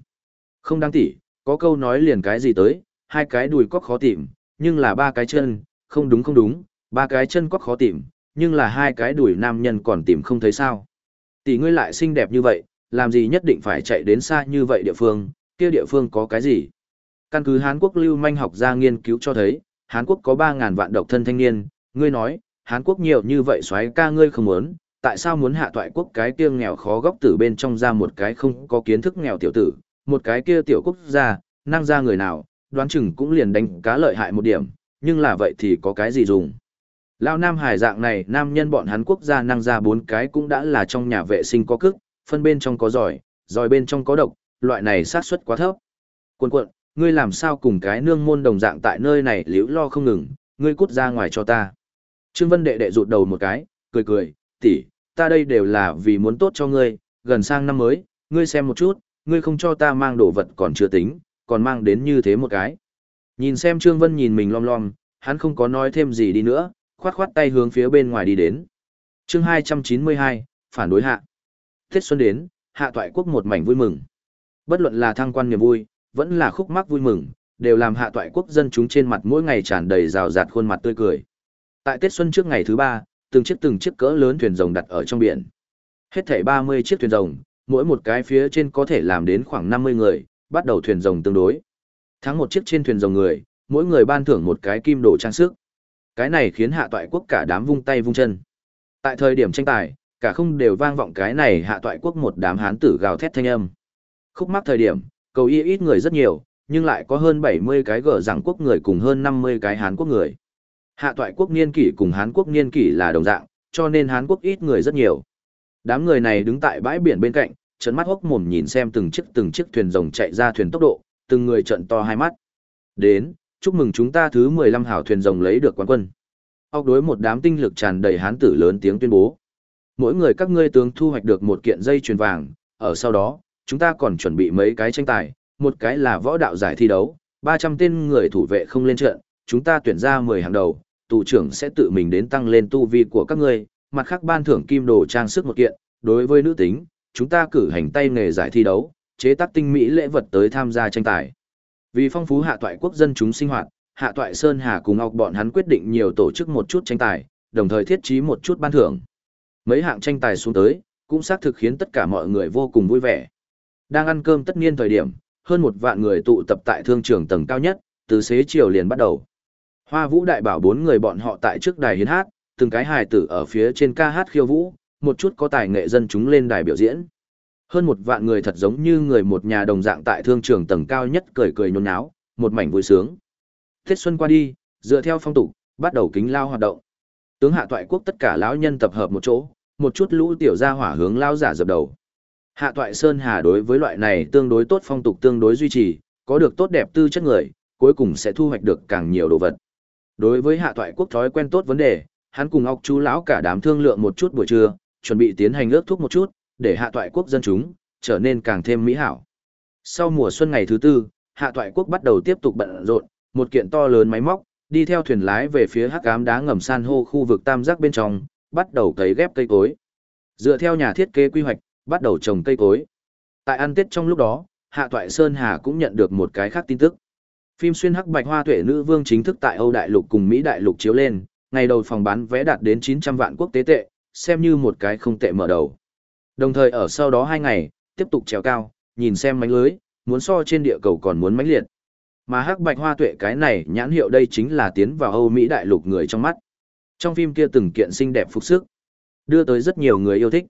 S1: Không đáng tỉ, có câu nói liền cái gì tới, hai cái đùi quắc khó tìm, nhưng là ba cái chân, không đúng không đúng, ba cái chân quắc khó tìm, nhưng là hai cái đùi nam nhân còn tìm không thấy sao. Tỷ ngươi lại xinh đẹp như vậy, làm gì nhất định phải chạy đến xa như vậy địa phương, kia địa phương có cái gì? Căn cứ Hán Quốc lưu manh học ra nghiên cứu cho thấy, Hán Quốc có 3.000 vạn độc thân thanh niên, ngươi nói, Hán Quốc nhiều như vậy xoáy ca ngươi không muốn, tại sao muốn hạ toại quốc cái kia nghèo khó góc tử bên trong ra một cái không có kiến thức nghèo tiểu tử, một cái kia tiểu quốc gia, năng ra người nào, đoán chừng cũng liền đánh cá lợi hại một điểm, nhưng là vậy thì có cái gì dùng. Lao Nam Hải dạng này, nam nhân bọn hắn quốc gia năng ra bốn cái cũng đã là trong nhà vệ sinh có cức, phân bên trong có giỏi, giỏi bên trong có độc, loại này sát suất quá thấp. Quân quận, ngươi làm sao cùng cái nương môn đồng dạng tại nơi này liễu lo không ngừng, ngươi cút ra ngoài cho ta. Trương Vân Đệ đệ rụt đầu một cái, cười cười, tỷ, ta đây đều là vì muốn tốt cho ngươi, gần sang năm mới, ngươi xem một chút, ngươi không cho ta mang đồ vật còn chưa tính, còn mang đến như thế một cái. Nhìn xem Trương Vân nhìn mình lom lom, hắn không có nói thêm gì đi nữa, khoát khoát tay hướng phía bên ngoài đi đến. chương 292, phản đối hạ. Tết xuân đến, hạ toại quốc một mảnh vui mừng. Bất luận là thăng quan niềm vui, vẫn là khúc mắc vui mừng, đều làm hạ toại quốc dân chúng trên mặt mỗi ngày tràn đầy rào rạt khuôn mặt tươi cười. Tại Tết xuân trước ngày thứ ba, từng chiếc từng chiếc cỡ lớn thuyền rồng đặt ở trong biển. Hết thảy 30 chiếc thuyền rồng, mỗi một cái phía trên có thể làm đến khoảng 50 người, bắt đầu thuyền rồng tương đối. Thắng một chiếc trên thuyền rồng người, mỗi người ban thưởng một cái kim đồ trang sức. Cái này khiến hạ toại quốc cả đám vung tay vung chân. Tại thời điểm tranh tài, cả không đều vang vọng cái này hạ toại quốc một đám hán tử gào thét thanh âm. Khúc mắc thời điểm, cầu y ít người rất nhiều, nhưng lại có hơn 70 cái gở rằng quốc người cùng hơn 50 cái hán quốc người. Hạ toại quốc niên kỷ cùng hán quốc niên kỷ là đồng dạng, cho nên hán quốc ít người rất nhiều. Đám người này đứng tại bãi biển bên cạnh, trận mắt hốc mồm nhìn xem từng chiếc từng chiếc thuyền rồng chạy ra thuyền tốc độ, từng người trận to hai mắt. Đến, chúc mừng chúng ta thứ 15 hảo thuyền rồng lấy được quán quân. Ốc đối một đám tinh lực tràn đầy hán tử lớn tiếng tuyên bố. Mỗi người các ngươi tướng thu hoạch được một kiện dây chuyền vàng, ở sau đó, chúng ta còn chuẩn bị mấy cái tranh tài, một cái là võ đạo giải thi đấu, 300 tên người thủ vệ không lên trận, chúng ta tuyển ra 10 hàng đầu, tù trưởng sẽ tự mình đến tăng lên tu vi của các ngươi, mặt khác ban thưởng kim đồ trang sức một kiện, đối với nữ tính, chúng ta cử hành tay nghề giải thi đấu, chế tác tinh mỹ lễ vật tới tham gia tranh tài. Vì phong phú hạ toại quốc dân chúng sinh hoạt, hạ toại Sơn Hà cùng Ngọc bọn hắn quyết định nhiều tổ chức một chút tranh tài, đồng thời thiết trí một chút ban thưởng. Mấy hạng tranh tài xuống tới, cũng xác thực khiến tất cả mọi người vô cùng vui vẻ. Đang ăn cơm tất niên thời điểm, hơn một vạn người tụ tập tại thương trường tầng cao nhất, từ xế chiều liền bắt đầu. Hoa Vũ đại bảo bốn người bọn họ tại trước đài hiến hát, từng cái hài tử ở phía trên ca hát khiêu vũ, một chút có tài nghệ dân chúng lên đài biểu diễn. Hơn một vạn người thật giống như người một nhà đồng dạng tại thương trường tầng cao nhất cười cười nhốn nháo, một mảnh vui sướng. Tết xuân qua đi, dựa theo phong tục, bắt đầu kính lao hoạt động. Tướng hạ toại quốc tất cả lão nhân tập hợp một chỗ, một chút lũ tiểu gia hỏa hướng lao giả dập đầu. Hạ toại Sơn Hà đối với loại này tương đối tốt phong tục tương đối duy trì, có được tốt đẹp tư chất người, cuối cùng sẽ thu hoạch được càng nhiều đồ vật. Đối với hạ toại quốc thói quen tốt vấn đề, hắn cùng Ngọc chú lão cả đám thương lượng một chút buổi trưa, chuẩn bị tiến hành ước thúc một chút, để hạ toại quốc dân chúng trở nên càng thêm mỹ hảo. Sau mùa xuân ngày thứ tư, hạ toại quốc bắt đầu tiếp tục bận rộn, một kiện to lớn máy móc, đi theo thuyền lái về phía hắc ám đá ngầm san hô khu vực tam giác bên trong, bắt đầu cấy ghép cây cối. Dựa theo nhà thiết kế quy hoạch, bắt đầu trồng cây cối. Tại ăn Tết trong lúc đó, Hạ Toại Sơn Hà cũng nhận được một cái khác tin tức. Phim xuyên hắc bạch hoa tuệ nữ vương chính thức tại Âu Đại Lục cùng Mỹ Đại Lục chiếu lên, ngày đầu phòng bán vé đạt đến 900 vạn quốc tế tệ, xem như một cái không tệ mở đầu. Đồng thời ở sau đó hai ngày, tiếp tục trèo cao, nhìn xem mánh lưới, muốn so trên địa cầu còn muốn mánh liệt. Mà hắc bạch hoa tuệ cái này nhãn hiệu đây chính là tiến vào Âu Mỹ Đại Lục người trong mắt. Trong phim kia từng kiện xinh đẹp phục sức, đưa tới rất nhiều người yêu thích.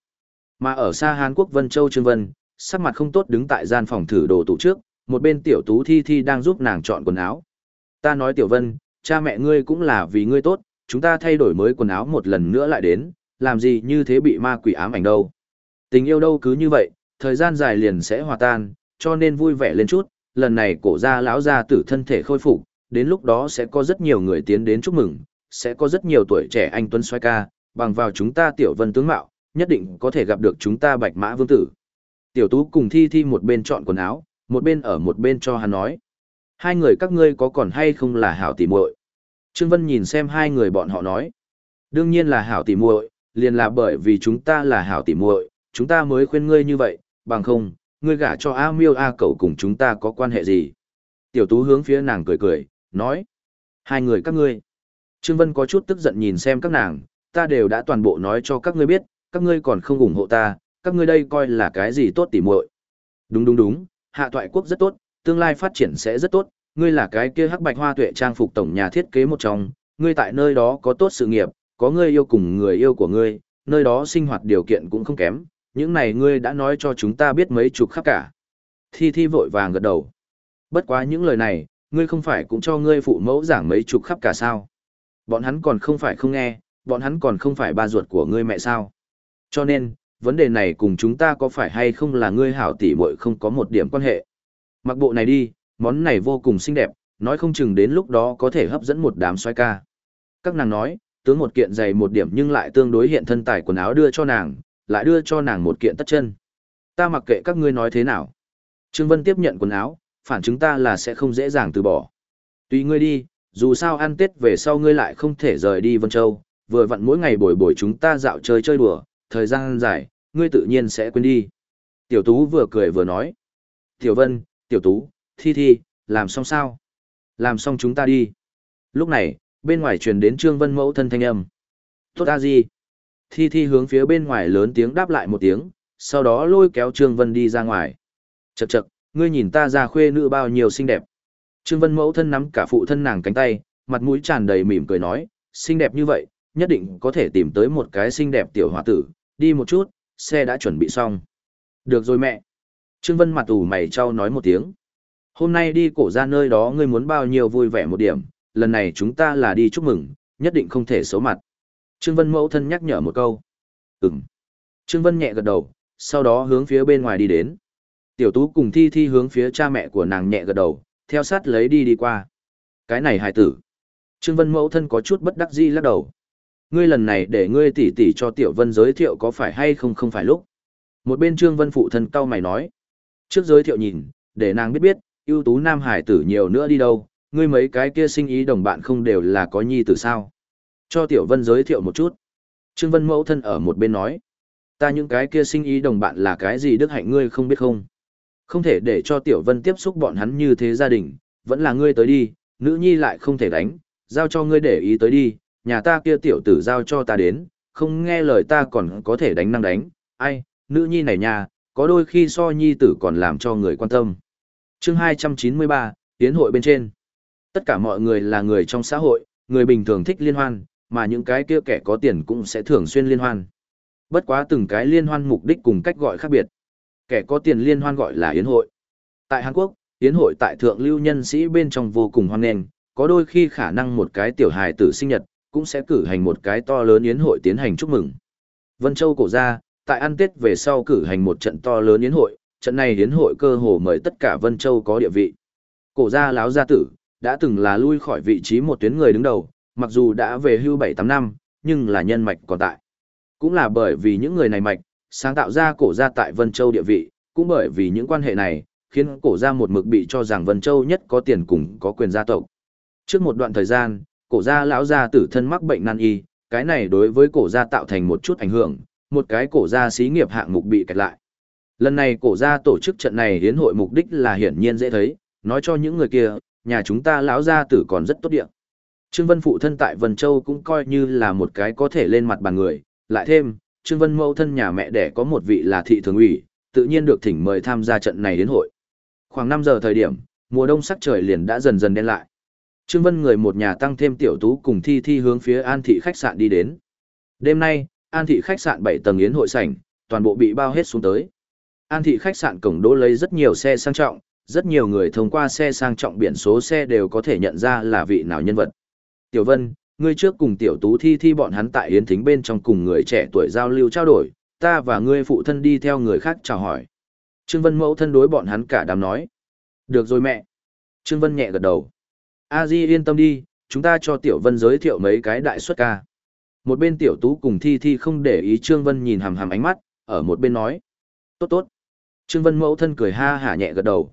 S1: Mà ở xa Hàn Quốc Vân Châu Trương Vân, sắc mặt không tốt đứng tại gian phòng thử đồ tủ trước, một bên tiểu tú thi thi đang giúp nàng chọn quần áo. Ta nói tiểu vân, cha mẹ ngươi cũng là vì ngươi tốt, chúng ta thay đổi mới quần áo một lần nữa lại đến, làm gì như thế bị ma quỷ ám ảnh đâu. Tình yêu đâu cứ như vậy, thời gian dài liền sẽ hòa tan, cho nên vui vẻ lên chút, lần này cổ gia lão gia tử thân thể khôi phục, đến lúc đó sẽ có rất nhiều người tiến đến chúc mừng, sẽ có rất nhiều tuổi trẻ anh tuấn xoay ca, bằng vào chúng ta tiểu vân tướng mạo, nhất định có thể gặp được chúng ta bạch mã vương tử. Tiểu tú cùng thi thi một bên chọn quần áo, một bên ở một bên cho hắn nói. Hai người các ngươi có còn hay không là hảo tỉ muội? Trương Vân nhìn xem hai người bọn họ nói. Đương nhiên là hảo tỉ muội, liền là bởi vì chúng ta là hảo tỉ muội, chúng ta mới khuyên ngươi như vậy, bằng không, ngươi gả cho A Miêu A cậu cùng chúng ta có quan hệ gì? Tiểu Tú hướng phía nàng cười cười, nói. Hai người các ngươi. Trương Vân có chút tức giận nhìn xem các nàng, ta đều đã toàn bộ nói cho các ngươi biết, các ngươi còn không ủng hộ ta, các ngươi đây coi là cái gì tốt tỉ muội. Đúng đúng đúng, hạ toại quốc rất tốt, tương lai phát triển sẽ rất tốt, ngươi là cái kia hắc bạch hoa tuệ trang phục tổng nhà thiết kế một trong, ngươi tại nơi đó có tốt sự nghiệp, có ngươi yêu cùng người yêu của ngươi, nơi đó sinh hoạt điều kiện cũng không kém, những này ngươi đã nói cho chúng ta biết mấy chục khắp cả. Thi Thi vội vàng gật đầu. Bất quá những lời này, ngươi không phải cũng cho ngươi phụ mẫu giảng mấy chục khắp cả sao. Bọn hắn còn không phải không nghe, bọn hắn còn không phải ba ruột của ngươi mẹ sao. Cho nên, vấn đề này cùng chúng ta có phải hay không là ngươi hảo tỷ muội không có một điểm quan hệ. Mặc bộ này đi, món này vô cùng xinh đẹp, nói không chừng đến lúc đó có thể hấp dẫn một đám xoay ca. Các nàng nói, tướng một kiện dày một điểm nhưng lại tương đối hiện thân tài quần áo đưa cho nàng, lại đưa cho nàng một kiện tất chân. Ta mặc kệ các ngươi nói thế nào. Trương Vân tiếp nhận quần áo, phản chứng ta là sẽ không dễ dàng từ bỏ. Tùy ngươi đi, dù sao ăn Tết về sau ngươi lại không thể rời đi Vân Châu, vừa vặn mỗi ngày bồi bồi chúng ta dạo chơi chơi đùa, thời gian dài, ngươi tự nhiên sẽ quên đi. Tiểu Tú vừa cười vừa nói. Tiểu Vân, Tiểu Tú, Thi Thi, làm xong sao? Làm xong chúng ta đi. Lúc này, bên ngoài truyền đến Trương Vân mẫu thân thanh âm. Tốt a gì? Thi Thi hướng phía bên ngoài lớn tiếng đáp lại một tiếng, sau đó lôi kéo Trương Vân đi ra ngoài. Chậc chậc, ngươi nhìn ta ra khuê nữ bao nhiêu xinh đẹp. Trương Vân mẫu thân nắm cả phụ thân nàng cánh tay, mặt mũi tràn đầy mỉm cười nói, xinh đẹp như vậy, nhất định có thể tìm tới một cái xinh đẹp tiểu hòa tử, đi một chút, xe đã chuẩn bị xong. Được rồi mẹ. Trương Vân mặt ủ mày trao nói một tiếng. Hôm nay đi cổ ra nơi đó ngươi muốn bao nhiêu vui vẻ một điểm, lần này chúng ta là đi chúc mừng, nhất định không thể xấu mặt. Trương Vân mẫu thân nhắc nhở một câu. Ừm. Trương Vân nhẹ gật đầu, sau đó hướng phía bên ngoài đi đến. Tiểu Tú cùng Thi Thi hướng phía cha mẹ của nàng nhẹ gật đầu, theo sát lấy đi đi qua. Cái này hài tử. Trương Vân mẫu thân có chút bất đắc dĩ lắc đầu. Ngươi lần này để ngươi tỉ tỉ cho Tiểu Vân giới thiệu có phải hay không không phải lúc. Một bên Trương Vân phụ thân cau mày nói. Trước giới thiệu nhìn, để nàng biết biết, ưu tú nam hải tử nhiều nữa đi đâu, ngươi mấy cái kia sinh ý đồng bạn không đều là có nhi tử sao. Cho Tiểu Vân giới thiệu một chút. Trương Vân mẫu thân ở một bên nói. Ta những cái kia sinh ý đồng bạn là cái gì đức hạnh ngươi không biết không? Không thể để cho Tiểu Vân tiếp xúc bọn hắn như thế gia đình, vẫn là ngươi tới đi, nữ nhi lại không thể đánh, giao cho ngươi để ý tới đi, nhà ta kia tiểu tử giao cho ta đến, không nghe lời ta còn có thể đánh năng đánh, ai, nữ nhi này nha, có đôi khi so nhi tử còn làm cho người quan tâm. chương 293, Tiến hội bên trên. Tất cả mọi người là người trong xã hội, người bình thường thích liên hoan, mà những cái kia kẻ có tiền cũng sẽ thường xuyên liên hoan. Bất quá từng cái liên hoan mục đích cùng cách gọi khác biệt. Kẻ có tiền liên hoan gọi là yến hội. Tại Hàn Quốc, yến hội tại thượng lưu nhân sĩ bên trong vô cùng hoan nghênh, có đôi khi khả năng một cái tiểu hài tử sinh nhật, cũng sẽ cử hành một cái to lớn yến hội tiến hành chúc mừng. Vân Châu cổ ra, tại ăn Tết về sau cử hành một trận to lớn yến hội, trận này yến hội cơ hồ mời tất cả Vân Châu có địa vị. Cổ gia láo gia tử, đã từng là lui khỏi vị trí một tuyến người đứng đầu, mặc dù đã về hưu 7-8 năm, nhưng là nhân mạch còn tại. Cũng là bởi vì những người này mạch, sáng tạo ra cổ gia tại Vân Châu địa vị, cũng bởi vì những quan hệ này, khiến cổ gia một mực bị cho rằng Vân Châu nhất có tiền cùng có quyền gia tộc. Trước một đoạn thời gian, cổ gia lão gia tử thân mắc bệnh nan y, cái này đối với cổ gia tạo thành một chút ảnh hưởng, một cái cổ gia xí nghiệp hạng mục bị kẹt lại. Lần này cổ gia tổ chức trận này hiến hội mục đích là hiển nhiên dễ thấy, nói cho những người kia, nhà chúng ta lão gia tử còn rất tốt địa. Trương Vân phụ thân tại Vân Châu cũng coi như là một cái có thể lên mặt bàn người, lại thêm, Trương Vân mẫu thân nhà mẹ đẻ có một vị là thị thường ủy, tự nhiên được thỉnh mời tham gia trận này đến hội. Khoảng 5 giờ thời điểm, mùa đông sắc trời liền đã dần dần đen lại. Trương Vân người một nhà tăng thêm tiểu tú cùng thi thi hướng phía An thị khách sạn đi đến. Đêm nay, An thị khách sạn 7 tầng yến hội sảnh, toàn bộ bị bao hết xuống tới. An thị khách sạn cổng đỗ lấy rất nhiều xe sang trọng, rất nhiều người thông qua xe sang trọng biển số xe đều có thể nhận ra là vị nào nhân vật. Tiểu Vân, ngươi trước cùng tiểu tú thi thi bọn hắn tại yến thính bên trong cùng người trẻ tuổi giao lưu trao đổi, ta và ngươi phụ thân đi theo người khác chào hỏi. Trương Vân mẫu thân đối bọn hắn cả đám nói. Được rồi mẹ. Trương Vân nhẹ gật đầu. A Di yên tâm đi, chúng ta cho Tiểu Vân giới thiệu mấy cái đại xuất ca. Một bên Tiểu Tú cùng Thi Thi không để ý Trương Vân nhìn hằm hằm ánh mắt, ở một bên nói. Tốt tốt. Trương Vân mẫu thân cười ha hả nhẹ gật đầu.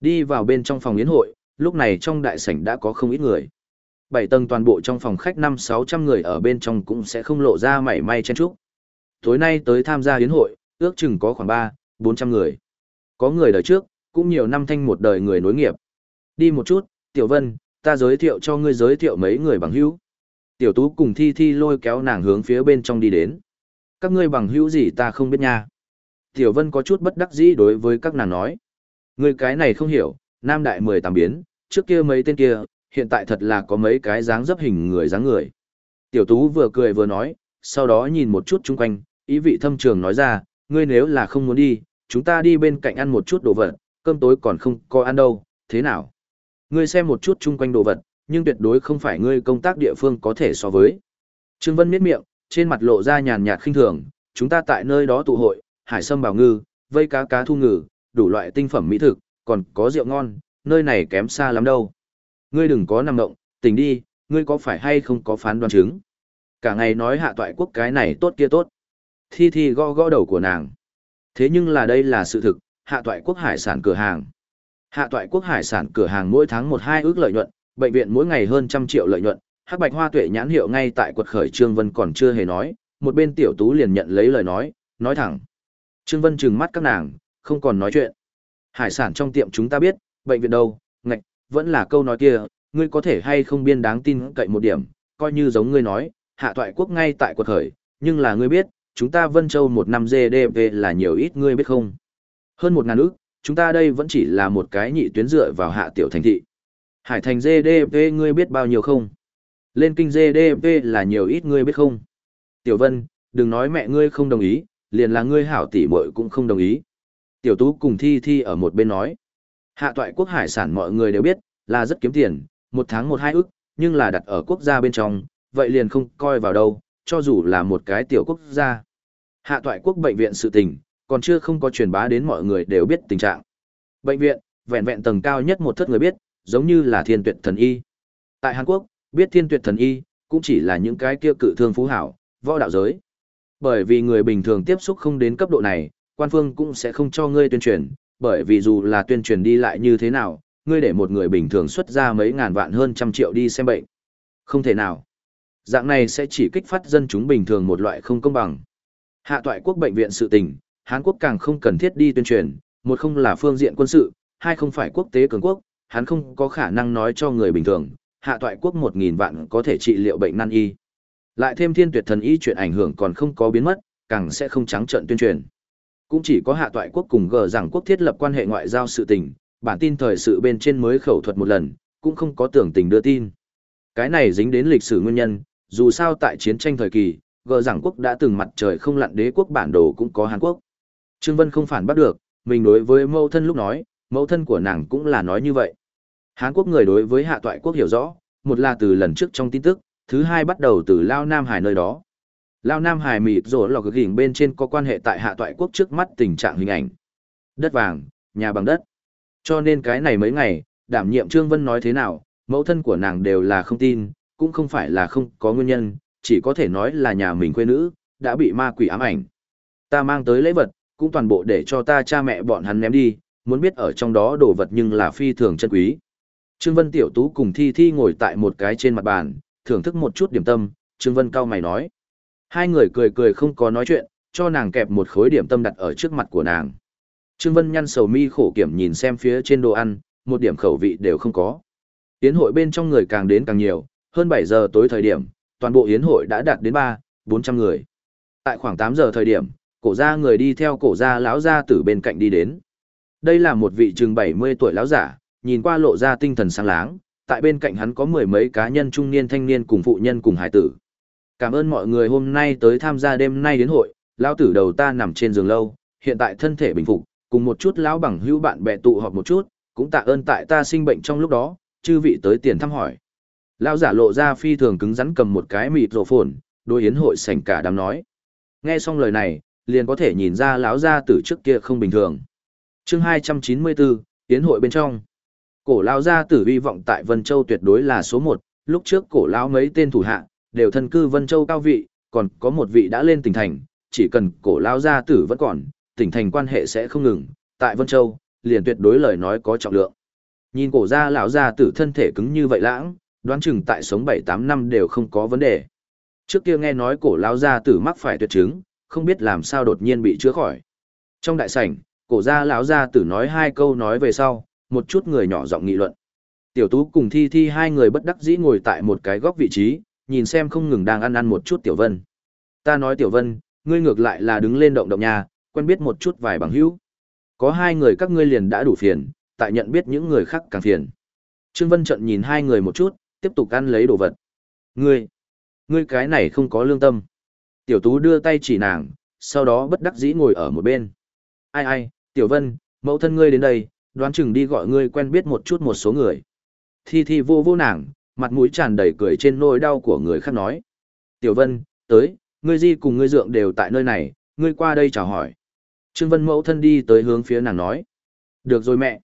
S1: Đi vào bên trong phòng yến hội, lúc này trong đại sảnh đã có không ít người. Bảy tầng toàn bộ trong phòng khách năm sáu trăm người ở bên trong cũng sẽ không lộ ra mảy may chen chúc. Tối nay tới tham gia hiến hội, ước chừng có khoảng ba bốn trăm người. Có người đời trước, cũng nhiều năm thanh một đời người nối nghiệp. Đi một chút, Tiểu Vân, ta giới thiệu cho ngươi giới thiệu mấy người bằng hữu. Tiểu Tú cùng Thi Thi lôi kéo nàng hướng phía bên trong đi đến. Các ngươi bằng hữu gì ta không biết nha. Tiểu Vân có chút bất đắc dĩ đối với các nàng nói. Ngươi cái này không hiểu, Nam Đại mười tám biến, trước kia mấy tên kia, hiện tại thật là có mấy cái dáng dấp hình người dáng người. Tiểu Tú vừa cười vừa nói, sau đó nhìn một chút chung quanh, ý vị thâm trường nói ra, ngươi nếu là không muốn đi, chúng ta đi bên cạnh ăn một chút đồ vật, cơm tối còn không có ăn đâu, thế nào? Ngươi xem một chút chung quanh đồ vật, nhưng tuyệt đối không phải ngươi công tác địa phương có thể so với. Trương Vân miết miệng, trên mặt lộ ra nhàn nhạt khinh thường, chúng ta tại nơi đó tụ hội, hải sâm bảo ngư, vây cá cá thu ngừ, đủ loại tinh phẩm mỹ thực, còn có rượu ngon, nơi này kém xa lắm đâu. Ngươi đừng có nằm động, tỉnh đi, ngươi có phải hay không có phán đoán chứng. Cả ngày nói hạ toại quốc cái này tốt kia tốt. Thi Thi gõ gõ đầu của nàng. Thế nhưng là đây là sự thực, hạ toại quốc hải sản cửa hàng. Hạ toại quốc hải sản cửa hàng mỗi tháng một hai ước lợi nhuận, bệnh viện mỗi ngày hơn trăm triệu lợi nhuận, hắc bạch hoa tuệ nhãn hiệu ngay tại quật khởi Trương Vân còn chưa hề nói, một bên tiểu tú liền nhận lấy lời nói, nói thẳng. Trương Vân trừng mắt các nàng, không còn nói chuyện. Hải sản trong tiệm chúng ta biết, bệnh viện đâu, vẫn là câu nói kia, ngươi có thể hay không biên đáng tin cậy một điểm, coi như giống ngươi nói, hạ toại quốc ngay tại quật khởi, nhưng là ngươi biết, chúng ta Vân Châu một năm GDP là nhiều ít ngươi biết không? Hơn một ngàn ước, chúng ta đây vẫn chỉ là một cái nhị tuyến dựa vào hạ tiểu thành thị. Hải thành GDP ngươi biết bao nhiêu không? Lên kinh GDP là nhiều ít ngươi biết không? Tiểu Vân, đừng nói mẹ ngươi không đồng ý, liền là ngươi hảo tỷ muội cũng không đồng ý. Tiểu Tú cùng Thi Thi ở một bên nói. Hạ toại quốc hải sản mọi người đều biết, là rất kiếm tiền, một tháng một hai ức, nhưng là đặt ở quốc gia bên trong, vậy liền không coi vào đâu, cho dù là một cái tiểu quốc gia. Hạ toại quốc bệnh viện sự tình, còn chưa không có truyền bá đến mọi người đều biết tình trạng. Bệnh viện, vẹn vẹn tầng cao nhất một thất người biết, giống như là thiên tuyệt thần y. Tại Hàn Quốc, biết thiên tuyệt thần y, cũng chỉ là những cái kia cự thương phú hảo, võ đạo giới. Bởi vì người bình thường tiếp xúc không đến cấp độ này, quan phương cũng sẽ không cho ngươi tuyên truyền, bởi vì dù là tuyên truyền đi lại như thế nào, ngươi để một người bình thường xuất ra mấy ngàn vạn hơn trăm triệu đi xem bệnh. Không thể nào. Dạng này sẽ chỉ kích phát dân chúng bình thường một loại không công bằng. Hạ toại quốc bệnh viện sự tình, Hán Quốc càng không cần thiết đi tuyên truyền, một không là phương diện quân sự, hai không phải quốc tế cường quốc, hắn không có khả năng nói cho người bình thường, hạ toại quốc một nghìn vạn có thể trị liệu bệnh nan y. Lại thêm thiên tuyệt thần y chuyện ảnh hưởng còn không có biến mất, càng sẽ không trắng trợn tuyên truyền. Cũng chỉ có hạ toại quốc cùng gờ rằng quốc thiết lập quan hệ ngoại giao sự tình, bản tin thời sự bên trên mới khẩu thuật một lần, cũng không có tưởng tình đưa tin. Cái này dính đến lịch sử nguyên nhân, dù sao tại chiến tranh thời kỳ, gờ rằng quốc đã từng mặt trời không lặn đế quốc bản đồ cũng có Hàn Quốc. Trương Vân không phản bắt được, mình đối với mẫu thân lúc nói, mẫu thân của nàng cũng là nói như vậy. Hán Quốc người đối với hạ toại quốc hiểu rõ, một là từ lần trước trong tin tức, thứ hai bắt đầu từ Lao Nam Hải nơi đó. Lao Nam Hải mịt rồi lọc gỉnh bên trên có quan hệ tại hạ toại quốc trước mắt tình trạng hình ảnh. Đất vàng, nhà bằng đất. Cho nên cái này mấy ngày, đảm nhiệm Trương Vân nói thế nào, mẫu thân của nàng đều là không tin, cũng không phải là không có nguyên nhân, chỉ có thể nói là nhà mình quê nữ, đã bị ma quỷ ám ảnh. Ta mang tới lễ vật, cũng toàn bộ để cho ta cha mẹ bọn hắn ném đi, muốn biết ở trong đó đồ vật nhưng là phi thường chân quý. Trương Vân Tiểu Tú cùng Thi Thi ngồi tại một cái trên mặt bàn, thưởng thức một chút điểm tâm, Trương Vân cao mày nói. Hai người cười cười không có nói chuyện, cho nàng kẹp một khối điểm tâm đặt ở trước mặt của nàng. Trương Vân nhăn sầu mi khổ kiểm nhìn xem phía trên đồ ăn, một điểm khẩu vị đều không có. Yến hội bên trong người càng đến càng nhiều, hơn 7 giờ tối thời điểm, toàn bộ yến hội đã đạt đến 3, 400 người. Tại khoảng 8 giờ thời điểm, cổ gia người đi theo cổ gia lão gia tử bên cạnh đi đến. Đây là một vị chừng 70 tuổi lão giả, nhìn qua lộ ra tinh thần sáng láng, tại bên cạnh hắn có mười mấy cá nhân trung niên thanh niên cùng phụ nhân cùng hải tử. Cảm ơn mọi người hôm nay tới tham gia đêm nay đến hội, lão tử đầu ta nằm trên giường lâu, hiện tại thân thể bình phục, cùng một chút lão bằng hữu bạn bè tụ họp một chút, cũng tạ ơn tại ta sinh bệnh trong lúc đó, chư vị tới tiền thăm hỏi. Lão giả lộ ra phi thường cứng rắn cầm một cái mịt rổ phồn, đối yến hội sảnh cả đám nói. Nghe xong lời này, liền có thể nhìn ra lão gia tử trước kia không bình thường. Chương 294, yến hội bên trong. Cổ lão gia tử hy vọng tại Vân Châu tuyệt đối là số 1, lúc trước cổ lão mấy tên thủ hạ đều thân cư Vân Châu cao vị, còn có một vị đã lên tỉnh thành, chỉ cần cổ lao gia tử vẫn còn, tỉnh thành quan hệ sẽ không ngừng, tại Vân Châu, liền tuyệt đối lời nói có trọng lượng. Nhìn cổ gia lão gia tử thân thể cứng như vậy lãng, Đoán chừng tại sống 7-8 năm đều không có vấn đề. Trước kia nghe nói cổ lão gia tử mắc phải tuyệt chứng, không biết làm sao đột nhiên bị chữa khỏi. Trong đại sảnh, cổ gia lão gia tử nói hai câu nói về sau, một chút người nhỏ giọng nghị luận. Tiểu Tú cùng Thi Thi hai người bất đắc dĩ ngồi tại một cái góc vị trí, nhìn xem không ngừng đang ăn ăn một chút Tiểu Vân. Ta nói Tiểu Vân, ngươi ngược lại là đứng lên động động nhà, quen biết một chút vài bằng hữu. Có hai người các ngươi liền đã đủ phiền, tại nhận biết những người khác càng phiền. Trương Vân trận nhìn hai người một chút, tiếp tục ăn lấy đồ vật. Ngươi, ngươi cái này không có lương tâm. Tiểu Tú đưa tay chỉ nàng, sau đó bất đắc dĩ ngồi ở một bên. Ai ai, Tiểu Vân, mẫu thân ngươi đến đây, đoán chừng đi gọi ngươi quen biết một chút một số người. Thi Thi vô vô nàng, mặt mũi tràn đầy cười trên nỗi đau của người khác nói. Tiểu Vân, tới, ngươi di cùng ngươi dượng đều tại nơi này, ngươi qua đây chào hỏi. Trương Vân mẫu thân đi tới hướng phía nàng nói. Được rồi mẹ.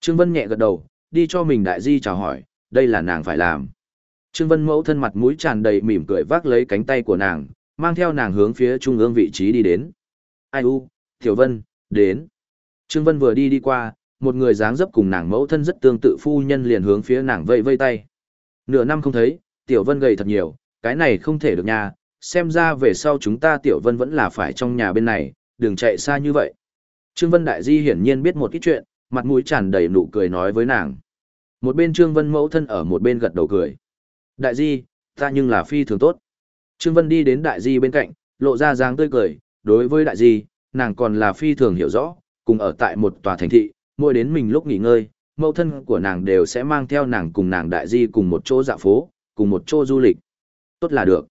S1: Trương Vân nhẹ gật đầu, đi cho mình đại di chào hỏi, đây là nàng phải làm. Trương Vân mẫu thân mặt mũi tràn đầy mỉm cười vác lấy cánh tay của nàng, mang theo nàng hướng phía trung ương vị trí đi đến. Ai u, Tiểu Vân, đến. Trương Vân vừa đi đi qua, một người dáng dấp cùng nàng mẫu thân rất tương tự phu nhân liền hướng phía nàng vây vây tay. Nửa năm không thấy, Tiểu Vân gầy thật nhiều, cái này không thể được nha, xem ra về sau chúng ta Tiểu Vân vẫn là phải trong nhà bên này, đừng chạy xa như vậy. Trương Vân Đại Di hiển nhiên biết một ít chuyện, mặt mũi tràn đầy nụ cười nói với nàng. Một bên Trương Vân mẫu thân ở một bên gật đầu cười. Đại Di, ta nhưng là phi thường tốt. Trương Vân đi đến Đại Di bên cạnh, lộ ra dáng tươi cười, đối với Đại Di, nàng còn là phi thường hiểu rõ, cùng ở tại một tòa thành thị, mỗi đến mình lúc nghỉ ngơi, mẫu thân của nàng đều sẽ mang theo nàng cùng nàng Đại Di cùng một chỗ dạo phố, cùng một chỗ du lịch. Tốt là được.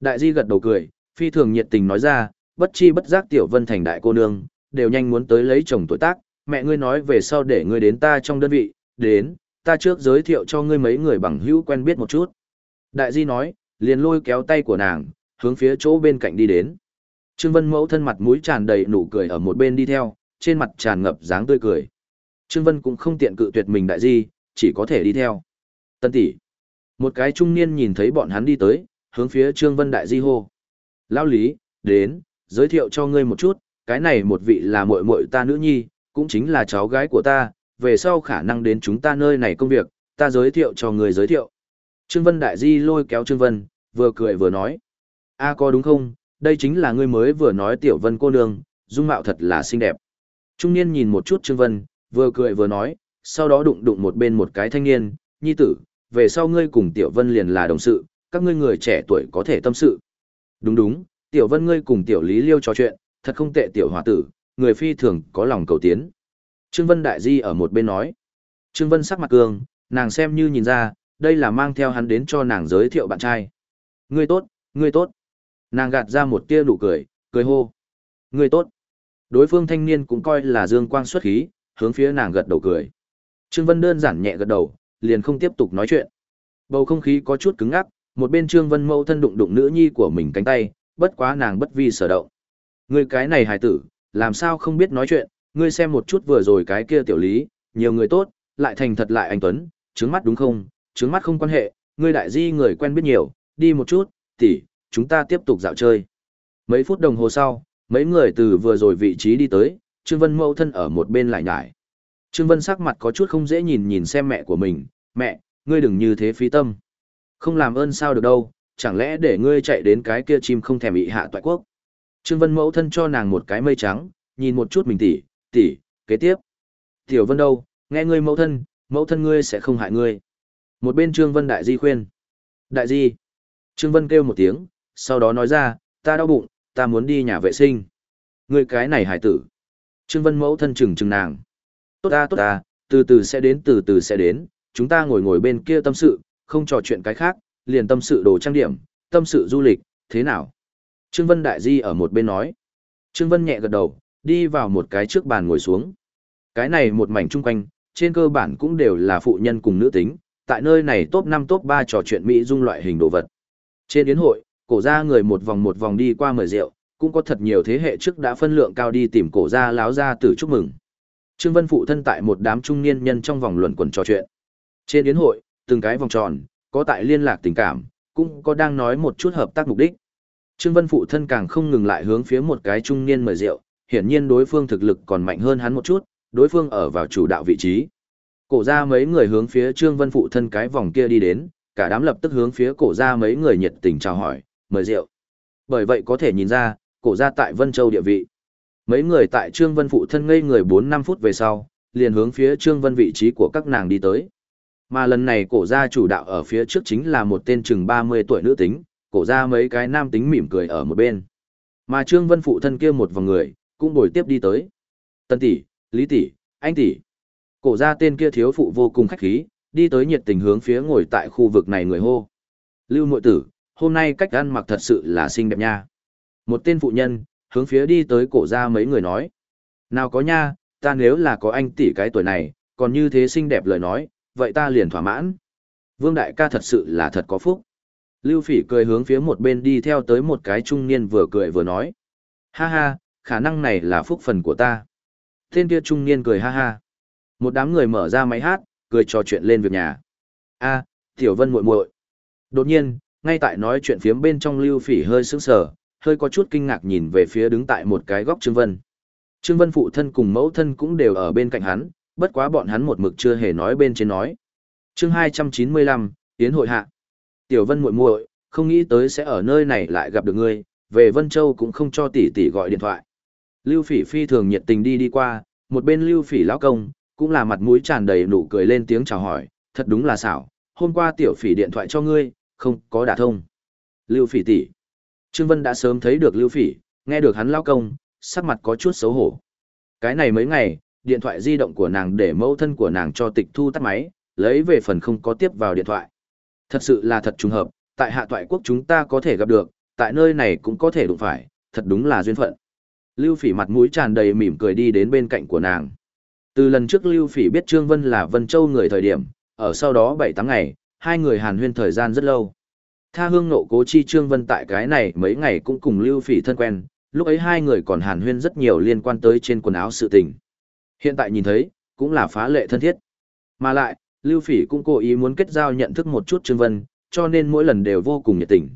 S1: Đại Di gật đầu cười, phi thường nhiệt tình nói ra, bất chi bất giác Tiểu Vân thành đại cô nương, đều nhanh muốn tới lấy chồng tuổi tác, mẹ ngươi nói về sau để ngươi đến ta trong đơn vị, đến, ta trước giới thiệu cho ngươi mấy người bằng hữu quen biết một chút. Đại Di nói, liền lôi kéo tay của nàng, hướng phía chỗ bên cạnh đi đến. Trương Vân mẫu thân mặt mũi tràn đầy nụ cười ở một bên đi theo, trên mặt tràn ngập dáng tươi cười. Trương Vân cũng không tiện cự tuyệt mình đại di, chỉ có thể đi theo. Tân tỷ, một cái trung niên nhìn thấy bọn hắn đi tới, hướng phía Trương Vân đại di hô. Lão Lý, đến, giới thiệu cho ngươi một chút, cái này một vị là muội muội ta nữ nhi, cũng chính là cháu gái của ta, về sau khả năng đến chúng ta nơi này công việc, ta giới thiệu cho người giới thiệu. Trương Vân Đại Di lôi kéo Trương Vân, vừa cười vừa nói. a à, có đúng không, đây chính là ngươi mới vừa nói Tiểu Vân cô nương, dung mạo thật là xinh đẹp. Trung niên nhìn một chút Trương Vân, vừa cười vừa nói, sau đó đụng đụng một bên một cái thanh niên, nhi tử, về sau ngươi cùng Tiểu Vân liền là đồng sự, các ngươi người trẻ tuổi có thể tâm sự. Đúng đúng, Tiểu Vân ngươi cùng Tiểu Lý Liêu trò chuyện, thật không tệ Tiểu Hòa tử, người phi thường có lòng cầu tiến. Trương Vân Đại Di ở một bên nói. Trương Vân sắc mặt cường, nàng xem như nhìn ra, đây là mang theo hắn đến cho nàng giới thiệu bạn trai. Ngươi tốt, ngươi tốt. Nàng gạt ra một tia nụ cười, cười hô. Ngươi tốt. Đối phương thanh niên cũng coi là dương quang xuất khí, hướng phía nàng gật đầu cười. Trương Vân đơn giản nhẹ gật đầu, liền không tiếp tục nói chuyện. Bầu không khí có chút cứng ngắc, một bên Trương Vân mâu thân đụng đụng nữ nhi của mình cánh tay, bất quá nàng bất vi sở động. Ngươi cái này hài tử, làm sao không biết nói chuyện, ngươi xem một chút vừa rồi cái kia tiểu lý, nhiều người tốt, lại thành thật lại anh Tuấn, trứng mắt đúng không, trứng mắt không quan hệ, ngươi đại di người quen biết nhiều, đi một chút, tỷ, chúng ta tiếp tục dạo chơi. Mấy phút đồng hồ sau, mấy người từ vừa rồi vị trí đi tới, Trương Vân mẫu thân ở một bên lại nhải. Trương Vân sắc mặt có chút không dễ nhìn nhìn xem mẹ của mình, mẹ, ngươi đừng như thế phí tâm. Không làm ơn sao được đâu, chẳng lẽ để ngươi chạy đến cái kia chim không thèm bị hạ toại quốc. Trương Vân mẫu thân cho nàng một cái mây trắng, nhìn một chút mình tỷ, tỷ, kế tiếp. Tiểu Vân đâu, nghe ngươi mẫu thân, mẫu thân ngươi sẽ không hại ngươi. Một bên Trương Vân đại di khuyên. Đại di. Trương Vân kêu một tiếng, sau đó nói ra, ta đau bụng, ta muốn đi nhà vệ sinh. Ngươi cái này hải tử. Trương Vân mẫu thân chừng chừng nàng. Tốt ta tốt ta, từ từ sẽ đến từ từ sẽ đến, chúng ta ngồi ngồi bên kia tâm sự, không trò chuyện cái khác, liền tâm sự đồ trang điểm, tâm sự du lịch, thế nào? Trương Vân Đại Di ở một bên nói. Trương Vân nhẹ gật đầu, đi vào một cái trước bàn ngồi xuống. Cái này một mảnh chung quanh, trên cơ bản cũng đều là phụ nhân cùng nữ tính, tại nơi này top 5 top 3 trò chuyện Mỹ dung loại hình đồ vật. Trên yến hội, cổ ra người một vòng một vòng đi qua mời rượu, cũng có thật nhiều thế hệ trước đã phân lượng cao đi tìm cổ gia láo gia tử chúc mừng. Trương Vân phụ thân tại một đám trung niên nhân trong vòng luận quần trò chuyện. Trên yến hội, từng cái vòng tròn, có tại liên lạc tình cảm, cũng có đang nói một chút hợp tác mục đích. Trương Vân phụ thân càng không ngừng lại hướng phía một cái trung niên mời rượu, hiển nhiên đối phương thực lực còn mạnh hơn hắn một chút, đối phương ở vào chủ đạo vị trí. Cổ ra mấy người hướng phía Trương Vân phụ thân cái vòng kia đi đến, cả đám lập tức hướng phía cổ ra mấy người nhiệt tình chào hỏi, mời rượu. Bởi vậy có thể nhìn ra, cổ ra tại Vân Châu địa vị. Mấy người tại Trương Vân phụ thân ngây người 4-5 phút về sau, liền hướng phía Trương Vân vị trí của các nàng đi tới. Mà lần này cổ gia chủ đạo ở phía trước chính là một tên chừng 30 tuổi nữ tính, cổ gia mấy cái nam tính mỉm cười ở một bên. Mà Trương Vân phụ thân kia một vòng người, cũng bồi tiếp đi tới. Tân tỷ, Lý tỷ, anh tỷ. Cổ gia tên kia thiếu phụ vô cùng khách khí, đi tới nhiệt tình hướng phía ngồi tại khu vực này người hô. Lưu Nội tử, hôm nay cách ăn mặc thật sự là xinh đẹp nha. Một tên phụ nhân, hướng phía đi tới cổ ra mấy người nói. Nào có nha, ta nếu là có anh tỷ cái tuổi này, còn như thế xinh đẹp lời nói, vậy ta liền thỏa mãn. Vương đại ca thật sự là thật có phúc. Lưu phỉ cười hướng phía một bên đi theo tới một cái trung niên vừa cười vừa nói. Ha ha, khả năng này là phúc phần của ta. Tên kia trung niên cười ha ha. Một đám người mở ra máy hát, cười trò chuyện lên việc nhà. A, Tiểu Vân muội muội. Đột nhiên, ngay tại nói chuyện phiếm bên trong Lưu Phỉ hơi sững sờ, hơi có chút kinh ngạc nhìn về phía đứng tại một cái góc Trương Vân. Trương Vân phụ thân cùng mẫu thân cũng đều ở bên cạnh hắn, bất quá bọn hắn một mực chưa hề nói bên trên nói. Chương 295, Yến hội hạ. Tiểu Vân muội muội, không nghĩ tới sẽ ở nơi này lại gặp được ngươi, về Vân Châu cũng không cho tỷ tỷ gọi điện thoại. Lưu Phỉ phi thường nhiệt tình đi đi qua, một bên Lưu Phỉ lão công, cũng là mặt mũi tràn đầy nụ cười lên tiếng chào hỏi, thật đúng là xảo, hôm qua tiểu Phỉ điện thoại cho ngươi, không có đả thông. Lưu Phỉ tỷ. Trương Vân đã sớm thấy được Lưu Phỉ, nghe được hắn lao công, sắc mặt có chút xấu hổ. Cái này mấy ngày, điện thoại di động của nàng để mẫu thân của nàng cho tịch thu tắt máy, lấy về phần không có tiếp vào điện thoại. Thật sự là thật trùng hợp, tại hạ toại quốc chúng ta có thể gặp được, tại nơi này cũng có thể đụng phải, thật đúng là duyên phận. Lưu Phỉ mặt mũi tràn đầy mỉm cười đi đến bên cạnh của nàng. Từ lần trước Lưu Phỉ biết Trương Vân là Vân Châu người thời điểm, ở sau đó 7 tháng ngày, hai người hàn huyên thời gian rất lâu. Tha hương nộ cố chi Trương Vân tại cái này mấy ngày cũng cùng Lưu Phỉ thân quen, lúc ấy hai người còn hàn huyên rất nhiều liên quan tới trên quần áo sự tình. Hiện tại nhìn thấy, cũng là phá lệ thân thiết. Mà lại, Lưu Phỉ cũng cố ý muốn kết giao nhận thức một chút Trương Vân, cho nên mỗi lần đều vô cùng nhiệt tình.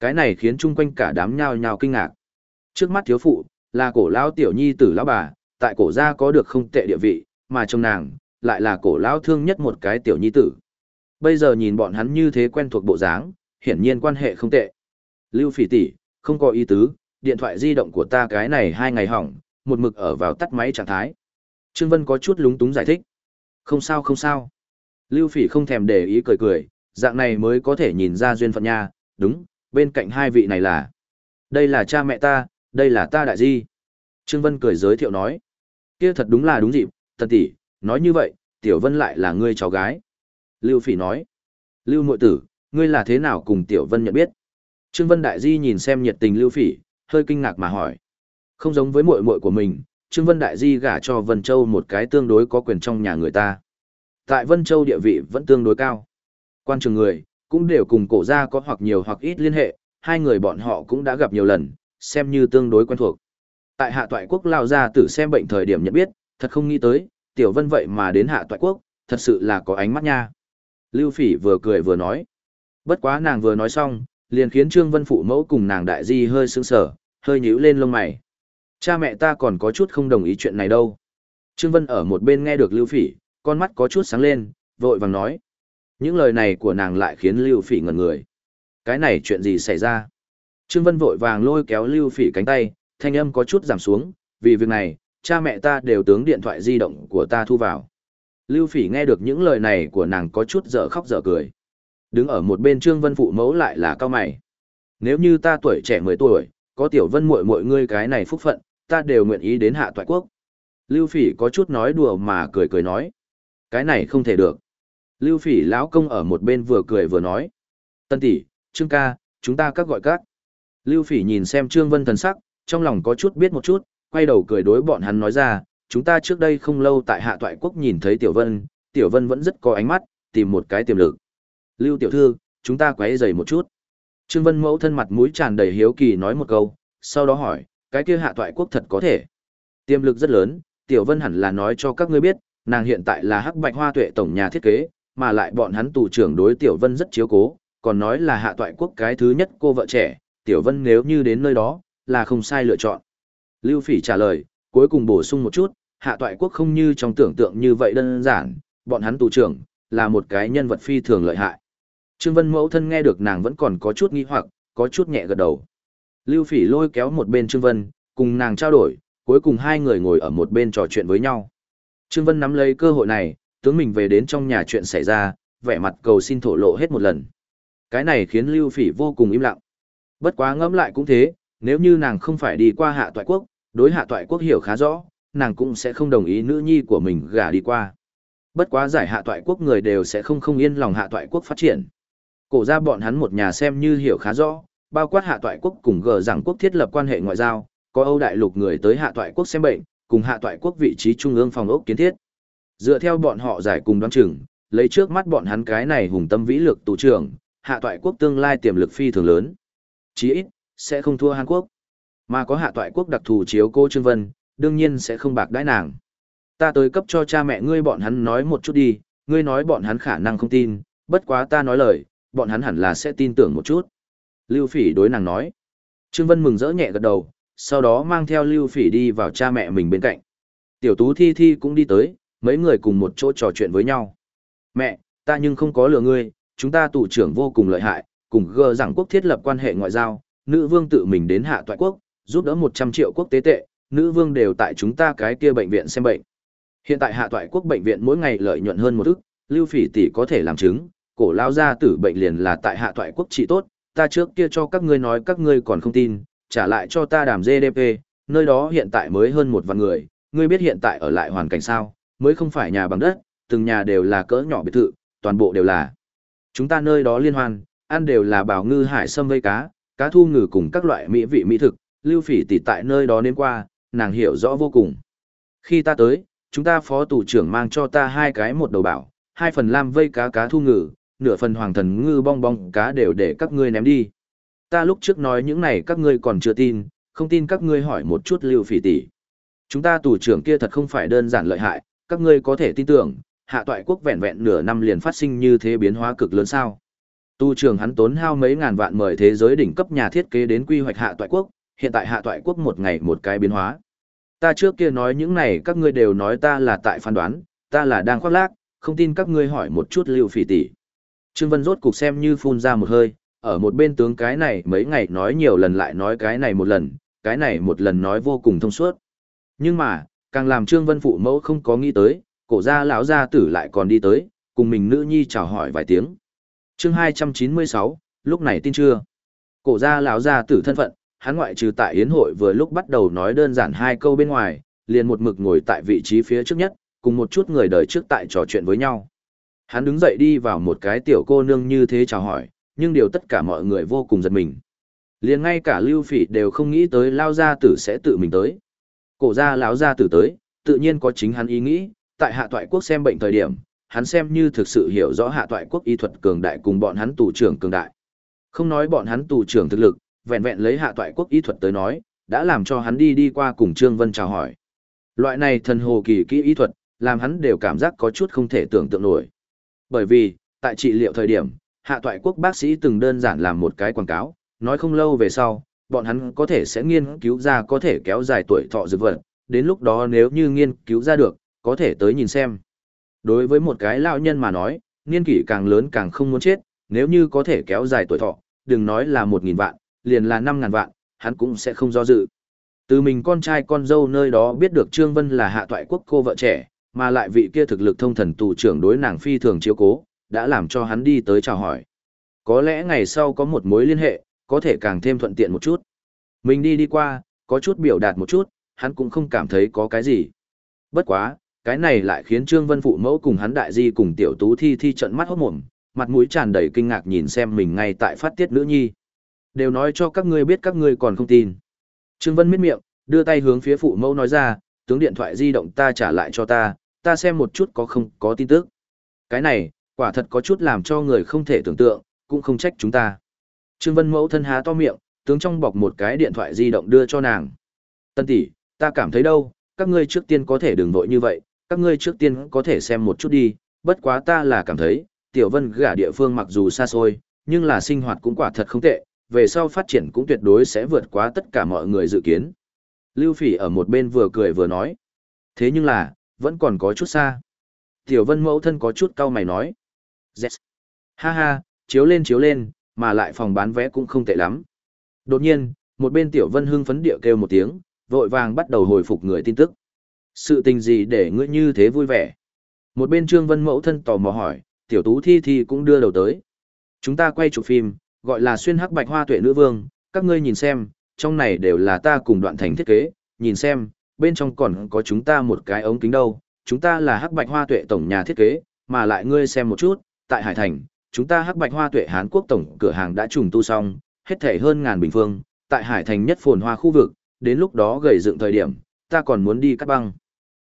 S1: Cái này khiến chung quanh cả đám nhao nhao kinh ngạc. Trước mắt thiếu phụ, là cổ lão tiểu nhi tử lão bà, tại cổ gia có được không tệ địa vị, mà trong nàng, lại là cổ lão thương nhất một cái tiểu nhi tử. Bây giờ nhìn bọn hắn như thế quen thuộc bộ dáng, hiển nhiên quan hệ không tệ. Lưu Phỉ tỷ, không có ý tứ, điện thoại di động của ta cái này hai ngày hỏng, một mực ở vào tắt máy trạng thái. Trương Vân có chút lúng túng giải thích. Không sao không sao. Lưu Phỉ không thèm để ý cười cười, dạng này mới có thể nhìn ra duyên phận nha, đúng, bên cạnh hai vị này là. Đây là cha mẹ ta, đây là ta đại di. Trương Vân cười giới thiệu nói. Kia thật đúng là đúng dịp, tần tỷ, nói như vậy, Tiểu Vân lại là ngươi cháu gái. Lưu Phỉ nói. Lưu Mội Tử, ngươi là thế nào cùng Tiểu Vân nhận biết? Trương Vân Đại Di nhìn xem nhiệt tình Lưu Phỉ, hơi kinh ngạc mà hỏi. Không giống với muội muội của mình, Trương Vân Đại Di gả cho Vân Châu một cái tương đối có quyền trong nhà người ta. Tại Vân Châu địa vị vẫn tương đối cao. Quan trường người, cũng đều cùng cổ gia có hoặc nhiều hoặc ít liên hệ, hai người bọn họ cũng đã gặp nhiều lần, xem như tương đối quen thuộc. Tại hạ toại quốc lao ra tử xem bệnh thời điểm nhận biết, thật không nghĩ tới, tiểu vân vậy mà đến hạ toại quốc, thật sự là có ánh mắt nha. Lưu Phỉ vừa cười vừa nói. Bất quá nàng vừa nói xong, liền khiến Trương Vân phụ mẫu cùng nàng đại di hơi sững sờ, hơi nhíu lên lông mày. Cha mẹ ta còn có chút không đồng ý chuyện này đâu. Trương Vân ở một bên nghe được Lưu Phỉ, con mắt có chút sáng lên, vội vàng nói. Những lời này của nàng lại khiến Lưu Phỉ ngẩn người. Cái này chuyện gì xảy ra? Trương Vân vội vàng lôi kéo Lưu Phỉ cánh tay, thanh âm có chút giảm xuống, vì việc này, cha mẹ ta đều tướng điện thoại di động của ta thu vào. Lưu Phỉ nghe được những lời này của nàng có chút dở khóc dở cười. Đứng ở một bên Trương Vân phụ mẫu lại là cao mày. Nếu như ta tuổi trẻ 10 tuổi, có tiểu Vân muội muội ngươi cái này phúc phận, ta đều nguyện ý đến hạ toại quốc. Lưu Phỉ có chút nói đùa mà cười cười nói. Cái này không thể được. Lưu Phỉ lão công ở một bên vừa cười vừa nói. Tân tỷ, Trương ca, chúng ta các gọi các. Lưu Phỉ nhìn xem Trương Vân thần sắc, trong lòng có chút biết một chút, quay đầu cười đối bọn hắn nói ra, chúng ta trước đây không lâu tại hạ toại quốc nhìn thấy Tiểu Vân, Tiểu Vân vẫn rất có ánh mắt, tìm một cái tiềm lực. Lưu Tiểu Thư, chúng ta quấy giày một chút. Trương Vân mẫu thân mặt mũi tràn đầy hiếu kỳ nói một câu, sau đó hỏi, cái kia hạ toại quốc thật có thể. Tiềm lực rất lớn, Tiểu Vân hẳn là nói cho các ngươi biết, nàng hiện tại là hắc bạch hoa tuệ tổng nhà thiết kế, mà lại bọn hắn tù trưởng đối Tiểu Vân rất chiếu cố, còn nói là hạ toại quốc cái thứ nhất cô vợ trẻ, Tiểu Vân nếu như đến nơi đó, là không sai lựa chọn. Lưu Phỉ trả lời, cuối cùng bổ sung một chút, hạ toại quốc không như trong tưởng tượng như vậy đơn giản, bọn hắn tù trưởng, là một cái nhân vật phi thường lợi hại. Trương Vân mẫu thân nghe được nàng vẫn còn có chút nghi hoặc, có chút nhẹ gật đầu. Lưu Phỉ lôi kéo một bên Trương Vân, cùng nàng trao đổi, cuối cùng hai người ngồi ở một bên trò chuyện với nhau. Trương Vân nắm lấy cơ hội này, tướng mình về đến trong nhà chuyện xảy ra, vẻ mặt cầu xin thổ lộ hết một lần. Cái này khiến Lưu Phỉ vô cùng im lặng. Bất quá ngẫm lại cũng thế, nếu như nàng không phải đi qua hạ toại quốc, đối hạ toại quốc hiểu khá rõ, nàng cũng sẽ không đồng ý nữ nhi của mình gả đi qua. Bất quá giải hạ toại quốc người đều sẽ không không yên lòng hạ toại quốc phát triển. Cổ ra bọn hắn một nhà xem như hiểu khá rõ, bao quát hạ toại quốc cùng gờ rằng quốc thiết lập quan hệ ngoại giao, có Âu đại lục người tới hạ toại quốc xem bệnh, cùng hạ toại quốc vị trí trung ương phòng ốc kiến thiết. Dựa theo bọn họ giải cùng đoán chừng, lấy trước mắt bọn hắn cái này hùng tâm vĩ lực tù trưởng, hạ toại quốc tương lai tiềm lực phi thường lớn. Chí ít, sẽ không thua Hàn Quốc. Mà có hạ toại quốc đặc thù chiếu cô Trương Vân, đương nhiên sẽ không bạc đãi nàng. Ta tới cấp cho cha mẹ ngươi bọn hắn nói một chút đi, ngươi nói bọn hắn khả năng không tin, bất quá ta nói lời, bọn hắn hẳn là sẽ tin tưởng một chút. Lưu Phỉ đối nàng nói. Trương Vân mừng rỡ nhẹ gật đầu, sau đó mang theo Lưu Phỉ đi vào cha mẹ mình bên cạnh. Tiểu Tú Thi Thi cũng đi tới, mấy người cùng một chỗ trò chuyện với nhau. Mẹ, ta nhưng không có lừa ngươi, chúng ta tù trưởng vô cùng lợi hại, cùng gờ rằng quốc thiết lập quan hệ ngoại giao, nữ vương tự mình đến hạ toại quốc, giúp đỡ 100 triệu quốc tế tệ, nữ vương đều tại chúng ta cái kia bệnh viện xem bệnh. Hiện tại hạ toại quốc bệnh viện mỗi ngày lợi nhuận hơn một ức, Lưu Phỉ tỷ có thể làm chứng, cổ lao gia tử bệnh liền là tại hạ toại quốc trị tốt, ta trước kia cho các ngươi nói các ngươi còn không tin, trả lại cho ta đàm GDP, nơi đó hiện tại mới hơn một vạn người, ngươi biết hiện tại ở lại hoàn cảnh sao, mới không phải nhà bằng đất, từng nhà đều là cỡ nhỏ biệt thự, toàn bộ đều là. Chúng ta nơi đó liên hoan, ăn đều là bảo ngư hải sâm vây cá, cá thu ngừ cùng các loại mỹ vị mỹ thực, lưu phỉ tỷ tại nơi đó đến qua, nàng hiểu rõ vô cùng. Khi ta tới, chúng ta phó tù trưởng mang cho ta hai cái một đầu bảo, hai phần lam vây cá cá thu ngừ, nửa phần hoàng thần ngư bong bong cá đều để các ngươi ném đi. Ta lúc trước nói những này các ngươi còn chưa tin, không tin các ngươi hỏi một chút lưu phỉ tỷ. Chúng ta tù trưởng kia thật không phải đơn giản lợi hại, các ngươi có thể tin tưởng, hạ toại quốc vẹn vẹn nửa năm liền phát sinh như thế biến hóa cực lớn sao. Tu trưởng hắn tốn hao mấy ngàn vạn mời thế giới đỉnh cấp nhà thiết kế đến quy hoạch hạ toại quốc, hiện tại hạ toại quốc một ngày một cái biến hóa. Ta trước kia nói những này các ngươi đều nói ta là tại phán đoán, ta là đang khoác lác, không tin các ngươi hỏi một chút lưu phỉ tỷ. Trương Vân rốt cục xem như phun ra một hơi, ở một bên tướng cái này mấy ngày nói nhiều lần lại nói cái này một lần, cái này một lần nói vô cùng thông suốt. Nhưng mà, càng làm Trương Vân phụ mẫu không có nghĩ tới, cổ gia lão gia tử lại còn đi tới, cùng mình nữ nhi chào hỏi vài tiếng. Chương 296, lúc này tin chưa? Cổ gia lão gia tử thân phận, hắn ngoại trừ tại yến hội vừa lúc bắt đầu nói đơn giản hai câu bên ngoài, liền một mực ngồi tại vị trí phía trước nhất, cùng một chút người đời trước tại trò chuyện với nhau. Hắn đứng dậy đi vào một cái tiểu cô nương như thế chào hỏi, nhưng điều tất cả mọi người vô cùng giật mình. Liền ngay cả Lưu Phỉ đều không nghĩ tới lao gia tử sẽ tự mình tới. Cổ gia lão gia tử tới, tự nhiên có chính hắn ý nghĩ, tại hạ toại quốc xem bệnh thời điểm, hắn xem như thực sự hiểu rõ hạ toại quốc y thuật cường đại cùng bọn hắn tù trưởng cường đại. Không nói bọn hắn tù trưởng thực lực, vẹn vẹn lấy hạ toại quốc y thuật tới nói, đã làm cho hắn đi đi qua cùng Trương Vân chào hỏi. Loại này thần hồ kỳ kỹ y thuật, làm hắn đều cảm giác có chút không thể tưởng tượng nổi. Bởi vì, tại trị liệu thời điểm, hạ toại quốc bác sĩ từng đơn giản làm một cái quảng cáo, nói không lâu về sau, bọn hắn có thể sẽ nghiên cứu ra có thể kéo dài tuổi thọ dược vật, đến lúc đó nếu như nghiên cứu ra được, có thể tới nhìn xem. Đối với một cái lão nhân mà nói, niên kỷ càng lớn càng không muốn chết, nếu như có thể kéo dài tuổi thọ, đừng nói là một nghìn vạn, liền là năm ngàn vạn, hắn cũng sẽ không do dự. Từ mình con trai con dâu nơi đó biết được Trương Vân là hạ toại quốc cô vợ trẻ, mà lại vị kia thực lực thông thần tù trưởng đối nàng phi thường chiếu cố, đã làm cho hắn đi tới chào hỏi. Có lẽ ngày sau có một mối liên hệ, có thể càng thêm thuận tiện một chút. Mình đi đi qua, có chút biểu đạt một chút, hắn cũng không cảm thấy có cái gì. Bất quá, cái này lại khiến Trương Vân phụ mẫu cùng hắn đại di cùng tiểu tú thi thi trận mắt hốt mồm, mặt mũi tràn đầy kinh ngạc nhìn xem mình ngay tại phát tiết nữ nhi. Đều nói cho các ngươi biết các ngươi còn không tin. Trương Vân miết miệng, đưa tay hướng phía phụ mẫu nói ra, tướng điện thoại di động ta trả lại cho ta, ta xem một chút có không có tin tức. Cái này, quả thật có chút làm cho người không thể tưởng tượng, cũng không trách chúng ta. Trương Vân mẫu thân há to miệng, tướng trong bọc một cái điện thoại di động đưa cho nàng. Tân tỷ, ta cảm thấy đâu, các ngươi trước tiên có thể đừng vội như vậy, các ngươi trước tiên có thể xem một chút đi, bất quá ta là cảm thấy, Tiểu Vân gả địa phương mặc dù xa xôi, nhưng là sinh hoạt cũng quả thật không tệ, về sau phát triển cũng tuyệt đối sẽ vượt quá tất cả mọi người dự kiến. Lưu Phỉ ở một bên vừa cười vừa nói. Thế nhưng là, vẫn còn có chút xa. Tiểu Vân mẫu thân có chút cau mày nói. Yes. Ha ha, chiếu lên chiếu lên, mà lại phòng bán vé cũng không tệ lắm. Đột nhiên, một bên Tiểu Vân hưng phấn địa kêu một tiếng, vội vàng bắt đầu hồi phục người tin tức. Sự tình gì để ngươi như thế vui vẻ? Một bên Trương Vân mẫu thân tò mò hỏi, Tiểu Tú Thi Thi cũng đưa đầu tới. Chúng ta quay chụp phim, gọi là xuyên hắc bạch hoa tuệ nữ vương, các ngươi nhìn xem, trong này đều là ta cùng đoạn thành thiết kế, nhìn xem, bên trong còn có chúng ta một cái ống kính đâu, chúng ta là hắc bạch hoa tuệ tổng nhà thiết kế, mà lại ngươi xem một chút, tại Hải Thành, chúng ta hắc bạch hoa tuệ Hán Quốc tổng cửa hàng đã trùng tu xong, hết thể hơn ngàn bình phương, tại Hải Thành nhất phồn hoa khu vực, đến lúc đó gầy dựng thời điểm, ta còn muốn đi cắt băng.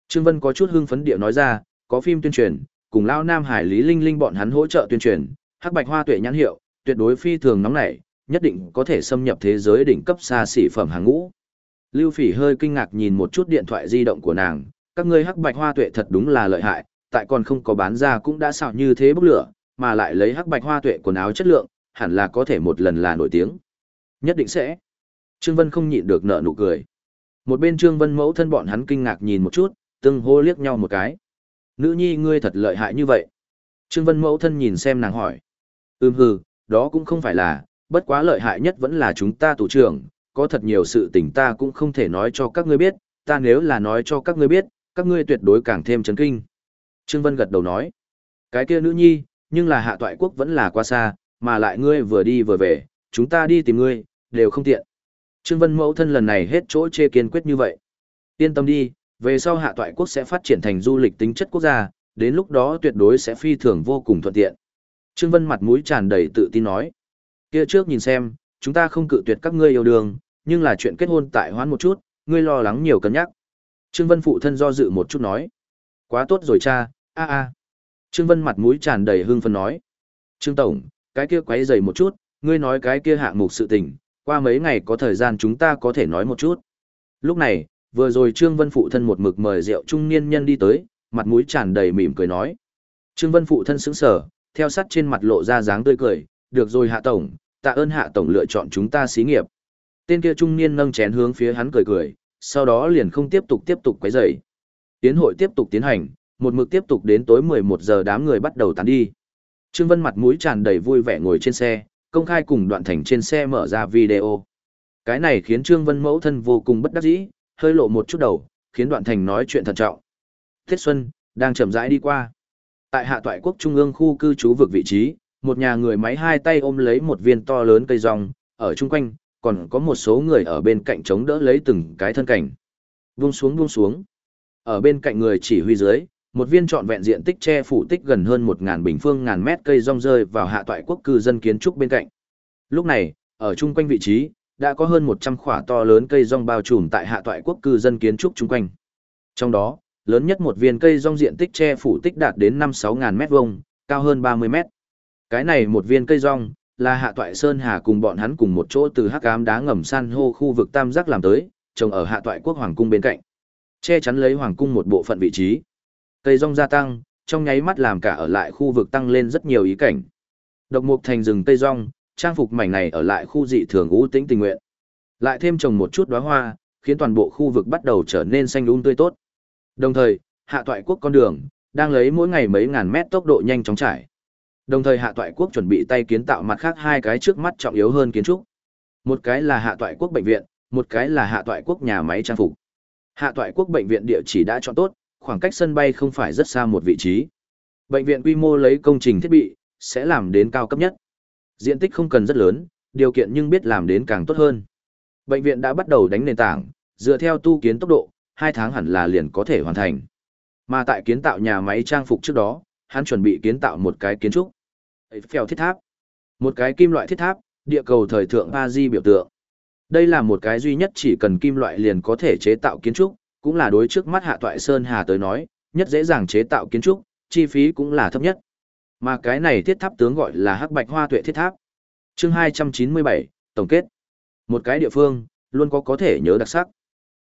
S1: Trương Vân có chút hưng phấn điệu nói ra, có phim tuyên truyền, cùng Lao Nam Hải Lý Linh Linh bọn hắn hỗ trợ tuyên truyền, hắc bạch hoa tuệ nhãn hiệu, tuyệt đối phi thường nóng nảy, nhất định có thể xâm nhập thế giới đỉnh cấp xa xỉ phẩm hàng ngũ. Lưu Phỉ hơi kinh ngạc nhìn một chút điện thoại di động của nàng, các ngươi hắc bạch hoa tuệ thật đúng là lợi hại, tại còn không có bán ra cũng đã xạo như thế bốc lửa, mà lại lấy hắc bạch hoa tuệ quần áo chất lượng, hẳn là có thể một lần là nổi tiếng. Nhất định sẽ. Trương Vân không nhịn được nở nụ cười. Một bên Trương Vân mẫu thân bọn hắn kinh ngạc nhìn một chút, từng hô liếc nhau một cái. Nữ nhi ngươi thật lợi hại như vậy. Trương Vân mẫu thân nhìn xem nàng hỏi. Ừm hừ, đó cũng không phải là, bất quá lợi hại nhất vẫn là chúng ta tù trưởng, có thật nhiều sự tình ta cũng không thể nói cho các ngươi biết, ta nếu là nói cho các ngươi biết, các ngươi tuyệt đối càng thêm chấn kinh. Trương Vân gật đầu nói, cái kia nữ nhi, nhưng là hạ toại quốc vẫn là quá xa, mà lại ngươi vừa đi vừa về, chúng ta đi tìm ngươi, đều không tiện. Trương Vân mẫu thân lần này hết chỗ chê kiên quyết như vậy. Yên tâm đi, về sau hạ toại quốc sẽ phát triển thành du lịch tính chất quốc gia, đến lúc đó tuyệt đối sẽ phi thường vô cùng thuận tiện. Trương Vân mặt mũi tràn đầy tự tin nói. Kia trước nhìn xem, chúng ta không cự tuyệt các ngươi yêu đương, nhưng là chuyện kết hôn tại hoãn một chút, ngươi lo lắng nhiều cân nhắc. Trương Vân phụ thân do dự một chút nói. Quá tốt rồi cha, a a. Trương Vân mặt mũi tràn đầy hưng phấn nói. Trương Tổng, cái kia quấy dày một chút, ngươi nói cái kia hạng mục sự tình, qua mấy ngày có thời gian chúng ta có thể nói một chút. Lúc này, vừa rồi Trương Vân phụ thân một mực mời rượu trung niên nhân đi tới, mặt mũi tràn đầy mỉm cười nói. Trương Vân phụ thân sững sờ, theo sắt trên mặt lộ ra dáng tươi cười, được rồi hạ tổng, tạ ơn hạ tổng lựa chọn chúng ta xí nghiệp. Tên kia trung niên nâng chén hướng phía hắn cười cười, sau đó liền không tiếp tục tiếp tục quấy rầy. Tiến hội tiếp tục tiến hành, một mực tiếp tục đến tối 11 giờ đám người bắt đầu tán đi. Trương Vân mặt mũi tràn đầy vui vẻ ngồi trên xe, công khai cùng đoạn thành trên xe mở ra video. Cái này khiến Trương Vân mẫu thân vô cùng bất đắc dĩ, hơi lộ một chút đầu, khiến đoạn thành nói chuyện thận trọng. Thiết Xuân, đang chậm rãi đi qua. Tại hạ toại quốc trung ương khu cư trú vực vị trí, một nhà người máy hai tay ôm lấy một viên to lớn cây rong, ở chung quanh, còn có một số người ở bên cạnh chống đỡ lấy từng cái thân cảnh. Buông xuống buông xuống. Ở bên cạnh người chỉ huy dưới, một viên trọn vẹn diện tích che phủ tích gần hơn 1000 bình phương ngàn mét cây rong rơi vào hạ toại quốc cư dân kiến trúc bên cạnh. Lúc này, ở chung quanh vị trí, đã có hơn 100 khỏa to lớn cây rong bao trùm tại hạ toại quốc cư dân kiến trúc chung quanh. Trong đó, lớn nhất một viên cây rong diện tích che phủ tích đạt đến 5-6 ngàn mét vuông, cao hơn 30 mét. Cái này một viên cây rong, là hạ toại Sơn Hà cùng bọn hắn cùng một chỗ từ hắc ám đá ngầm san hô khu vực tam giác làm tới, trồng ở hạ toại quốc hoàng cung bên cạnh. Che chắn lấy hoàng cung một bộ phận vị trí. Cây rong gia tăng, trong nháy mắt làm cả ở lại khu vực tăng lên rất nhiều ý cảnh. Độc mục thành rừng cây rong, trang phục mảnh này ở lại khu dị thường ưu tĩnh tình nguyện. Lại thêm trồng một chút đóa hoa, khiến toàn bộ khu vực bắt đầu trở nên xanh um tươi tốt. Đồng thời, hạ toại quốc con đường, đang lấy mỗi ngày mấy ngàn mét tốc độ nhanh chóng trải. Đồng thời hạ toại quốc chuẩn bị tay kiến tạo mặt khác hai cái trước mắt trọng yếu hơn kiến trúc. Một cái là hạ toại quốc bệnh viện, một cái là hạ toại quốc nhà máy trang phục. Hạ toại quốc bệnh viện địa chỉ đã chọn tốt, khoảng cách sân bay không phải rất xa một vị trí. Bệnh viện quy mô lấy công trình thiết bị, sẽ làm đến cao cấp nhất. Diện tích không cần rất lớn, điều kiện nhưng biết làm đến càng tốt hơn. Bệnh viện đã bắt đầu đánh nền tảng, dựa theo tu kiến tốc độ, hai tháng hẳn là liền có thể hoàn thành. Mà tại kiến tạo nhà máy trang phục trước đó, hắn chuẩn bị kiến tạo một cái kiến trúc. Phèo thiết tháp. Một cái kim loại thiết tháp, địa cầu thời thượng ba di biểu tượng. Đây là một cái duy nhất chỉ cần kim loại liền có thể chế tạo kiến trúc, cũng là đối trước mắt hạ toại Sơn Hà tới nói, nhất dễ dàng chế tạo kiến trúc, chi phí cũng là thấp nhất. Mà cái này thiết tháp tướng gọi là hắc bạch hoa tuệ thiết tháp. Chương 297, tổng kết. Một cái địa phương, luôn có có thể nhớ đặc sắc.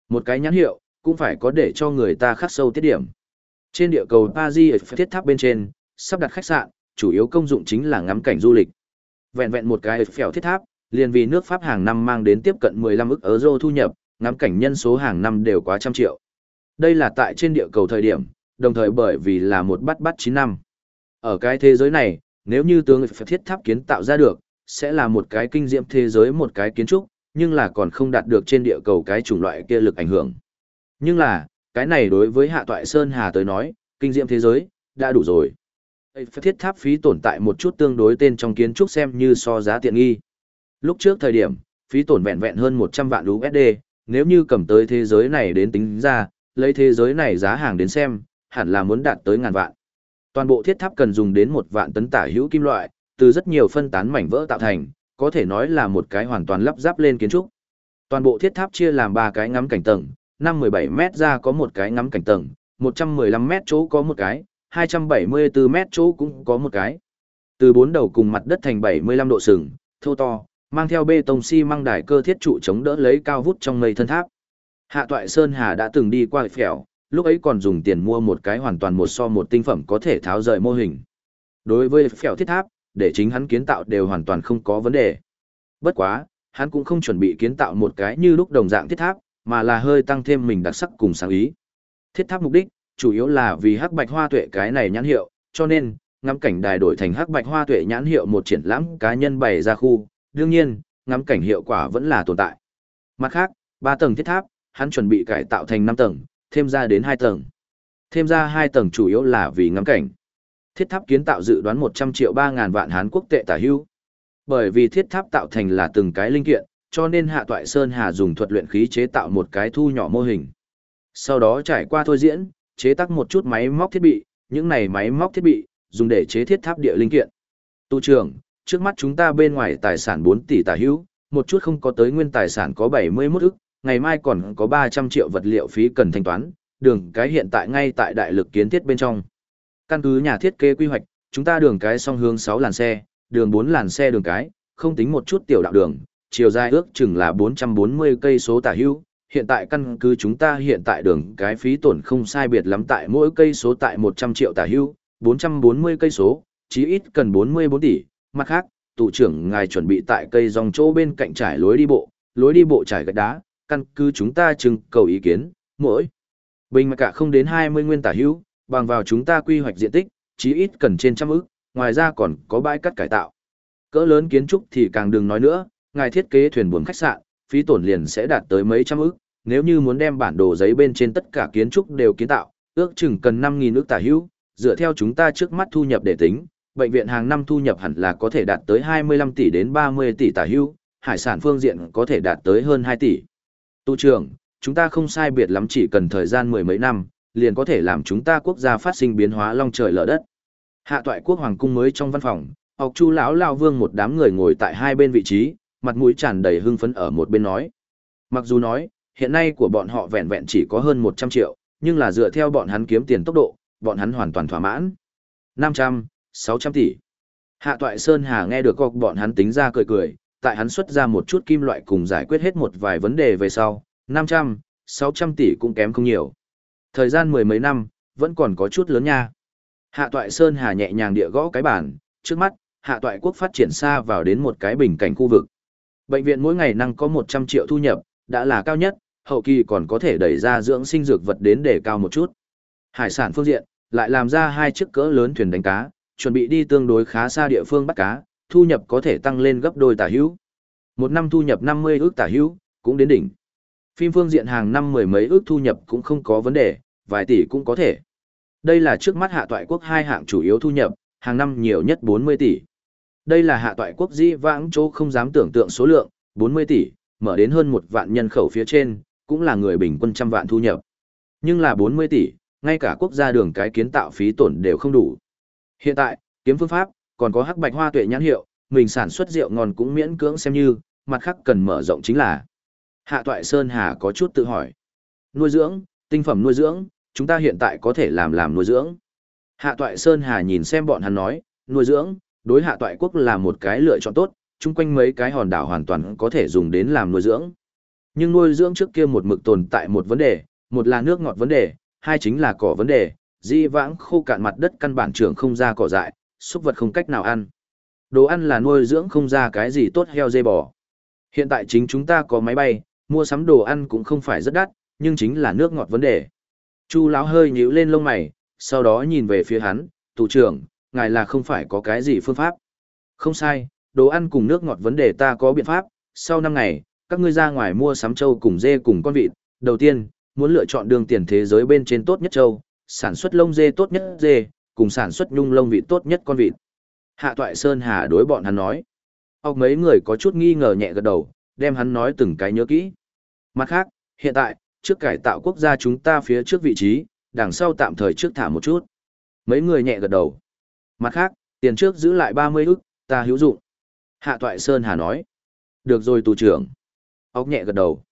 S1: Một cái nhãn hiệu, cũng phải có để cho người ta khắc sâu tiết điểm. Trên địa cầu Paris thiết tháp bên trên, sắp đặt khách sạn, chủ yếu công dụng chính là ngắm cảnh du lịch. Vẹn vẹn một cái phèo thiết tháp, liền vì nước Pháp hàng năm mang đến tiếp cận 15 ức euro thu nhập, ngắm cảnh nhân số hàng năm đều quá trăm triệu. Đây là tại trên địa cầu thời điểm, đồng thời bởi vì là một bắt bắt 9 năm. Ở cái thế giới này, nếu như tướng thiết tháp kiến tạo ra được, sẽ là một cái kinh diệm thế giới một cái kiến trúc, nhưng là còn không đạt được trên địa cầu cái chủng loại kia lực ảnh hưởng. Nhưng là, cái này đối với Hạ Toại Sơn Hà tới nói, kinh diệm thế giới, đã đủ rồi. Thiết tháp phí tồn tại một chút tương đối tên trong kiến trúc xem như so giá tiện nghi. Lúc trước thời điểm, phí tổn vẹn vẹn hơn 100 vạn USD, nếu như cầm tới thế giới này đến tính ra, lấy thế giới này giá hàng đến xem, hẳn là muốn đạt tới ngàn vạn. Toàn bộ thiết tháp cần dùng đến một vạn tấn tả hữu kim loại, từ rất nhiều phân tán mảnh vỡ tạo thành, có thể nói là một cái hoàn toàn lắp ráp lên kiến trúc. Toàn bộ thiết tháp chia làm ba cái ngắm cảnh tầng, 5-17 mét ra có một cái ngắm cảnh tầng, 115 mét chỗ có một cái, 274 mét chỗ cũng có một cái. Từ bốn đầu cùng mặt đất thành 75 độ sừng, thô to, mang theo bê tông xi măng đài cơ thiết trụ chống đỡ lấy cao vút trong mây thân tháp. Hạ Toại Sơn Hà đã từng đi qua phèo, lúc ấy còn dùng tiền mua một cái hoàn toàn một so một tinh phẩm có thể tháo rời mô hình. Đối với phèo thiết tháp, để chính hắn kiến tạo đều hoàn toàn không có vấn đề. Bất quá, hắn cũng không chuẩn bị kiến tạo một cái như lúc đồng dạng thiết tháp, mà là hơi tăng thêm mình đặc sắc cùng sáng ý. Thiết tháp mục đích, chủ yếu là vì hắc bạch hoa tuệ cái này nhãn hiệu, cho nên, ngắm cảnh đài đổi thành hắc bạch hoa tuệ nhãn hiệu một triển lãm cá nhân bày ra khu, đương nhiên, ngắm cảnh hiệu quả vẫn là tồn tại. Mặt khác, ba tầng thiết tháp, hắn chuẩn bị cải tạo thành 5 tầng, thêm ra đến 2 tầng. Thêm ra 2 tầng chủ yếu là vì ngắm cảnh. Thiết tháp kiến tạo dự đoán 100 triệu 3.000 vạn Hán quốc tệ tả hưu. Bởi vì thiết tháp tạo thành là từng cái linh kiện, cho nên Hạ Toại Sơn Hà dùng thuật luyện khí chế tạo một cái thu nhỏ mô hình. Sau đó trải qua thôi diễn, chế tác một chút máy móc thiết bị, những này máy móc thiết bị, dùng để chế thiết tháp địa linh kiện. Tu trưởng, trước mắt chúng ta bên ngoài tài sản 4 tỷ tả hữu, một chút không có tới nguyên tài sản có 71 ức, ngày mai còn có 300 triệu vật liệu phí cần thanh toán, đường cái hiện tại ngay tại đại lực kiến thiết bên trong. Căn cứ nhà thiết kế quy hoạch, chúng ta đường cái song hướng 6 làn xe, đường 4 làn xe đường cái, không tính một chút tiểu đạo đường, chiều dài ước chừng là 440 cây số tả hữu. Hiện tại căn cứ chúng ta hiện tại đường cái phí tổn không sai biệt lắm tại mỗi cây số tại 100 triệu tả hữu, 440 cây số, chí ít cần 44 tỷ. Mặt khác, tụ trưởng ngài chuẩn bị tại cây dòng chỗ bên cạnh trải lối đi bộ, lối đi bộ trải gạch đá, căn cứ chúng ta trưng cầu ý kiến, mỗi bình mà cả không đến 20 nguyên tả hữu, bằng vào chúng ta quy hoạch diện tích, chí ít cần trên trăm ức, ngoài ra còn có bãi cắt cải tạo. Cỡ lớn kiến trúc thì càng đừng nói nữa, ngài thiết kế thuyền buồm khách sạn, phí tổn liền sẽ đạt tới mấy trăm ức, nếu như muốn đem bản đồ giấy bên trên tất cả kiến trúc đều kiến tạo, ước chừng cần 5000 ức tả hữu, dựa theo chúng ta trước mắt thu nhập để tính, bệnh viện hàng năm thu nhập hẳn là có thể đạt tới 25 tỷ đến 30 tỷ tả hữu, hải sản phương diện có thể đạt tới hơn 2 tỷ. Tu trưởng, chúng ta không sai biệt lắm chỉ cần thời gian mười mấy năm, liền có thể làm chúng ta quốc gia phát sinh biến hóa long trời lở đất. Hạ toại quốc hoàng cung mới trong văn phòng, học chu lão lao vương một đám người ngồi tại hai bên vị trí, mặt mũi tràn đầy hưng phấn ở một bên nói. Mặc dù nói, hiện nay của bọn họ vẹn vẹn chỉ có hơn 100 triệu, nhưng là dựa theo bọn hắn kiếm tiền tốc độ, bọn hắn hoàn toàn thỏa mãn. 500, 600 tỷ. Hạ toại Sơn Hà nghe được cọc bọn hắn tính ra cười cười, tại hắn xuất ra một chút kim loại cùng giải quyết hết một vài vấn đề về sau, 500, 600 tỷ cũng kém không nhiều. Thời gian mười mấy năm, vẫn còn có chút lớn nha. Hạ toại Sơn Hà nhẹ nhàng địa gõ cái bàn, trước mắt, hạ toại quốc phát triển xa vào đến một cái bình cảnh khu vực. Bệnh viện mỗi ngày năng có 100 triệu thu nhập, đã là cao nhất, hậu kỳ còn có thể đẩy ra dưỡng sinh dược vật đến để cao một chút. Hải sản phương diện, lại làm ra hai chiếc cỡ lớn thuyền đánh cá, chuẩn bị đi tương đối khá xa địa phương bắt cá, thu nhập có thể tăng lên gấp đôi tả hữu. Một năm thu nhập 50 ước tả hữu, cũng đến đỉnh. Phim phương diện hàng năm mười mấy ước thu nhập cũng không có vấn đề, vài tỷ cũng có thể. Đây là trước mắt hạ toại quốc hai hạng chủ yếu thu nhập, hàng năm nhiều nhất 40 tỷ. Đây là hạ toại quốc di vãng chỗ không dám tưởng tượng số lượng, 40 tỷ, mở đến hơn một vạn nhân khẩu phía trên, cũng là người bình quân trăm vạn thu nhập. Nhưng là 40 tỷ, ngay cả quốc gia đường cái kiến tạo phí tổn đều không đủ. Hiện tại, kiếm phương pháp, còn có hắc bạch hoa tuệ nhãn hiệu, mình sản xuất rượu ngon cũng miễn cưỡng xem như, mặt khác cần mở rộng chính là. Hạ Toại Sơn Hà có chút tự hỏi. Nuôi dưỡng, tinh phẩm nuôi dưỡng, chúng ta hiện tại có thể làm làm nuôi dưỡng. Hạ Toại Sơn Hà nhìn xem bọn hắn nói, nuôi dưỡng, đối Hạ Toại quốc là một cái lựa chọn tốt, chung quanh mấy cái hòn đảo hoàn toàn có thể dùng đến làm nuôi dưỡng. Nhưng nuôi dưỡng trước kia một mực tồn tại một vấn đề, một là nước ngọt vấn đề, hai chính là cỏ vấn đề, di vãng khô cạn mặt đất căn bản trưởng không ra cỏ dại, súc vật không cách nào ăn. Đồ ăn là nuôi dưỡng không ra cái gì tốt heo dê bò. Hiện tại chính chúng ta có máy bay, mua sắm đồ ăn cũng không phải rất đắt, nhưng chính là nước ngọt vấn đề. Chu lão hơi nhíu lên lông mày, sau đó nhìn về phía hắn, thủ trưởng, ngài là không phải có cái gì phương pháp. Không sai, đồ ăn cùng nước ngọt vấn đề ta có biện pháp, sau năm ngày, các ngươi ra ngoài mua sắm trâu cùng dê cùng con vịt, đầu tiên, muốn lựa chọn đường tiền thế giới bên trên tốt nhất trâu, sản xuất lông dê tốt nhất dê, cùng sản xuất nhung lông vịt tốt nhất con vịt. Hạ Toại Sơn Hà đối bọn hắn nói. Ốc mấy người có chút nghi ngờ nhẹ gật đầu, đem hắn nói từng cái nhớ kỹ. Mặt khác, hiện tại, trước cải tạo quốc gia chúng ta phía trước vị trí, đằng sau tạm thời trước thả một chút. Mấy người nhẹ gật đầu. Mặt khác, tiền trước giữ lại 30 ức, ta hữu dụng. Hạ Toại Sơn Hà nói. Được rồi tù trưởng. Ốc nhẹ gật đầu.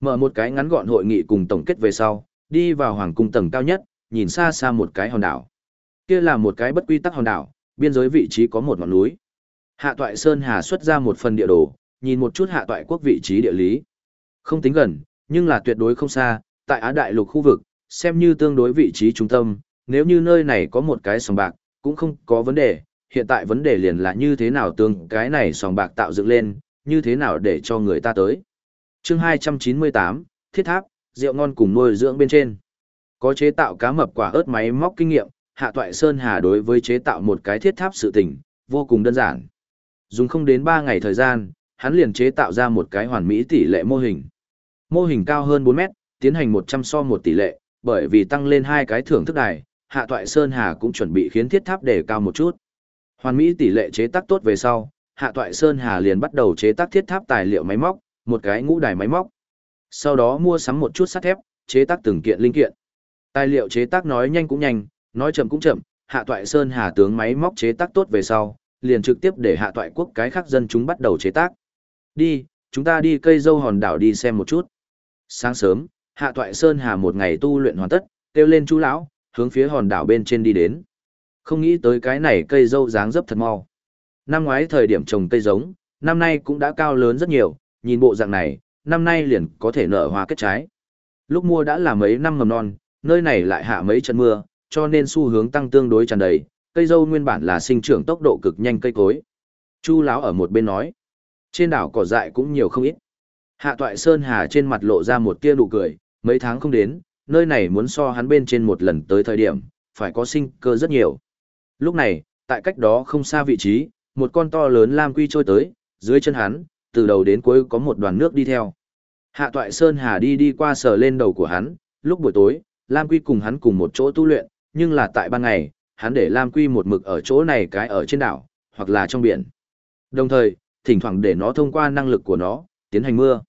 S1: Mở một cái ngắn gọn hội nghị cùng tổng kết về sau, đi vào hoàng cung tầng cao nhất, nhìn xa xa một cái hòn đảo. Kia là một cái bất quy tắc hòn đảo, biên giới vị trí có một ngọn núi. Hạ Toại Sơn Hà xuất ra một phần địa đồ, nhìn một chút Hạ Toại quốc vị trí địa lý. Không tính gần, nhưng là tuyệt đối không xa, tại Á Đại lục khu vực, xem như tương đối vị trí trung tâm, nếu như nơi này có một cái sòng bạc, cũng không có vấn đề, hiện tại vấn đề liền là như thế nào tương cái này sòng bạc tạo dựng lên, như thế nào để cho người ta tới. chương 298, Thiết Tháp, rượu ngon cùng nuôi dưỡng bên trên. Có chế tạo cá mập quả ớt máy móc kinh nghiệm, Hạ Toại Sơn Hà đối với chế tạo một cái thiết tháp sự tình, vô cùng đơn giản. Dùng không đến 3 ngày thời gian, hắn liền chế tạo ra một cái hoàn mỹ tỷ lệ mô hình. Mô hình cao hơn 4 mét, tiến hành 100 so một tỷ lệ, bởi vì tăng lên hai cái thưởng thức đài, Hạ Toại Sơn Hà cũng chuẩn bị khiến thiết tháp để cao một chút. Hoàn mỹ tỷ lệ chế tác tốt về sau, Hạ Toại Sơn Hà liền bắt đầu chế tác thiết tháp tài liệu máy móc, một cái ngũ đài máy móc. Sau đó mua sắm một chút sắt thép, chế tác từng kiện linh kiện. Tài liệu chế tác nói nhanh cũng nhanh, nói chậm cũng chậm, Hạ Toại Sơn Hà tướng máy móc chế tác tốt về sau, liền trực tiếp để Hạ Toại quốc cái khác dân chúng bắt đầu chế tác. Đi, chúng ta đi cây dâu hòn đảo đi xem một chút. Sáng sớm, Hạ Toại Sơn Hà một ngày tu luyện hoàn tất, kêu lên chú lão, hướng phía hòn đảo bên trên đi đến. Không nghĩ tới cái này cây dâu dáng dấp thật mau. Năm ngoái thời điểm trồng cây giống, năm nay cũng đã cao lớn rất nhiều, nhìn bộ dạng này, năm nay liền có thể nở hoa kết trái. Lúc mua đã là mấy năm mầm non, nơi này lại hạ mấy trận mưa, cho nên xu hướng tăng tương đối tràn đầy, cây dâu nguyên bản là sinh trưởng tốc độ cực nhanh cây cối. Chu lão ở một bên nói, trên đảo cỏ dại cũng nhiều không ít. Hạ Toại Sơn Hà trên mặt lộ ra một tia nụ cười, mấy tháng không đến, nơi này muốn so hắn bên trên một lần tới thời điểm, phải có sinh cơ rất nhiều. Lúc này, tại cách đó không xa vị trí, một con to lớn lam quy trôi tới, dưới chân hắn, từ đầu đến cuối có một đoàn nước đi theo. Hạ Toại Sơn Hà đi đi qua sờ lên đầu của hắn, lúc buổi tối, Lam Quy cùng hắn cùng một chỗ tu luyện, nhưng là tại ban ngày, hắn để Lam Quy một mực ở chỗ này cái ở trên đảo, hoặc là trong biển. Đồng thời, thỉnh thoảng để nó thông qua năng lực của nó, tiến hành mưa.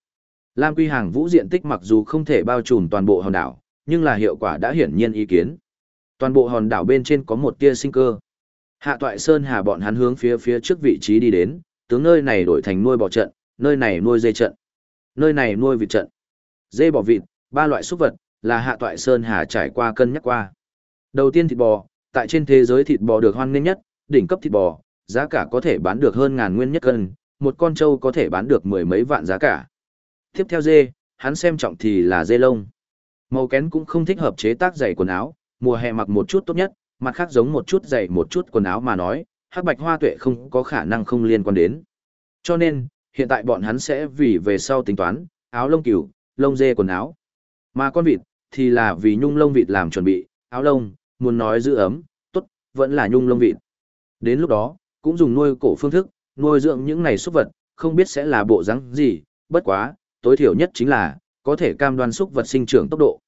S1: Lam Quy hàng vũ diện tích mặc dù không thể bao trùm toàn bộ hòn đảo, nhưng là hiệu quả đã hiển nhiên ý kiến. Toàn bộ hòn đảo bên trên có một tia sinh cơ. Hạ Toại Sơn Hà bọn hắn hướng phía phía trước vị trí đi đến, tướng nơi này đổi thành nuôi bò trận, nơi này nuôi dê trận, nơi này nuôi vịt trận. Dê bò vịt, ba loại súc vật, là Hạ Toại Sơn Hà trải qua cân nhắc qua. Đầu tiên thịt bò, tại trên thế giới thịt bò được hoan nghênh nhất, đỉnh cấp thịt bò, giá cả có thể bán được hơn ngàn nguyên nhất cân, một con trâu có thể bán được mười mấy vạn giá cả. Tiếp theo dê, hắn xem trọng thì là dê lông. Màu kén cũng không thích hợp chế tác giày quần áo, mùa hè mặc một chút tốt nhất, mặt khác giống một chút giày một chút quần áo mà nói, hắc bạch hoa tuệ không có khả năng không liên quan đến. Cho nên, hiện tại bọn hắn sẽ vì về sau tính toán, áo lông cừu, lông dê quần áo. Mà con vịt, thì là vì nhung lông vịt làm chuẩn bị, áo lông, muốn nói giữ ấm, tốt, vẫn là nhung lông vịt. Đến lúc đó, cũng dùng nuôi cổ phương thức, nuôi dưỡng những này súc vật, không biết sẽ là bộ rắn gì, bất quá, tối thiểu nhất chính là, có thể cam đoan xúc vật sinh trưởng tốc độ.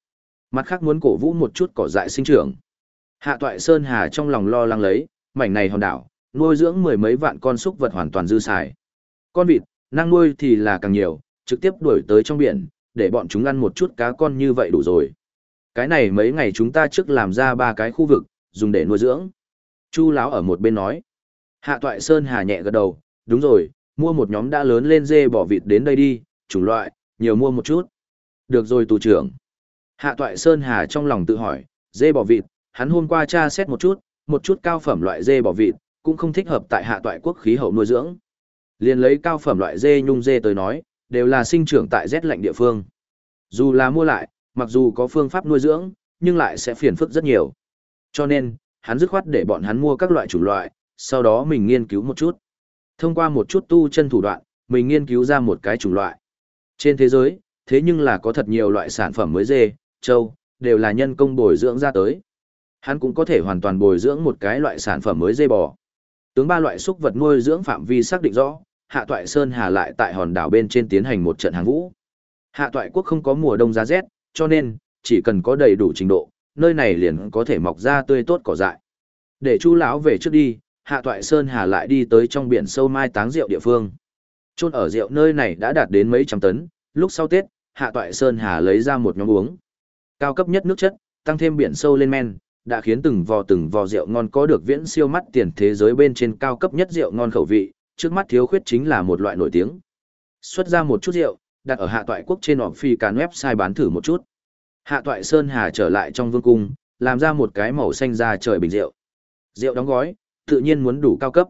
S1: Mặt khác muốn cổ vũ một chút cỏ dại sinh trưởng. Hạ Toại Sơn Hà trong lòng lo lắng lấy, mảnh này hòn đảo, nuôi dưỡng mười mấy vạn con xúc vật hoàn toàn dư xài. Con vịt, năng nuôi thì là càng nhiều, trực tiếp đuổi tới trong biển, để bọn chúng ăn một chút cá con như vậy đủ rồi. Cái này mấy ngày chúng ta trước làm ra ba cái khu vực, dùng để nuôi dưỡng. Chu lão ở một bên nói. Hạ Toại Sơn hà nhẹ gật đầu, đúng rồi, mua một nhóm đã lớn lên dê bỏ vịt đến đây đi, chủng loại, nhiều mua một chút. Được rồi tù trưởng. Hạ Toại Sơn hà trong lòng tự hỏi, dê bỏ vịt, hắn hôm qua tra xét một chút, một chút cao phẩm loại dê bỏ vịt, cũng không thích hợp tại hạ toại quốc khí hậu nuôi dưỡng. liền lấy cao phẩm loại dê nhung dê tới nói, đều là sinh trưởng tại rét lạnh địa phương. Dù là mua lại, mặc dù có phương pháp nuôi dưỡng, nhưng lại sẽ phiền phức rất nhiều. Cho nên, hắn dứt khoát để bọn hắn mua các loại chủng loại, sau đó mình nghiên cứu một chút. Thông qua một chút tu chân thủ đoạn, mình nghiên cứu ra một cái chủng loại. Trên thế giới, thế nhưng là có thật nhiều loại sản phẩm mới dê, trâu, đều là nhân công bồi dưỡng ra tới. Hắn cũng có thể hoàn toàn bồi dưỡng một cái loại sản phẩm mới dê bò. Tướng ba loại xúc vật nuôi dưỡng phạm vi xác định rõ, Hạ Toại Sơn Hà lại tại hòn đảo bên trên tiến hành một trận hàng vũ. Hạ Toại quốc không có mùa đông giá rét, cho nên chỉ cần có đầy đủ trình độ, nơi này liền có thể mọc ra tươi tốt cỏ dại. Để Chu lão về trước đi, Hạ Toại Sơn Hà lại đi tới trong biển sâu mai táng rượu địa phương. Chôn ở rượu nơi này đã đạt đến mấy trăm tấn, lúc sau Tết, Hạ Toại Sơn Hà lấy ra một nhóm uống. Cao cấp nhất nước chất, tăng thêm biển sâu lên men, đã khiến từng vò từng vò rượu ngon có được viễn siêu mắt tiền thế giới bên trên cao cấp nhất rượu ngon khẩu vị, trước mắt thiếu khuyết chính là một loại nổi tiếng. Xuất ra một chút rượu, đặt ở hạ toại quốc trên họp phi cán website bán thử một chút. Hạ toại Sơn Hà trở lại trong vương cung, làm ra một cái màu xanh ra trời bình rượu. Rượu đóng gói, tự nhiên muốn đủ cao cấp.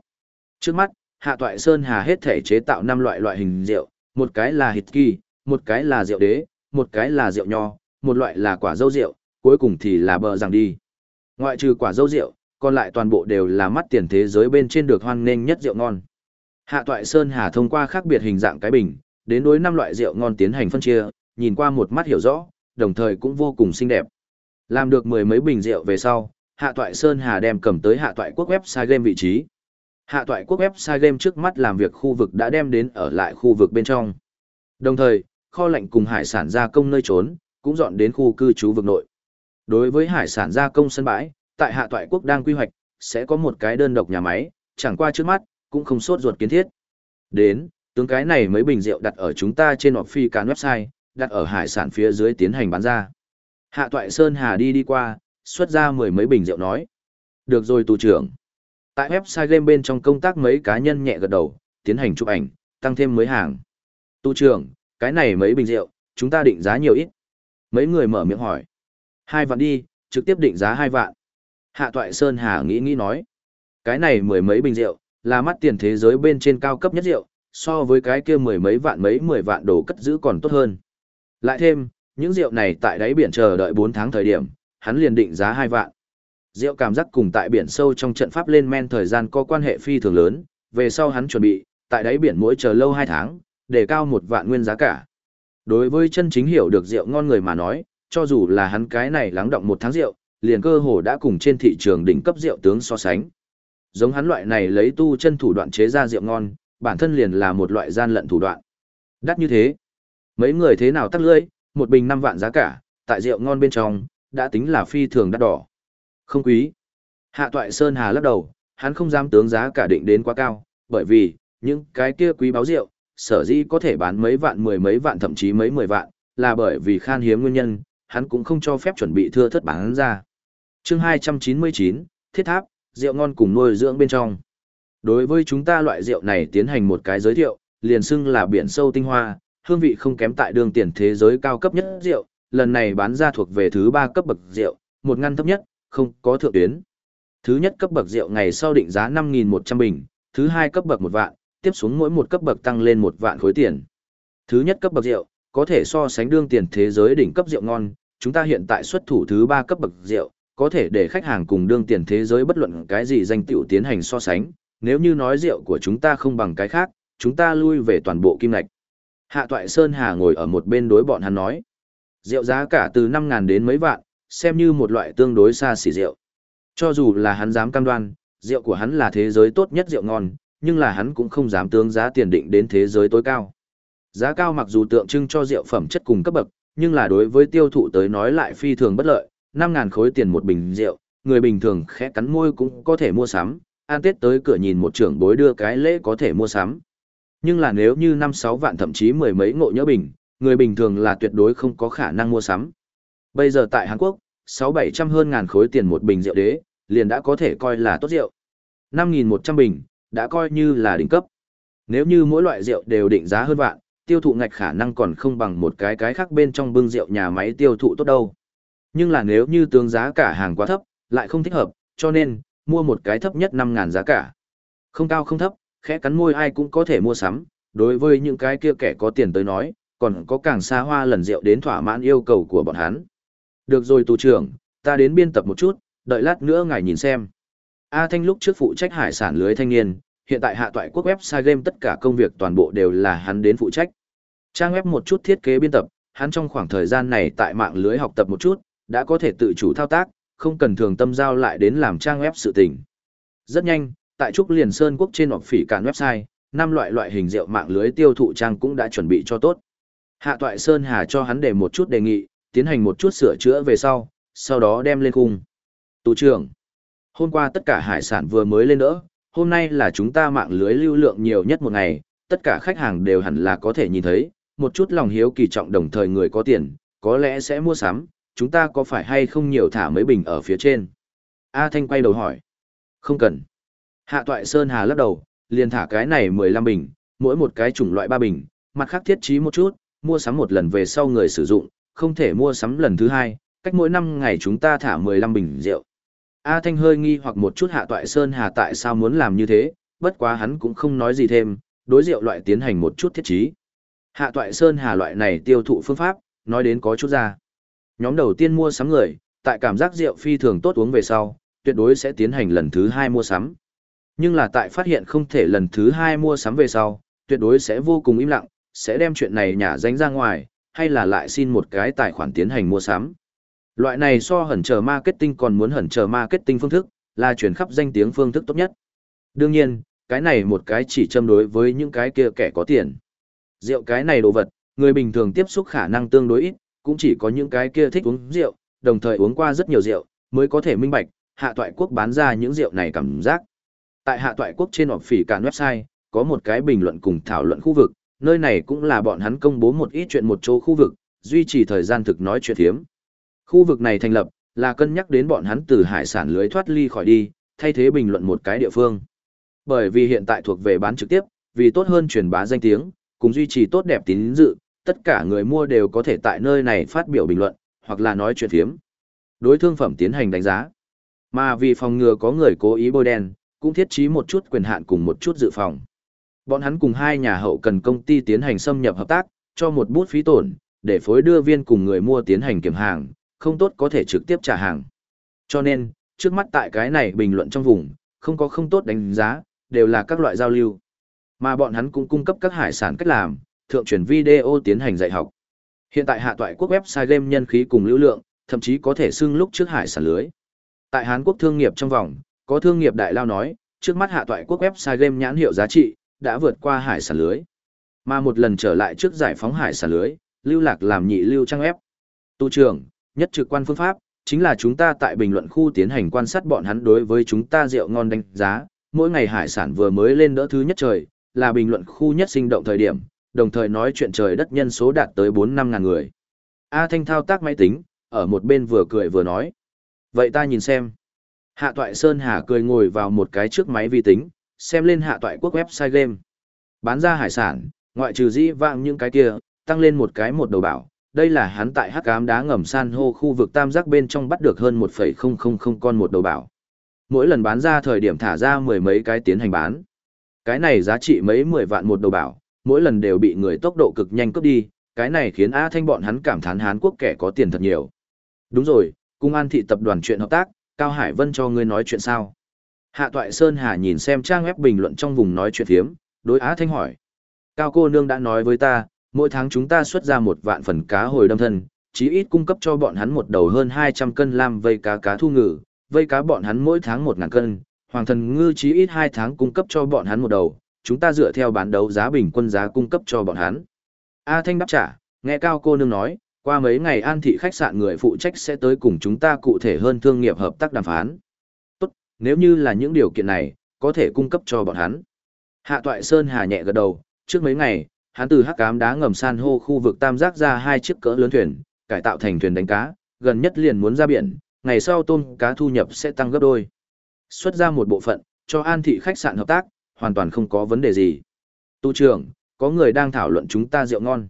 S1: Trước mắt, Hạ toại Sơn Hà hết thể chế tạo năm loại loại hình rượu, một cái là hít kỳ, một cái là rượu đế, một cái là rượu nho, một loại là quả dâu rượu, cuối cùng thì là bờ rằng đi. Ngoại trừ quả dâu rượu, còn lại toàn bộ đều là mắt tiền thế giới bên trên được hoan nghênh nhất rượu ngon. Hạ toại Sơn Hà thông qua khác biệt hình dạng cái bình, đến đối năm loại rượu ngon tiến hành phân chia, nhìn qua một mắt hiểu rõ, đồng thời cũng vô cùng xinh đẹp. Làm được mười mấy bình rượu về sau, Hạ toại Sơn Hà đem cầm tới Hạ toại quốc website game vị trí. Hạ toại quốc website game trước mắt làm việc khu vực đã đem đến ở lại khu vực bên trong. Đồng thời, kho lạnh cùng hải sản gia công nơi trốn, cũng dọn đến khu cư trú vực nội. Đối với hải sản gia công sân bãi, tại Hạ toại quốc đang quy hoạch, sẽ có một cái đơn độc nhà máy, chẳng qua trước mắt, cũng không sốt ruột kiến thiết. Đến, tướng cái này mấy bình rượu đặt ở chúng ta trên họp phi cán website, đặt ở hải sản phía dưới tiến hành bán ra. Hạ Toại Sơn Hà đi đi qua, xuất ra mười mấy bình rượu nói. Được rồi tù trưởng. Tại website game bên trong công tác mấy cá nhân nhẹ gật đầu, tiến hành chụp ảnh, tăng thêm mới hàng. Tu trưởng, cái này mấy bình rượu, chúng ta định giá nhiều ít. Mấy người mở miệng hỏi. Hai vạn đi, trực tiếp định giá hai vạn. Hạ Toại Sơn Hà nghĩ nghĩ nói. Cái này mười mấy bình rượu, là mắt tiền thế giới bên trên cao cấp nhất rượu, so với cái kia mười mấy vạn mấy mười vạn đồ cất giữ còn tốt hơn. Lại thêm, những rượu này tại đáy biển chờ đợi 4 tháng thời điểm, hắn liền định giá 2 vạn. Rượu cảm giác cùng tại biển sâu trong trận pháp lên men thời gian có quan hệ phi thường lớn, về sau hắn chuẩn bị, tại đáy biển mỗi chờ lâu 2 tháng, để cao một vạn nguyên giá cả. Đối với chân chính hiểu được rượu ngon người mà nói, cho dù là hắn cái này lắng động một tháng rượu, liền cơ hồ đã cùng trên thị trường đỉnh cấp rượu tướng so sánh. Giống hắn loại này lấy tu chân thủ đoạn chế ra rượu ngon, bản thân liền là một loại gian lận thủ đoạn. Đắt như thế. Mấy người thế nào tắt lưỡi, một bình 5 vạn giá cả, tại rượu ngon bên trong, đã tính là phi thường đắt đỏ. Không quý. Hạ toại Sơn Hà lắc đầu, hắn không dám tướng giá cả định đến quá cao, bởi vì, những cái kia quý báo rượu, sở dĩ có thể bán mấy vạn mười mấy vạn thậm chí mấy mười vạn, là bởi vì khan hiếm nguyên nhân, hắn cũng không cho phép chuẩn bị thưa thất bán ra. chương 299, Thiết Tháp, rượu ngon cùng nuôi dưỡng bên trong. Đối với chúng ta loại rượu này tiến hành một cái giới thiệu, liền xưng là biển sâu tinh hoa, hương vị không kém tại đường tiền thế giới cao cấp nhất rượu, lần này bán ra thuộc về thứ ba cấp bậc rượu, một ngăn thấp nhất, không có thượng tuyến. Thứ nhất cấp bậc rượu ngày sau định giá 5.100 bình, thứ hai cấp bậc một vạn, tiếp xuống mỗi một cấp bậc tăng lên một vạn khối tiền. Thứ nhất cấp bậc rượu, có thể so sánh đương tiền thế giới đỉnh cấp rượu ngon, chúng ta hiện tại xuất thủ thứ ba cấp bậc rượu, có thể để khách hàng cùng đương tiền thế giới bất luận cái gì danh tiểu tiến hành so sánh, nếu như nói rượu của chúng ta không bằng cái khác, chúng ta lui về toàn bộ kim ngạch. Hạ Toại Sơn Hà ngồi ở một bên đối bọn hắn nói. Rượu giá cả từ 5.000 đến mấy vạn, xem như một loại tương đối xa xỉ rượu. Cho dù là hắn dám cam đoan, rượu của hắn là thế giới tốt nhất rượu ngon, nhưng là hắn cũng không dám tướng giá tiền định đến thế giới tối cao. Giá cao mặc dù tượng trưng cho rượu phẩm chất cùng cấp bậc, nhưng là đối với tiêu thụ tới nói lại phi thường bất lợi, 5.000 khối tiền một bình rượu, người bình thường khẽ cắn môi cũng có thể mua sắm, an tết tới cửa nhìn một trưởng bối đưa cái lễ có thể mua sắm. Nhưng là nếu như năm sáu vạn thậm chí mười mấy ngộ nhỡ bình, người bình thường là tuyệt đối không có khả năng mua sắm. Bây giờ tại Hàn Quốc, sáu bảy trăm hơn ngàn khối tiền một bình rượu đế, liền đã có thể coi là tốt rượu. Năm nghìn một trăm bình, đã coi như là đỉnh cấp. Nếu như mỗi loại rượu đều định giá hơn vạn, tiêu thụ ngạch khả năng còn không bằng một cái cái khác bên trong bưng rượu nhà máy tiêu thụ tốt đâu. Nhưng là nếu như tướng giá cả hàng quá thấp, lại không thích hợp, cho nên, mua một cái thấp nhất 5.000 giá cả. Không cao không thấp, khẽ cắn môi ai cũng có thể mua sắm, đối với những cái kia kẻ có tiền tới nói, còn có càng xa hoa lần rượu đến thỏa mãn yêu cầu của bọn hắn. Được rồi tù trưởng, ta đến biên tập một chút, đợi lát nữa ngài nhìn xem. A Thanh lúc trước phụ trách hải sản lưới thanh niên, hiện tại hạ toại quốc website game tất cả công việc toàn bộ đều là hắn đến phụ trách. Trang web một chút thiết kế biên tập, hắn trong khoảng thời gian này tại mạng lưới học tập một chút, đã có thể tự chủ thao tác, không cần thường tâm giao lại đến làm trang web sự tình. Rất nhanh, tại Trúc Liền Sơn Quốc trên họp phỉ cản website, năm loại loại hình rượu mạng lưới tiêu thụ trang cũng đã chuẩn bị cho tốt. Hạ Toại Sơn Hà cho hắn để một chút đề nghị, tiến hành một chút sửa chữa về sau, sau đó đem lên khung. Tù trưởng, hôm qua tất cả hải sản vừa mới lên đỡ, hôm nay là chúng ta mạng lưới lưu lượng nhiều nhất một ngày, tất cả khách hàng đều hẳn là có thể nhìn thấy, một chút lòng hiếu kỳ trọng đồng thời người có tiền, có lẽ sẽ mua sắm, chúng ta có phải hay không nhiều thả mấy bình ở phía trên? A Thanh quay đầu hỏi. Không cần. Hạ Toại Sơn Hà lắc đầu, liền thả cái này 15 bình, mỗi một cái chủng loại 3 bình, mặt khác thiết trí một chút, mua sắm một lần về sau người sử dụng, không thể mua sắm lần thứ hai, cách mỗi 5 ngày chúng ta thả 15 bình rượu. A Thanh hơi nghi hoặc một chút Hạ Toại Sơn Hà tại sao muốn làm như thế, bất quá hắn cũng không nói gì thêm, đối rượu loại tiến hành một chút thiết trí. Hạ Toại Sơn Hà loại này tiêu thụ phương pháp, nói đến có chút ra. Nhóm đầu tiên mua sắm người, tại cảm giác rượu phi thường tốt uống về sau, tuyệt đối sẽ tiến hành lần thứ hai mua sắm. Nhưng là tại phát hiện không thể lần thứ hai mua sắm về sau, tuyệt đối sẽ vô cùng im lặng, sẽ đem chuyện này nhả danh ra ngoài, hay là lại xin một cái tài khoản tiến hành mua sắm. Loại này so hẩn chờ marketing còn muốn hẩn chờ marketing phương thức, là chuyển khắp danh tiếng phương thức tốt nhất. Đương nhiên, cái này một cái chỉ châm đối với những cái kia kẻ có tiền. Rượu cái này đồ vật, người bình thường tiếp xúc khả năng tương đối ít, cũng chỉ có những cái kia thích uống rượu, đồng thời uống qua rất nhiều rượu, mới có thể minh bạch, hạ toại quốc bán ra những rượu này cảm giác. Tại hạ toại quốc trên họp phỉ cản website, có một cái bình luận cùng thảo luận khu vực, nơi này cũng là bọn hắn công bố một ít chuyện một chỗ khu vực, duy trì thời gian thực nói chuyện thiếm. Khu vực này thành lập, là cân nhắc đến bọn hắn từ hải sản lưới thoát ly khỏi đi, thay thế bình luận một cái địa phương. Bởi vì hiện tại thuộc về bán trực tiếp, vì tốt hơn truyền bá danh tiếng, cùng duy trì tốt đẹp tín dự, tất cả người mua đều có thể tại nơi này phát biểu bình luận, hoặc là nói chuyện thiếm. Đối thương phẩm tiến hành đánh giá. Mà vì phòng ngừa có người cố ý bôi đen, cũng thiết trí một chút quyền hạn cùng một chút dự phòng. Bọn hắn cùng hai nhà hậu cần công ty tiến hành xâm nhập hợp tác, cho một bút phí tổn, để phối đưa viên cùng người mua tiến hành kiểm hàng, không tốt có thể trực tiếp trả hàng. Cho nên, trước mắt tại cái này bình luận trong vùng, không có không tốt đánh giá, đều là các loại giao lưu. Mà bọn hắn cũng cung cấp các hải sản cách làm, thượng truyền video tiến hành dạy học. Hiện tại hạ toại quốc website game nhân khí cùng lưu lượng, thậm chí có thể xưng lúc trước hải sản lưới. Tại Hàn Quốc thương nghiệp trong vòng, có thương nghiệp đại lao nói, trước mắt hạ toại quốc website game nhãn hiệu giá trị, đã vượt qua hải sản lưới. Mà một lần trở lại trước giải phóng hải sản lưới, lưu lạc làm nhị lưu trang web. Tu trưởng, nhất trực quan phương pháp, chính là chúng ta tại bình luận khu tiến hành quan sát bọn hắn đối với chúng ta rượu ngon đánh giá, mỗi ngày hải sản vừa mới lên đỡ thứ nhất trời, là bình luận khu nhất sinh động thời điểm, đồng thời nói chuyện trời đất nhân số đạt tới 4-5 ngàn người. A Thanh thao tác máy tính, ở một bên vừa cười vừa nói. Vậy ta nhìn xem. Hạ toại Sơn Hà cười ngồi vào một cái trước máy vi tính, xem lên hạ toại quốc website game. Bán ra hải sản, ngoại trừ dĩ vạng những cái kia, tăng lên một cái một đầu bảo. Đây là hắn tại hắc ám đá ngầm san hô khu vực tam giác bên trong bắt được hơn 1,000 con một đầu bảo. Mỗi lần bán ra thời điểm thả ra mười mấy cái tiến hành bán. Cái này giá trị mấy mười vạn một đầu bảo, mỗi lần đều bị người tốc độ cực nhanh cướp đi, cái này khiến A Thanh bọn hắn cảm thán Hán Quốc kẻ có tiền thật nhiều. Đúng rồi, cung an thị tập đoàn chuyện hợp tác, Cao Hải Vân cho ngươi nói chuyện sao? Hạ Toại Sơn Hà nhìn xem trang web bình luận trong vùng nói chuyện thiếm, đối Á Thanh hỏi. Cao cô nương đã nói với ta, mỗi tháng chúng ta xuất ra một vạn phần cá hồi đâm thân, chí ít cung cấp cho bọn hắn một đầu hơn 200 cân lam vây cá cá thu ngự, vây cá bọn hắn mỗi tháng 1 ngàn cân, hoàng thần ngư chí ít 2 tháng cung cấp cho bọn hắn một đầu, chúng ta dựa theo bán đấu giá bình quân giá cung cấp cho bọn hắn. A Thanh đáp trả, nghe Cao cô nương nói, qua mấy ngày an thị khách sạn người phụ trách sẽ tới cùng chúng ta cụ thể hơn thương nghiệp hợp tác đàm phán. Tốt, nếu như là những điều kiện này, có thể cung cấp cho bọn hắn. Hạ Toại Sơn hà nhẹ gật đầu, trước mấy ngày, hắn từ hắc cám đá ngầm san hô khu vực tam giác ra hai chiếc cỡ lớn thuyền, cải tạo thành thuyền đánh cá, gần nhất liền muốn ra biển, ngày sau tôm cá thu nhập sẽ tăng gấp đôi. Xuất ra một bộ phận, cho an thị khách sạn hợp tác, hoàn toàn không có vấn đề gì. Tu trưởng, có người đang thảo luận chúng ta rượu ngon.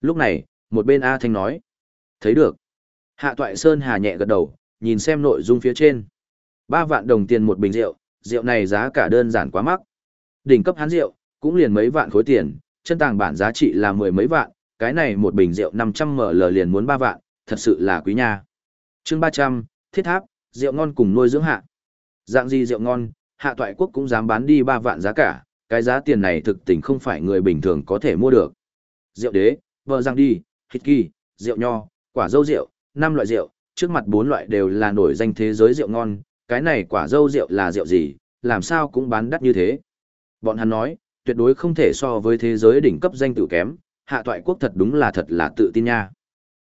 S1: Lúc này, một bên A Thanh nói. Thấy được. Hạ Toại Sơn hà nhẹ gật đầu, nhìn xem nội dung phía trên. Ba vạn đồng tiền một bình rượu, rượu này giá cả đơn giản quá mắc. Đỉnh cấp hán rượu, cũng liền mấy vạn khối tiền, chân tàng bản giá trị là mười mấy vạn, cái này một bình rượu 500ml liền muốn ba vạn, thật sự là quý nha. chương 300, thiết tháp, rượu ngon cùng nuôi dưỡng hạ. Dạng gì rượu ngon, hạ toại quốc cũng dám bán đi ba vạn giá cả, cái giá tiền này thực tình không phải người bình thường có thể mua được. Rượu đế, vợ răng đi, hít kỳ, rượu nho, quả dâu rượu, năm loại rượu, trước mặt bốn loại đều là nổi danh thế giới rượu ngon, cái này quả dâu rượu là rượu gì, làm sao cũng bán đắt như thế. Bọn hắn nói, tuyệt đối không thể so với thế giới đỉnh cấp danh tự kém, hạ toại quốc thật đúng là thật là tự tin nha.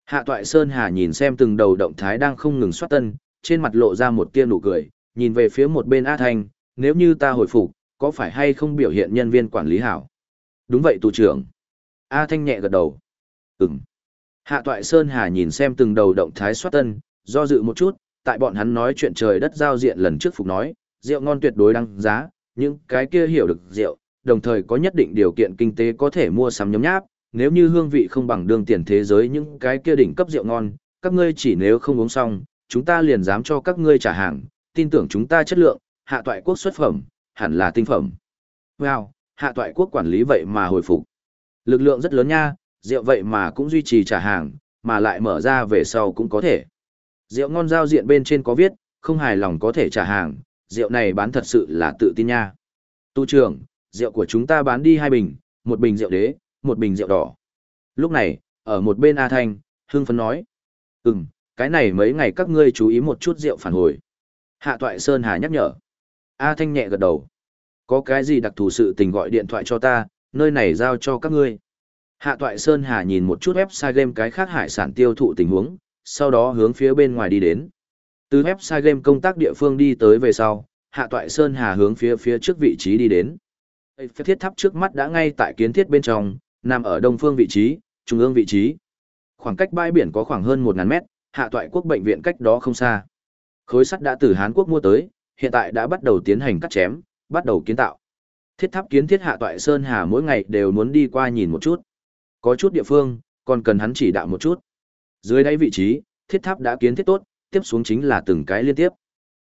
S1: Hạ toại Sơn Hà nhìn xem từng đầu động thái đang không ngừng xoát tân, trên mặt lộ ra một tia nụ cười, nhìn về phía một bên A Thanh, nếu như ta hồi phục, có phải hay không biểu hiện nhân viên quản lý hảo? Đúng vậy tù trưởng. A Thanh nhẹ gật đầu. Ừm. Hạ toại Sơn Hà nhìn xem từng đầu động thái xoát tân, do dự một chút, tại bọn hắn nói chuyện trời đất giao diện lần trước phục nói, rượu ngon tuyệt đối đăng giá, những cái kia hiểu được rượu, đồng thời có nhất định điều kiện kinh tế có thể mua sắm nhóm nháp, nếu như hương vị không bằng đương tiền thế giới những cái kia đỉnh cấp rượu ngon, các ngươi chỉ nếu không uống xong, chúng ta liền dám cho các ngươi trả hàng, tin tưởng chúng ta chất lượng, hạ toại quốc xuất phẩm, hẳn là tinh phẩm. Wow, hạ toại quốc quản lý vậy mà hồi phục. Lực lượng rất lớn nha, rượu vậy mà cũng duy trì trả hàng, mà lại mở ra về sau cũng có thể. Rượu ngon giao diện bên trên có viết, không hài lòng có thể trả hàng, rượu này bán thật sự là tự tin nha. Tu trưởng, rượu của chúng ta bán đi hai bình, một bình rượu đế, một bình rượu đỏ. Lúc này, ở một bên A Thanh, hương phấn nói. Ừm, cái này mấy ngày các ngươi chú ý một chút rượu phản hồi. Hạ Toại Sơn Hà nhắc nhở. A Thanh nhẹ gật đầu. Có cái gì đặc thù sự tình gọi điện thoại cho ta, nơi này giao cho các ngươi. Hạ Toại Sơn Hà nhìn một chút website game cái khác hải sản tiêu thụ tình huống, sau đó hướng phía bên ngoài đi đến. Từ website game công tác địa phương đi tới về sau, Hạ Toại Sơn Hà hướng phía phía trước vị trí đi đến. Thiết tháp trước mắt đã ngay tại kiến thiết bên trong, nằm ở đông phương vị trí, trung ương vị trí. Khoảng cách bãi biển có khoảng hơn 1.000 mét, Hạ Toại Quốc bệnh viện cách đó không xa. Khối sắt đã từ Hán Quốc mua tới, hiện tại đã bắt đầu tiến hành cắt chém, bắt đầu kiến tạo. Thiết tháp kiến thiết Hạ Toại Sơn Hà mỗi ngày đều muốn đi qua nhìn một chút. Có chút địa phương, còn cần hắn chỉ đạo một chút. Dưới đáy vị trí, thiết tháp đã kiến thiết tốt, tiếp xuống chính là từng cái liên tiếp.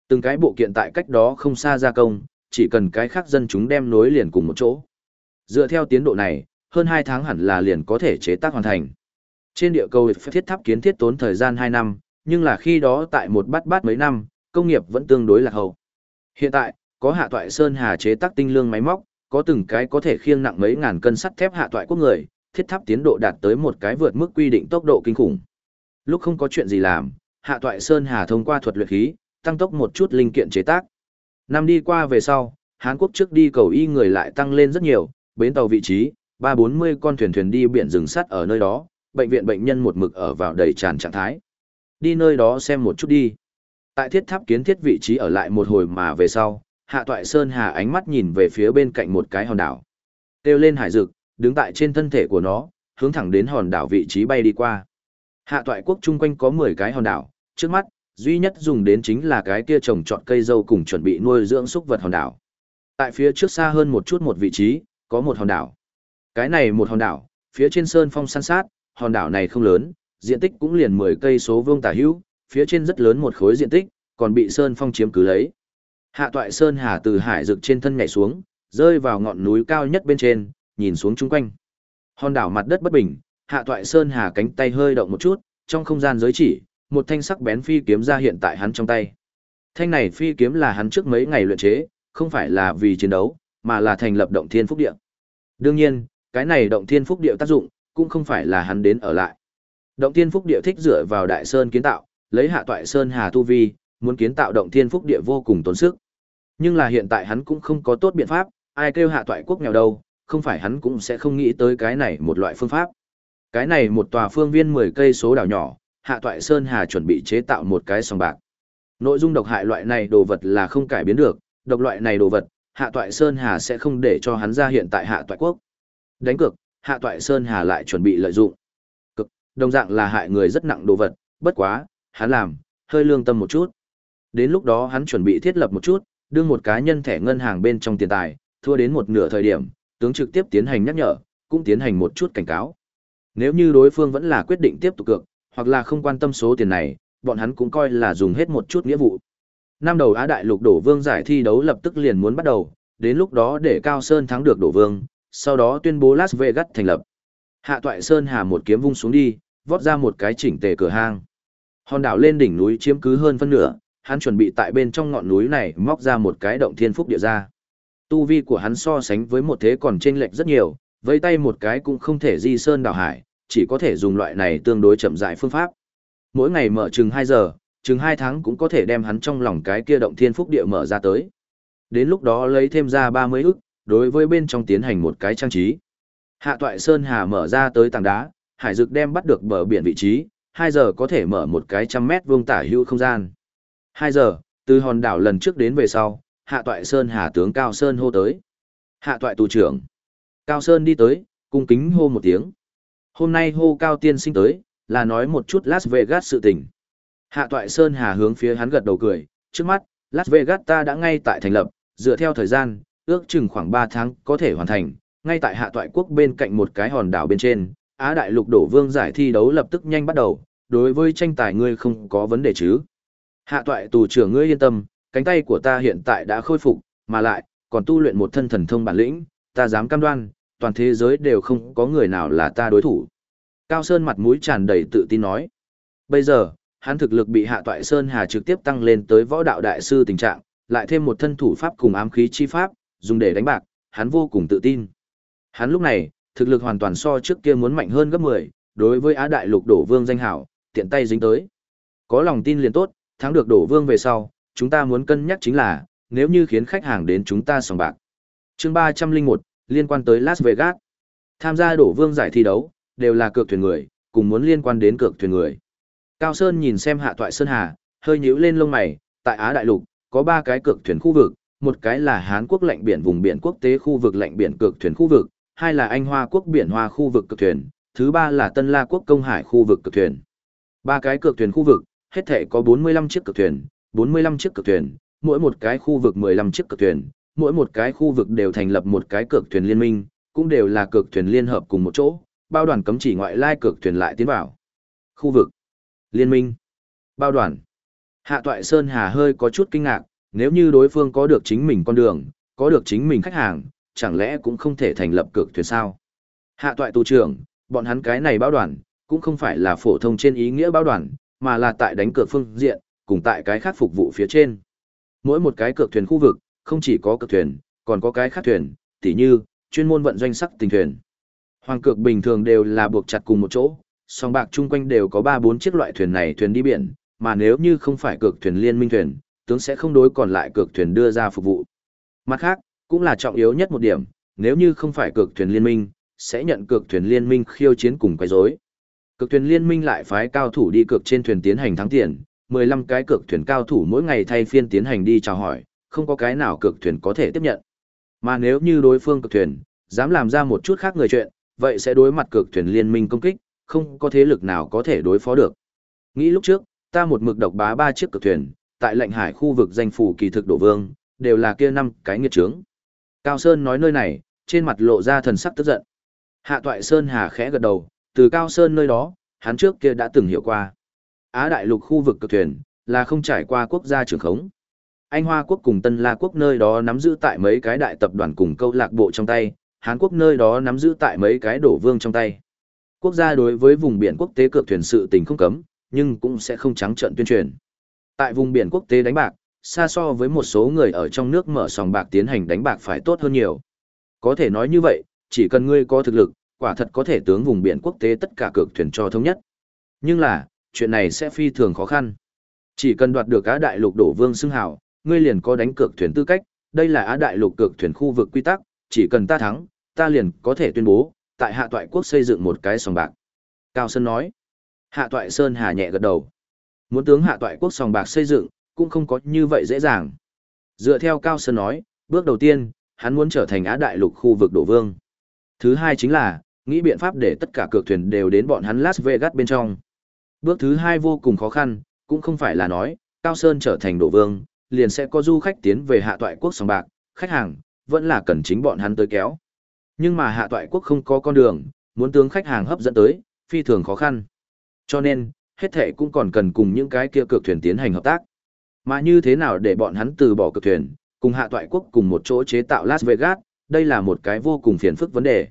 S1: Từng cái bộ kiện tại cách đó không xa gia công, chỉ cần cái khác dân chúng đem nối liền cùng một chỗ. Dựa theo tiến độ này, hơn 2 tháng hẳn là liền có thể chế tác hoàn thành. Trên địa cầu thiết tháp kiến thiết tốn thời gian 2 năm, nhưng là khi đó tại một bát bát mấy năm, công nghiệp vẫn tương đối lạc hậu. Hiện tại, có hạ toại sơn hà chế tác tinh lương máy móc, có từng cái có thể khiêng nặng mấy ngàn cân sắt thép hạ toại quốc người, thiết tháp tiến độ đạt tới một cái vượt mức quy định tốc độ kinh khủng. Lúc không có chuyện gì làm, hạ toại sơn hà thông qua thuật luyện khí, tăng tốc một chút linh kiện chế tác. Năm đi qua về sau, Hán Quốc trước đi cầu y người lại tăng lên rất nhiều, bến tàu vị trí, ba bốn mươi con thuyền thuyền đi biển rừng sắt ở nơi đó, bệnh viện bệnh nhân một mực ở vào đầy tràn trạng thái. Đi nơi đó xem một chút đi. Tại thiết tháp kiến thiết vị trí ở lại một hồi mà về sau, Hạ Toại Sơn Hà ánh mắt nhìn về phía bên cạnh một cái hòn đảo. Têu lên hải dực, đứng tại trên thân thể của nó, hướng thẳng đến hòn đảo vị trí bay đi qua. Hạ Toại quốc chung quanh có 10 cái hòn đảo, trước mắt, duy nhất dùng đến chính là cái kia trồng trọt cây dâu cùng chuẩn bị nuôi dưỡng súc vật hòn đảo. Tại phía trước xa hơn một chút một vị trí, có một hòn đảo. Cái này một hòn đảo, phía trên sơn phong san sát, hòn đảo này không lớn, diện tích cũng liền 10 cây số vuông tả hữu, phía trên rất lớn một khối diện tích, còn bị sơn phong chiếm cứ lấy. Hạ toại sơn hà từ hải rực trên thân nhảy xuống, rơi vào ngọn núi cao nhất bên trên, nhìn xuống chung quanh. Hòn đảo mặt đất bất bình, hạ toại sơn hà cánh tay hơi động một chút, trong không gian giới chỉ, một thanh sắc bén phi kiếm ra hiện tại hắn trong tay. Thanh này phi kiếm là hắn trước mấy ngày luyện chế, không phải là vì chiến đấu, mà là thành lập động thiên phúc địa. Đương nhiên, cái này động thiên phúc địa tác dụng, cũng không phải là hắn đến ở lại. Động thiên phúc địa thích dựa vào đại sơn kiến tạo, lấy hạ toại sơn hà tu vi, muốn kiến tạo động thiên phúc địa vô cùng tốn sức. Nhưng là hiện tại hắn cũng không có tốt biện pháp, ai kêu hạ toại quốc nghèo đâu, không phải hắn cũng sẽ không nghĩ tới cái này một loại phương pháp. Cái này một tòa phương viên 10 cây số đảo nhỏ, hạ toại sơn hà chuẩn bị chế tạo một cái sòng bạc. Nội dung độc hại loại này đồ vật là không cải biến được, độc loại này đồ vật, hạ toại sơn hà sẽ không để cho hắn ra hiện tại hạ toại quốc. Đánh cược, hạ toại sơn hà lại chuẩn bị lợi dụng. Cực, đồng dạng là hại người rất nặng đồ vật, bất quá, hắn làm, hơi lương tâm một chút. Đến lúc đó hắn chuẩn bị thiết lập một chút, đưa một cá nhân thẻ ngân hàng bên trong tiền tài, thua đến một nửa thời điểm, tướng trực tiếp tiến hành nhắc nhở, cũng tiến hành một chút cảnh cáo. Nếu như đối phương vẫn là quyết định tiếp tục cược, hoặc là không quan tâm số tiền này, bọn hắn cũng coi là dùng hết một chút nghĩa vụ. Năm đầu Á Đại Lục đổ vương giải thi đấu lập tức liền muốn bắt đầu, đến lúc đó để Cao Sơn thắng được đổ vương, sau đó tuyên bố Las Vegas thành lập. Hạ Toại Sơn hà một kiếm vung xuống đi, vót ra một cái chỉnh tề cửa hang. Hòn đảo lên đỉnh núi chiếm cứ hơn phân nửa, hắn chuẩn bị tại bên trong ngọn núi này móc ra một cái động thiên phúc địa ra. Tu vi của hắn so sánh với một thế còn chênh lệch rất nhiều, với tay một cái cũng không thể di sơn đảo hải, chỉ có thể dùng loại này tương đối chậm rãi phương pháp. mỗi ngày mở chừng 2 giờ, chừng 2 tháng cũng có thể đem hắn trong lòng cái kia động thiên phúc địa mở ra tới. Đến lúc đó lấy thêm ra 30 ức, đối với bên trong tiến hành một cái trang trí. Hạ toại Sơn Hà mở ra tới tảng đá, hải dực đem bắt được bờ biển vị trí, 2 giờ có thể mở một cái trăm mét vuông tả hữu không gian. 2 giờ, từ hòn đảo lần trước đến về sau, hạ toại Sơn Hà tướng Cao Sơn hô tới. Hạ toại tù trưởng. Cao Sơn đi tới, cung kính hô một tiếng. Hôm nay hô Cao Tiên sinh tới, là nói một chút Las Vegas sự tình. Hạ toại Sơn Hà hướng phía hắn gật đầu cười, trước mắt, Las Vegas ta đã ngay tại thành lập, dựa theo thời gian, ước chừng khoảng 3 tháng có thể hoàn thành, ngay tại hạ toại quốc bên cạnh một cái hòn đảo bên trên, Á Đại Lục đổ vương giải thi đấu lập tức nhanh bắt đầu, đối với tranh tài ngươi không có vấn đề chứ. Hạ toại tù trưởng ngươi yên tâm, cánh tay của ta hiện tại đã khôi phục, mà lại, còn tu luyện một thân thần thông bản lĩnh, ta dám cam đoan, toàn thế giới đều không có người nào là ta đối thủ. Cao Sơn mặt mũi tràn đầy tự tin nói. Bây giờ, hắn thực lực bị hạ toại Sơn Hà trực tiếp tăng lên tới võ đạo đại sư tình trạng, lại thêm một thân thủ pháp cùng ám khí chi pháp, dùng để đánh bạc, hắn vô cùng tự tin. Hắn lúc này, thực lực hoàn toàn so trước kia muốn mạnh hơn gấp 10, đối với Á Đại Lục đổ vương danh hảo, tiện tay dính tới. Có lòng tin liền tốt, thắng được đổ vương về sau, chúng ta muốn cân nhắc chính là, nếu như khiến khách hàng đến chúng ta sòng bạc. chương 301, liên quan tới Las Vegas. Tham gia đổ vương giải thi đấu, đều là cược thuyền người, cùng muốn liên quan đến cược thuyền người. Cao Sơn nhìn xem hạ toại Sơn Hà, hơi nhíu lên lông mày, tại Á Đại Lục, có 3 cái cược thuyền khu vực, một cái là Hán quốc lạnh biển vùng biển quốc tế khu vực lạnh biển cược thuyền khu vực, hai là Anh Hoa quốc biển Hoa khu vực cược thuyền, thứ ba là Tân La quốc công hải khu vực cược thuyền. Ba cái cược thuyền khu vực, hết thể có 45 chiếc cược thuyền, 45 chiếc cược thuyền, mỗi một cái khu vực 15 chiếc cược thuyền, mỗi một cái khu vực đều thành lập một cái cược thuyền liên minh, cũng đều là cược thuyền liên hợp cùng một chỗ, bao đoàn cấm chỉ ngoại lai cược thuyền lại tiến vào. Khu vực, liên minh, bao đoàn. Hạ Toại Sơn Hà hơi có chút kinh ngạc, nếu như đối phương có được chính mình con đường, có được chính mình khách hàng, chẳng lẽ cũng không thể thành lập cược thuyền sao? Hạ Toại tù trưởng, bọn hắn cái này bao đoàn, cũng không phải là phổ thông trên ý nghĩa bao đoàn, mà là tại đánh cược phương diện, cùng tại cái khác phục vụ phía trên. Mỗi một cái cược thuyền khu vực, không chỉ có cược thuyền, còn có cái khác thuyền, tỉ như, chuyên môn vận doanh sắc tình thuyền. Hoàng cược bình thường đều là buộc chặt cùng một chỗ, song bạc chung quanh đều có 3-4 chiếc loại thuyền này thuyền đi biển, mà nếu như không phải cược thuyền liên minh thuyền, tướng sẽ không đối còn lại cược thuyền đưa ra phục vụ. Mặt khác, cũng là trọng yếu nhất một điểm, nếu như không phải cược thuyền liên minh, sẽ nhận cược thuyền liên minh khiêu chiến cùng quấy rối. Cực thuyền liên minh lại phái cao thủ đi cược trên thuyền tiến hành thắng tiền, 15 cái cược thuyền cao thủ mỗi ngày thay phiên tiến hành đi chào hỏi, không có cái nào cực thuyền có thể tiếp nhận. Mà nếu như đối phương cực thuyền, dám làm ra một chút khác người chuyện, vậy sẽ đối mặt cực thuyền liên minh công kích, không có thế lực nào có thể đối phó được. Nghĩ lúc trước, ta một mực độc bá ba chiếc cực thuyền, tại lệnh hải khu vực danh phủ kỳ thực đổ vương, đều là kia năm cái nghiệt trướng. Cao Sơn nói nơi này, trên mặt lộ ra thần sắc tức giận. Hạ Toại Sơn Hà khẽ gật đầu, từ Cao Sơn nơi đó, hắn trước kia đã từng hiểu qua. Á đại lục khu vực cực thuyền, là không trải qua quốc gia trường khống. Anh Hoa quốc cùng Tân La quốc nơi đó nắm giữ tại mấy cái đại tập đoàn cùng câu lạc bộ trong tay, Hàn quốc nơi đó nắm giữ tại mấy cái đổ vương trong tay. Quốc gia đối với vùng biển quốc tế cược thuyền sự tình không cấm, nhưng cũng sẽ không trắng trợn tuyên truyền. Tại vùng biển quốc tế đánh bạc, xa so với một số người ở trong nước mở sòng bạc tiến hành đánh bạc phải tốt hơn nhiều. Có thể nói như vậy, chỉ cần ngươi có thực lực, quả thật có thể tướng vùng biển quốc tế tất cả cược thuyền cho thống nhất. Nhưng là, chuyện này sẽ phi thường khó khăn. Chỉ cần đoạt được cá Đại Lục đổ vương xưng hào, ngươi liền có đánh cược thuyền tư cách, đây là Á Đại Lục cược thuyền khu vực quy tắc, chỉ cần ta thắng, ta liền có thể tuyên bố, tại Hạ Toại Quốc xây dựng một cái sòng bạc. Cao Sơn nói. Hạ Toại Sơn hà nhẹ gật đầu. Muốn tướng Hạ Toại Quốc sòng bạc xây dựng, cũng không có như vậy dễ dàng. Dựa theo Cao Sơn nói, bước đầu tiên, hắn muốn trở thành Á Đại Lục khu vực đổ vương. Thứ hai chính là, nghĩ biện pháp để tất cả cược thuyền đều đến bọn hắn Las Vegas bên trong. Bước thứ hai vô cùng khó khăn, cũng không phải là nói, Cao Sơn trở thành đổ vương, liền sẽ có du khách tiến về hạ toại quốc sòng bạc, khách hàng, vẫn là cần chính bọn hắn tới kéo. Nhưng mà hạ toại quốc không có con đường, muốn tướng khách hàng hấp dẫn tới, phi thường khó khăn. Cho nên, hết thể cũng còn cần cùng những cái kia cược thuyền tiến hành hợp tác. Mà như thế nào để bọn hắn từ bỏ cược thuyền, cùng hạ toại quốc cùng một chỗ chế tạo Las Vegas, đây là một cái vô cùng phiền phức vấn đề.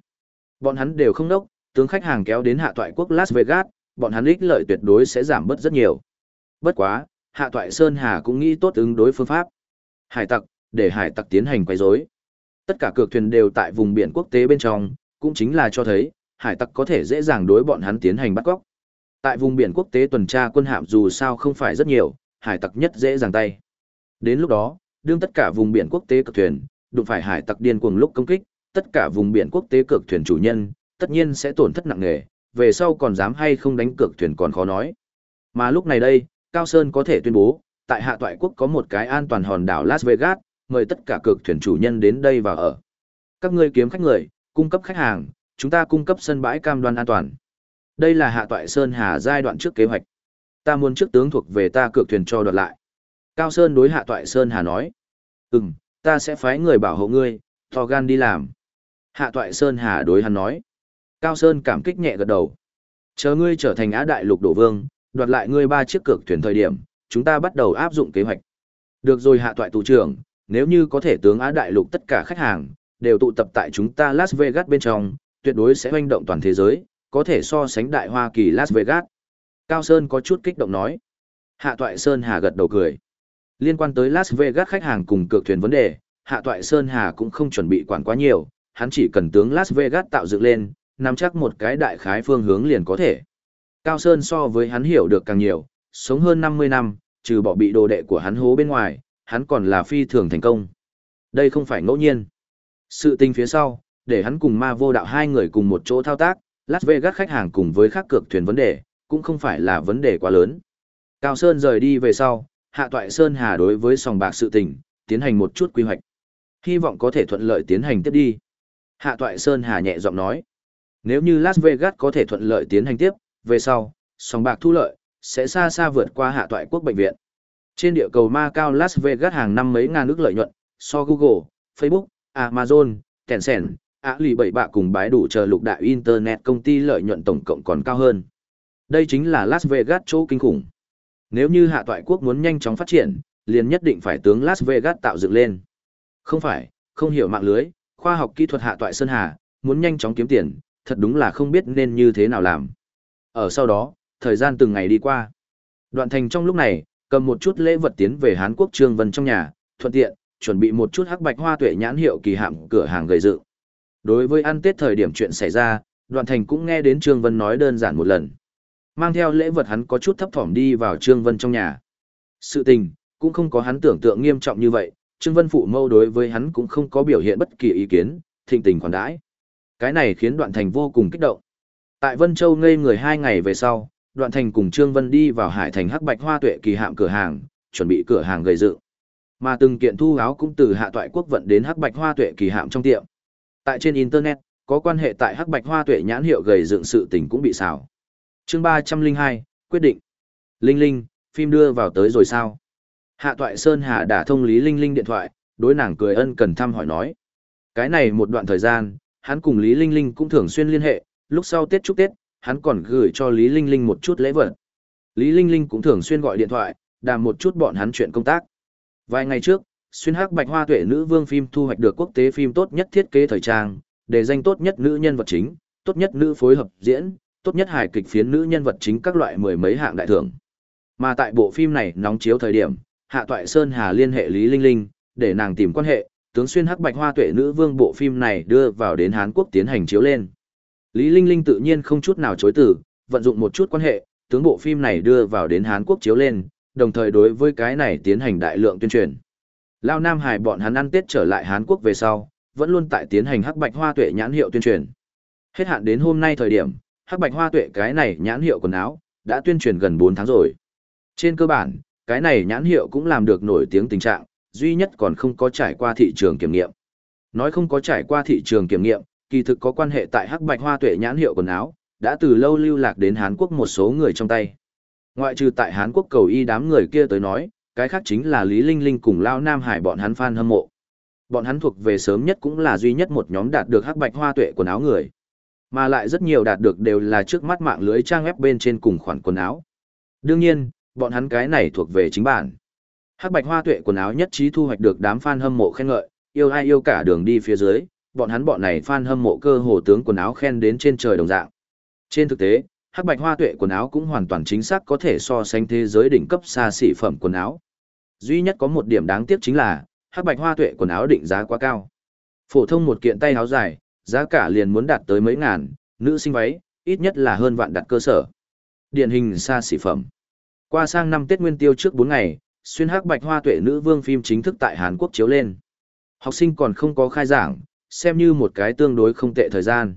S1: Bọn hắn đều không đốc, tướng khách hàng kéo đến hạ toại quốc Las Vegas, bọn hắn ích lợi tuyệt đối sẽ giảm bớt rất nhiều. Bất quá, hạ toại Sơn Hà cũng nghĩ tốt ứng đối phương pháp. Hải tặc, để hải tặc tiến hành quấy rối. Tất cả cược thuyền đều tại vùng biển quốc tế bên trong, cũng chính là cho thấy, hải tặc có thể dễ dàng đối bọn hắn tiến hành bắt cóc. Tại vùng biển quốc tế tuần tra quân hạm dù sao không phải rất nhiều, hải tặc nhất dễ dàng tay. Đến lúc đó, đương tất cả vùng biển quốc tế cực thuyền, đụng phải hải tặc điên cuồng lúc công kích, tất cả vùng biển quốc tế cực thuyền chủ nhân, tất nhiên sẽ tổn thất nặng nề, về sau còn dám hay không đánh cược thuyền còn khó nói. Mà lúc này đây, Cao Sơn có thể tuyên bố, tại hạ toại quốc có một cái an toàn hòn đảo Las Vegas, mời tất cả cực thuyền chủ nhân đến đây và ở. Các ngươi kiếm khách người, cung cấp khách hàng, chúng ta cung cấp sân bãi cam đoan an toàn. Đây là hạ toại Sơn Hà giai đoạn trước kế hoạch. Ta muốn trước tướng thuộc về ta cược thuyền cho đoạt lại. Cao Sơn đối hạ toại Sơn Hà nói. Ừm, ta sẽ phái người bảo hộ ngươi, to gan đi làm. Hạ toại Sơn Hà đối hắn nói. Cao Sơn cảm kích nhẹ gật đầu. Chờ ngươi trở thành á đại lục đổ vương, đoạt lại ngươi ba chiếc cược thuyền thời điểm, chúng ta bắt đầu áp dụng kế hoạch. Được rồi hạ toại tù trưởng, nếu như có thể tướng á đại lục tất cả khách hàng, đều tụ tập tại chúng ta Las Vegas bên trong, tuyệt đối sẽ hoành động toàn thế giới, có thể so sánh đại Hoa Kỳ Las Vegas. Cao Sơn có chút kích động nói. Hạ Toại Sơn Hà gật đầu cười. Liên quan tới Las Vegas khách hàng cùng cược thuyền vấn đề, Hạ Toại Sơn Hà cũng không chuẩn bị quản quá nhiều, hắn chỉ cần tướng Las Vegas tạo dựng lên, nắm chắc một cái đại khái phương hướng liền có thể. Cao Sơn so với hắn hiểu được càng nhiều, sống hơn 50 năm, trừ bỏ bị đồ đệ của hắn hố bên ngoài, hắn còn là phi thường thành công. Đây không phải ngẫu nhiên. Sự tình phía sau, để hắn cùng ma vô đạo hai người cùng một chỗ thao tác, Las Vegas khách hàng cùng với khác cược thuyền vấn đề, cũng không phải là vấn đề quá lớn. Cao Sơn rời đi về sau, Hạ Toại Sơn Hà đối với sòng bạc sự tình, tiến hành một chút quy hoạch. Hy vọng có thể thuận lợi tiến hành tiếp đi. Hạ Toại Sơn Hà nhẹ giọng nói, nếu như Las Vegas có thể thuận lợi tiến hành tiếp, về sau, sòng bạc thu lợi, sẽ xa xa vượt qua Hạ Toại Quốc Bệnh viện. Trên địa cầu ma cao Las Vegas hàng năm mấy ngàn ước lợi nhuận, so Google, Facebook, Amazon, Tencent, Á lì bảy bạ cùng bái đủ chờ lục đại Internet công ty lợi nhuận tổng cộng còn cao hơn. Đây chính là Las Vegas chỗ kinh khủng. Nếu như hạ toại quốc muốn nhanh chóng phát triển, liền nhất định phải tướng Las Vegas tạo dựng lên. Không phải, không hiểu mạng lưới, khoa học kỹ thuật hạ toại Sơn Hà, muốn nhanh chóng kiếm tiền, thật đúng là không biết nên như thế nào làm. Ở sau đó, thời gian từng ngày đi qua. Đoạn thành trong lúc này, cầm một chút lễ vật tiến về Hán Quốc Trương Vân trong nhà, thuận tiện, chuẩn bị một chút hắc bạch hoa tuệ nhãn hiệu kỳ hạm cửa hàng gầy dự. Đối với ăn Tết thời điểm chuyện xảy ra, Đoạn Thành cũng nghe đến Trương Vân nói đơn giản một lần. Mang theo lễ vật hắn có chút thấp thỏm đi vào Trương Vân trong nhà. Sự tình, cũng không có hắn tưởng tượng nghiêm trọng như vậy, Trương Vân phụ mâu đối với hắn cũng không có biểu hiện bất kỳ ý kiến, thịnh tình khoản đãi. Cái này khiến Đoạn Thành vô cùng kích động. Tại Vân Châu ngây người hai ngày về sau, Đoạn Thành cùng Trương Vân đi vào Hải Thành Hắc Bạch Hoa Tuệ kỳ hạm cửa hàng, chuẩn bị cửa hàng gây dựng. Mà từng kiện thu áo cũng từ hạ toại quốc vận đến Hắc Bạch Hoa Tuệ kỳ hạm trong tiệm. Tại trên internet, có quan hệ tại Hắc Bạch Hoa Tuệ nhãn hiệu gây dựng sự tình cũng bị xảo. Chương ba trăm linh hai quyết định. Linh Linh, phim đưa vào tới rồi sao? Hạ Toại Sơn Hạ đã thông lý Linh Linh điện thoại, đối nàng cười ân cần thăm hỏi nói. Cái này một đoạn thời gian, hắn cùng Lý Linh Linh cũng thường xuyên liên hệ, lúc sau Tết chúc Tết, hắn còn gửi cho Lý Linh Linh một chút lễ vật. Lý Linh Linh cũng thường xuyên gọi điện thoại, đàm một chút bọn hắn chuyện công tác. Vài ngày trước, xuyên hắc bạch hoa tuệ nữ vương phim thu hoạch được quốc tế phim tốt nhất thiết kế thời trang, để danh tốt nhất nữ nhân vật chính, tốt nhất nữ phối hợp diễn, tốt nhất hài kịch phiến nữ nhân vật chính các loại mười mấy hạng đại thưởng. Mà tại bộ phim này nóng chiếu thời điểm, Hạ Toại Sơn Hà liên hệ Lý Linh Linh, để nàng tìm quan hệ, tướng xuyên hắc bạch hoa tuệ nữ vương bộ phim này đưa vào đến Hán Quốc tiến hành chiếu lên. Lý Linh Linh tự nhiên không chút nào chối từ, vận dụng một chút quan hệ, tướng bộ phim này đưa vào đến Hàn Quốc chiếu lên, đồng thời đối với cái này tiến hành đại lượng tuyên truyền. Lao Nam Hải bọn hắn ăn Tết trở lại Hàn Quốc về sau, vẫn luôn tại tiến hành hắc bạch hoa tuệ nhãn hiệu tuyên truyền. Hết hạn đến hôm nay thời điểm, hắc bạch hoa tuệ cái này nhãn hiệu quần áo, đã tuyên truyền gần 4 tháng rồi. Trên cơ bản, cái này nhãn hiệu cũng làm được nổi tiếng tình trạng, duy nhất còn không có trải qua thị trường kiểm nghiệm. Nói không có trải qua thị trường kiểm nghiệm, kỳ thực có quan hệ tại hắc bạch hoa tuệ nhãn hiệu quần áo, đã từ lâu lưu lạc đến Hán Quốc một số người trong tay. Ngoại trừ tại Hán Quốc cầu y đám người kia tới nói, cái khác chính là Lý Linh Linh cùng Lao Nam Hải bọn hắn fan hâm mộ. Bọn hắn thuộc về sớm nhất cũng là duy nhất một nhóm đạt được hắc bạch hoa tuệ quần áo người. Mà lại rất nhiều đạt được đều là trước mắt mạng lưới trang web bên trên cùng khoản quần áo. Đương nhiên, bọn hắn cái này thuộc về chính bản. Hắc bạch hoa tuệ quần áo nhất trí thu hoạch được đám fan hâm mộ khen ngợi, yêu ai yêu cả đường đi phía dưới, bọn hắn bọn này fan hâm mộ cơ hồ tướng quần áo khen đến trên trời đồng dạng. Trên thực tế, hắc bạch hoa tuệ quần áo cũng hoàn toàn chính xác có thể so sánh thế giới đỉnh cấp xa xỉ phẩm quần áo. Duy nhất có một điểm đáng tiếc chính là, hắc bạch hoa tuệ quần áo định giá quá cao. Phổ thông một kiện tay áo dài, giá cả liền muốn đạt tới mấy ngàn, nữ sinh váy, ít nhất là hơn vạn đặt cơ sở. Điển hình xa xỉ phẩm. Qua sang năm Tết Nguyên Tiêu trước 4 ngày, xuyên hắc bạch hoa tuệ nữ vương phim chính thức tại Hàn Quốc chiếu lên. Học sinh còn không có khai giảng, xem như một cái tương đối không tệ thời gian.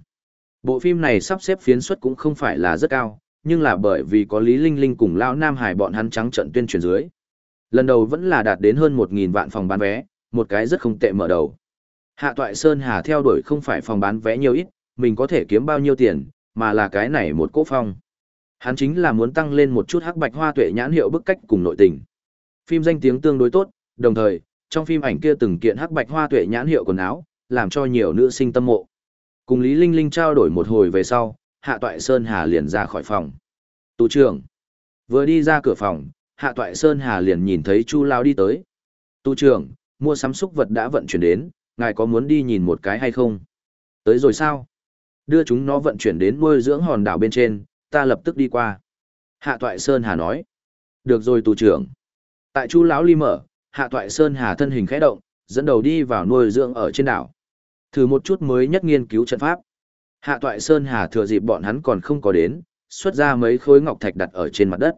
S1: Bộ phim này sắp xếp phiến suất cũng không phải là rất cao, nhưng là bởi vì có Lý Linh Linh cùng Lão Nam Hải bọn hắn trắng trận tuyên truyền dưới. Lần đầu vẫn là đạt đến hơn 1.000 vạn phòng bán vé, một cái rất không tệ mở đầu. Hạ Toại Sơn Hà theo đuổi không phải phòng bán vé nhiều ít, mình có thể kiếm bao nhiêu tiền, mà là cái này một cỗ phong. Hắn chính là muốn tăng lên một chút hắc bạch hoa tuệ nhãn hiệu bức cách cùng nội tình. Phim danh tiếng tương đối tốt, đồng thời, trong phim ảnh kia từng kiện hắc bạch hoa tuệ nhãn hiệu quần áo, làm cho nhiều nữ sinh tâm mộ. Cùng Lý Linh Linh trao đổi một hồi về sau, Hạ Toại Sơn Hà liền ra khỏi phòng. Tù trưởng. Vừa đi ra cửa phòng, Hạ Toại Sơn Hà liền nhìn thấy Chu Lao đi tới. Tu trưởng, mua sắm xúc vật đã vận chuyển đến, ngài có muốn đi nhìn một cái hay không? Tới rồi sao? Đưa chúng nó vận chuyển đến nuôi dưỡng hòn đảo bên trên, ta lập tức đi qua. Hạ Toại Sơn Hà nói. Được rồi tù trưởng. Tại Chu Lão Ly mở, Hạ Toại Sơn Hà thân hình khẽ động, dẫn đầu đi vào nuôi dưỡng ở trên đảo. Thử một chút mới nhất nghiên cứu trận pháp. Hạ Toại Sơn Hà thừa dịp bọn hắn còn không có đến, xuất ra mấy khối ngọc thạch đặt ở trên mặt đất.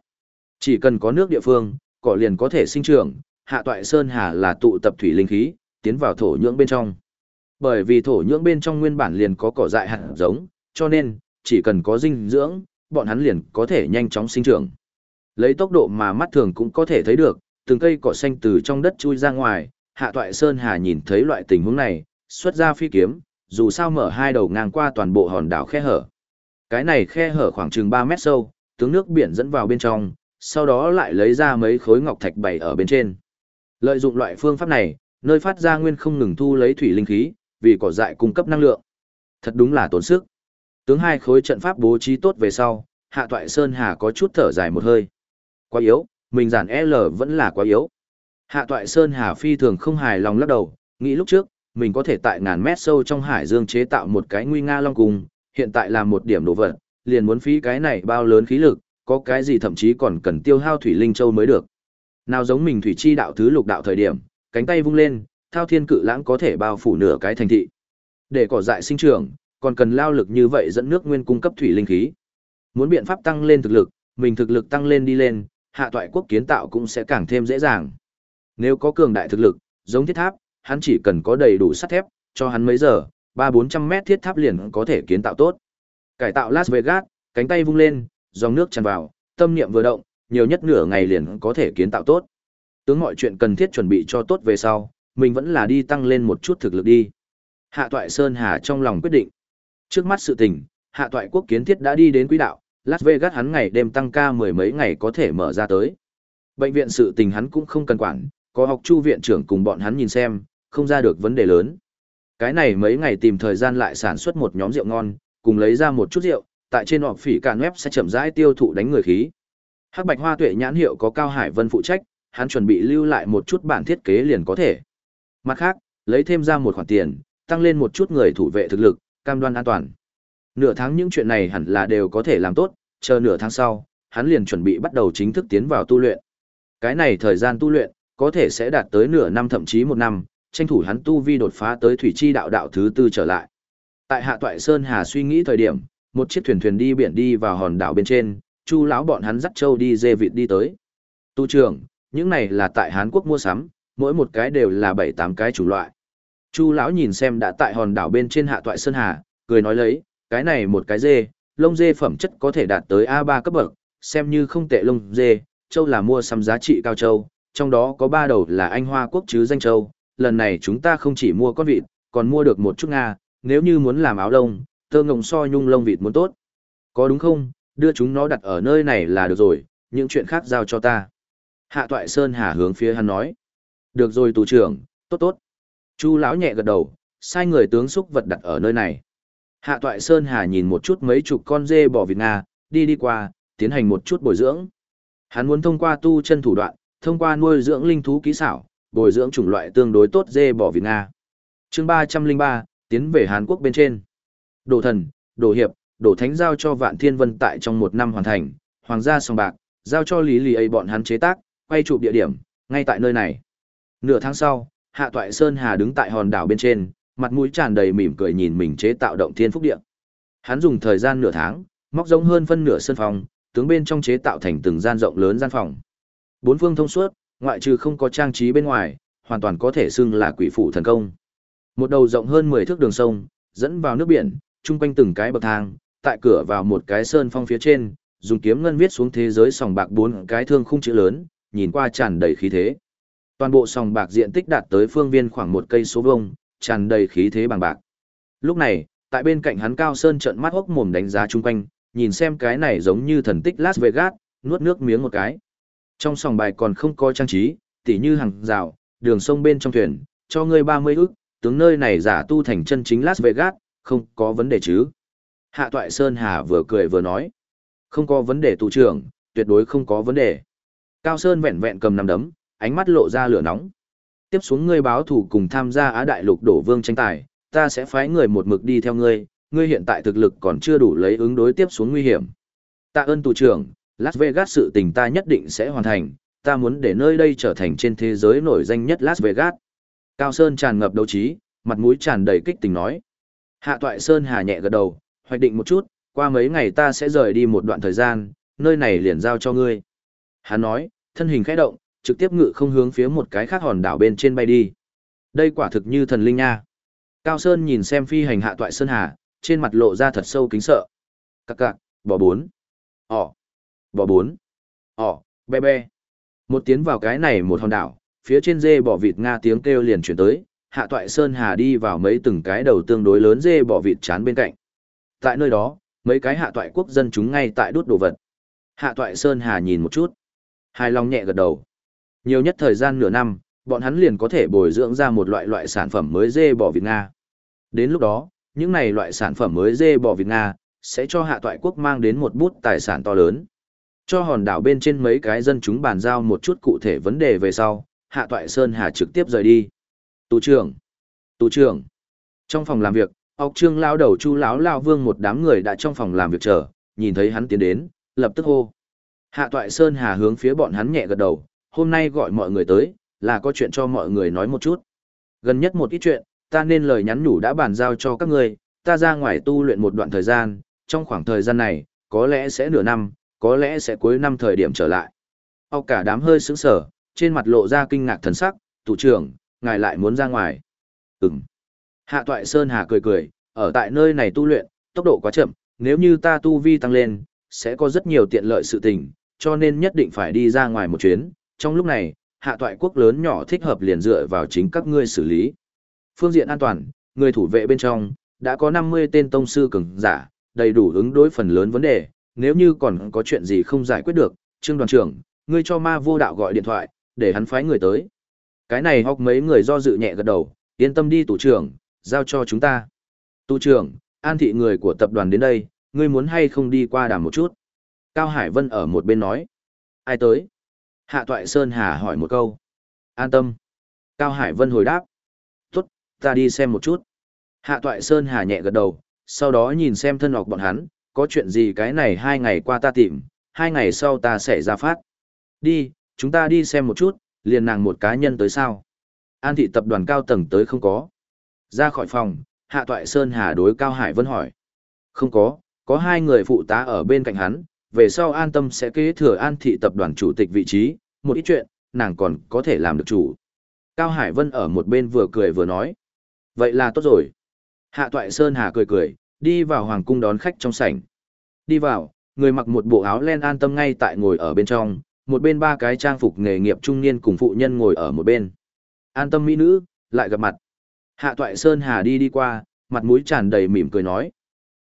S1: Chỉ cần có nước địa phương, cỏ liền có thể sinh trưởng, Hạ Toại Sơn Hà là tụ tập thủy linh khí, tiến vào thổ nhưỡng bên trong. Bởi vì thổ nhưỡng bên trong nguyên bản liền có cỏ dại hạt giống, cho nên, chỉ cần có dinh dưỡng, bọn hắn liền có thể nhanh chóng sinh trưởng. Lấy tốc độ mà mắt thường cũng có thể thấy được, từng cây cỏ xanh từ trong đất chui ra ngoài, Hạ Toại Sơn Hà nhìn thấy loại tình huống này, xuất ra phi kiếm, dù sao mở hai đầu ngang qua toàn bộ hòn đảo khe hở. Cái này khe hở khoảng chừng 3 mét sâu, tướng nước biển dẫn vào bên trong, sau đó lại lấy ra mấy khối ngọc thạch bày ở bên trên. Lợi dụng loại phương pháp này, nơi phát ra nguyên không ngừng thu lấy thủy linh khí, vì cỏ dại cung cấp năng lượng. Thật đúng là tốn sức. Tướng hai khối trận pháp bố trí tốt về sau, Hạ Toại Sơn Hà có chút thở dài một hơi. Quá yếu, mình giản L vẫn là quá yếu. Hạ Toại Sơn Hà phi thường không hài lòng lắc đầu, nghĩ lúc trước, mình có thể tại ngàn mét sâu trong hải dương chế tạo một cái nguy nga long cung, hiện tại là một điểm đồ vật, liền muốn phí cái này bao lớn khí lực, có cái gì thậm chí còn cần tiêu hao thủy linh châu mới được. Nào giống mình thủy chi đạo thứ lục đạo thời điểm, cánh tay vung lên, thao thiên cự lãng có thể bao phủ nửa cái thành thị. Để cỏ dại sinh trưởng, còn cần lao lực như vậy dẫn nước nguyên cung cấp thủy linh khí. Muốn biện pháp tăng lên thực lực, mình thực lực tăng lên đi lên, hạ toại quốc kiến tạo cũng sẽ càng thêm dễ dàng. Nếu có cường đại thực lực, giống thiết tháp, hắn chỉ cần có đầy đủ sắt thép, cho hắn mấy giờ, ba bốn trăm mét thiết tháp liền có thể kiến tạo tốt. Cải tạo Las Vegas, cánh tay vung lên, dòng nước tràn vào, tâm niệm vừa động, nhiều nhất nửa ngày liền có thể kiến tạo tốt. Tướng mọi chuyện cần thiết chuẩn bị cho tốt về sau, mình vẫn là đi tăng lên một chút thực lực đi. Hạ Toại Sơn Hà trong lòng quyết định. Trước mắt sự tình, Hạ Toại quốc kiến thiết đã đi đến quỹ đạo, Las Vegas hắn ngày đêm tăng ca mười mấy ngày có thể mở ra tới. Bệnh viện sự tình hắn cũng không cần quản, có học chu viện trưởng cùng bọn hắn nhìn xem, không ra được vấn đề lớn. Cái này mấy ngày tìm thời gian lại sản xuất một nhóm rượu ngon, cùng lấy ra một chút rượu, tại trên họp phỉ càn web sẽ chậm rãi tiêu thụ đánh người khí. Hắc Bạch Hoa Tuệ nhãn hiệu có Cao Hải Vân phụ trách, hắn chuẩn bị lưu lại một chút bản thiết kế liền có thể. Mặt khác, lấy thêm ra một khoản tiền, tăng lên một chút người thủ vệ thực lực, cam đoan an toàn. Nửa tháng những chuyện này hẳn là đều có thể làm tốt, chờ nửa tháng sau, hắn liền chuẩn bị bắt đầu chính thức tiến vào tu luyện. Cái này thời gian tu luyện, có thể sẽ đạt tới nửa năm thậm chí một năm, tranh thủ hắn tu vi đột phá tới thủy chi đạo đạo thứ tư trở lại. Tại Hạ Toại Sơn Hà suy nghĩ thời điểm, một chiếc thuyền thuyền đi biển đi vào hòn đảo bên trên, Chu lão bọn hắn dắt châu đi dê vịt đi tới. Tu trưởng, những này là tại Hán Quốc mua sắm, mỗi một cái đều là bảy tám cái chủ loại. Chu lão nhìn xem đã tại hòn đảo bên trên Hạ Toại Sơn Hà, cười nói lấy, cái này một cái dê, lông dê phẩm chất có thể đạt tới A3 cấp bậc, xem như không tệ lông dê, châu là mua sắm giá trị cao châu, trong đó có ba đầu là anh hoa quốc chứ danh châu, lần này chúng ta không chỉ mua con vịt, còn mua được một chút Nga, nếu như muốn làm áo đông, tơ ngồng so nhung lông vịt muốn tốt. Có đúng không, đưa chúng nó đặt ở nơi này là được rồi, những chuyện khác giao cho ta. Hạ Toại Sơn Hà hướng phía hắn nói. Được rồi tù trưởng, tốt tốt. Chu lão nhẹ gật đầu, sai người tướng xúc vật đặt ở nơi này. Hạ Toại Sơn Hà nhìn một chút mấy chục con dê bò vịt Nga, đi đi qua, tiến hành một chút bồi dưỡng. Hắn muốn thông qua tu chân thủ đoạn, thông qua nuôi dưỡng linh thú kỹ xảo, bồi dưỡng chủng loại tương đối tốt dê bò vịt Nga. chương 303, tiến về Hàn Quốc bên trên. Đồ thần, đồ hiệp, đồ thánh giao cho Vạn Thiên Vân tại trong một năm hoàn thành, hoàng gia song bạc, giao cho Lý Lì ấy bọn hắn chế tác, quay chụp địa điểm, ngay tại nơi này. Nửa tháng sau, Hạ Toại Sơn Hà đứng tại hòn đảo bên trên, mặt mũi tràn đầy mỉm cười nhìn mình chế tạo động thiên phúc địa. Hắn dùng thời gian nửa tháng, móc giống hơn phân nửa sân phòng, tướng bên trong chế tạo thành từng gian rộng lớn gian phòng. Bốn phương thông suốt, ngoại trừ không có trang trí bên ngoài, hoàn toàn có thể xưng là quỷ phủ thần công. Một đầu rộng hơn 10 thước đường sông, dẫn vào nước biển, chung quanh từng cái bậc thang, tại cửa vào một cái sơn phong phía trên, dùng kiếm ngân viết xuống thế giới sòng bạc bốn cái thương khung chữ lớn, nhìn qua tràn đầy khí thế. Toàn bộ sòng bạc diện tích đạt tới phương viên khoảng một cây số vuông, tràn đầy khí thế bằng bạc. Lúc này, tại bên cạnh hắn Cao Sơn trợn mắt hốc mồm đánh giá chung quanh, nhìn xem cái này giống như thần tích Las Vegas, nuốt nước miếng một cái. Trong sòng bài còn không có trang trí, tỉ như hàng rào, đường sông bên trong thuyền, cho ngươi 30 ức, tướng nơi này giả tu thành chân chính Las Vegas, không có vấn đề chứ. Hạ Toại Sơn Hà vừa cười vừa nói. Không có vấn đề tù trưởng, tuyệt đối không có vấn đề. Cao Sơn vẹn vẹn cầm nắm đấm, ánh mắt lộ ra lửa nóng. Tiếp xuống ngươi báo thủ cùng tham gia Á Đại Lục đổ vương tranh tài, ta sẽ phái người một mực đi theo ngươi, ngươi hiện tại thực lực còn chưa đủ lấy ứng đối tiếp xuống nguy hiểm. Tạ ơn tù trưởng, Las Vegas sự tình ta nhất định sẽ hoàn thành, ta muốn để nơi đây trở thành trên thế giới nổi danh nhất Las Vegas. Cao Sơn tràn ngập đấu trí, mặt mũi tràn đầy kích tình nói. Hạ Toại Sơn hà nhẹ gật đầu, hoạch định một chút, qua mấy ngày ta sẽ rời đi một đoạn thời gian, nơi này liền giao cho ngươi. Hắn nói, thân hình khẽ động, trực tiếp ngự không hướng phía một cái khác hòn đảo bên trên bay đi. Đây quả thực như thần linh nha. Cao Sơn nhìn xem phi hành hạ toại Sơn Hà, trên mặt lộ ra thật sâu kính sợ. Các cạc, bỏ bốn. Ồ. Bò bốn. Ỏ, be be. Một tiến vào cái này một hòn đảo, phía trên dê bò vịt Nga tiếng kêu liền chuyển tới, hạ toại Sơn Hà đi vào mấy từng cái đầu tương đối lớn dê bò vịt chán bên cạnh. Tại nơi đó, mấy cái hạ toại quốc dân chúng ngay tại đốt đồ vật. Hạ toại Sơn Hà nhìn một chút. Hài lòng nhẹ gật đầu. Nhiều nhất thời gian nửa năm, bọn hắn liền có thể bồi dưỡng ra một loại loại sản phẩm mới dê bò vịt Nga. Đến lúc đó, những này loại sản phẩm mới dê bò vịt Nga, sẽ cho hạ toại quốc mang đến một bút tài sản to lớn. Cho hòn đảo bên trên mấy cái dân chúng bàn giao một chút cụ thể vấn đề về sau, hạ toại Sơn Hà trực tiếp rời đi. Tù trưởng! Tù trưởng! Trong phòng làm việc, ốc trương lao đầu chu lão lao vương một đám người đã trong phòng làm việc chờ, nhìn thấy hắn tiến đến, lập tức hô. Hạ toại Sơn Hà hướng phía bọn hắn nhẹ gật đầu, hôm nay gọi mọi người tới, là có chuyện cho mọi người nói một chút. Gần nhất một ít chuyện, ta nên lời nhắn nhủ đã bàn giao cho các người, ta ra ngoài tu luyện một đoạn thời gian, trong khoảng thời gian này, có lẽ sẽ nửa năm, có lẽ sẽ cuối năm thời điểm trở lại. Ốc cả đám hơi sững sờ, trên mặt lộ ra kinh ngạc thần sắc, thủ trưởng, ngài lại muốn ra ngoài. Ừm. Hạ toại Sơn Hà cười cười, ở tại nơi này tu luyện, tốc độ quá chậm, nếu như ta tu vi tăng lên, sẽ có rất nhiều tiện lợi sự tình, cho nên nhất định phải đi ra ngoài một chuyến. Trong lúc này, hạ toại quốc lớn nhỏ thích hợp liền dựa vào chính các ngươi xử lý. Phương diện an toàn, người thủ vệ bên trong, đã có 50 tên tông sư cường giả, đầy đủ ứng đối phần lớn vấn đề, nếu như còn có chuyện gì không giải quyết được, Trương đoàn trưởng, ngươi cho ma vô đạo gọi điện thoại, để hắn phái người tới. Cái này hoặc mấy người do dự nhẹ gật đầu, yên tâm đi tủ trưởng, giao cho chúng ta. Tu trưởng, an thị người của tập đoàn đến đây, ngươi muốn hay không đi qua đàm một chút. Cao Hải Vân ở một bên nói. Ai tới? Hạ Toại Sơn Hà hỏi một câu. An tâm. Cao Hải Vân hồi đáp. Tốt, ta đi xem một chút. Hạ Toại Sơn Hà nhẹ gật đầu, sau đó nhìn xem thân ngọc bọn hắn, có chuyện gì cái này hai ngày qua ta tìm, hai ngày sau ta sẽ ra phát. Đi, chúng ta đi xem một chút, liền nàng một cá nhân tới sao. An thị tập đoàn cao tầng tới không có. Ra khỏi phòng, Hạ Toại Sơn Hà đối Cao Hải Vân hỏi. Không có, có hai người phụ tá ở bên cạnh hắn, về sau an tâm sẽ kế thừa an thị tập đoàn chủ tịch vị trí, một ít chuyện, nàng còn có thể làm được chủ. Cao Hải Vân ở một bên vừa cười vừa nói. Vậy là tốt rồi. Hạ Toại Sơn Hà cười cười, đi vào hoàng cung đón khách trong sảnh. Đi vào, người mặc một bộ áo len an tâm ngay tại ngồi ở bên trong, một bên ba cái trang phục nghề nghiệp trung niên cùng phụ nhân ngồi ở một bên. An tâm mỹ nữ, lại gặp mặt. Hạ Toại Sơn Hà đi đi qua, mặt mũi tràn đầy mỉm cười nói.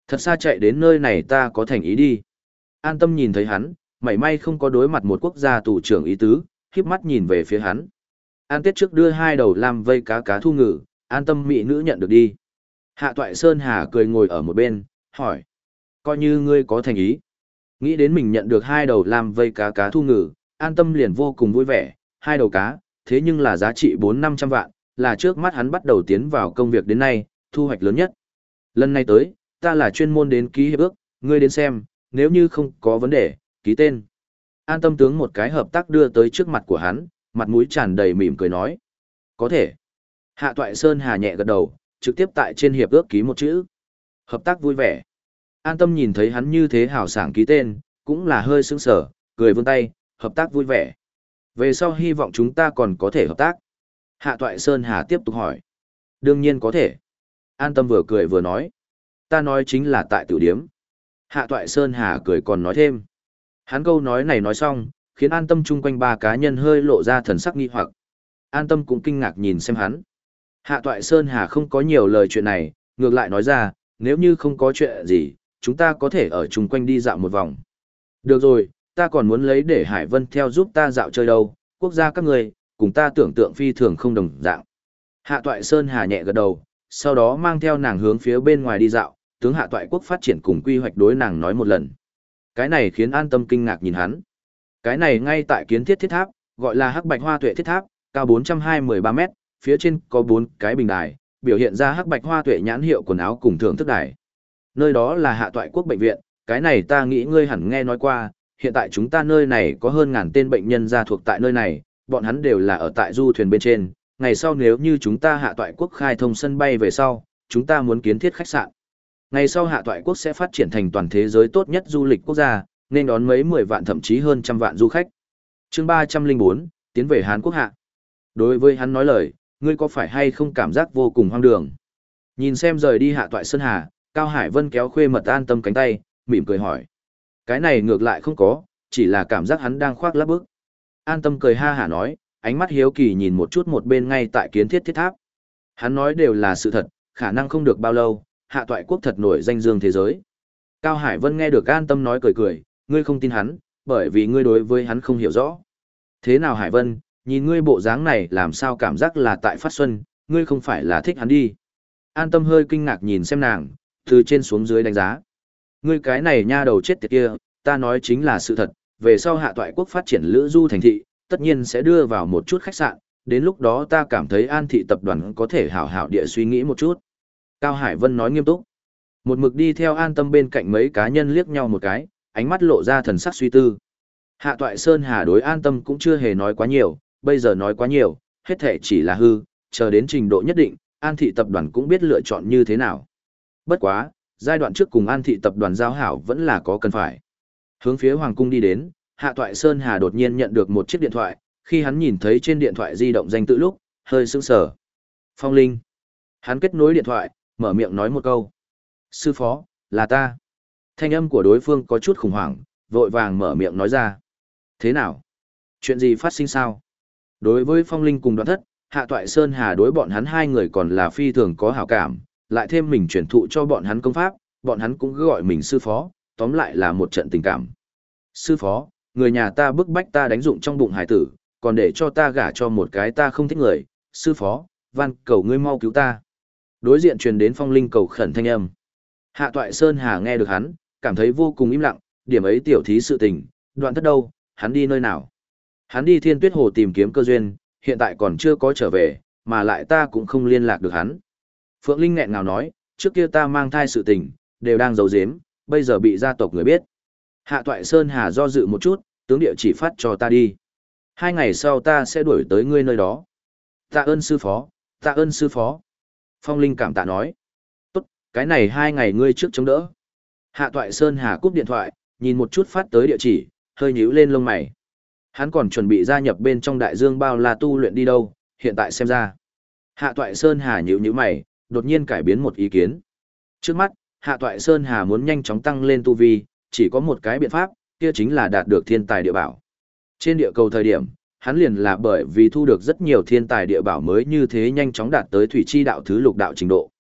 S1: Thật xa chạy đến nơi này ta có thành ý đi. An tâm nhìn thấy hắn, mảy may không có đối mặt một quốc gia tù trưởng ý tứ, khiếp mắt nhìn về phía hắn. An Tiết trước đưa hai đầu làm vây cá cá thu ngử, an tâm mỹ nữ nhận được đi. Hạ Toại Sơn Hà cười ngồi ở một bên, hỏi. Coi như ngươi có thành ý. Nghĩ đến mình nhận được hai đầu làm vây cá cá thu ngử, an tâm liền vô cùng vui vẻ, hai đầu cá, thế nhưng là giá trị 4-500 vạn, là trước mắt hắn bắt đầu tiến vào công việc đến nay, thu hoạch lớn nhất. Lần này tới, ta là chuyên môn đến ký hiệp ước, ngươi đến xem, nếu như không có vấn đề, ký tên. An tâm tướng một cái hợp tác đưa tới trước mặt của hắn, mặt mũi tràn đầy mỉm cười nói. Có thể. Hạ Toại Sơn hà nhẹ gật đầu, trực tiếp tại trên hiệp ước ký một chữ. Hợp tác vui vẻ. An tâm nhìn thấy hắn như thế hào sảng ký tên, cũng là hơi sững sở, cười vươn tay, hợp tác vui vẻ. Về sau hy vọng chúng ta còn có thể hợp tác. Hạ Toại Sơn Hà tiếp tục hỏi. Đương nhiên có thể. An tâm vừa cười vừa nói. Ta nói chính là tại tiểu điếm. Hạ Toại Sơn Hà cười còn nói thêm. Hắn câu nói này nói xong, khiến an tâm chung quanh ba cá nhân hơi lộ ra thần sắc nghi hoặc. An tâm cũng kinh ngạc nhìn xem hắn. Hạ Toại Sơn Hà không có nhiều lời chuyện này, ngược lại nói ra, nếu như không có chuyện gì, chúng ta có thể ở chung quanh đi dạo một vòng. Được rồi, ta còn muốn lấy để Hải Vân theo giúp ta dạo chơi đâu, quốc gia các người, cùng ta tưởng tượng phi thường không đồng dạng. Hạ Toại Sơn Hà nhẹ gật đầu, sau đó mang theo nàng hướng phía bên ngoài đi dạo, tướng Hạ Toại quốc phát triển cùng quy hoạch đối nàng nói một lần. Cái này khiến an tâm kinh ngạc nhìn hắn. Cái này ngay tại kiến thiết thiết tháp, gọi là hắc bạch hoa tuệ thiết tháp, cao 423 mét, phía trên có bốn cái bình đài, biểu hiện ra hắc bạch hoa tuệ nhãn hiệu quần áo cùng thưởng thức đài. Nơi đó là hạ toại quốc bệnh viện, cái này ta nghĩ ngươi hẳn nghe nói qua, hiện tại chúng ta nơi này có hơn ngàn tên bệnh nhân gia thuộc tại nơi này, bọn hắn đều là ở tại du thuyền bên trên, ngày sau nếu như chúng ta hạ toại quốc khai thông sân bay về sau, chúng ta muốn kiến thiết khách sạn. Ngày sau hạ toại quốc sẽ phát triển thành toàn thế giới tốt nhất du lịch quốc gia, nên đón mấy mười vạn thậm chí hơn trăm vạn du khách. chương ba trăm linh bốn tiến về Hàn Quốc hạ. Đối với hắn nói lời, ngươi có phải hay không cảm giác vô cùng hoang đường? Nhìn xem rời đi hạ toại Sơn Hà, Cao Hải Vân kéo khuê mật an tâm cánh tay, mỉm cười hỏi. Cái này ngược lại không có, chỉ là cảm giác hắn đang khoác lắp bức. An tâm cười ha hả nói, ánh mắt hiếu kỳ nhìn một chút một bên ngay tại kiến thiết thiết tháp. Hắn nói đều là sự thật, khả năng không được bao lâu, hạ toại quốc thật nổi danh dương thế giới. Cao Hải Vân nghe được an tâm nói cười cười, ngươi không tin hắn, bởi vì ngươi đối với hắn không hiểu rõ. Thế nào Hải Vân, nhìn ngươi bộ dáng này làm sao cảm giác là tại phát xuân, ngươi không phải là thích hắn đi. An tâm hơi kinh ngạc nhìn xem nàng, từ trên xuống dưới đánh giá. Ngươi cái này nha đầu chết tiệt kia, ta nói chính là sự thật, về sau hạ toại quốc phát triển lữ du thành thị, tất nhiên sẽ đưa vào một chút khách sạn, đến lúc đó ta cảm thấy an thị tập đoàn có thể hảo hảo địa suy nghĩ một chút. Cao Hải Vân nói nghiêm túc. Một mực đi theo an tâm bên cạnh mấy cá nhân liếc nhau một cái, ánh mắt lộ ra thần sắc suy tư. Hạ toại Sơn Hà đối an tâm cũng chưa hề nói quá nhiều, bây giờ nói quá nhiều, hết thể chỉ là hư, chờ đến trình độ nhất định, an thị tập đoàn cũng biết lựa chọn như thế nào. Bất quá, giai đoạn trước cùng an thị tập đoàn giao hảo vẫn là có cần phải. Hướng phía Hoàng Cung đi đến, Hạ Toại Sơn Hà đột nhiên nhận được một chiếc điện thoại, khi hắn nhìn thấy trên điện thoại di động danh tự lúc, hơi sững sờ. Phong Linh. Hắn kết nối điện thoại, mở miệng nói một câu. Sư phó, là ta. Thanh âm của đối phương có chút khủng hoảng, vội vàng mở miệng nói ra. Thế nào? Chuyện gì phát sinh sao? Đối với Phong Linh cùng đoạn thất, Hạ Toại Sơn Hà đối bọn hắn hai người còn là phi thường có hảo cảm, lại thêm mình chuyển thụ cho bọn hắn công pháp, bọn hắn cũng gọi mình sư phó, tóm lại là một trận tình cảm. Sư phó, người nhà ta bức bách ta đánh dụng trong bụng hải tử, còn để cho ta gả cho một cái ta không thích người, sư phó, van cầu ngươi mau cứu ta. Đối diện truyền đến phong linh cầu khẩn thanh âm. Hạ toại Sơn Hà nghe được hắn, cảm thấy vô cùng im lặng, điểm ấy tiểu thí sự tình, đoạn thất đâu, hắn đi nơi nào. Hắn đi thiên tuyết hồ tìm kiếm cơ duyên, hiện tại còn chưa có trở về, mà lại ta cũng không liên lạc được hắn. Phượng Linh nghẹn ngào nói, trước kia ta mang thai sự tình, đều đang giấu giếm, bây giờ bị gia tộc người biết. Hạ Toại Sơn Hà do dự một chút, tướng địa chỉ phát cho ta đi. Hai ngày sau ta sẽ đuổi tới ngươi nơi đó. Tạ ơn sư phó, tạ ơn sư phó. Phong Linh cảm tạ nói. Tốt, cái này hai ngày ngươi trước chống đỡ. Hạ Toại Sơn Hà cúp điện thoại, nhìn một chút phát tới địa chỉ, hơi nhíu lên lông mày. Hắn còn chuẩn bị gia nhập bên trong đại dương bao la tu luyện đi đâu, hiện tại xem ra. Hạ Toại Sơn Hà nhíu nhíu mày, đột nhiên cải biến một ý kiến. Trước mắt, Hạ Toại Sơn Hà muốn nhanh chóng tăng lên tu vi, chỉ có một cái biện pháp, kia chính là đạt được thiên tài địa bảo. Trên địa cầu thời điểm, hắn liền là bởi vì thu được rất nhiều thiên tài địa bảo mới như thế nhanh chóng đạt tới thủy chi đạo thứ lục đạo trình độ.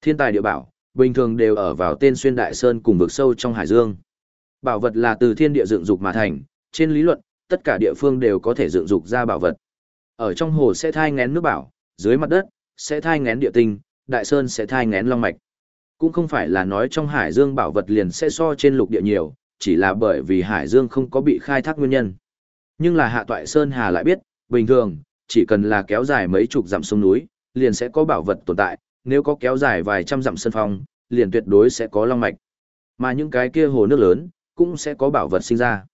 S1: Thiên tài địa bảo, bình thường đều ở vào tên xuyên đại sơn cùng vực sâu trong hải dương. Bảo vật là từ thiên địa dựng dục mà thành, trên lý luận, tất cả địa phương đều có thể dựng dục ra bảo vật. Ở trong hồ sẽ thai ngén nước bảo, dưới mặt đất sẽ thai ngén địa tinh, đại sơn sẽ thai ngén long mạch. Cũng không phải là nói trong hải dương bảo vật liền sẽ so trên lục địa nhiều, chỉ là bởi vì hải dương không có bị khai thác nguyên nhân. Nhưng là hạ toại sơn hà lại biết, bình thường, chỉ cần là kéo dài mấy chục dặm sông núi, liền sẽ có bảo vật tồn tại, nếu có kéo dài vài trăm dặm sân phong, liền tuyệt đối sẽ có long mạch. Mà những cái kia hồ nước lớn, cũng sẽ có bảo vật sinh ra.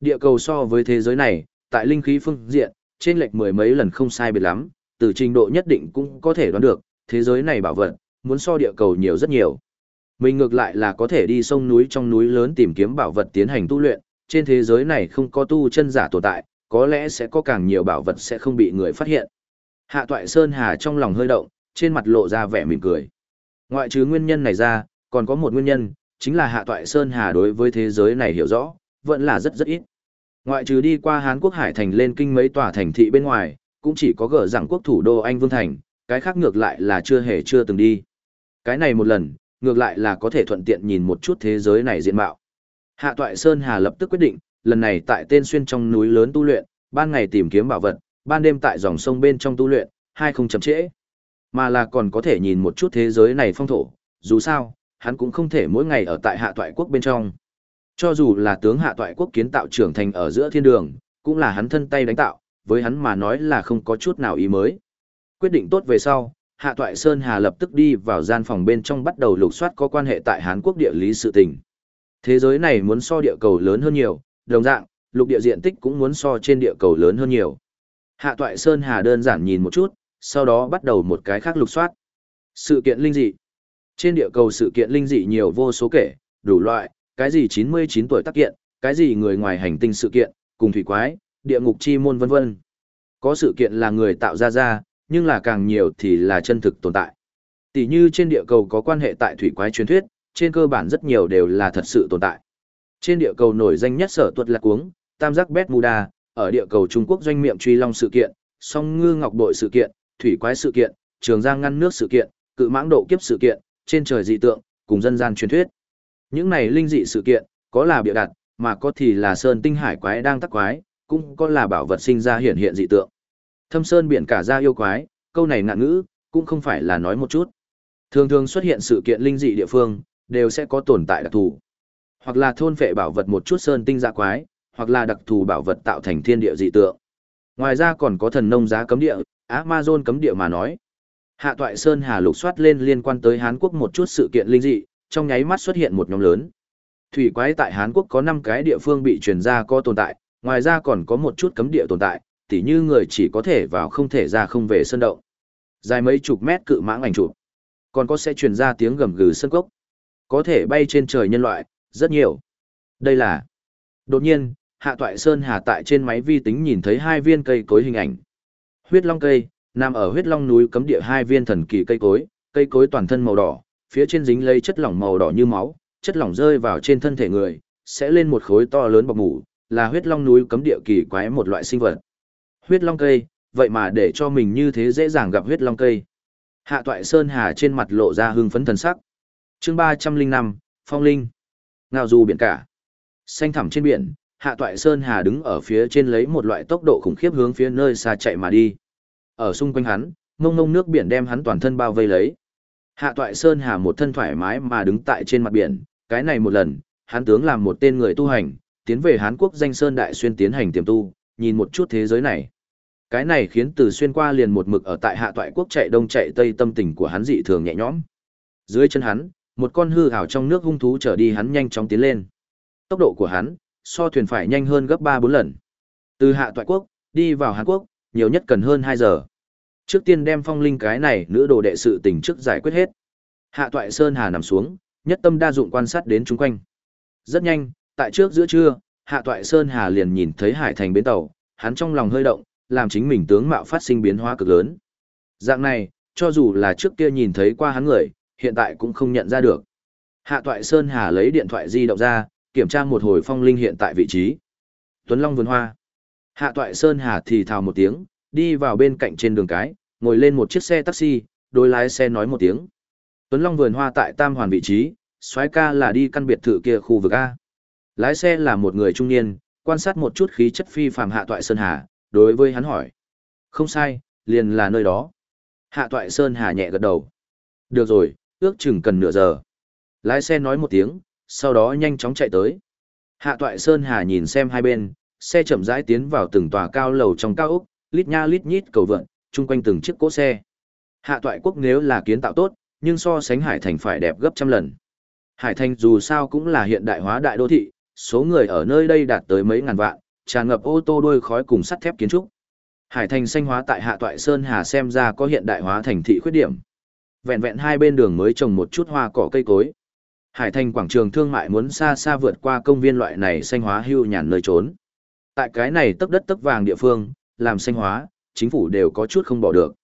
S1: Địa cầu so với thế giới này, tại linh khí phương diện, trên lệch mười mấy lần không sai biệt lắm, từ trình độ nhất định cũng có thể đoán được, thế giới này bảo vật, muốn so địa cầu nhiều rất nhiều. Mình ngược lại là có thể đi sông núi trong núi lớn tìm kiếm bảo vật tiến hành tu luyện, trên thế giới này không có tu chân giả tồn tại, có lẽ sẽ có càng nhiều bảo vật sẽ không bị người phát hiện. Hạ Toại Sơn Hà trong lòng hơi động, trên mặt lộ ra vẻ mỉm cười. Ngoại trừ nguyên nhân này ra, còn có một nguyên nhân, chính là Hạ Toại Sơn Hà đối với thế giới này hiểu rõ, vẫn là rất rất ít. Ngoại trừ đi qua Hán Quốc Hải Thành lên kinh mấy tòa thành thị bên ngoài, cũng chỉ có gỡ rằng quốc thủ đô Anh Vương Thành, cái khác ngược lại là chưa hề chưa từng đi. Cái này một lần, ngược lại là có thể thuận tiện nhìn một chút thế giới này diện mạo. Hạ Toại Sơn Hà lập tức quyết định, lần này tại tên xuyên trong núi lớn tu luyện, ban ngày tìm kiếm bảo vật, ban đêm tại dòng sông bên trong tu luyện, hai không chậm trễ. Mà là còn có thể nhìn một chút thế giới này phong thổ, dù sao, hắn cũng không thể mỗi ngày ở tại hạ toại quốc bên trong. Cho dù là tướng hạ toại quốc kiến tạo trưởng thành ở giữa thiên đường, cũng là hắn thân tay đánh tạo, với hắn mà nói là không có chút nào ý mới. Quyết định tốt về sau, hạ toại Sơn Hà lập tức đi vào gian phòng bên trong bắt đầu lục soát có quan hệ tại Hán quốc địa lý sự tình. Thế giới này muốn so địa cầu lớn hơn nhiều, đồng dạng, lục địa diện tích cũng muốn so trên địa cầu lớn hơn nhiều. Hạ toại Sơn Hà đơn giản nhìn một chút, sau đó bắt đầu một cái khác lục soát. Sự kiện linh dị. Trên địa cầu sự kiện linh dị nhiều vô số kể, đủ loại, cái gì 99 tuổi tác kiện, cái gì người ngoài hành tinh sự kiện, cùng thủy quái, địa ngục chi môn vân vân. Có sự kiện là người tạo ra ra, nhưng là càng nhiều thì là chân thực tồn tại. Tỷ như trên địa cầu có quan hệ tại thủy quái truyền thuyết, trên cơ bản rất nhiều đều là thật sự tồn tại. Trên địa cầu nổi danh nhất sở tuật là cuống, tam giác Bermuda, ở địa cầu Trung Quốc doanh miệng truy long sự kiện, song ngư ngọc bội sự kiện, thủy quái sự kiện, trường giang ngăn nước sự kiện, cự mãng độ kiếp sự kiện, trên trời dị tượng, cùng dân gian truyền thuyết. Những này linh dị sự kiện, có là bịa đặt, mà có thì là sơn tinh hải quái đang tắc quái, cũng có là bảo vật sinh ra hiện hiện dị tượng. Thâm sơn biển cả ra yêu quái, câu này ngạn ngữ, cũng không phải là nói một chút. Thường thường xuất hiện sự kiện linh dị địa phương, đều sẽ có tồn tại đặc thù. Hoặc là thôn phệ bảo vật một chút sơn tinh dạ quái, hoặc là đặc thù bảo vật tạo thành thiên địa dị tượng. Ngoài ra còn có thần nông giá cấm địa, Amazon cấm địa mà nói. Hạ toại Sơn Hà lục soát lên liên quan tới Hán Quốc một chút sự kiện linh dị, trong nháy mắt xuất hiện một nhóm lớn. Thủy quái tại Hán Quốc có 5 cái địa phương bị truyền ra có tồn tại, ngoài ra còn có một chút cấm địa tồn tại, tỉ như người chỉ có thể vào không thể ra không về sân động. Dài mấy chục mét cự mãng ảnh chụp. Còn có sẽ truyền ra tiếng gầm gừ sân cốc. Có thể bay trên trời nhân loại, rất nhiều. Đây là Đột nhiên, Hạ Toại Sơn Hà tại trên máy vi tính nhìn thấy hai viên cây cối hình ảnh. Huyết long cây, nằm ở huyết long núi cấm địa hai viên thần kỳ cây cối, cây cối toàn thân màu đỏ, phía trên dính lấy chất lỏng màu đỏ như máu, chất lỏng rơi vào trên thân thể người, sẽ lên một khối to lớn bọc mủ, là huyết long núi cấm địa kỳ quái một loại sinh vật. Huyết long cây, vậy mà để cho mình như thế dễ dàng gặp huyết long cây. Hạ Toại Sơn Hà trên mặt lộ ra hưng phấn thần sắc. Chương ba trăm linh năm Phong Linh. Ngao du biển cả. Xanh thẳm trên biển, Hạ Toại Sơn Hà đứng ở phía trên lấy một loại tốc độ khủng khiếp hướng phía nơi xa chạy mà đi. Ở xung quanh hắn, ngông ngông nước biển đem hắn toàn thân bao vây lấy. Hạ Toại Sơn Hà một thân thoải mái mà đứng tại trên mặt biển, cái này một lần, hắn tướng làm một tên người tu hành, tiến về Hán Quốc danh Sơn Đại Xuyên tiến hành tiềm tu, nhìn một chút thế giới này. Cái này khiến từ xuyên qua liền một mực ở tại Hạ Toại Quốc chạy đông chạy tây tâm tình của hắn dị thường nhẹ nhõm. Dưới chân hắn, một con hư ảo trong nước hung thú trở đi hắn nhanh chóng tiến lên. Tốc độ của hắn, so thuyền phải nhanh hơn gấp 3-4 lần. Từ Hạ Toại Quốc, đi vào Hàn Quốc, nhiều nhất cần hơn 2 giờ. Trước tiên đem phong linh cái này nữ đồ đệ sự tình trước giải quyết hết. Hạ Toại Sơn Hà nằm xuống, nhất tâm đa dụng quan sát đến chung quanh. Rất nhanh, tại trước giữa trưa, Hạ Toại Sơn Hà liền nhìn thấy hải thành bến tàu, hắn trong lòng hơi động, làm chính mình tướng mạo phát sinh biến hóa cực lớn. Dạng này, cho dù là trước kia nhìn thấy qua hắn người, hiện tại cũng không nhận ra được. Hạ Toại Sơn Hà lấy điện thoại di động ra, kiểm tra một hồi phong linh hiện tại vị trí. Tuấn Long vườn hoa. Hạ Toại Sơn Hà thì thào một tiếng, đi vào bên cạnh trên đường cái, ngồi lên một chiếc xe taxi, đối lái xe nói một tiếng. Tuấn Long vườn hoa tại Tam Hoàn vị trí, soái ca là đi căn biệt thự kia khu vực A. Lái xe là một người trung niên, quan sát một chút khí chất phi phàm Hạ Toại Sơn Hà, đối với hắn hỏi. Không sai, liền là nơi đó. Hạ Toại Sơn Hà nhẹ gật đầu. Được rồi, ước chừng cần nửa giờ. Lái xe nói một tiếng, sau đó nhanh chóng chạy tới. Hạ Toại Sơn Hà nhìn xem hai bên, xe chậm rãi tiến vào từng tòa cao lầu trong cao ốc, lít nha lít nhít cầu vượn, chung quanh từng chiếc cỗ xe. Hạ Toại quốc nếu là kiến tạo tốt, nhưng so sánh Hải Thành phải đẹp gấp trăm lần. Hải Thành dù sao cũng là hiện đại hóa đại đô thị, số người ở nơi đây đạt tới mấy ngàn vạn, tràn ngập ô tô đôi khói cùng sắt thép kiến trúc. Hải Thành xanh hóa tại Hạ Toại Sơn Hà xem ra có hiện đại hóa thành thị khuyết điểm. Vẹn vẹn hai bên đường mới trồng một chút hoa cỏ cây cối. Hải thành quảng trường thương mại muốn xa xa vượt qua công viên loại này xanh hóa hưu nhàn nơi trốn. Tại cái này tấp đất tấp vàng địa phương, làm xanh hóa, chính phủ đều có chút không bỏ được.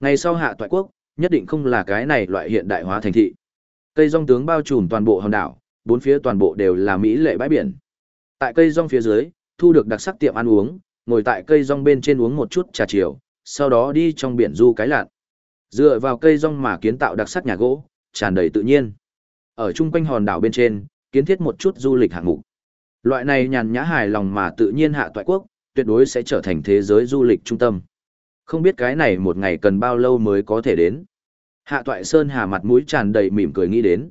S1: Ngày sau hạ toại quốc, nhất định không là cái này loại hiện đại hóa thành thị. Cây rong tướng bao trùm toàn bộ hòn đảo, bốn phía toàn bộ đều là mỹ lệ bãi biển. Tại cây rong phía dưới, thu được đặc sắc tiệm ăn uống, ngồi tại cây rong bên trên uống một chút trà chiều, sau đó đi trong biển du cái lạn. Dựa vào cây rong mà kiến tạo đặc sắc nhà gỗ, tràn đầy tự nhiên. Ở chung quanh hòn đảo bên trên, kiến thiết một chút du lịch hạng mục. Loại này nhàn nhã hài lòng mà tự nhiên hạ toại quốc, tuyệt đối sẽ trở thành thế giới du lịch trung tâm. Không biết cái này một ngày cần bao lâu mới có thể đến. Hạ toại Sơn Hà mặt mũi tràn đầy mỉm cười nghĩ đến.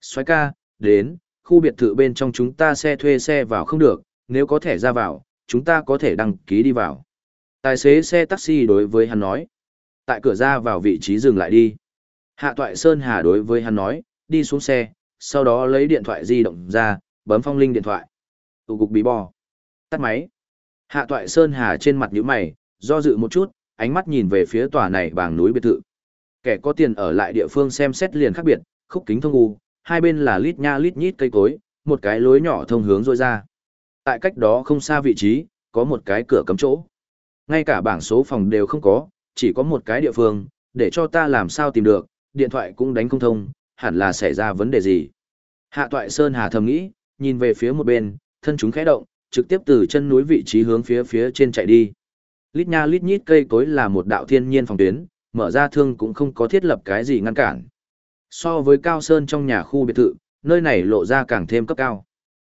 S1: Xoái ca, đến, khu biệt thự bên trong chúng ta xe thuê xe vào không được, nếu có thể ra vào, chúng ta có thể đăng ký đi vào. Tài xế xe taxi đối với hắn nói. Tại cửa ra vào vị trí dừng lại đi. Hạ toại Sơn Hà đối với hắn nói, đi xuống xe, sau đó lấy điện thoại di động ra, bấm phong linh điện thoại. Tụ cục bí bò. Tắt máy. Hạ toại Sơn Hà trên mặt nhíu mày, do dự một chút, ánh mắt nhìn về phía tòa này bằng núi biệt thự. Kẻ có tiền ở lại địa phương xem xét liền khác biệt, khúc kính thông u, hai bên là lít nha lít nhít cây cối, một cái lối nhỏ thông hướng rôi ra. Tại cách đó không xa vị trí, có một cái cửa cấm chỗ. Ngay cả bảng số phòng đều không có, chỉ có một cái địa phương, để cho ta làm sao tìm được, điện thoại cũng đánh không thông, hẳn là xảy ra vấn đề gì. Hạ toại Sơn Hà thầm nghĩ, nhìn về phía một bên, thân chúng khẽ động, trực tiếp từ chân núi vị trí hướng phía phía trên chạy đi. Lít nha lít nhít cây cối là một đạo thiên nhiên phòng tuyến, mở ra thương cũng không có thiết lập cái gì ngăn cản. So với cao sơn trong nhà khu biệt thự, nơi này lộ ra càng thêm cấp cao.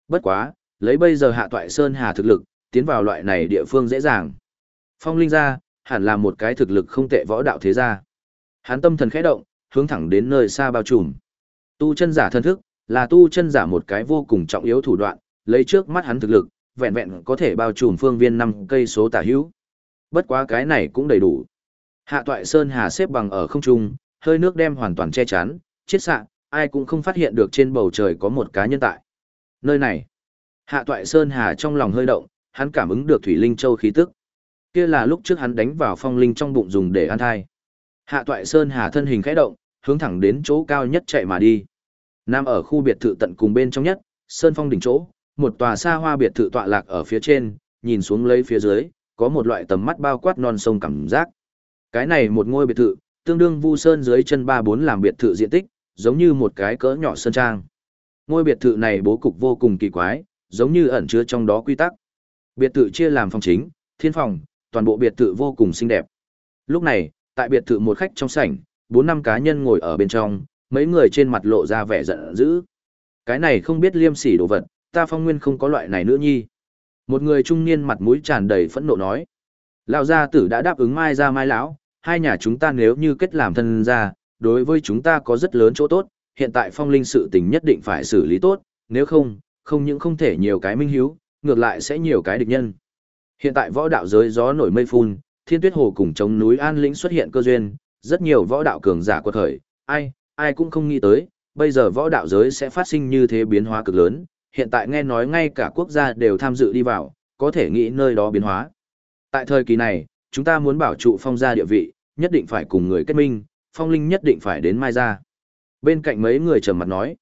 S1: Bất quá, lấy bây giờ hạ toại sơn hà thực lực, tiến vào loại này địa phương dễ dàng. Phong linh ra, hẳn là một cái thực lực không tệ võ đạo thế gia. Hắn tâm thần khẽ động, hướng thẳng đến nơi xa bao trùm. Tu chân giả thân thức, là tu chân giả một cái vô cùng trọng yếu thủ đoạn, lấy trước mắt hắn thực lực, vẹn vẹn có thể bao trùm phương viên năm cây số tả hữu. Bất quá cái này cũng đầy đủ. Hạ toại Sơn Hà xếp bằng ở không trung, hơi nước đem hoàn toàn che chắn, chiết xạ, ai cũng không phát hiện được trên bầu trời có một cá nhân tại. Nơi này, Hạ toại Sơn Hà trong lòng hơi động, hắn cảm ứng được Thủy Linh Châu khí tức. Kia là lúc trước hắn đánh vào phong linh trong bụng dùng để ăn thai. Hạ toại Sơn Hà thân hình khẽ động, hướng thẳng đến chỗ cao nhất chạy mà đi. Nam ở khu biệt thự tận cùng bên trong nhất, Sơn Phong đỉnh chỗ, một tòa xa hoa biệt thự tọa lạc ở phía trên, nhìn xuống lấy phía dưới, có một loại tầm mắt bao quát non sông cảm giác. Cái này một ngôi biệt thự, tương đương vu sơn dưới chân ba bốn làm biệt thự diện tích, giống như một cái cỡ nhỏ sơn trang. Ngôi biệt thự này bố cục vô cùng kỳ quái, giống như ẩn chứa trong đó quy tắc. Biệt thự chia làm phòng chính, thiên phòng, toàn bộ biệt thự vô cùng xinh đẹp. Lúc này, tại biệt thự một khách trong sảnh, bốn năm cá nhân ngồi ở bên trong, mấy người trên mặt lộ ra vẻ giận dữ. Cái này không biết liêm sỉ đồ vật, ta phong nguyên không có loại này nữa nhi. Một người trung niên mặt mũi tràn đầy phẫn nộ nói. Lão gia tử đã đáp ứng mai ra mai lão, hai nhà chúng ta nếu như kết làm thân gia, đối với chúng ta có rất lớn chỗ tốt, hiện tại phong linh sự tình nhất định phải xử lý tốt, nếu không, không những không thể nhiều cái minh hiếu, ngược lại sẽ nhiều cái địch nhân. Hiện tại võ đạo giới gió nổi mây phun, thiên tuyết hồ cùng chống núi an lĩnh xuất hiện cơ duyên, rất nhiều võ đạo cường giả quật khởi, ai, ai cũng không nghĩ tới, bây giờ võ đạo giới sẽ phát sinh như thế biến hóa cực lớn, hiện tại nghe nói ngay cả quốc gia đều tham dự đi vào, có thể nghĩ nơi đó biến hóa. Tại thời kỳ này, chúng ta muốn bảo trụ phong gia địa vị, nhất định phải cùng người kết minh, phong linh nhất định phải đến Mai Gia. Bên cạnh mấy người trầm mặt nói,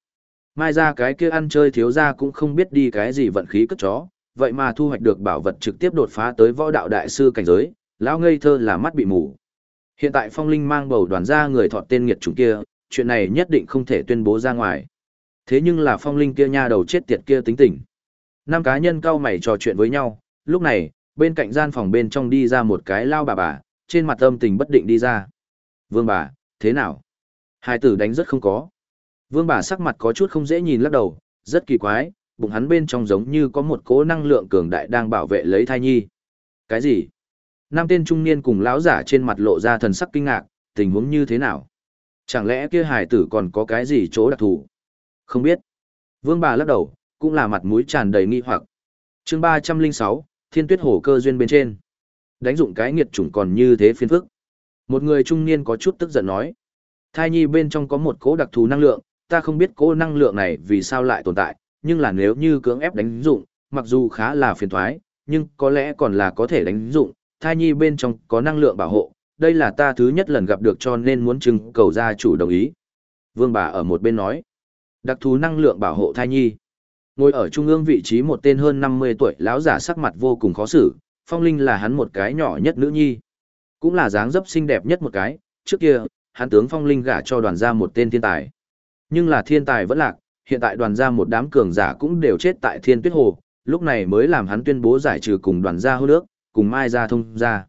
S1: Mai Gia cái kia ăn chơi thiếu gia cũng không biết đi cái gì vận khí cất chó, vậy mà thu hoạch được bảo vật trực tiếp đột phá tới võ đạo đại sư cảnh giới, lão ngây thơ là mắt bị mù. Hiện tại phong linh mang bầu đoàn gia người thọt tên nghiệt chủng kia, chuyện này nhất định không thể tuyên bố ra ngoài. Thế nhưng là phong linh kia nha đầu chết tiệt kia tính tình. Năm cá nhân cao mày trò chuyện với nhau, lúc này, bên cạnh gian phòng bên trong đi ra một cái lao bà bà, trên mặt âm tình bất định đi ra. Vương bà, thế nào? Hai tử đánh rất không có. Vương bà sắc mặt có chút không dễ nhìn lắc đầu, rất kỳ quái, bụng hắn bên trong giống như có một cỗ năng lượng cường đại đang bảo vệ lấy thai nhi. Cái gì? Nam tên trung niên cùng lão giả trên mặt lộ ra thần sắc kinh ngạc, tình huống như thế nào? Chẳng lẽ kia hải tử còn có cái gì chỗ đặc thù? Không biết. Vương bà lắc đầu, cũng là mặt mũi tràn đầy nghi hoặc. chương ba trăm linh sáu Thiên Tuyết Hồ cơ duyên bên trên. Đánh dụng cái nghiệt chủng còn như thế phiền phức. Một người trung niên có chút tức giận nói. Thai nhi bên trong có một cỗ đặc thù năng lượng, ta không biết cỗ năng lượng này vì sao lại tồn tại, nhưng là nếu như cưỡng ép đánh dụng, mặc dù khá là phiền thoái, nhưng có lẽ còn là có thể đánh dụng, thai nhi bên trong có năng lượng bảo hộ, đây là ta thứ nhất lần gặp được cho nên muốn trưng cầu gia chủ đồng ý. Vương bà ở một bên nói. Đặc thù năng lượng bảo hộ thai nhi. Ngồi ở trung ương vị trí một tên hơn 50 tuổi lão giả sắc mặt vô cùng khó xử, Phong Linh là hắn một cái nhỏ nhất nữ nhi. Cũng là dáng dấp xinh đẹp nhất một cái, trước kia, hắn tướng Phong Linh gả cho đoàn gia một tên thiên tài. Nhưng là thiên tài vẫn lạc, hiện tại đoàn gia một đám cường giả cũng đều chết tại thiên tuyết hồ, lúc này mới làm hắn tuyên bố giải trừ cùng đoàn gia hô nước, cùng mai gia thông gia.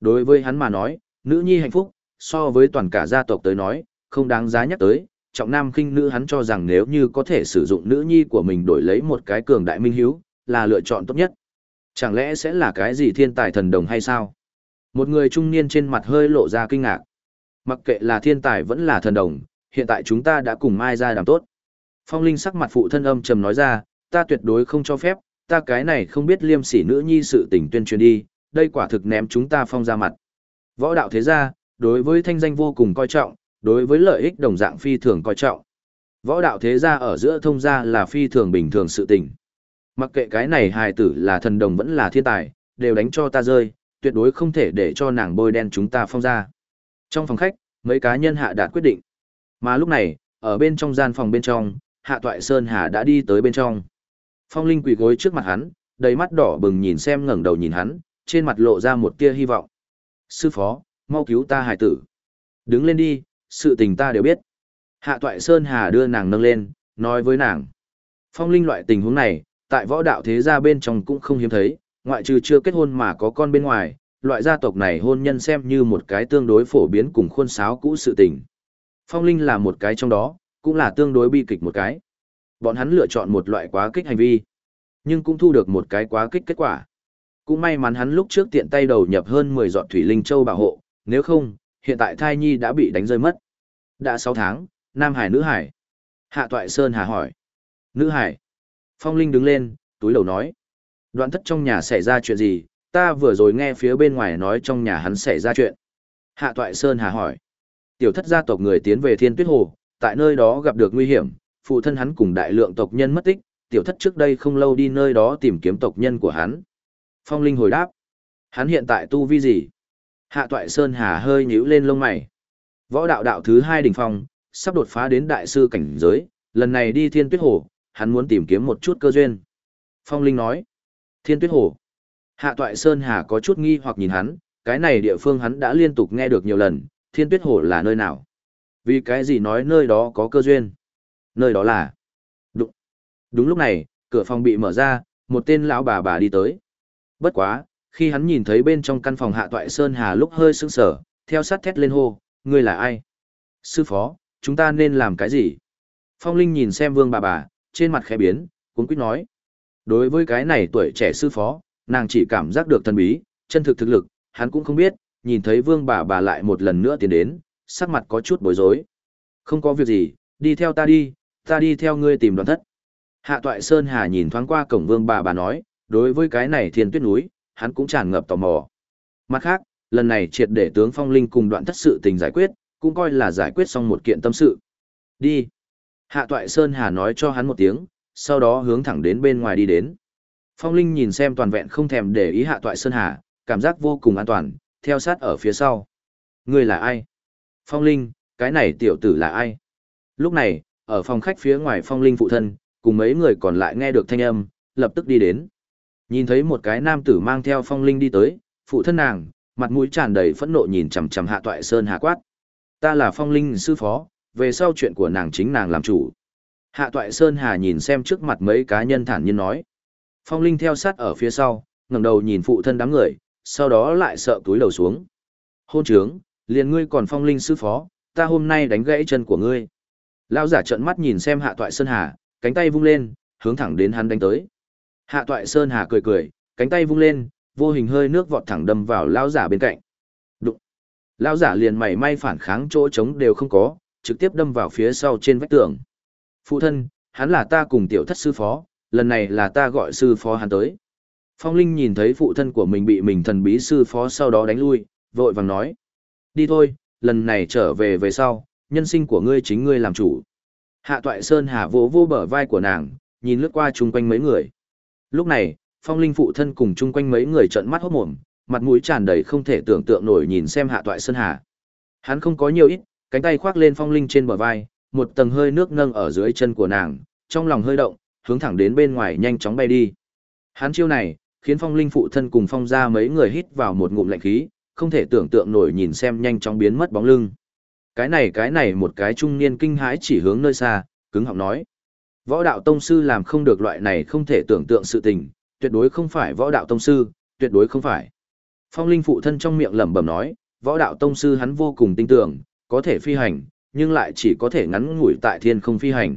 S1: Đối với hắn mà nói, nữ nhi hạnh phúc, so với toàn cả gia tộc tới nói, không đáng giá nhắc tới, trọng nam khinh nữ hắn cho rằng nếu như có thể sử dụng nữ nhi của mình đổi lấy một cái cường đại minh hiếu, là lựa chọn tốt nhất. Chẳng lẽ sẽ là cái gì thiên tài thần đồng hay sao? Một người trung niên trên mặt hơi lộ ra kinh ngạc. Mặc kệ là thiên tài vẫn là thần đồng, hiện tại chúng ta đã cùng Mai ra đàm tốt. Phong Linh sắc mặt phụ thân âm trầm nói ra, ta tuyệt đối không cho phép, ta cái này không biết liêm sỉ nữ nhi sự tình tuyên truyền đi, đây quả thực ném chúng ta phong ra mặt. Võ đạo thế gia, đối với thanh danh vô cùng coi trọng, đối với lợi ích đồng dạng phi thường coi trọng. Võ đạo thế gia ở giữa thông gia là phi thường bình thường sự tình. Mặc kệ cái này hài tử là thần đồng vẫn là thiên tài, đều đánh cho ta rơi, tuyệt đối không thể để cho nàng bôi đen chúng ta phong ra. Trong phòng khách, mấy cá nhân hạ đạt quyết định. Mà lúc này, ở bên trong gian phòng bên trong, Hạ Toại Sơn Hà đã đi tới bên trong. Phong Linh quỳ gối trước mặt hắn, đầy mắt đỏ bừng nhìn xem ngẩng đầu nhìn hắn, trên mặt lộ ra một tia hy vọng. Sư phó, mau cứu ta hải tử. Đứng lên đi, sự tình ta đều biết. Hạ Toại Sơn Hà đưa nàng nâng lên, nói với nàng. Phong Linh loại tình huống này, tại võ đạo thế gia bên trong cũng không hiếm thấy, ngoại trừ chưa kết hôn mà có con bên ngoài, loại gia tộc này hôn nhân xem như một cái tương đối phổ biến cùng khuôn sáo cũ sự tình. Phong Linh là một cái trong đó, cũng là tương đối bi kịch một cái. Bọn hắn lựa chọn một loại quá kích hành vi, nhưng cũng thu được một cái quá kích kết quả. Cũng may mắn hắn lúc trước tiện tay đầu nhập hơn 10 giọt thủy linh châu bảo hộ, nếu không, hiện tại thai nhi đã bị đánh rơi mất. Đã sáu tháng, Nam Hải nữ Hải. Hạ Toại Sơn Hà hỏi. Nữ Hải. Phong Linh đứng lên, túi đầu nói. Đoạn thất trong nhà xảy ra chuyện gì, ta vừa rồi nghe phía bên ngoài nói trong nhà hắn xảy ra chuyện. Hạ Toại Sơn Hà hỏi. Tiểu thất gia tộc người tiến về Thiên Tuyết Hồ, tại nơi đó gặp được nguy hiểm, phụ thân hắn cùng đại lượng tộc nhân mất tích, tiểu thất trước đây không lâu đi nơi đó tìm kiếm tộc nhân của hắn. Phong Linh hồi đáp. Hắn hiện tại tu vi gì? Hạ Toại Sơn Hà hơi nhíu lên lông mày. Võ đạo đạo thứ hai đỉnh phong, sắp đột phá đến đại sư cảnh giới, lần này đi Thiên Tuyết Hồ, hắn muốn tìm kiếm một chút cơ duyên. Phong Linh nói, Thiên Tuyết Hồ. Hạ Toại Sơn Hà có chút nghi hoặc nhìn hắn, cái này địa phương hắn đã liên tục nghe được nhiều lần, Thiên Tuyết Hồ là nơi nào? Vì cái gì nói nơi đó có cơ duyên? Nơi đó là... Đúng. Đúng lúc này, cửa phòng bị mở ra, một tên lão bà bà đi tới. Bất quá, khi hắn nhìn thấy bên trong căn phòng Hạ Toại Sơn Hà lúc hơi sững sờ, theo sát thét lên hô, ngươi là ai? Sư phó, chúng ta nên làm cái gì? Phong Linh nhìn xem vương bà bà, trên mặt khẽ biến, cuốn Quyết nói. Đối với cái này tuổi trẻ sư phó, nàng chỉ cảm giác được thần bí, chân thực thực lực, hắn cũng không biết, nhìn thấy vương bà bà lại một lần nữa tiến đến, sắc mặt có chút bối rối. Không có việc gì, đi theo ta đi, ta đi theo ngươi tìm đoàn thất. Hạ toại Sơn Hà nhìn thoáng qua cổng vương bà bà nói, đối với cái này thiên tuyết núi, hắn cũng tràn ngập tò mò. Mặt khác, lần này triệt để tướng phong linh cùng đoạn thất sự tình giải quyết, cũng coi là giải quyết xong một kiện tâm sự. Đi. Hạ toại Sơn Hà nói cho hắn một tiếng, sau đó hướng thẳng đến bên ngoài đi đến. Phong Linh nhìn xem toàn vẹn không thèm để ý hạ toại Sơn Hà, cảm giác vô cùng an toàn, theo sát ở phía sau. Người là ai? Phong Linh, cái này tiểu tử là ai? Lúc này, ở phòng khách phía ngoài Phong Linh phụ thân, cùng mấy người còn lại nghe được thanh âm, lập tức đi đến. Nhìn thấy một cái nam tử mang theo Phong Linh đi tới, phụ thân nàng, mặt mũi tràn đầy phẫn nộ nhìn chằm chằm hạ toại Sơn Hà quát. Ta là Phong Linh sư phó, về sau chuyện của nàng chính nàng làm chủ. Hạ Toại Sơn Hà nhìn xem trước mặt mấy cá nhân thản nhiên nói. Phong Linh theo sát ở phía sau, ngẩng đầu nhìn phụ thân đám người, sau đó lại sợ túi đầu xuống. Hôn trướng, liền ngươi còn Phong Linh sư phó, ta hôm nay đánh gãy chân của ngươi. Lão giả trợn mắt nhìn xem Hạ Toại Sơn Hà, cánh tay vung lên, hướng thẳng đến hắn đánh tới. Hạ Toại Sơn Hà cười cười, cánh tay vung lên, vô hình hơi nước vọt thẳng đâm vào lão giả bên cạnh. Đụng. Lão giả liền mảy may phản kháng chỗ trống đều không có, trực tiếp đâm vào phía sau trên vách tường. Phụ thân, hắn là ta cùng tiểu thất sư phó, lần này là ta gọi sư phó hắn tới. Phong Linh nhìn thấy phụ thân của mình bị mình thần bí sư phó sau đó đánh lui, vội vàng nói. Đi thôi, lần này trở về về sau, nhân sinh của ngươi chính ngươi làm chủ. Hạ Toại Sơn Hà vỗ vô bờ vai của nàng, nhìn lướt qua chung quanh mấy người. Lúc này, Phong Linh phụ thân cùng chung quanh mấy người trợn mắt hốt mồm, mặt mũi tràn đầy không thể tưởng tượng nổi nhìn xem Hạ Toại Sơn Hà. Hắn không có nhiều ít, cánh tay khoác lên Phong Linh trên bờ vai, một tầng hơi nước nâng ở dưới chân của nàng, trong lòng hơi động, hướng thẳng đến bên ngoài nhanh chóng bay đi. Hắn chiêu này, khiến phong linh phụ thân cùng phong ra mấy người hít vào một ngụm lạnh khí, không thể tưởng tượng nổi nhìn xem nhanh chóng biến mất bóng lưng. Cái này cái này một cái trung niên kinh hãi chỉ hướng nơi xa, cứng họng nói. Võ đạo tông sư làm không được loại này không thể tưởng tượng sự tình, tuyệt đối không phải võ đạo tông sư, tuyệt đối không phải. Phong linh phụ thân trong miệng lẩm bẩm nói, võ đạo tông sư hắn vô cùng tin tưởng, có thể phi hành, nhưng lại chỉ có thể ngắn ngủi tại thiên không phi hành.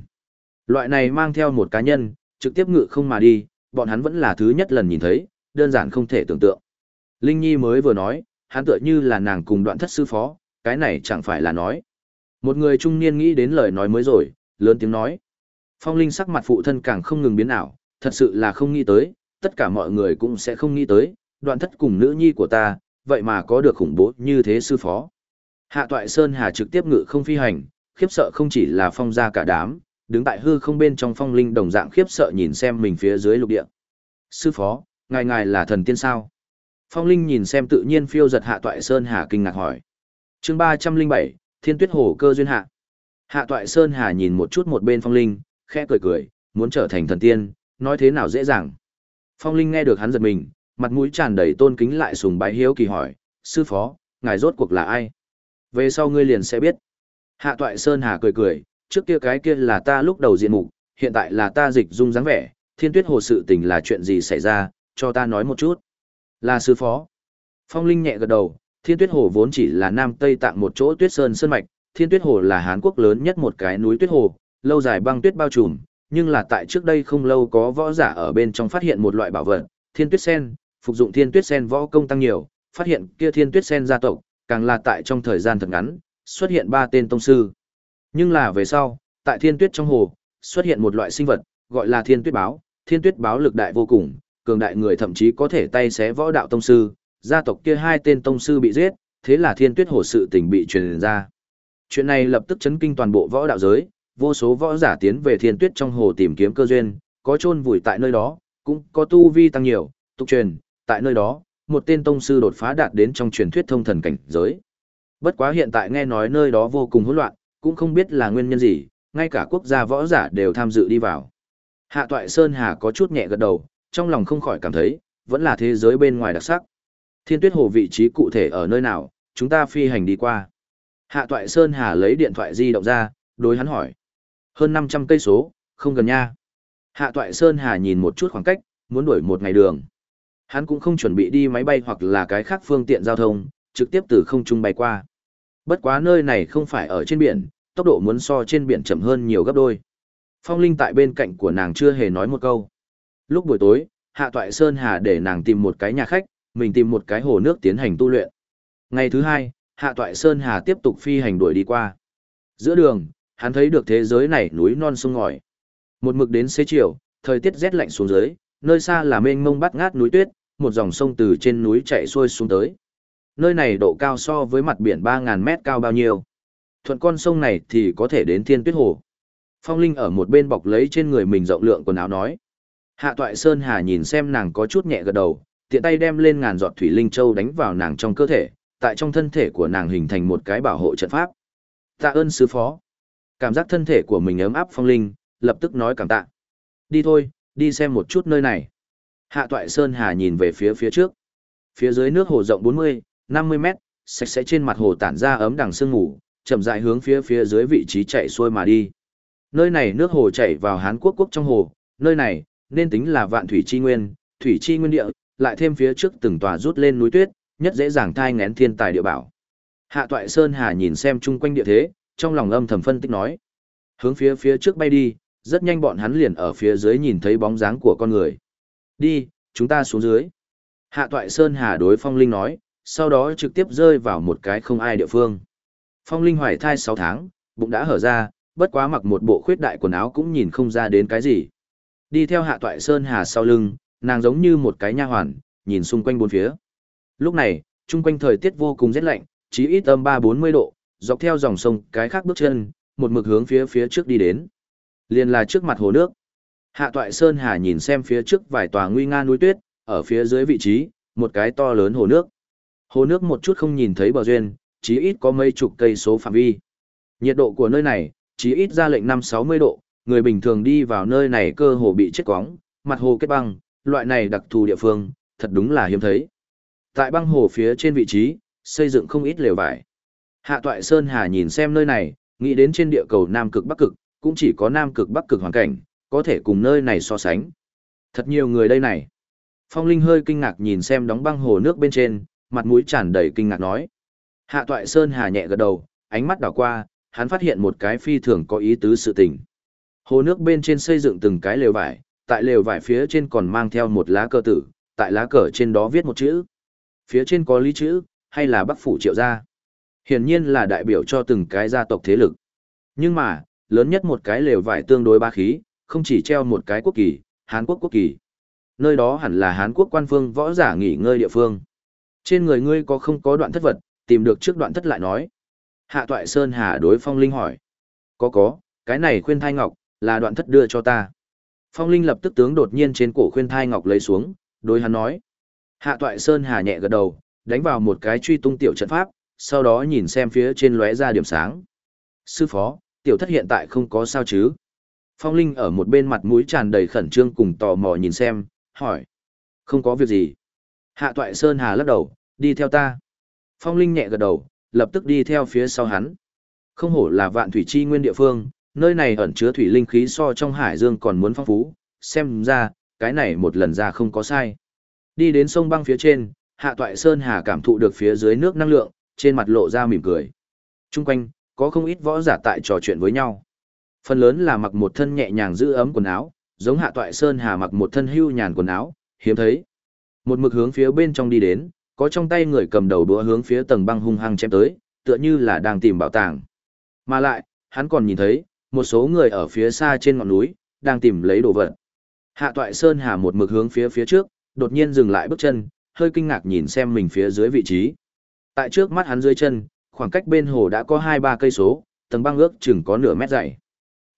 S1: Loại này mang theo một cá nhân, trực tiếp ngự không mà đi, bọn hắn vẫn là thứ nhất lần nhìn thấy, đơn giản không thể tưởng tượng. Linh Nhi mới vừa nói, hắn tựa như là nàng cùng đoạn thất sư phó, cái này chẳng phải là nói. Một người trung niên nghĩ đến lời nói mới rồi, lớn tiếng nói. Phong Linh sắc mặt phụ thân càng không ngừng biến ảo, thật sự là không nghĩ tới, tất cả mọi người cũng sẽ không nghĩ tới, đoạn thất cùng nữ nhi của ta, vậy mà có được khủng bố như thế sư phó. Hạ Toại Sơn Hà trực tiếp ngự không phi hành, khiếp sợ không chỉ là phong gia cả đám, đứng tại hư không bên trong phong linh đồng dạng khiếp sợ nhìn xem mình phía dưới lục địa. Sư phó, ngài ngài là thần tiên sao? Phong linh nhìn xem tự nhiên phiêu giật Hạ Toại Sơn Hà kinh ngạc hỏi. chương ba trăm linh bảy Thiên Tuyết Hồ cơ duyên hạ. Hạ Toại Sơn Hà nhìn một chút một bên phong linh, khẽ cười cười, muốn trở thành thần tiên, nói thế nào dễ dàng. Phong linh nghe được hắn giật mình, mặt mũi tràn đầy tôn kính lại sùng bái hiếu kỳ hỏi, sư phó, ngài rốt cuộc là ai? Về sau ngươi liền sẽ biết. Hạ toại Sơn Hà cười cười, trước kia cái kia là ta lúc đầu diện mục, hiện tại là ta dịch dung dáng vẻ, thiên tuyết hồ sự tình là chuyện gì xảy ra, cho ta nói một chút. Là sư phó. Phong Linh nhẹ gật đầu, thiên tuyết hồ vốn chỉ là nam tây tạng một chỗ tuyết sơn sơn mạch, thiên tuyết hồ là Hán Quốc lớn nhất một cái núi tuyết hồ, lâu dài băng tuyết bao trùm, nhưng là tại trước đây không lâu có võ giả ở bên trong phát hiện một loại bảo vật, thiên tuyết sen, phục dụng thiên tuyết sen võ công tăng nhiều, phát hiện kia thiên tuyết sen gia tộc, càng là tại trong thời gian thật ngắn, xuất hiện ba tên tông sư. Nhưng là về sau, tại thiên tuyết trong hồ, xuất hiện một loại sinh vật, gọi là thiên tuyết báo, thiên tuyết báo lực đại vô cùng, cường đại người thậm chí có thể tay xé võ đạo tông sư, gia tộc kia hai tên tông sư bị giết, thế là thiên tuyết hồ sự tình bị truyền ra. Chuyện này lập tức chấn kinh toàn bộ võ đạo giới, vô số võ giả tiến về thiên tuyết trong hồ tìm kiếm cơ duyên, có chôn vùi tại nơi đó, cũng có tu vi tăng nhiều, tục truyền, tại nơi đó, một tên tông sư đột phá đạt đến trong truyền thuyết thông thần cảnh giới. Bất quá hiện tại nghe nói nơi đó vô cùng hỗn loạn, cũng không biết là nguyên nhân gì, ngay cả quốc gia võ giả đều tham dự đi vào. Hạ Toại Sơn Hà có chút nhẹ gật đầu, trong lòng không khỏi cảm thấy, vẫn là thế giới bên ngoài đặc sắc. Thiên Tuyết Hồ vị trí cụ thể ở nơi nào, chúng ta phi hành đi qua. Hạ Toại Sơn Hà lấy điện thoại di động ra, đối hắn hỏi. Hơn 500 cây số, không gần nha. Hạ Toại Sơn Hà nhìn một chút khoảng cách, muốn đuổi một ngày đường. Hắn cũng không chuẩn bị đi máy bay hoặc là cái khác phương tiện giao thông, trực tiếp từ không trung bay qua. Bất quá nơi này không phải ở trên biển, tốc độ muốn so trên biển chậm hơn nhiều gấp đôi. Phong Linh tại bên cạnh của nàng chưa hề nói một câu. Lúc buổi tối, Hạ Toại Sơn Hà để nàng tìm một cái nhà khách, mình tìm một cái hồ nước tiến hành tu luyện. Ngày thứ hai, Hạ Toại Sơn Hà tiếp tục phi hành đuổi đi qua. Giữa đường, hắn thấy được thế giới này núi non sông ngòi. Một mực đến xế chiều, thời tiết rét lạnh xuống dưới, nơi xa là mênh mông bắt ngát núi tuyết, một dòng sông từ trên núi chạy xuôi xuống tới. Nơi này độ cao so với mặt biển 3000 mét cao bao nhiêu. Thuận con sông này thì có thể đến thiên tuyết hồ. Phong Linh ở một bên bọc lấy trên người mình rộng lượng quần áo nói. Hạ Toại Sơn Hà nhìn xem nàng có chút nhẹ gật đầu, tiện tay đem lên ngàn giọt thủy linh châu đánh vào nàng trong cơ thể, tại trong thân thể của nàng hình thành một cái bảo hộ trận pháp. Tạ ơn sư phó. Cảm giác thân thể của mình ấm áp Phong Linh, lập tức nói cảm tạ. Đi thôi, đi xem một chút nơi này. Hạ Toại Sơn Hà nhìn về phía phía trước. Phía dưới nước hồ rộng 40, 50 mét, sạch sẽ trên mặt hồ tản ra ấm đằng sương ngủ, chậm rãi hướng phía phía dưới vị trí chạy xuôi mà đi. Nơi này nước hồ chảy vào Hán Quốc quốc trong hồ, nơi này nên tính là vạn thủy chi nguyên, thủy chi nguyên địa, lại thêm phía trước từng tòa rút lên núi tuyết, nhất dễ dàng thai ngén thiên tài địa bảo. Hạ Toại Sơn Hà nhìn xem chung quanh địa thế, trong lòng âm thầm phân tích nói: Hướng phía phía trước bay đi, rất nhanh bọn hắn liền ở phía dưới nhìn thấy bóng dáng của con người. Đi, chúng ta xuống dưới. Hạ Toại Sơn Hà đối Phong Linh nói, sau đó trực tiếp rơi vào một cái không ai địa phương. Phong Linh hoài thai 6 tháng, bụng đã hở ra, bất quá mặc một bộ khuyết đại quần áo cũng nhìn không ra đến cái gì. Đi theo Hạ Toại Sơn Hà sau lưng, nàng giống như một cái nha hoàn, nhìn xung quanh bốn phía. Lúc này, chung quanh thời tiết vô cùng rét lạnh, chỉ ít âm 3-40 độ, dọc theo dòng sông cái khác bước chân, một mực hướng phía phía trước đi đến. Liền là trước mặt hồ nước. Hạ Toại Sơn Hà nhìn xem phía trước vài tòa nguy nga núi tuyết, ở phía dưới vị trí, một cái to lớn hồ nước. Hồ nước một chút không nhìn thấy bờ duyên, chỉ ít có mấy chục cây số phạm vi. Nhiệt độ của nơi này, chỉ ít ra lệnh 5-60 độ, người bình thường đi vào nơi này cơ hồ bị chết quóng, mặt hồ kết băng, loại này đặc thù địa phương, thật đúng là hiếm thấy. Tại băng hồ phía trên vị trí, xây dựng không ít lều vải. Hạ Toại Sơn Hà nhìn xem nơi này, nghĩ đến trên địa cầu Nam Cực Bắc Cực, cũng chỉ có Nam Cực Bắc Cực hoàn cảnh, có thể cùng nơi này so sánh. Thật nhiều người đây này. Phong Linh hơi kinh ngạc nhìn xem đóng băng hồ nước bên trên, mặt mũi tràn đầy kinh ngạc nói. Hạ Toại Sơn Hà nhẹ gật đầu, ánh mắt đảo qua, hắn phát hiện một cái phi thường có ý tứ sự tình. Hồ nước bên trên xây dựng từng cái lều vải, tại lều vải phía trên còn mang theo một lá cờ tử, tại lá cờ trên đó viết một chữ. Phía trên có lý chữ, hay là Bắc Phủ Triệu Gia. Hiển nhiên là đại biểu cho từng cái gia tộc thế lực. Nhưng mà, lớn nhất một cái lều vải tương đối ba khí, không chỉ treo một cái quốc kỳ, Hán Quốc quốc kỳ. Nơi đó hẳn là Hán Quốc quan phương võ giả nghỉ ngơi địa phương. Trên người ngươi có không có đoạn thất vật, tìm được trước đoạn thất lại nói. Hạ Toại Sơn Hà đối Phong Linh hỏi. Có có, cái này khuyên thai ngọc, là đoạn thất đưa cho ta. Phong Linh lập tức tướng đột nhiên trên cổ khuyên thai ngọc lấy xuống, đối hắn nói. Hạ Toại Sơn Hà nhẹ gật đầu, đánh vào một cái truy tung tiểu trận pháp, sau đó nhìn xem phía trên lóe ra điểm sáng. Sư phó, tiểu thất hiện tại không có sao chứ? Phong Linh ở một bên mặt mũi tràn đầy khẩn trương cùng tò mò nhìn xem, hỏi. Không có việc gì. Hạ Toại Sơn Hà lắc đầu, đi theo ta. Phong Linh nhẹ gật đầu, lập tức đi theo phía sau hắn. Không hổ là vạn thủy chi nguyên địa phương, nơi này ẩn chứa thủy linh khí so trong hải dương còn muốn phong phú, xem ra, cái này một lần ra không có sai. Đi đến sông băng phía trên, Hạ Toại Sơn Hà cảm thụ được phía dưới nước năng lượng, trên mặt lộ ra mỉm cười. Trung quanh, có không ít võ giả tại trò chuyện với nhau. Phần lớn là mặc một thân nhẹ nhàng giữ ấm quần áo, giống Hạ Toại Sơn Hà mặc một thân hưu nhàn quần áo, hiếm thấy. Một mực hướng phía bên trong đi đến, có trong tay người cầm đầu đũa hướng phía tầng băng hung hăng chém tới, tựa như là đang tìm bảo tàng. Mà lại, hắn còn nhìn thấy, một số người ở phía xa trên ngọn núi, đang tìm lấy đồ vật. Hạ Toại Sơn Hà một mực hướng phía phía trước, đột nhiên dừng lại bước chân, hơi kinh ngạc nhìn xem mình phía dưới vị trí. Tại trước mắt hắn dưới chân, khoảng cách bên hồ đã có 2-3 cây số, tầng băng ước chừng có nửa mét dày.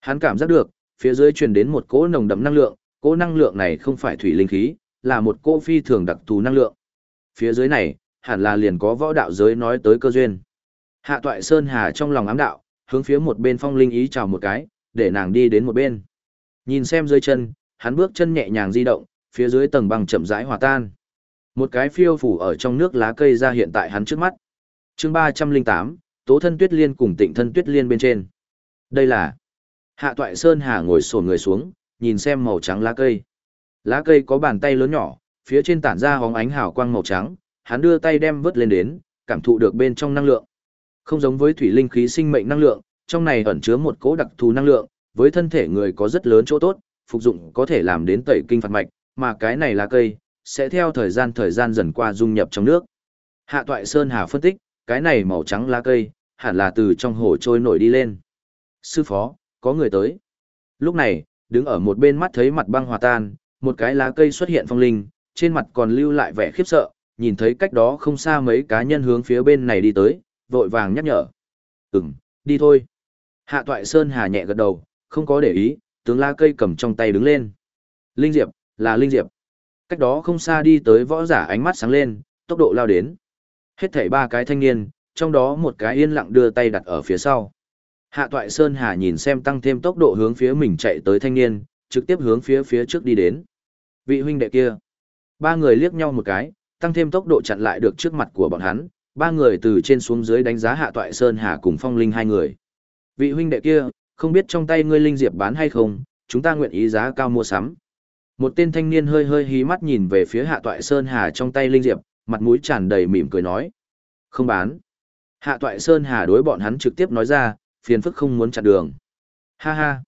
S1: Hắn cảm giác được, phía dưới truyền đến một cỗ nồng đậm năng lượng, cỗ năng lượng này không phải thủy linh khí, là một cỗ phi thường đặc thù năng lượng. Phía dưới này, hẳn là liền có võ đạo giới nói tới cơ duyên. Hạ Toại Sơn Hà trong lòng ám đạo, hướng phía một bên phong linh ý chào một cái, để nàng đi đến một bên. Nhìn xem dưới chân, hắn bước chân nhẹ nhàng di động, phía dưới tầng băng chậm rãi hòa tan. Một cái phiêu phủ ở trong nước lá cây ra hiện tại hắn trước mắt. chương 308, Tố thân tuyết liên cùng tịnh thân tuyết liên bên trên. Đây là Hạ Toại Sơn Hà ngồi sổn người xuống, nhìn xem màu trắng lá cây. Lá cây có bàn tay lớn nhỏ, phía trên tản ra hóng ánh hào quang màu trắng, hắn đưa tay đem vớt lên đến, cảm thụ được bên trong năng lượng. Không giống với thủy linh khí sinh mệnh năng lượng, trong này ẩn chứa một cỗ đặc thù năng lượng, với thân thể người có rất lớn chỗ tốt, phục dụng có thể làm đến tẩy kinh phạt mạch, mà cái này là cây, sẽ theo thời gian thời gian dần qua dung nhập trong nước. Hạ Toại Sơn Hà phân tích, cái này màu trắng lá cây, hẳn là từ trong hồ trôi nổi đi lên. Sư phó, có người tới. Lúc này, đứng ở một bên mắt thấy mặt băng hòa tan, một cái lá cây xuất hiện phong linh, trên mặt còn lưu lại vẻ khiếp sợ, nhìn thấy cách đó không xa mấy cá nhân hướng phía bên này đi tới, vội vàng nhắc nhở. Ừm, đi thôi. Hạ Toại Sơn Hà nhẹ gật đầu, không có để ý, tướng lá cây cầm trong tay đứng lên. Linh Diệp, là Linh Diệp. Cách đó không xa đi tới võ giả ánh mắt sáng lên, tốc độ lao đến. Hết thảy ba cái thanh niên, trong đó một cái yên lặng đưa tay đặt ở phía sau. Hạ Toại Sơn Hà nhìn xem tăng thêm tốc độ hướng phía mình chạy tới thanh niên, trực tiếp hướng phía phía trước đi đến. Vị huynh đệ kia. Ba người liếc nhau một cái, tăng thêm tốc độ chặn lại được trước mặt của bọn hắn, ba người từ trên xuống dưới đánh giá Hạ Toại Sơn Hà cùng Phong Linh hai người. Vị huynh đệ kia, không biết trong tay ngươi linh diệp bán hay không, chúng ta nguyện ý giá cao mua sắm. Một tên thanh niên hơi hơi hí mắt nhìn về phía Hạ Toại Sơn Hà trong tay linh diệp, mặt mũi tràn đầy mỉm cười nói: "Không bán." Hạ Toại Sơn Hà đối bọn hắn trực tiếp nói ra, phiền phức không muốn chặn đường. Ha ha.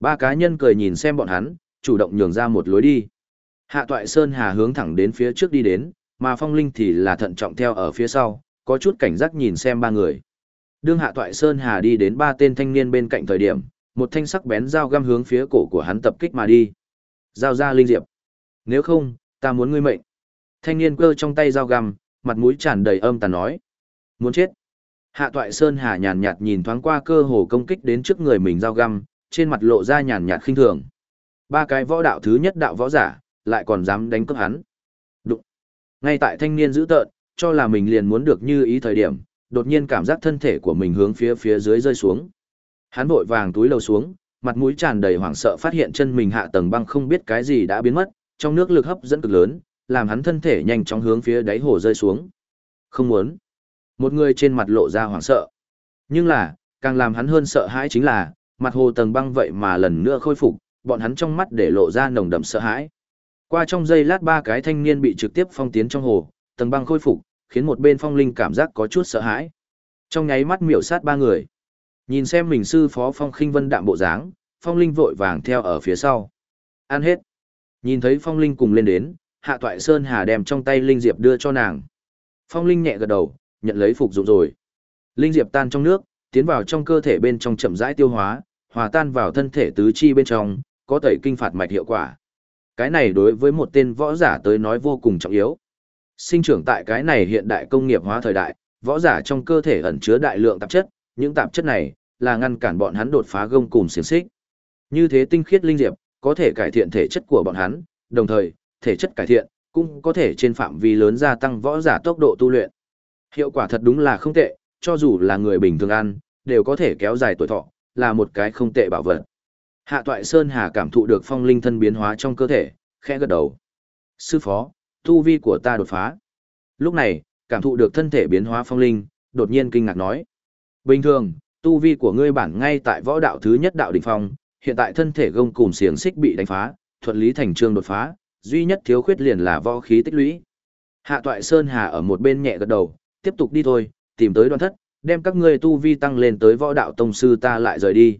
S1: Ba cá nhân cười nhìn xem bọn hắn, chủ động nhường ra một lối đi. Hạ Toại Sơn Hà hướng thẳng đến phía trước đi đến, mà Phong Linh thì là thận trọng theo ở phía sau, có chút cảnh giác nhìn xem ba người. Đương Hạ Toại Sơn Hà đi đến ba tên thanh niên bên cạnh thời điểm, một thanh sắc bén dao găm hướng phía cổ của hắn tập kích mà đi. Giao ra linh diệp. Nếu không, ta muốn ngươi mệnh. Thanh niên cơ trong tay dao găm, mặt mũi tràn đầy âm tàn nói. Muốn chết. Hạ Toại Sơn Hà nhàn nhạt nhìn thoáng qua cơ hồ công kích đến trước người mình dao găm, trên mặt lộ ra nhàn nhạt khinh thường. Ba cái võ đạo thứ nhất đạo võ giả, lại còn dám đánh cướp hắn. Đụng. Ngay tại thanh niên giữ tợn, cho là mình liền muốn được như ý thời điểm, đột nhiên cảm giác thân thể của mình hướng phía phía dưới rơi xuống. Hắn vội vàng túi lầu xuống, mặt mũi tràn đầy hoảng sợ phát hiện chân mình hạ tầng băng không biết cái gì đã biến mất, trong nước lực hấp dẫn cực lớn, làm hắn thân thể nhanh chóng hướng phía đáy hồ rơi xuống. Không muốn. Một người trên mặt lộ ra hoảng sợ. Nhưng là, càng làm hắn hơn sợ hãi chính là, mặt hồ tầng băng vậy mà lần nữa khôi phục, bọn hắn trong mắt để lộ ra nồng đậm sợ hãi. Qua trong giây lát ba cái thanh niên bị trực tiếp phong tiến trong hồ, tầng băng khôi phục, khiến một bên phong linh cảm giác có chút sợ hãi. Trong nháy mắt miểu sát ba người. Nhìn xem mình sư phó phong khinh vân đạm bộ dáng, phong linh vội vàng theo ở phía sau. Ăn hết. Nhìn thấy phong linh cùng lên đến, hạ toại sơn hà đem trong tay linh diệp đưa cho nàng. Phong linh nhẹ gật đầu, nhận lấy phục dụng rồi. Linh diệp tan trong nước, tiến vào trong cơ thể bên trong chậm rãi tiêu hóa, hòa tan vào thân thể tứ chi bên trong, có tẩy kinh phạt mạch hiệu quả. Cái này đối với một tên võ giả tới nói vô cùng trọng yếu. Sinh trưởng tại cái này hiện đại công nghiệp hóa thời đại, võ giả trong cơ thể ẩn chứa đại lượng tạp chất, những tạp chất này là ngăn cản bọn hắn đột phá gông cùm xiềng xích. Như thế tinh khiết linh diệp có thể cải thiện thể chất của bọn hắn, đồng thời, thể chất cải thiện cũng có thể trên phạm vi lớn gia tăng võ giả tốc độ tu luyện. Hiệu quả thật đúng là không tệ, cho dù là người bình thường ăn, đều có thể kéo dài tuổi thọ, là một cái không tệ bảo vật. Hạ Toại Sơn Hà cảm thụ được phong linh thân biến hóa trong cơ thể, khẽ gật đầu. Sư phó, tu vi của ta đột phá. Lúc này, cảm thụ được thân thể biến hóa phong linh, đột nhiên kinh ngạc nói. Bình thường, tu vi của ngươi bản ngay tại võ đạo thứ nhất đạo đỉnh phong, hiện tại thân thể gông cùm xiềng xích bị đánh phá, thuận lý thành trương đột phá, duy nhất thiếu khuyết liền là võ khí tích lũy. Hạ Toại Sơn Hà ở một bên nhẹ gật đầu, tiếp tục đi thôi, tìm tới đoàn thất, đem các ngươi tu vi tăng lên tới võ đạo tông sư ta lại rời đi.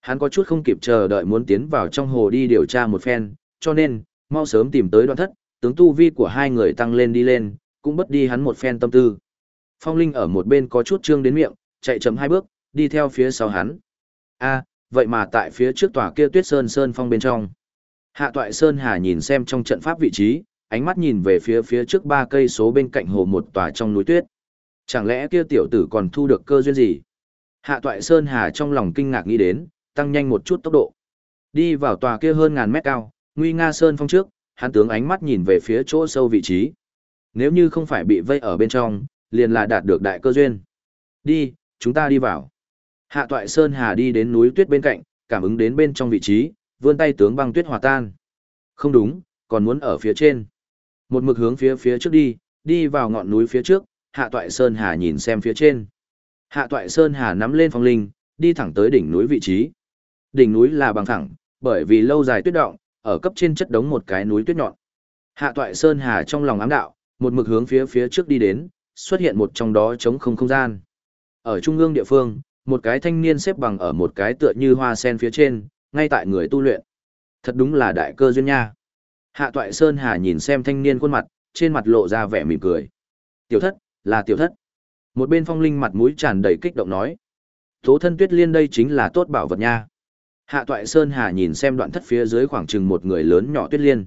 S1: Hắn có chút không kịp chờ đợi muốn tiến vào trong hồ đi điều tra một phen, cho nên, mau sớm tìm tới đoàn thất, tướng tu vi của hai người tăng lên đi lên, cũng bất đi hắn một phen tâm tư. Phong Linh ở một bên có chút trương đến miệng, chạy chậm hai bước, đi theo phía sau hắn. A, vậy mà tại phía trước tòa kia Tuyết Sơn Sơn phong bên trong. Hạ Toại Sơn Hà nhìn xem trong trận pháp vị trí, ánh mắt nhìn về phía phía trước ba cây số bên cạnh hồ một tòa trong núi tuyết. Chẳng lẽ kia tiểu tử còn thu được cơ duyên gì? Hạ Toại Sơn Hà trong lòng kinh ngạc nghĩ đến, tăng nhanh một chút tốc độ. Đi vào tòa kia hơn ngàn mét cao, nguy nga sơn phong trước, hắn tướng ánh mắt nhìn về phía chỗ sâu vị trí. Nếu như không phải bị vây ở bên trong, liền là đạt được đại cơ duyên. Đi, chúng ta đi vào. Hạ Toại Sơn Hà đi đến núi tuyết bên cạnh, cảm ứng đến bên trong vị trí, vươn tay tướng băng tuyết hòa tan. Không đúng, còn muốn ở phía trên. Một mực hướng phía phía trước đi, đi vào ngọn núi phía trước, Hạ Toại Sơn Hà nhìn xem phía trên. Hạ Toại Sơn Hà nắm lên phong linh, đi thẳng tới đỉnh núi vị trí. Đỉnh núi là bằng thẳng, bởi vì lâu dài tuyết động, ở cấp trên chất đống một cái núi tuyết nhọn. Hạ Toại Sơn Hà trong lòng ám đạo, một mực hướng phía phía trước đi đến, xuất hiện một trong đó trống không không gian. Ở trung ương địa phương, một cái thanh niên xếp bằng ở một cái tựa như hoa sen phía trên, ngay tại người tu luyện. Thật đúng là đại cơ duyên nha. Hạ Toại Sơn Hà nhìn xem thanh niên khuôn mặt, trên mặt lộ ra vẻ mỉm cười. Tiểu thất, là tiểu thất. Một bên phong linh mặt mũi tràn đầy kích động nói. Tố thân tuyết liên đây chính là tốt bảo vật nha. Hạ Toại Sơn Hà nhìn xem đoạn thất phía dưới khoảng chừng một người lớn nhỏ tuyết liên.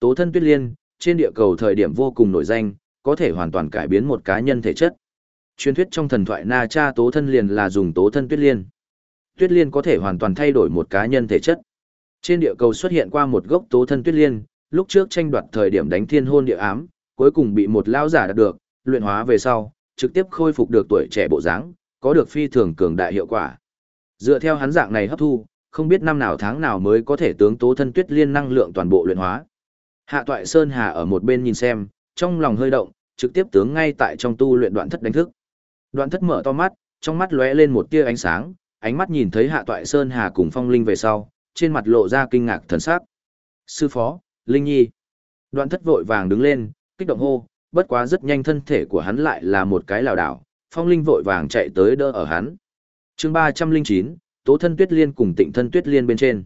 S1: Tố thân tuyết liên, trên địa cầu thời điểm vô cùng nổi danh, có thể hoàn toàn cải biến một cá nhân thể chất. Truyền thuyết trong thần thoại Na Cha tố thân liền là dùng tố thân tuyết liên. Tuyết liên có thể hoàn toàn thay đổi một cá nhân thể chất. Trên địa cầu xuất hiện qua một gốc tố thân tuyết liên, lúc trước tranh đoạt thời điểm đánh thiên hôn địa ám, cuối cùng bị một lão giả đạt được, luyện hóa về sau, trực tiếp khôi phục được tuổi trẻ bộ dáng, có được phi thường cường đại hiệu quả. Dựa theo hắn dạng này hấp thu, không biết năm nào tháng nào mới có thể tướng tố thân tuyết liên năng lượng toàn bộ luyện hóa. Hạ Toại Sơn Hà ở một bên nhìn xem, trong lòng hơi động, trực tiếp tướng ngay tại trong tu luyện đoạn thất đánh thức. Đoạn thất mở to mắt, trong mắt lóe lên một tia ánh sáng, ánh mắt nhìn thấy Hạ Toại Sơn Hà cùng Phong Linh về sau, trên mặt lộ ra kinh ngạc thần sắc. Sư phó, Linh Nhi. Đoạn thất vội vàng đứng lên, kích động hô, bất quá rất nhanh thân thể của hắn lại là một cái lảo đảo, Phong Linh vội vàng chạy tới đỡ ở hắn. Chương ba trăm linh chín, Tố thân Tuyết Liên cùng Tịnh thân Tuyết Liên bên trên.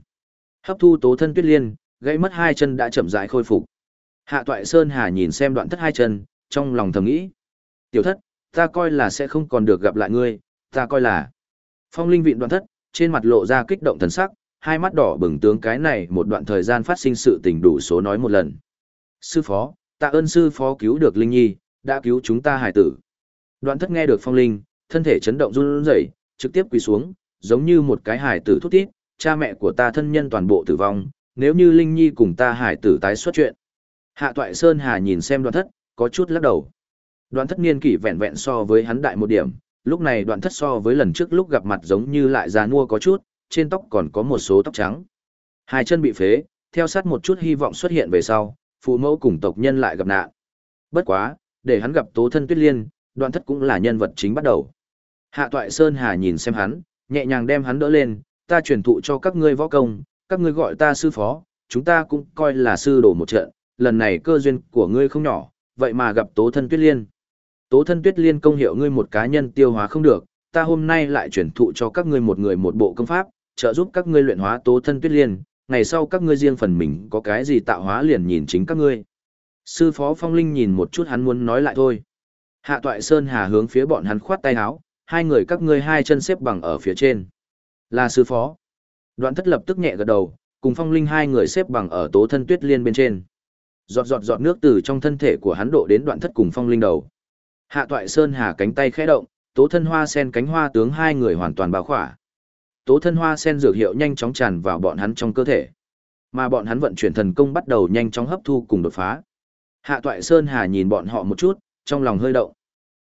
S1: Hấp thu Tố thân Tuyết Liên, gãy mất hai chân đã chậm rãi khôi phục. Hạ Toại Sơn Hà nhìn xem đoạn thất hai chân, trong lòng thầm nghĩ. Tiểu thất, ta coi là sẽ không còn được gặp lại ngươi, ta coi là. Phong Linh vịn đoạn thất, trên mặt lộ ra kích động thần sắc, hai mắt đỏ bừng tướng cái này một đoạn thời gian phát sinh sự tình đủ số nói một lần. Sư phó, tạ ơn sư phó cứu được Linh Nhi, đã cứu chúng ta hải tử. Đoạn thất nghe được phong linh, thân thể chấn động run rẩy, trực tiếp quỳ xuống, giống như một cái hải tử thút thít, cha mẹ của ta thân nhân toàn bộ tử vong, nếu như Linh Nhi cùng ta hải tử tái xuất chuyện. Hạ Toại Sơn Hà nhìn xem đoạn thất, có chút lắc đầu. Đoạn thất niên kỷ vẹn vẹn so với hắn đại một điểm, lúc này đoạn thất so với lần trước lúc gặp mặt giống như lại già nua có chút, trên tóc còn có một số tóc trắng. Hai chân bị phế, theo sát một chút hy vọng xuất hiện về sau, phụ mẫu cùng tộc nhân lại gặp nạn. Bất quá, để hắn gặp tố thân tuyết liên, đoạn thất cũng là nhân vật chính bắt đầu. Hạ toại Sơn Hà nhìn xem hắn, nhẹ nhàng đem hắn đỡ lên, ta truyền thụ cho các ngươi võ công, các ngươi gọi ta sư phó, chúng ta cũng coi là sư đồ một trận, lần này cơ duyên của ngươi không nhỏ, vậy mà gặp tố thân tuyết liên. Tố thân tuyết liên công hiệu ngươi một cá nhân tiêu hóa không được, ta hôm nay lại chuyển thụ cho các ngươi một người một bộ công pháp, trợ giúp các ngươi luyện hóa tố thân tuyết liên, ngày sau các ngươi riêng phần mình có cái gì tạo hóa liền nhìn chính các ngươi. Sư phó phong linh nhìn một chút hắn muốn nói lại thôi. Hạ toại Sơn Hà hướng phía bọn hắn khoát tay háo, hai người các ngươi hai chân xếp bằng ở phía trên. Là sư phó. Đoạn thất lập tức nhẹ gật đầu, cùng phong linh hai người xếp bằng ở tố thân tuyết liên bên trên. Giọt giọt giọt nước từ trong thân thể của hắn độ đến đoạn thất cùng phong linh đầu. Hạ toại Sơn Hà cánh tay khẽ động, tố thân hoa sen cánh hoa tướng hai người hoàn toàn bao khỏa. Tố thân hoa sen dược hiệu nhanh chóng tràn vào bọn hắn trong cơ thể. Mà bọn hắn vận chuyển thần công bắt đầu nhanh chóng hấp thu cùng đột phá. Hạ toại Sơn Hà nhìn bọn họ một chút, trong lòng hơi động.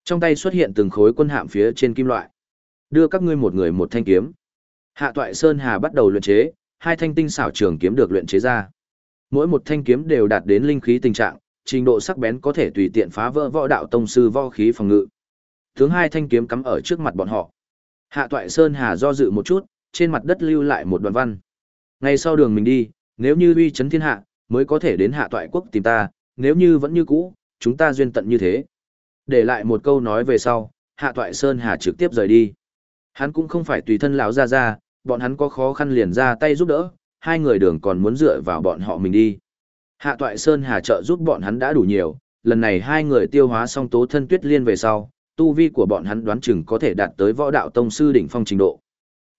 S1: Trong tay xuất hiện từng khối quân hạm phía trên kim loại. Đưa các ngươi một người một thanh kiếm. Hạ toại Sơn Hà bắt đầu luyện chế, hai thanh tinh xảo trường kiếm được luyện chế ra. Mỗi một thanh kiếm đều đạt đến linh khí tình trạng, trình độ sắc bén có thể tùy tiện phá vỡ võ đạo tông sư võ khí phòng ngự. Tướng hai thanh kiếm cắm ở trước mặt bọn họ. Hạ toại Sơn Hà do dự một chút, trên mặt đất lưu lại một đoạn văn. Ngay sau đường mình đi, nếu như uy chấn thiên hạ, mới có thể đến hạ toại quốc tìm ta, nếu như vẫn như cũ, chúng ta duyên tận như thế. Để lại một câu nói về sau, hạ toại Sơn Hà trực tiếp rời đi. Hắn cũng không phải tùy thân lão ra ra, bọn hắn có khó khăn liền ra tay giúp đỡ, hai người đường còn muốn dựa vào bọn họ mình đi. Hạ toại Sơn Hà trợ giúp bọn hắn đã đủ nhiều, lần này hai người tiêu hóa xong tố thân tuyết liên về sau, tu vi của bọn hắn đoán chừng có thể đạt tới võ đạo tông sư đỉnh phong trình độ.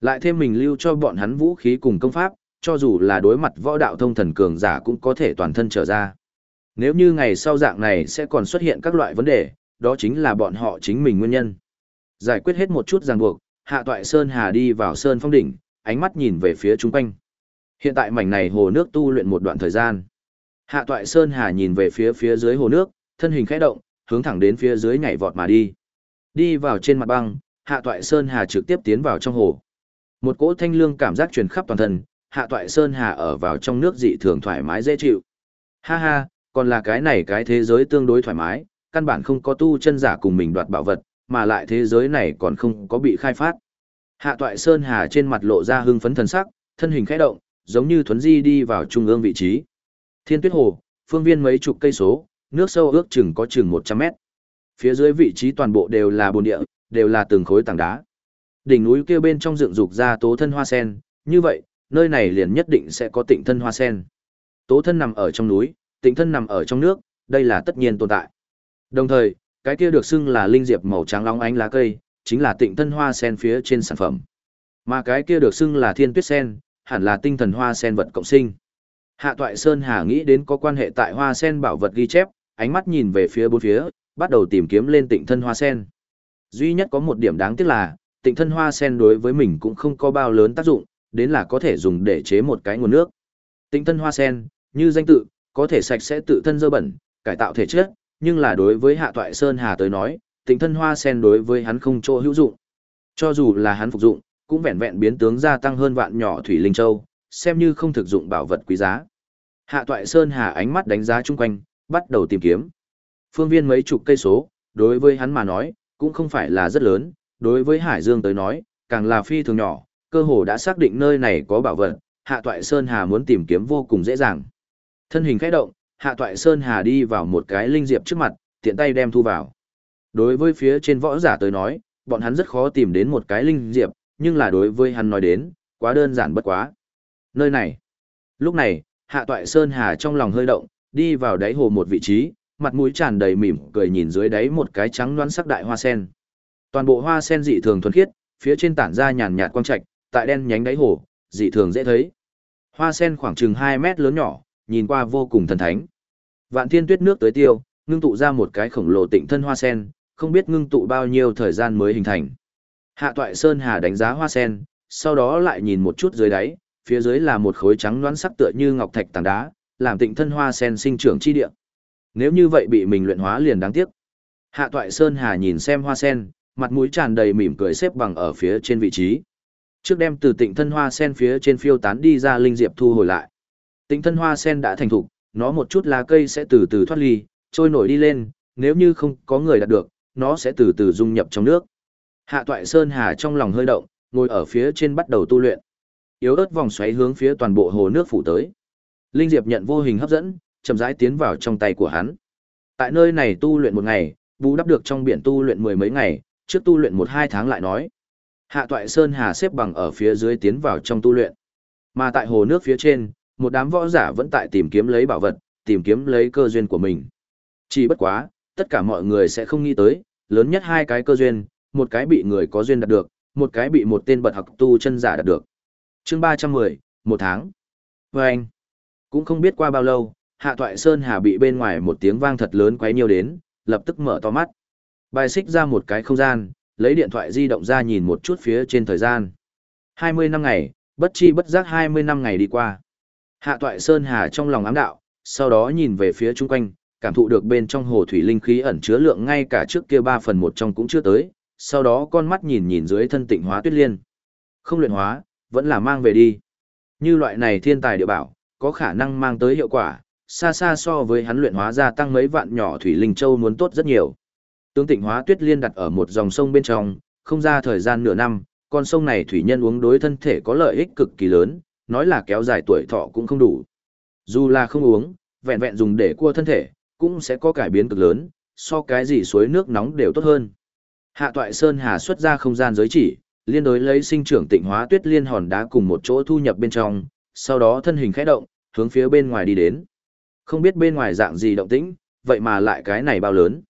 S1: Lại thêm mình lưu cho bọn hắn vũ khí cùng công pháp, cho dù là đối mặt võ đạo thông thần cường giả cũng có thể toàn thân trở ra. Nếu như ngày sau dạng này sẽ còn xuất hiện các loại vấn đề, đó chính là bọn họ chính mình nguyên nhân. Giải quyết hết một chút ràng buộc, Hạ Toại Sơn Hà đi vào Sơn Phong Đỉnh, ánh mắt nhìn về phía chung quanh. Hiện tại mảnh này hồ nước tu luyện một đoạn thời gian. Hạ Toại Sơn Hà nhìn về phía phía dưới hồ nước, thân hình khẽ động, hướng thẳng đến phía dưới nhảy vọt mà đi. Đi vào trên mặt băng, Hạ Toại Sơn Hà trực tiếp tiến vào trong hồ. Một cỗ thanh lương cảm giác truyền khắp toàn thân, Hạ Toại Sơn Hà ở vào trong nước dị thường thoải mái dễ chịu. Ha ha, còn là cái này cái thế giới tương đối thoải mái, căn bản không có tu chân giả cùng mình đoạt bảo vật, mà lại thế giới này còn không có bị khai phát. Hạ Toại Sơn Hà trên mặt lộ ra hưng phấn thần sắc, thân hình khẽ động, giống như thuấn di đi vào trung ương vị trí. Thiên Tuyết Hồ, phương viên mấy chục cây số, nước sâu ước chừng có chừng 100 mét. Phía dưới vị trí toàn bộ đều là bồn địa, đều là từng khối tảng đá. Đỉnh núi kia bên trong dựng dục ra tố thân hoa sen, như vậy, nơi này liền nhất định sẽ có tịnh thân hoa sen. Tố thân nằm ở trong núi, tịnh thân nằm ở trong nước, đây là tất nhiên tồn tại. Đồng thời, cái kia được xưng là linh diệp màu trắng long ánh lá cây, chính là tịnh thân hoa sen phía trên sản phẩm. Mà cái kia được xưng là thiên tuyết sen, hẳn là tinh thần hoa sen vật cộng sinh. Hạ Toại Sơn Hà nghĩ đến có quan hệ tại hoa sen bảo vật ghi chép, ánh mắt nhìn về phía bốn phía, bắt đầu tìm kiếm lên tịnh thân hoa sen. Duy nhất có một điểm đáng tiếc là, tịnh thân hoa sen đối với mình cũng không có bao lớn tác dụng, đến là có thể dùng để chế một cái nguồn nước. Tịnh thân hoa sen, như danh tự, có thể sạch sẽ tự thân dơ bẩn, cải tạo thể chất, nhưng là đối với Hạ Toại Sơn Hà tới nói, tịnh thân hoa sen đối với hắn không chỗ hữu dụng. Cho dù là hắn phục dụng, cũng vẹn vẹn biến tướng gia tăng hơn vạn nhỏ thủy linh châu, xem như không thực dụng bảo vật quý giá. Hạ Toại Sơn Hà ánh mắt đánh giá chung quanh, bắt đầu tìm kiếm. Phương viên mấy chục cây số, đối với hắn mà nói, cũng không phải là rất lớn, đối với Hải Dương tới nói, càng là phi thường nhỏ, cơ hồ đã xác định nơi này có bảo vật, Hạ Toại Sơn Hà muốn tìm kiếm vô cùng dễ dàng. Thân hình khẽ động, Hạ Toại Sơn Hà đi vào một cái linh diệp trước mặt, tiện tay đem thu vào. Đối với phía trên võ giả tới nói, bọn hắn rất khó tìm đến một cái linh diệp, nhưng là đối với hắn nói đến, quá đơn giản bất quá. Nơi này. Lúc này, Hạ Toại Sơn Hà trong lòng hơi động, đi vào đáy hồ một vị trí, mặt mũi tràn đầy mỉm cười nhìn dưới đáy một cái trắng loãng sắc đại hoa sen. Toàn bộ hoa sen dị thường thuần khiết, phía trên tản ra nhàn nhạt quang trạch, tại đen nhánh đáy hồ, dị thường dễ thấy. Hoa sen khoảng chừng 2 mét lớn nhỏ, nhìn qua vô cùng thần thánh. Vạn thiên tuyết nước tới tiêu, ngưng tụ ra một cái khổng lồ tịnh thân hoa sen, không biết ngưng tụ bao nhiêu thời gian mới hình thành. Hạ toại Sơn Hà đánh giá hoa sen, sau đó lại nhìn một chút dưới đáy, phía dưới là một khối trắng loãng sắc tựa như ngọc thạch tảng đá, làm tịnh thân hoa sen sinh trưởng chi địa. Nếu như vậy bị mình luyện hóa liền đáng tiếc. Hạ toại Sơn Hà nhìn xem hoa sen, mặt mũi tràn đầy mỉm cười xếp bằng ở phía trên vị trí. Trước đem từ tịnh thân hoa sen phía trên phiêu tán đi ra linh diệp thu hồi lại. Tịnh thân hoa sen đã thành thục, nó một chút lá cây sẽ từ từ thoát ly, trôi nổi đi lên, nếu như không có người đạt được, nó sẽ từ từ dung nhập trong nước. Hạ Toại Sơn Hà trong lòng hơi động, ngồi ở phía trên bắt đầu tu luyện. Yếu ớt vòng xoáy hướng phía toàn bộ hồ nước phủ tới. Linh Diệp nhận vô hình hấp dẫn, chậm rãi tiến vào trong tay của hắn. Tại nơi này tu luyện một ngày, bù đắp được trong biển tu luyện mười mấy ngày, trước tu luyện một hai tháng lại nói. Hạ Toại Sơn Hà xếp bằng ở phía dưới tiến vào trong tu luyện. Mà tại hồ nước phía trên, một đám võ giả vẫn tại tìm kiếm lấy bảo vật, tìm kiếm lấy cơ duyên của mình. Chỉ bất quá, tất cả mọi người sẽ không nghĩ tới, lớn nhất hai cái cơ duyên, một cái bị người có duyên đạt được, một cái bị một tên bật học tu chân giả đạt được chương 310, một tháng. vê anh, cũng không biết qua bao lâu, Hạ thoại Sơn Hà bị bên ngoài một tiếng vang thật lớn quấy nhiều đến, lập tức mở to mắt. Bài xích ra một cái không gian, lấy điện thoại di động ra nhìn một chút phía trên thời gian. 20 năm ngày, bất chi bất giác 20 năm ngày đi qua. Hạ Toại Sơn Hà trong lòng ám đạo, sau đó nhìn về phía chung quanh, cảm thụ được bên trong hồ thủy linh khí ẩn chứa lượng ngay cả trước kia ba phần một trong cũng chưa tới, sau đó con mắt nhìn nhìn dưới thân tịnh hóa tuyết liên. Không luyện hóa, vẫn là mang về đi. Như loại này thiên tài địa bảo, có khả năng mang tới hiệu quả, xa xa so với hắn luyện hóa gia tăng mấy vạn nhỏ thủy linh châu muốn tốt rất nhiều. Tướng tịnh hóa tuyết liên đặt ở một dòng sông bên trong, không ra thời gian nửa năm, con sông này thủy nhân uống đối thân thể có lợi ích cực kỳ lớn, nói là kéo dài tuổi thọ cũng không đủ. Dù là không uống, vẹn vẹn dùng để cua thân thể, cũng sẽ có cải biến cực lớn, so cái gì suối nước nóng đều tốt hơn. Hạ Toại Sơn Hà xuất ra không gian giới chỉ, liên đối lấy sinh trưởng tịnh hóa tuyết liên hòn đá cùng một chỗ thu nhập bên trong, sau đó thân hình khẽ động, hướng phía bên ngoài đi đến. Không biết bên ngoài dạng gì động tĩnh, vậy mà lại cái này bao lớn.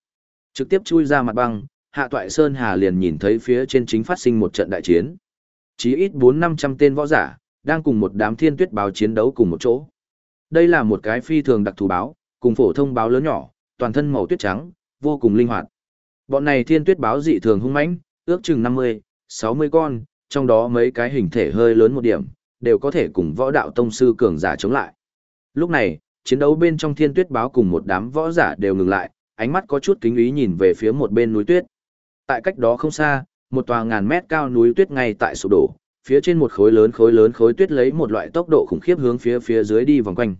S1: Trực tiếp chui ra mặt băng, Hạ Toại Sơn Hà liền nhìn thấy phía trên chính phát sinh một trận đại chiến. Chí ít 4-500 tên võ giả, đang cùng một đám thiên tuyết báo chiến đấu cùng một chỗ. Đây là một cái phi thường đặc thù báo, cùng phổ thông báo lớn nhỏ, toàn thân màu tuyết trắng, vô cùng linh hoạt. Bọn này thiên tuyết báo dị thường hung mãnh, ước chừng 50, 60 con, trong đó mấy cái hình thể hơi lớn một điểm, đều có thể cùng võ đạo tông sư cường giả chống lại. Lúc này, chiến đấu bên trong thiên tuyết báo cùng một đám võ giả đều ngừng lại, ánh mắt có chút kính ý nhìn về phía một bên núi tuyết. Tại cách đó không xa, một tòa ngàn mét cao núi tuyết ngay tại sụp đổ, phía trên một khối lớn khối lớn khối tuyết lấy một loại tốc độ khủng khiếp hướng phía phía dưới đi vòng quanh.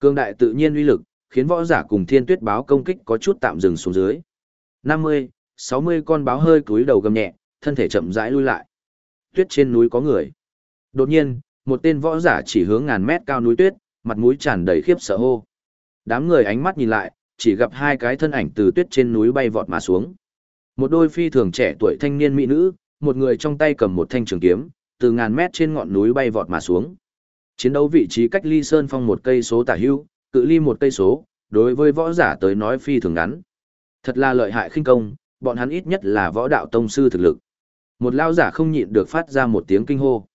S1: Cương đại tự nhiên uy lực, khiến võ giả cùng thiên tuyết báo công kích có chút tạm dừng xuống dưới. 50, 60 con báo hơi cúi đầu gầm nhẹ, thân thể chậm rãi lui lại. Tuyết trên núi có người. Đột nhiên, một tên võ giả chỉ hướng ngàn mét cao núi tuyết, mặt mũi tràn đầy khiếp sợ hô. Đám người ánh mắt nhìn lại, chỉ gặp hai cái thân ảnh từ tuyết trên núi bay vọt mà xuống. Một đôi phi thường trẻ tuổi thanh niên mỹ nữ, một người trong tay cầm một thanh trường kiếm, từ ngàn mét trên ngọn núi bay vọt mà xuống. Chiến đấu vị trí cách ly sơn phong một cây số tả hưu, cự ly một cây số, đối với võ giả tới nói phi thường ngắn. Thật là lợi hại khinh công, bọn hắn ít nhất là võ đạo tông sư thực lực. Một lao giả không nhịn được phát ra một tiếng kinh hô.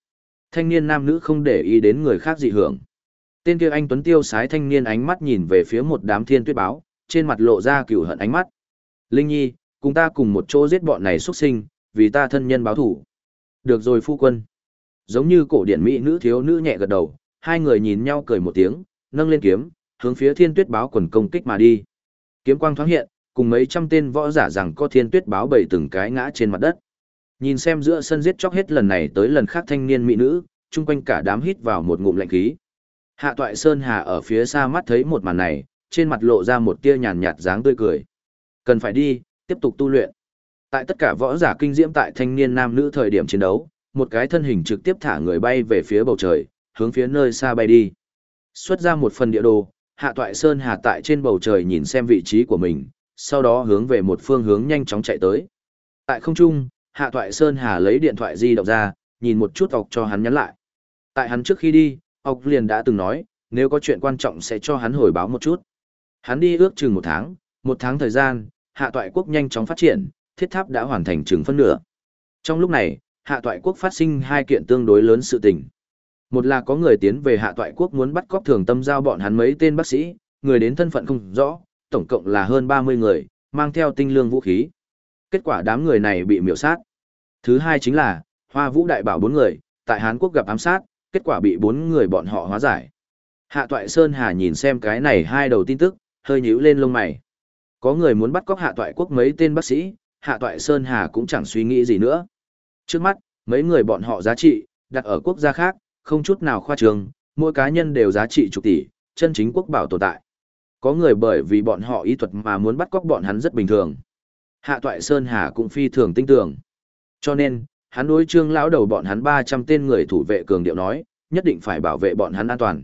S1: Thanh niên nam nữ không để ý đến người khác dị hưởng. Tên kia anh Tuấn Tiêu sái thanh niên ánh mắt nhìn về phía một đám thiên tuyết báo, trên mặt lộ ra cựu hận ánh mắt. Linh Nhi, cùng ta cùng một chỗ giết bọn này xuất sinh, vì ta thân nhân báo thủ. Được rồi phu quân. Giống như cổ điển mỹ nữ thiếu nữ nhẹ gật đầu, hai người nhìn nhau cười một tiếng, nâng lên kiếm, hướng phía thiên tuyết báo quần công kích mà đi. Kiếm quang thoáng hiện, cùng mấy trăm tên võ giả rằng có thiên tuyết báo bảy từng cái ngã trên mặt đất. Nhìn xem giữa sân giết chóc hết lần này tới lần khác thanh niên mỹ nữ, chung quanh cả đám hít vào một ngụm lạnh khí. Hạ toại Sơn Hà ở phía xa mắt thấy một màn này, trên mặt lộ ra một tia nhàn nhạt dáng tươi cười. Cần phải đi, tiếp tục tu luyện. Tại tất cả võ giả kinh diễm tại thanh niên nam nữ thời điểm chiến đấu, một cái thân hình trực tiếp thả người bay về phía bầu trời, hướng phía nơi xa bay đi. Xuất ra một phần địa đồ, Hạ Toại Sơn Hà tại trên bầu trời nhìn xem vị trí của mình, sau đó hướng về một phương hướng nhanh chóng chạy tới. Tại không trung, Hạ Toại Sơn Hà lấy điện thoại di động ra, nhìn một chút ọc cho hắn nhắn lại. Tại hắn trước khi đi, ọc liền đã từng nói, nếu có chuyện quan trọng sẽ cho hắn hồi báo một chút. Hắn đi ước chừng một tháng, một tháng thời gian, Hạ Toại Quốc nhanh chóng phát triển, thiết tháp đã hoàn thành chừng phân nửa. Trong lúc này, Hạ Toại Quốc phát sinh hai kiện tương đối lớn sự tình. Một là có người tiến về Hạ Toại Quốc muốn bắt cóc thường tâm giao bọn hắn mấy tên bác sĩ, người đến thân phận không rõ, tổng cộng là hơn 30 người, mang theo tinh lương vũ khí. Kết quả đám người này bị miểu sát. Thứ hai chính là, Hoa Vũ Đại bảo bốn người, tại Hán Quốc gặp ám sát, kết quả bị bốn người bọn họ hóa giải. Hạ Toại Sơn Hà nhìn xem cái này hai đầu tin tức, hơi nhíu lên lông mày. Có người muốn bắt cóc Hạ Toại Quốc mấy tên bác sĩ, Hạ Toại Sơn Hà cũng chẳng suy nghĩ gì nữa. Trước mắt, mấy người bọn họ giá trị, đặt ở quốc gia khác, không chút nào khoa trương, mỗi cá nhân đều giá trị chục tỷ, chân chính quốc bảo tồn tại. Có người bởi vì bọn họ ý thuật mà muốn bắt cóc bọn hắn rất bình thường. Hạ Toại Sơn Hà cũng phi thường tinh tưởng. Cho nên, hắn đối trương lão đầu bọn hắn 300 tên người thủ vệ cường điệu nói, nhất định phải bảo vệ bọn hắn an toàn.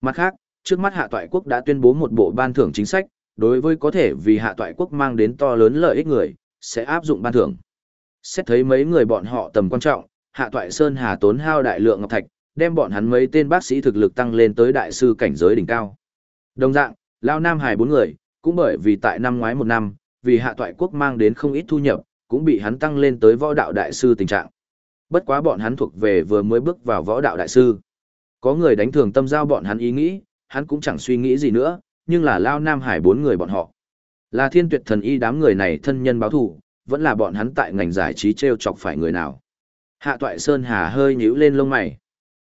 S1: Mặt khác, trước mắt Hạ Toại Quốc đã tuyên bố một bộ ban thưởng chính sách, đối với có thể vì Hạ Toại Quốc mang đến to lớn lợi ích người, sẽ áp dụng ban thưởng. Xét thấy mấy người bọn họ tầm quan trọng, Hạ Toại Sơn Hà tốn hao đại lượng ngọc thạch, đem bọn hắn mấy tên bác sĩ thực lực tăng lên tới đại sư cảnh giới đỉnh cao. Đồng dạng, Lao Nam Hải bốn người, cũng bởi vì tại năm ngoái một năm, vì Hạ Toại Quốc mang đến không ít thu nhập, cũng bị hắn tăng lên tới võ đạo đại sư tình trạng. Bất quá bọn hắn thuộc về vừa mới bước vào võ đạo đại sư. Có người đánh thường tâm giao bọn hắn ý nghĩ, hắn cũng chẳng suy nghĩ gì nữa, nhưng là Lao Nam Hải bốn người bọn họ. Là thiên tuyệt thần y đám người này thân nhân báo thù, vẫn là bọn hắn tại ngành giải trí treo chọc phải người nào. Hạ Toại Sơn Hà hơi nhíu lên lông mày.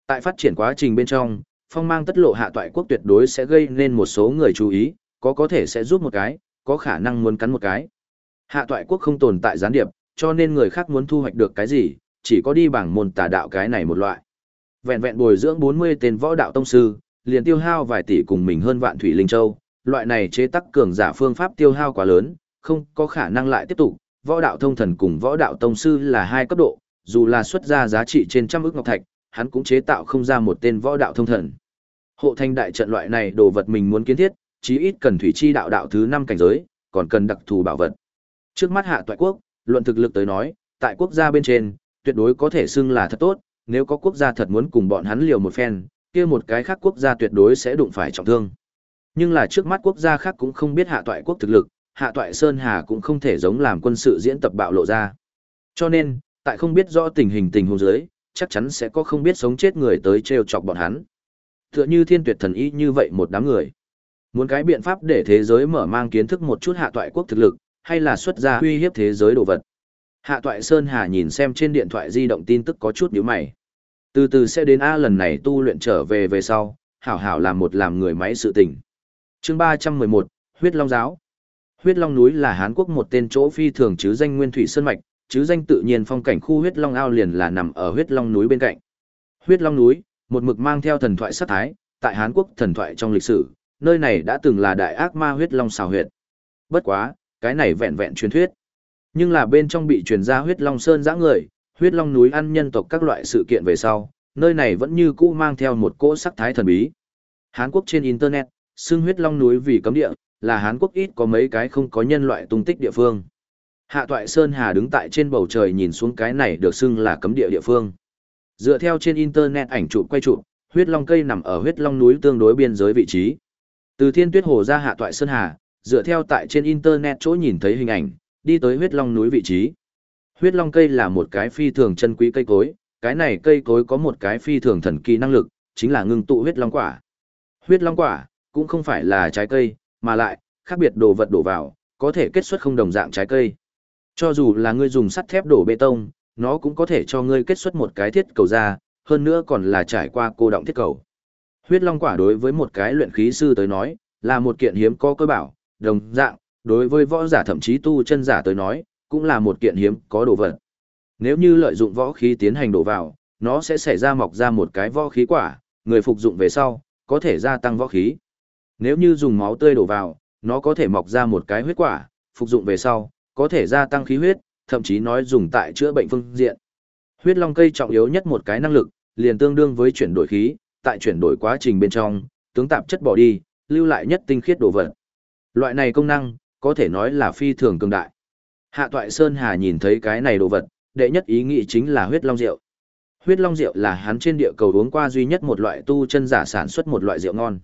S1: Tại phát triển quá trình bên trong, phong mang tất lộ Hạ Toại quốc tuyệt đối sẽ gây nên một số người chú ý, có có thể sẽ giúp một cái, có khả năng muốn cắn một cái. Hạ Toại quốc không tồn tại gián điệp, cho nên người khác muốn thu hoạch được cái gì, chỉ có đi bảng môn tà đạo cái này một loại. Vẹn vẹn bồi dưỡng 40 tên võ đạo tông sư, liền tiêu hao vài tỷ cùng mình hơn vạn thủy linh châu, loại này chế tác cường giả phương pháp tiêu hao quá lớn, không có khả năng lại tiếp tục, võ đạo thông thần cùng võ đạo tông sư là hai cấp độ, dù là xuất ra giá trị trên trăm ức ngọc thạch, hắn cũng chế tạo không ra một tên võ đạo thông thần. Hộ thành đại trận loại này đồ vật mình muốn kiến thiết, chí ít cần thủy chi đạo đạo thứ 5 cảnh giới, còn cần đặc thù bảo vật. Trước mắt hạ toại quốc, luận thực lực tới nói, tại quốc gia bên trên, tuyệt đối có thể xưng là thật tốt, nếu có quốc gia thật muốn cùng bọn hắn liều một phen, kia một cái khác quốc gia tuyệt đối sẽ đụng phải trọng thương. Nhưng là trước mắt quốc gia khác cũng không biết hạ toại quốc thực lực, hạ toại Sơn Hà cũng không thể giống làm quân sự diễn tập bạo lộ ra. Cho nên, tại không biết rõ tình hình tình huống dưới, chắc chắn sẽ có không biết sống chết người tới trêu chọc bọn hắn. Tựa như thiên tuyệt thần ý như vậy một đám người. Muốn cái biện pháp để thế giới mở mang kiến thức một chút hạ toại quốc thực lực, hay là xuất ra uy hiếp thế giới đồ vật. Hạ toại Sơn Hà nhìn xem trên điện thoại di động tin tức có chút nhíu mày. Từ từ sẽ đến A lần này tu luyện trở về về sau, hảo hảo làm một làm người máy sự tình. chương 311, Huyết Long Giáo. Huyết Long núi là Hán Quốc một tên chỗ phi thường chứ danh nguyên thủy sơn mạch, chứ danh tự nhiên phong cảnh khu Huyết Long ao liền là nằm ở Huyết Long núi bên cạnh. Huyết Long núi, một mực mang theo thần thoại sát thái, tại Hán Quốc thần thoại trong lịch sử, nơi này đã từng là đại ác ma Huyết Long xào huyệt. Bất quá, cái này vẹn vẹn truyền thuyết. Nhưng là bên trong bị truyền ra Huyết Long Sơn dã người, Huyết Long núi ăn nhân tộc các loại sự kiện về sau, nơi này vẫn như cũ mang theo một cỗ sắc thái thần bí. Hán Quốc trên internet, xưng Huyết Long núi vì cấm địa, là Hán Quốc ít có mấy cái không có nhân loại tung tích địa phương. Hạ Toại Sơn Hà đứng tại trên bầu trời nhìn xuống cái này được xưng là cấm địa địa phương. Dựa theo trên internet ảnh chụp quay chụp, huyết long cây nằm ở huyết long núi tương đối biên giới vị trí. Từ Thiên Tuyết Hồ ra Hạ Toại Sơn Hà, dựa theo tại trên internet chỗ nhìn thấy hình ảnh, đi tới huyết long núi vị trí. Huyết long cây là một cái phi thường chân quý cây cối, cái này cây cối có một cái phi thường thần kỳ năng lực, chính là ngưng tụ huyết long quả. Huyết long quả cũng không phải là trái cây, mà lại khác biệt đồ vật đổ vào, có thể kết xuất không đồng dạng trái cây. Cho dù là ngươi dùng sắt thép đổ bê tông, nó cũng có thể cho ngươi kết xuất một cái thiết cầu ra, hơn nữa còn là trải qua cô động thiết cầu. Huyết long quả đối với một cái luyện khí sư tới nói, là một kiện hiếm có cơ bảo, đồng dạng, đối với võ giả thậm chí tu chân giả tới nói, cũng là một kiện hiếm có đồ vật. Nếu như lợi dụng võ khí tiến hành đổ vào, nó sẽ xảy ra mọc ra một cái võ khí quả, người phục dụng về sau, có thể gia tăng võ khí. Nếu như dùng máu tươi đổ vào, nó có thể mọc ra một cái huyết quả, phục dụng về sau, có thể gia tăng khí huyết, thậm chí nói dùng tại chữa bệnh phương diện. Huyết long cây trọng yếu nhất một cái năng lực, liền tương đương với chuyển đổi khí, tại chuyển đổi quá trình bên trong, tướng tạp chất bỏ đi, lưu lại nhất tinh khiết đồ vật. Loại này công năng, có thể nói là phi thường cường đại. Hạ Toại Sơn Hà nhìn thấy cái này đồ vật, đệ nhất ý nghĩ chính là huyết long rượu. Huyết long rượu là hắn trên địa cầu uống qua duy nhất một loại tu chân giả sản xuất một loại rượu ngon.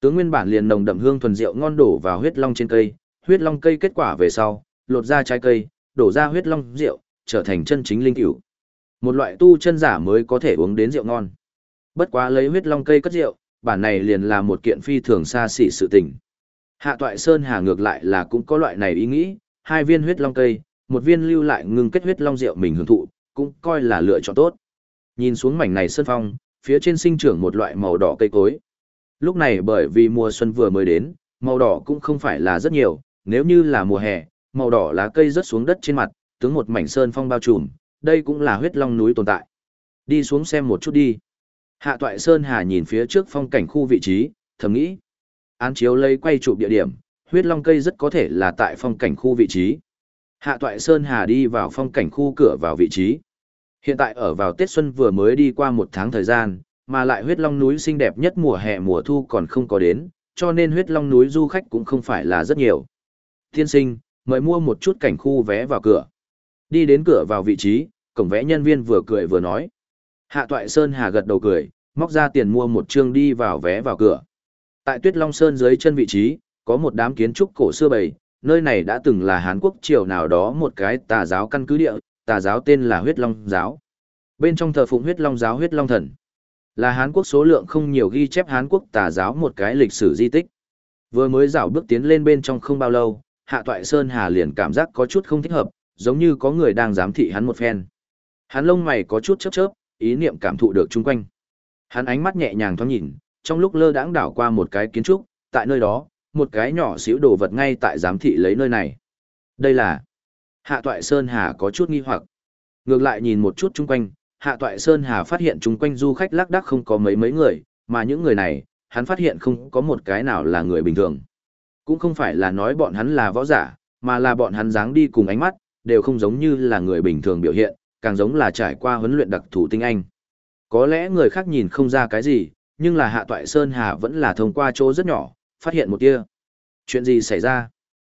S1: Tướng nguyên bản liền nồng đậm hương thuần rượu ngon đổ vào huyết long trên cây, huyết long cây kết quả về sau, lột ra trái cây, đổ ra huyết long rượu, trở thành chân chính linh cửu. Một loại tu chân giả mới có thể uống đến rượu ngon. Bất quá lấy huyết long cây cất rượu, bản này liền là một kiện phi thường xa xỉ sự tình. Hạ Toại Sơn Hà ngược lại là cũng có loại này ý nghĩ, hai viên huyết long cây, một viên lưu lại ngừng kết huyết long rượu mình hưởng thụ, cũng coi là lựa chọn tốt. Nhìn xuống mảnh này sơn phong, phía trên sinh trưởng một loại màu đỏ cây cối. Lúc này bởi vì mùa xuân vừa mới đến, màu đỏ cũng không phải là rất nhiều, nếu như là mùa hè, màu đỏ lá cây rớt xuống đất trên mặt, tướng một mảnh sơn phong bao trùm, đây cũng là huyết long núi tồn tại. Đi xuống xem một chút đi. Hạ Toại Sơn Hà nhìn phía trước phong cảnh khu vị trí, thầm nghĩ. Án chiếu lấy quay chụp địa điểm, huyết long cây rất có thể là tại phong cảnh khu vị trí. Hạ Toại Sơn Hà đi vào phong cảnh khu cửa vào vị trí. Hiện tại ở vào Tết Xuân vừa mới đi qua một tháng thời gian, mà lại huyết long núi xinh đẹp nhất mùa hè mùa thu còn không có đến, cho nên huyết long núi du khách cũng không phải là rất nhiều. Thiên sinh, mời mua một chút cảnh khu vé vào cửa. Đi đến cửa vào vị trí, cổng vẽ nhân viên vừa cười vừa nói. Hạ Toại Sơn Hà gật đầu cười, móc ra tiền mua một chương đi vào vé vào cửa. Tại Tuyết Long Sơn dưới chân vị trí, có một đám kiến trúc cổ xưa bầy, nơi này đã từng là Hán Quốc triều nào đó một cái tà giáo căn cứ địa, tà giáo tên là Huyết Long giáo. Bên trong thờ phụng Huyết Long giáo Huyết Long thần, là Hán Quốc số lượng không nhiều ghi chép Hán Quốc tà giáo một cái lịch sử di tích. Vừa mới dạo bước tiến lên bên trong không bao lâu, Hạ Toại Sơn Hà liền cảm giác có chút không thích hợp, giống như có người đang giám thị hắn một phen. Hắn lông mày có chút chớp chớp, ý niệm cảm thụ được chung quanh. Hắn ánh mắt nhẹ nhàng thoáng nhìn, trong lúc lơ đãng đảo qua một cái kiến trúc, tại nơi đó, một cái nhỏ xíu đồ vật ngay tại giám thị lấy nơi này. Đây là Hạ Toại Sơn Hà có chút nghi hoặc. Ngược lại nhìn một chút chung quanh, Hạ Toại Sơn Hà phát hiện chung quanh du khách lác đác không có mấy mấy người, mà những người này, hắn phát hiện không có một cái nào là người bình thường. Cũng không phải là nói bọn hắn là võ giả, mà là bọn hắn dáng đi cùng ánh mắt, đều không giống như là người bình thường biểu hiện, càng giống là trải qua huấn luyện đặc thù tinh anh. Có lẽ người khác nhìn không ra cái gì, nhưng là Hạ Toại Sơn Hà vẫn là thông qua chỗ rất nhỏ, phát hiện một tia. Chuyện gì xảy ra?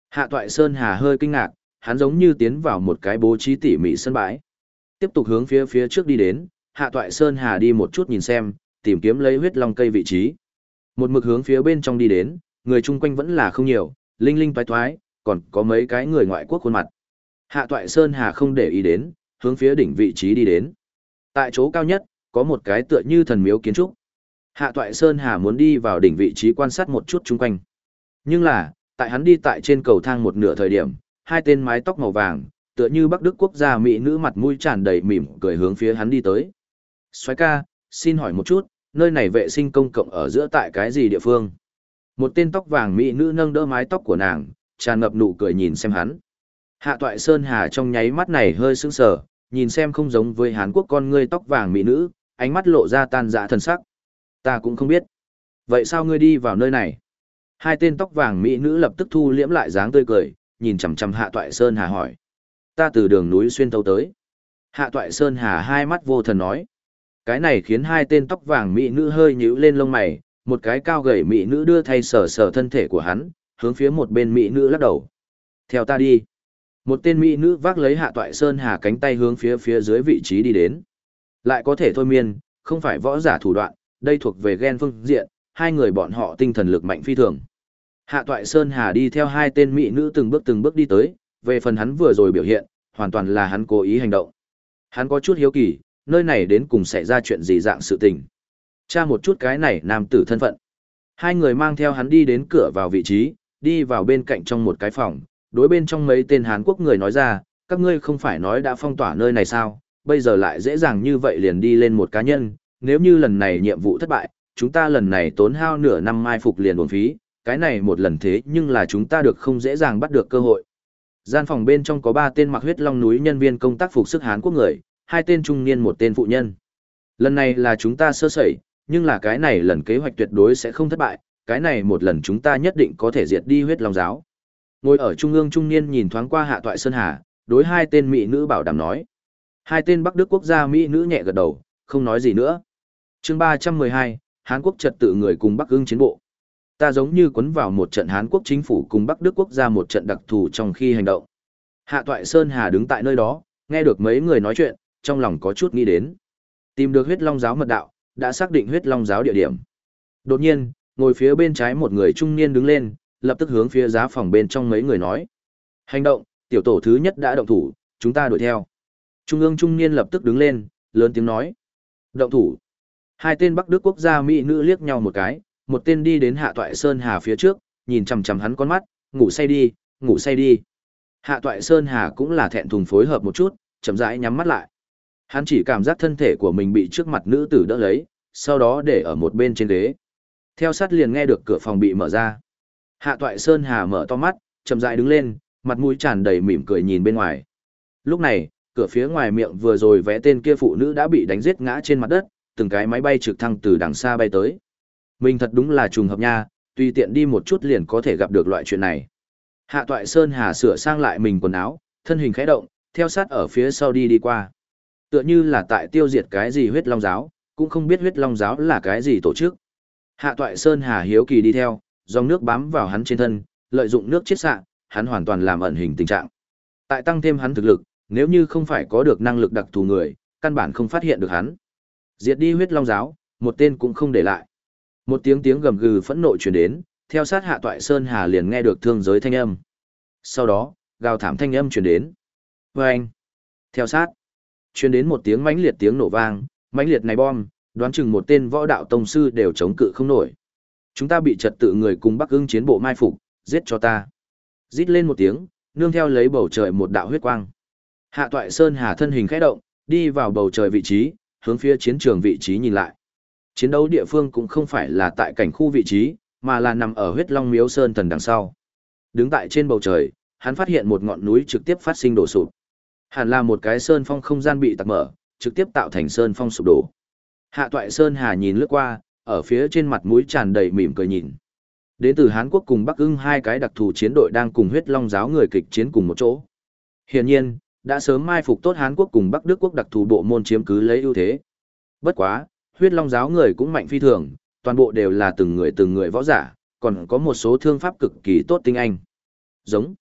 S1: Hạ Toại Sơn Hà hơi kinh ngạc, hắn giống như tiến vào một cái bố trí tỉ mỉ sân bãi. Tiếp tục hướng phía phía trước đi đến, Hạ Toại Sơn Hà đi một chút nhìn xem, tìm kiếm lấy huyết long cây vị trí. Một mực hướng phía bên trong đi đến, người chung quanh vẫn là không nhiều, linh linh toái toái, còn có mấy cái người ngoại quốc khuôn mặt. Hạ Toại Sơn Hà không để ý đến, hướng phía đỉnh vị trí đi đến. Tại chỗ cao nhất, có một cái tựa như thần miếu kiến trúc. Hạ Toại Sơn Hà muốn đi vào đỉnh vị trí quan sát một chút chung quanh. Nhưng là, tại hắn đi tại trên cầu thang một nửa thời điểm, hai tên mái tóc màu vàng, tựa như Bắc Đức quốc gia mỹ nữ mặt mũi tràn đầy mỉm cười hướng phía hắn đi tới. Soái ca, xin hỏi một chút, nơi này vệ sinh công cộng ở giữa tại cái gì địa phương? Một tên tóc vàng mỹ nữ nâng đỡ mái tóc của nàng, tràn ngập nụ cười nhìn xem hắn. Hạ Toại Sơn Hà trong nháy mắt này hơi sững sờ, nhìn xem không giống với Hàn Quốc con ngươi tóc vàng mỹ nữ, ánh mắt lộ ra tan dã thần sắc. Ta cũng không biết. Vậy sao ngươi đi vào nơi này? Hai tên tóc vàng mỹ nữ lập tức thu liễm lại dáng tươi cười, nhìn chằm chằm Hạ Toại Sơn Hà hỏi. Ta từ đường núi xuyên thấu tới. Hạ Toại Sơn Hà hai mắt vô thần nói. Cái này khiến hai tên tóc vàng mỹ nữ hơi nhíu lên lông mày, một cái cao gầy mỹ nữ đưa thay sờ sờ thân thể của hắn, hướng phía một bên mỹ nữ lắc đầu. Theo ta đi. Một tên mỹ nữ vác lấy Hạ Toại Sơn Hà cánh tay hướng phía phía dưới vị trí đi đến. Lại có thể thôi miên, không phải võ giả thủ đoạn, đây thuộc về ghen phương diện, hai người bọn họ tinh thần lực mạnh phi thường. Hạ Toại Sơn Hà đi theo hai tên mỹ nữ từng bước từng bước đi tới, về phần hắn vừa rồi biểu hiện, hoàn toàn là hắn cố ý hành động. Hắn có chút hiếu kỳ, nơi này đến cùng xảy ra chuyện gì dạng sự tình. Cha một chút cái này nam tử thân phận. Hai người mang theo hắn đi đến cửa vào vị trí, đi vào bên cạnh trong một cái phòng, đối bên trong mấy tên Hán Quốc người nói ra, các ngươi không phải nói đã phong tỏa nơi này sao, bây giờ lại dễ dàng như vậy liền đi lên một cá nhân, nếu như lần này nhiệm vụ thất bại, chúng ta lần này tốn hao nửa năm mai phục liền uổng phí, cái này một lần thế nhưng là chúng ta được không dễ dàng bắt được cơ hội. Gian phòng bên trong có ba tên mặc huyết long núi nhân viên công tác phục sức Hán quốc người, hai tên trung niên một tên phụ nhân. Lần này là chúng ta sơ sẩy, nhưng là cái này lần kế hoạch tuyệt đối sẽ không thất bại, cái này một lần chúng ta nhất định có thể diệt đi huyết long giáo. Ngồi ở trung ương trung niên nhìn thoáng qua hạ toại Sơn Hà, đối hai tên mỹ nữ bảo đảm nói. Hai tên Bắc Đức quốc gia mỹ nữ nhẹ gật đầu, không nói gì nữa. chương ba trăm mười hai Hán Quốc trật tự người cùng Bắc ưng chiến bộ. Ta giống như quấn vào một trận Hán Quốc chính phủ cùng Bắc Đức quốc gia một trận đặc thù trong khi hành động. Hạ toại Sơn Hà đứng tại nơi đó, nghe được mấy người nói chuyện, trong lòng có chút nghĩ đến. Tìm được huyết long giáo mật đạo, đã xác định huyết long giáo địa điểm. Đột nhiên, ngồi phía bên trái một người trung niên đứng lên, lập tức hướng phía giá phòng bên trong mấy người nói. Hành động, tiểu tổ thứ nhất đã động thủ, chúng ta đuổi theo. Trung ương trung niên lập tức đứng lên, lớn tiếng nói. Động thủ. Hai tên Bắc Đức quốc gia Mỹ nữ liếc nhau một cái, một tên đi đến Hạ Toại Sơn Hà phía trước, nhìn chằm chằm hắn con mắt, ngủ say đi, ngủ say đi. Hạ Toại Sơn Hà cũng là thẹn thùng phối hợp một chút, chậm rãi nhắm mắt lại. Hắn chỉ cảm giác thân thể của mình bị trước mặt nữ tử đỡ lấy, sau đó để ở một bên trên ghế. Theo sát liền nghe được cửa phòng bị mở ra. Hạ Toại Sơn Hà mở to mắt, chậm rãi đứng lên, mặt mũi tràn đầy mỉm cười nhìn bên ngoài. Lúc này, cửa phía ngoài miệng vừa rồi vẽ tên kia phụ nữ đã bị đánh giết ngã trên mặt đất, từng cái máy bay trực thăng từ đằng xa bay tới. Mình thật đúng là trùng hợp nha, tùy tiện đi một chút liền có thể gặp được loại chuyện này. Hạ Toại Sơn Hà sửa sang lại mình quần áo, thân hình khẽ động, theo sát ở phía sau đi đi qua. Tựa như là tại tiêu diệt cái gì huyết long giáo, cũng không biết huyết long giáo là cái gì tổ chức. Hạ Toại Sơn Hà hiếu kỳ đi theo, dòng nước bám vào hắn trên thân, lợi dụng nước chiết xạ, hắn hoàn toàn làm ẩn hình tình trạng. Tại tăng thêm hắn thực lực, nếu như không phải có được năng lực đặc thù người, căn bản không phát hiện được hắn. Diệt đi huyết long giáo, một tên cũng không để lại. Một tiếng tiếng gầm gừ phẫn nộ truyền đến, theo sát hạ toại sơn hà liền nghe được thương giới thanh âm. Sau đó, gào thảm thanh âm truyền đến. Và anh, theo sát, truyền đến một tiếng mãnh liệt tiếng nổ vang, mãnh liệt này bom, đoán chừng một tên võ đạo tông sư đều chống cự không nổi. Chúng ta bị trật tự người cùng Bắc Ưng chiến bộ mai phục, giết cho ta. Rít lên một tiếng, nương theo lấy bầu trời một đạo huyết quang. Hạ Toại Sơn Hà thân hình khẽ động, đi vào bầu trời vị trí, hướng phía chiến trường vị trí nhìn lại. Chiến đấu địa phương cũng không phải là tại cảnh khu vị trí, mà là nằm ở huyết long miếu sơn thần đằng sau. Đứng tại trên bầu trời, hắn phát hiện một ngọn núi trực tiếp phát sinh đổ sụp. Hẳn là một cái sơn phong không gian bị tạc mở, trực tiếp tạo thành sơn phong sụp đổ. Hạ Toại Sơn Hà nhìn lướt qua, ở phía trên mặt mũi tràn đầy mỉm cười nhìn. Đến từ Hán Quốc cùng Bắc ưng hai cái đặc thù chiến đội đang cùng huyết long giáo người kịch chiến cùng một chỗ. Hiển nhiên, đã sớm mai phục tốt Hán Quốc cùng Bắc Đức quốc đặc thù bộ môn chiếm cứ lấy ưu thế. Bất quá, huyết long giáo người cũng mạnh phi thường, toàn bộ đều là từng người từng người võ giả, còn có một số thương pháp cực kỳ tốt tinh anh. Giống.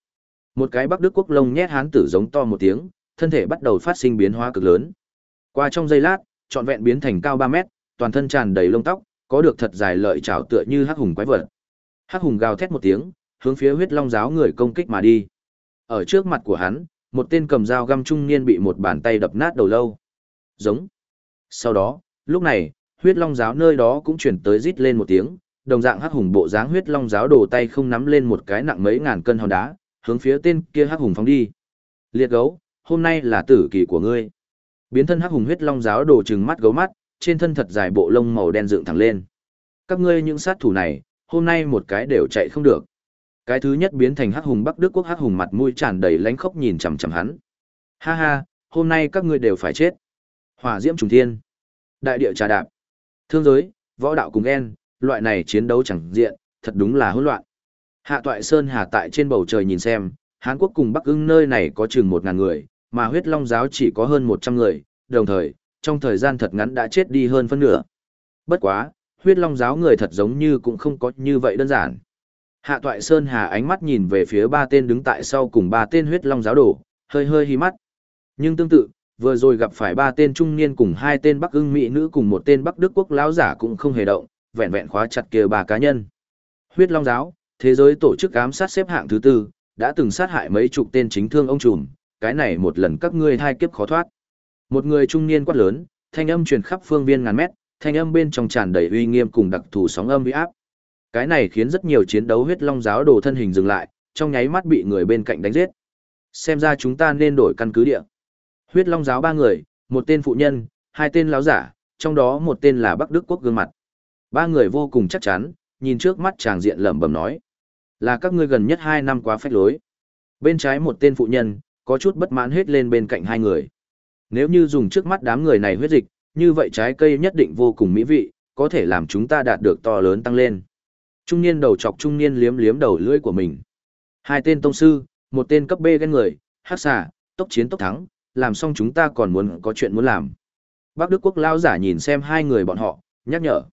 S1: Một cái Bắc Đức quốc lông nhét hán tử giống to một tiếng, thân thể bắt đầu phát sinh biến hóa cực lớn. Qua trong giây lát, trọn vẹn biến thành cao 3 mét, toàn thân tràn đầy lông tóc, có được thật dài lợi chảo tựa như hắc hùng quái vật. Hắc hùng gào thét một tiếng, hướng phía huyết long giáo người công kích mà đi. Ở trước mặt của hắn, một tên cầm dao găm trung niên bị một bàn tay đập nát đầu lâu. Giống. Sau đó, lúc này, huyết long giáo nơi đó cũng chuyển tới rít lên một tiếng, đồng dạng hắc hùng bộ dáng huyết long giáo đổ tay không nắm lên một cái nặng mấy ngàn cân hòn đá, hướng phía tên kia hắc hùng phóng đi. Liệt gấu, hôm nay là tử kỳ của ngươi. Biến thân hắc hùng huyết long giáo đổ trừng mắt gấu mắt, trên thân thật dài bộ lông màu đen dựng thẳng lên. Các ngươi những sát thủ này, hôm nay một cái đều chạy không được. Cái thứ nhất biến thành hắc hùng Bắc Đức quốc hắc hùng mặt mũi tràn đầy lánh khóc nhìn chằm chằm hắn. Ha ha, hôm nay các ngươi đều phải chết. Hỏa diễm trùng thiên. Đại địa trà đạp. Thương giới, võ đạo cùng en loại này chiến đấu chẳng diện, thật đúng là hỗn loạn. Hạ toại Sơn Hà tại trên bầu trời nhìn xem, Hán Quốc cùng Bắc ưng nơi này có chừng một ngàn người, mà huyết long giáo chỉ có hơn một trăm người, đồng thời, trong thời gian thật ngắn đã chết đi hơn phân nửa. Bất quá, huyết long giáo người thật giống như cũng không có như vậy đơn giản. Hạ toại Sơn Hà ánh mắt nhìn về phía ba tên đứng tại sau cùng ba tên huyết long giáo đổ, hơi hơi hí mắt. Nhưng tương tự, vừa rồi gặp phải ba tên trung niên cùng hai tên Bắc ưng mỹ nữ cùng một tên Bắc Đức quốc lão giả cũng không hề động, vẹn vẹn khóa chặt kia ba cá nhân. Huyết long giáo, thế giới tổ chức ám sát xếp hạng thứ tư, đã từng sát hại mấy chục tên chính thương ông trùm, cái này một lần các ngươi hai kiếp khó thoát. Một người trung niên quát lớn, thanh âm truyền khắp phương viên ngàn mét, thanh âm bên trong tràn đầy uy nghiêm cùng đặc thù sóng âm uy áp. Cái này khiến rất nhiều chiến đấu huyết long giáo đồ thân hình dừng lại, trong nháy mắt bị người bên cạnh đánh giết. Xem ra chúng ta nên đổi căn cứ địa. Huyết long giáo ba người, một tên phụ nhân, hai tên lão giả, trong đó một tên là Bắc Đức quốc gương mặt. Ba người vô cùng chắc chắn, nhìn trước mắt chàng diện lẩm bẩm nói. Là các ngươi gần nhất hai năm quá phách lối. Bên trái một tên phụ nhân, có chút bất mãn hết lên bên cạnh hai người. Nếu như dùng trước mắt đám người này huyết dịch, như vậy trái cây nhất định vô cùng mỹ vị, có thể làm chúng ta đạt được to lớn tăng lên. Trung niên đầu chọc trung niên liếm liếm đầu lưỡi của mình. Hai tên tông sư, một tên cấp B ghen người, hát xà, tốc chiến tốc thắng, làm xong chúng ta còn muốn có chuyện muốn làm. Bác Đức Quốc lao giả nhìn xem hai người bọn họ, nhắc nhở.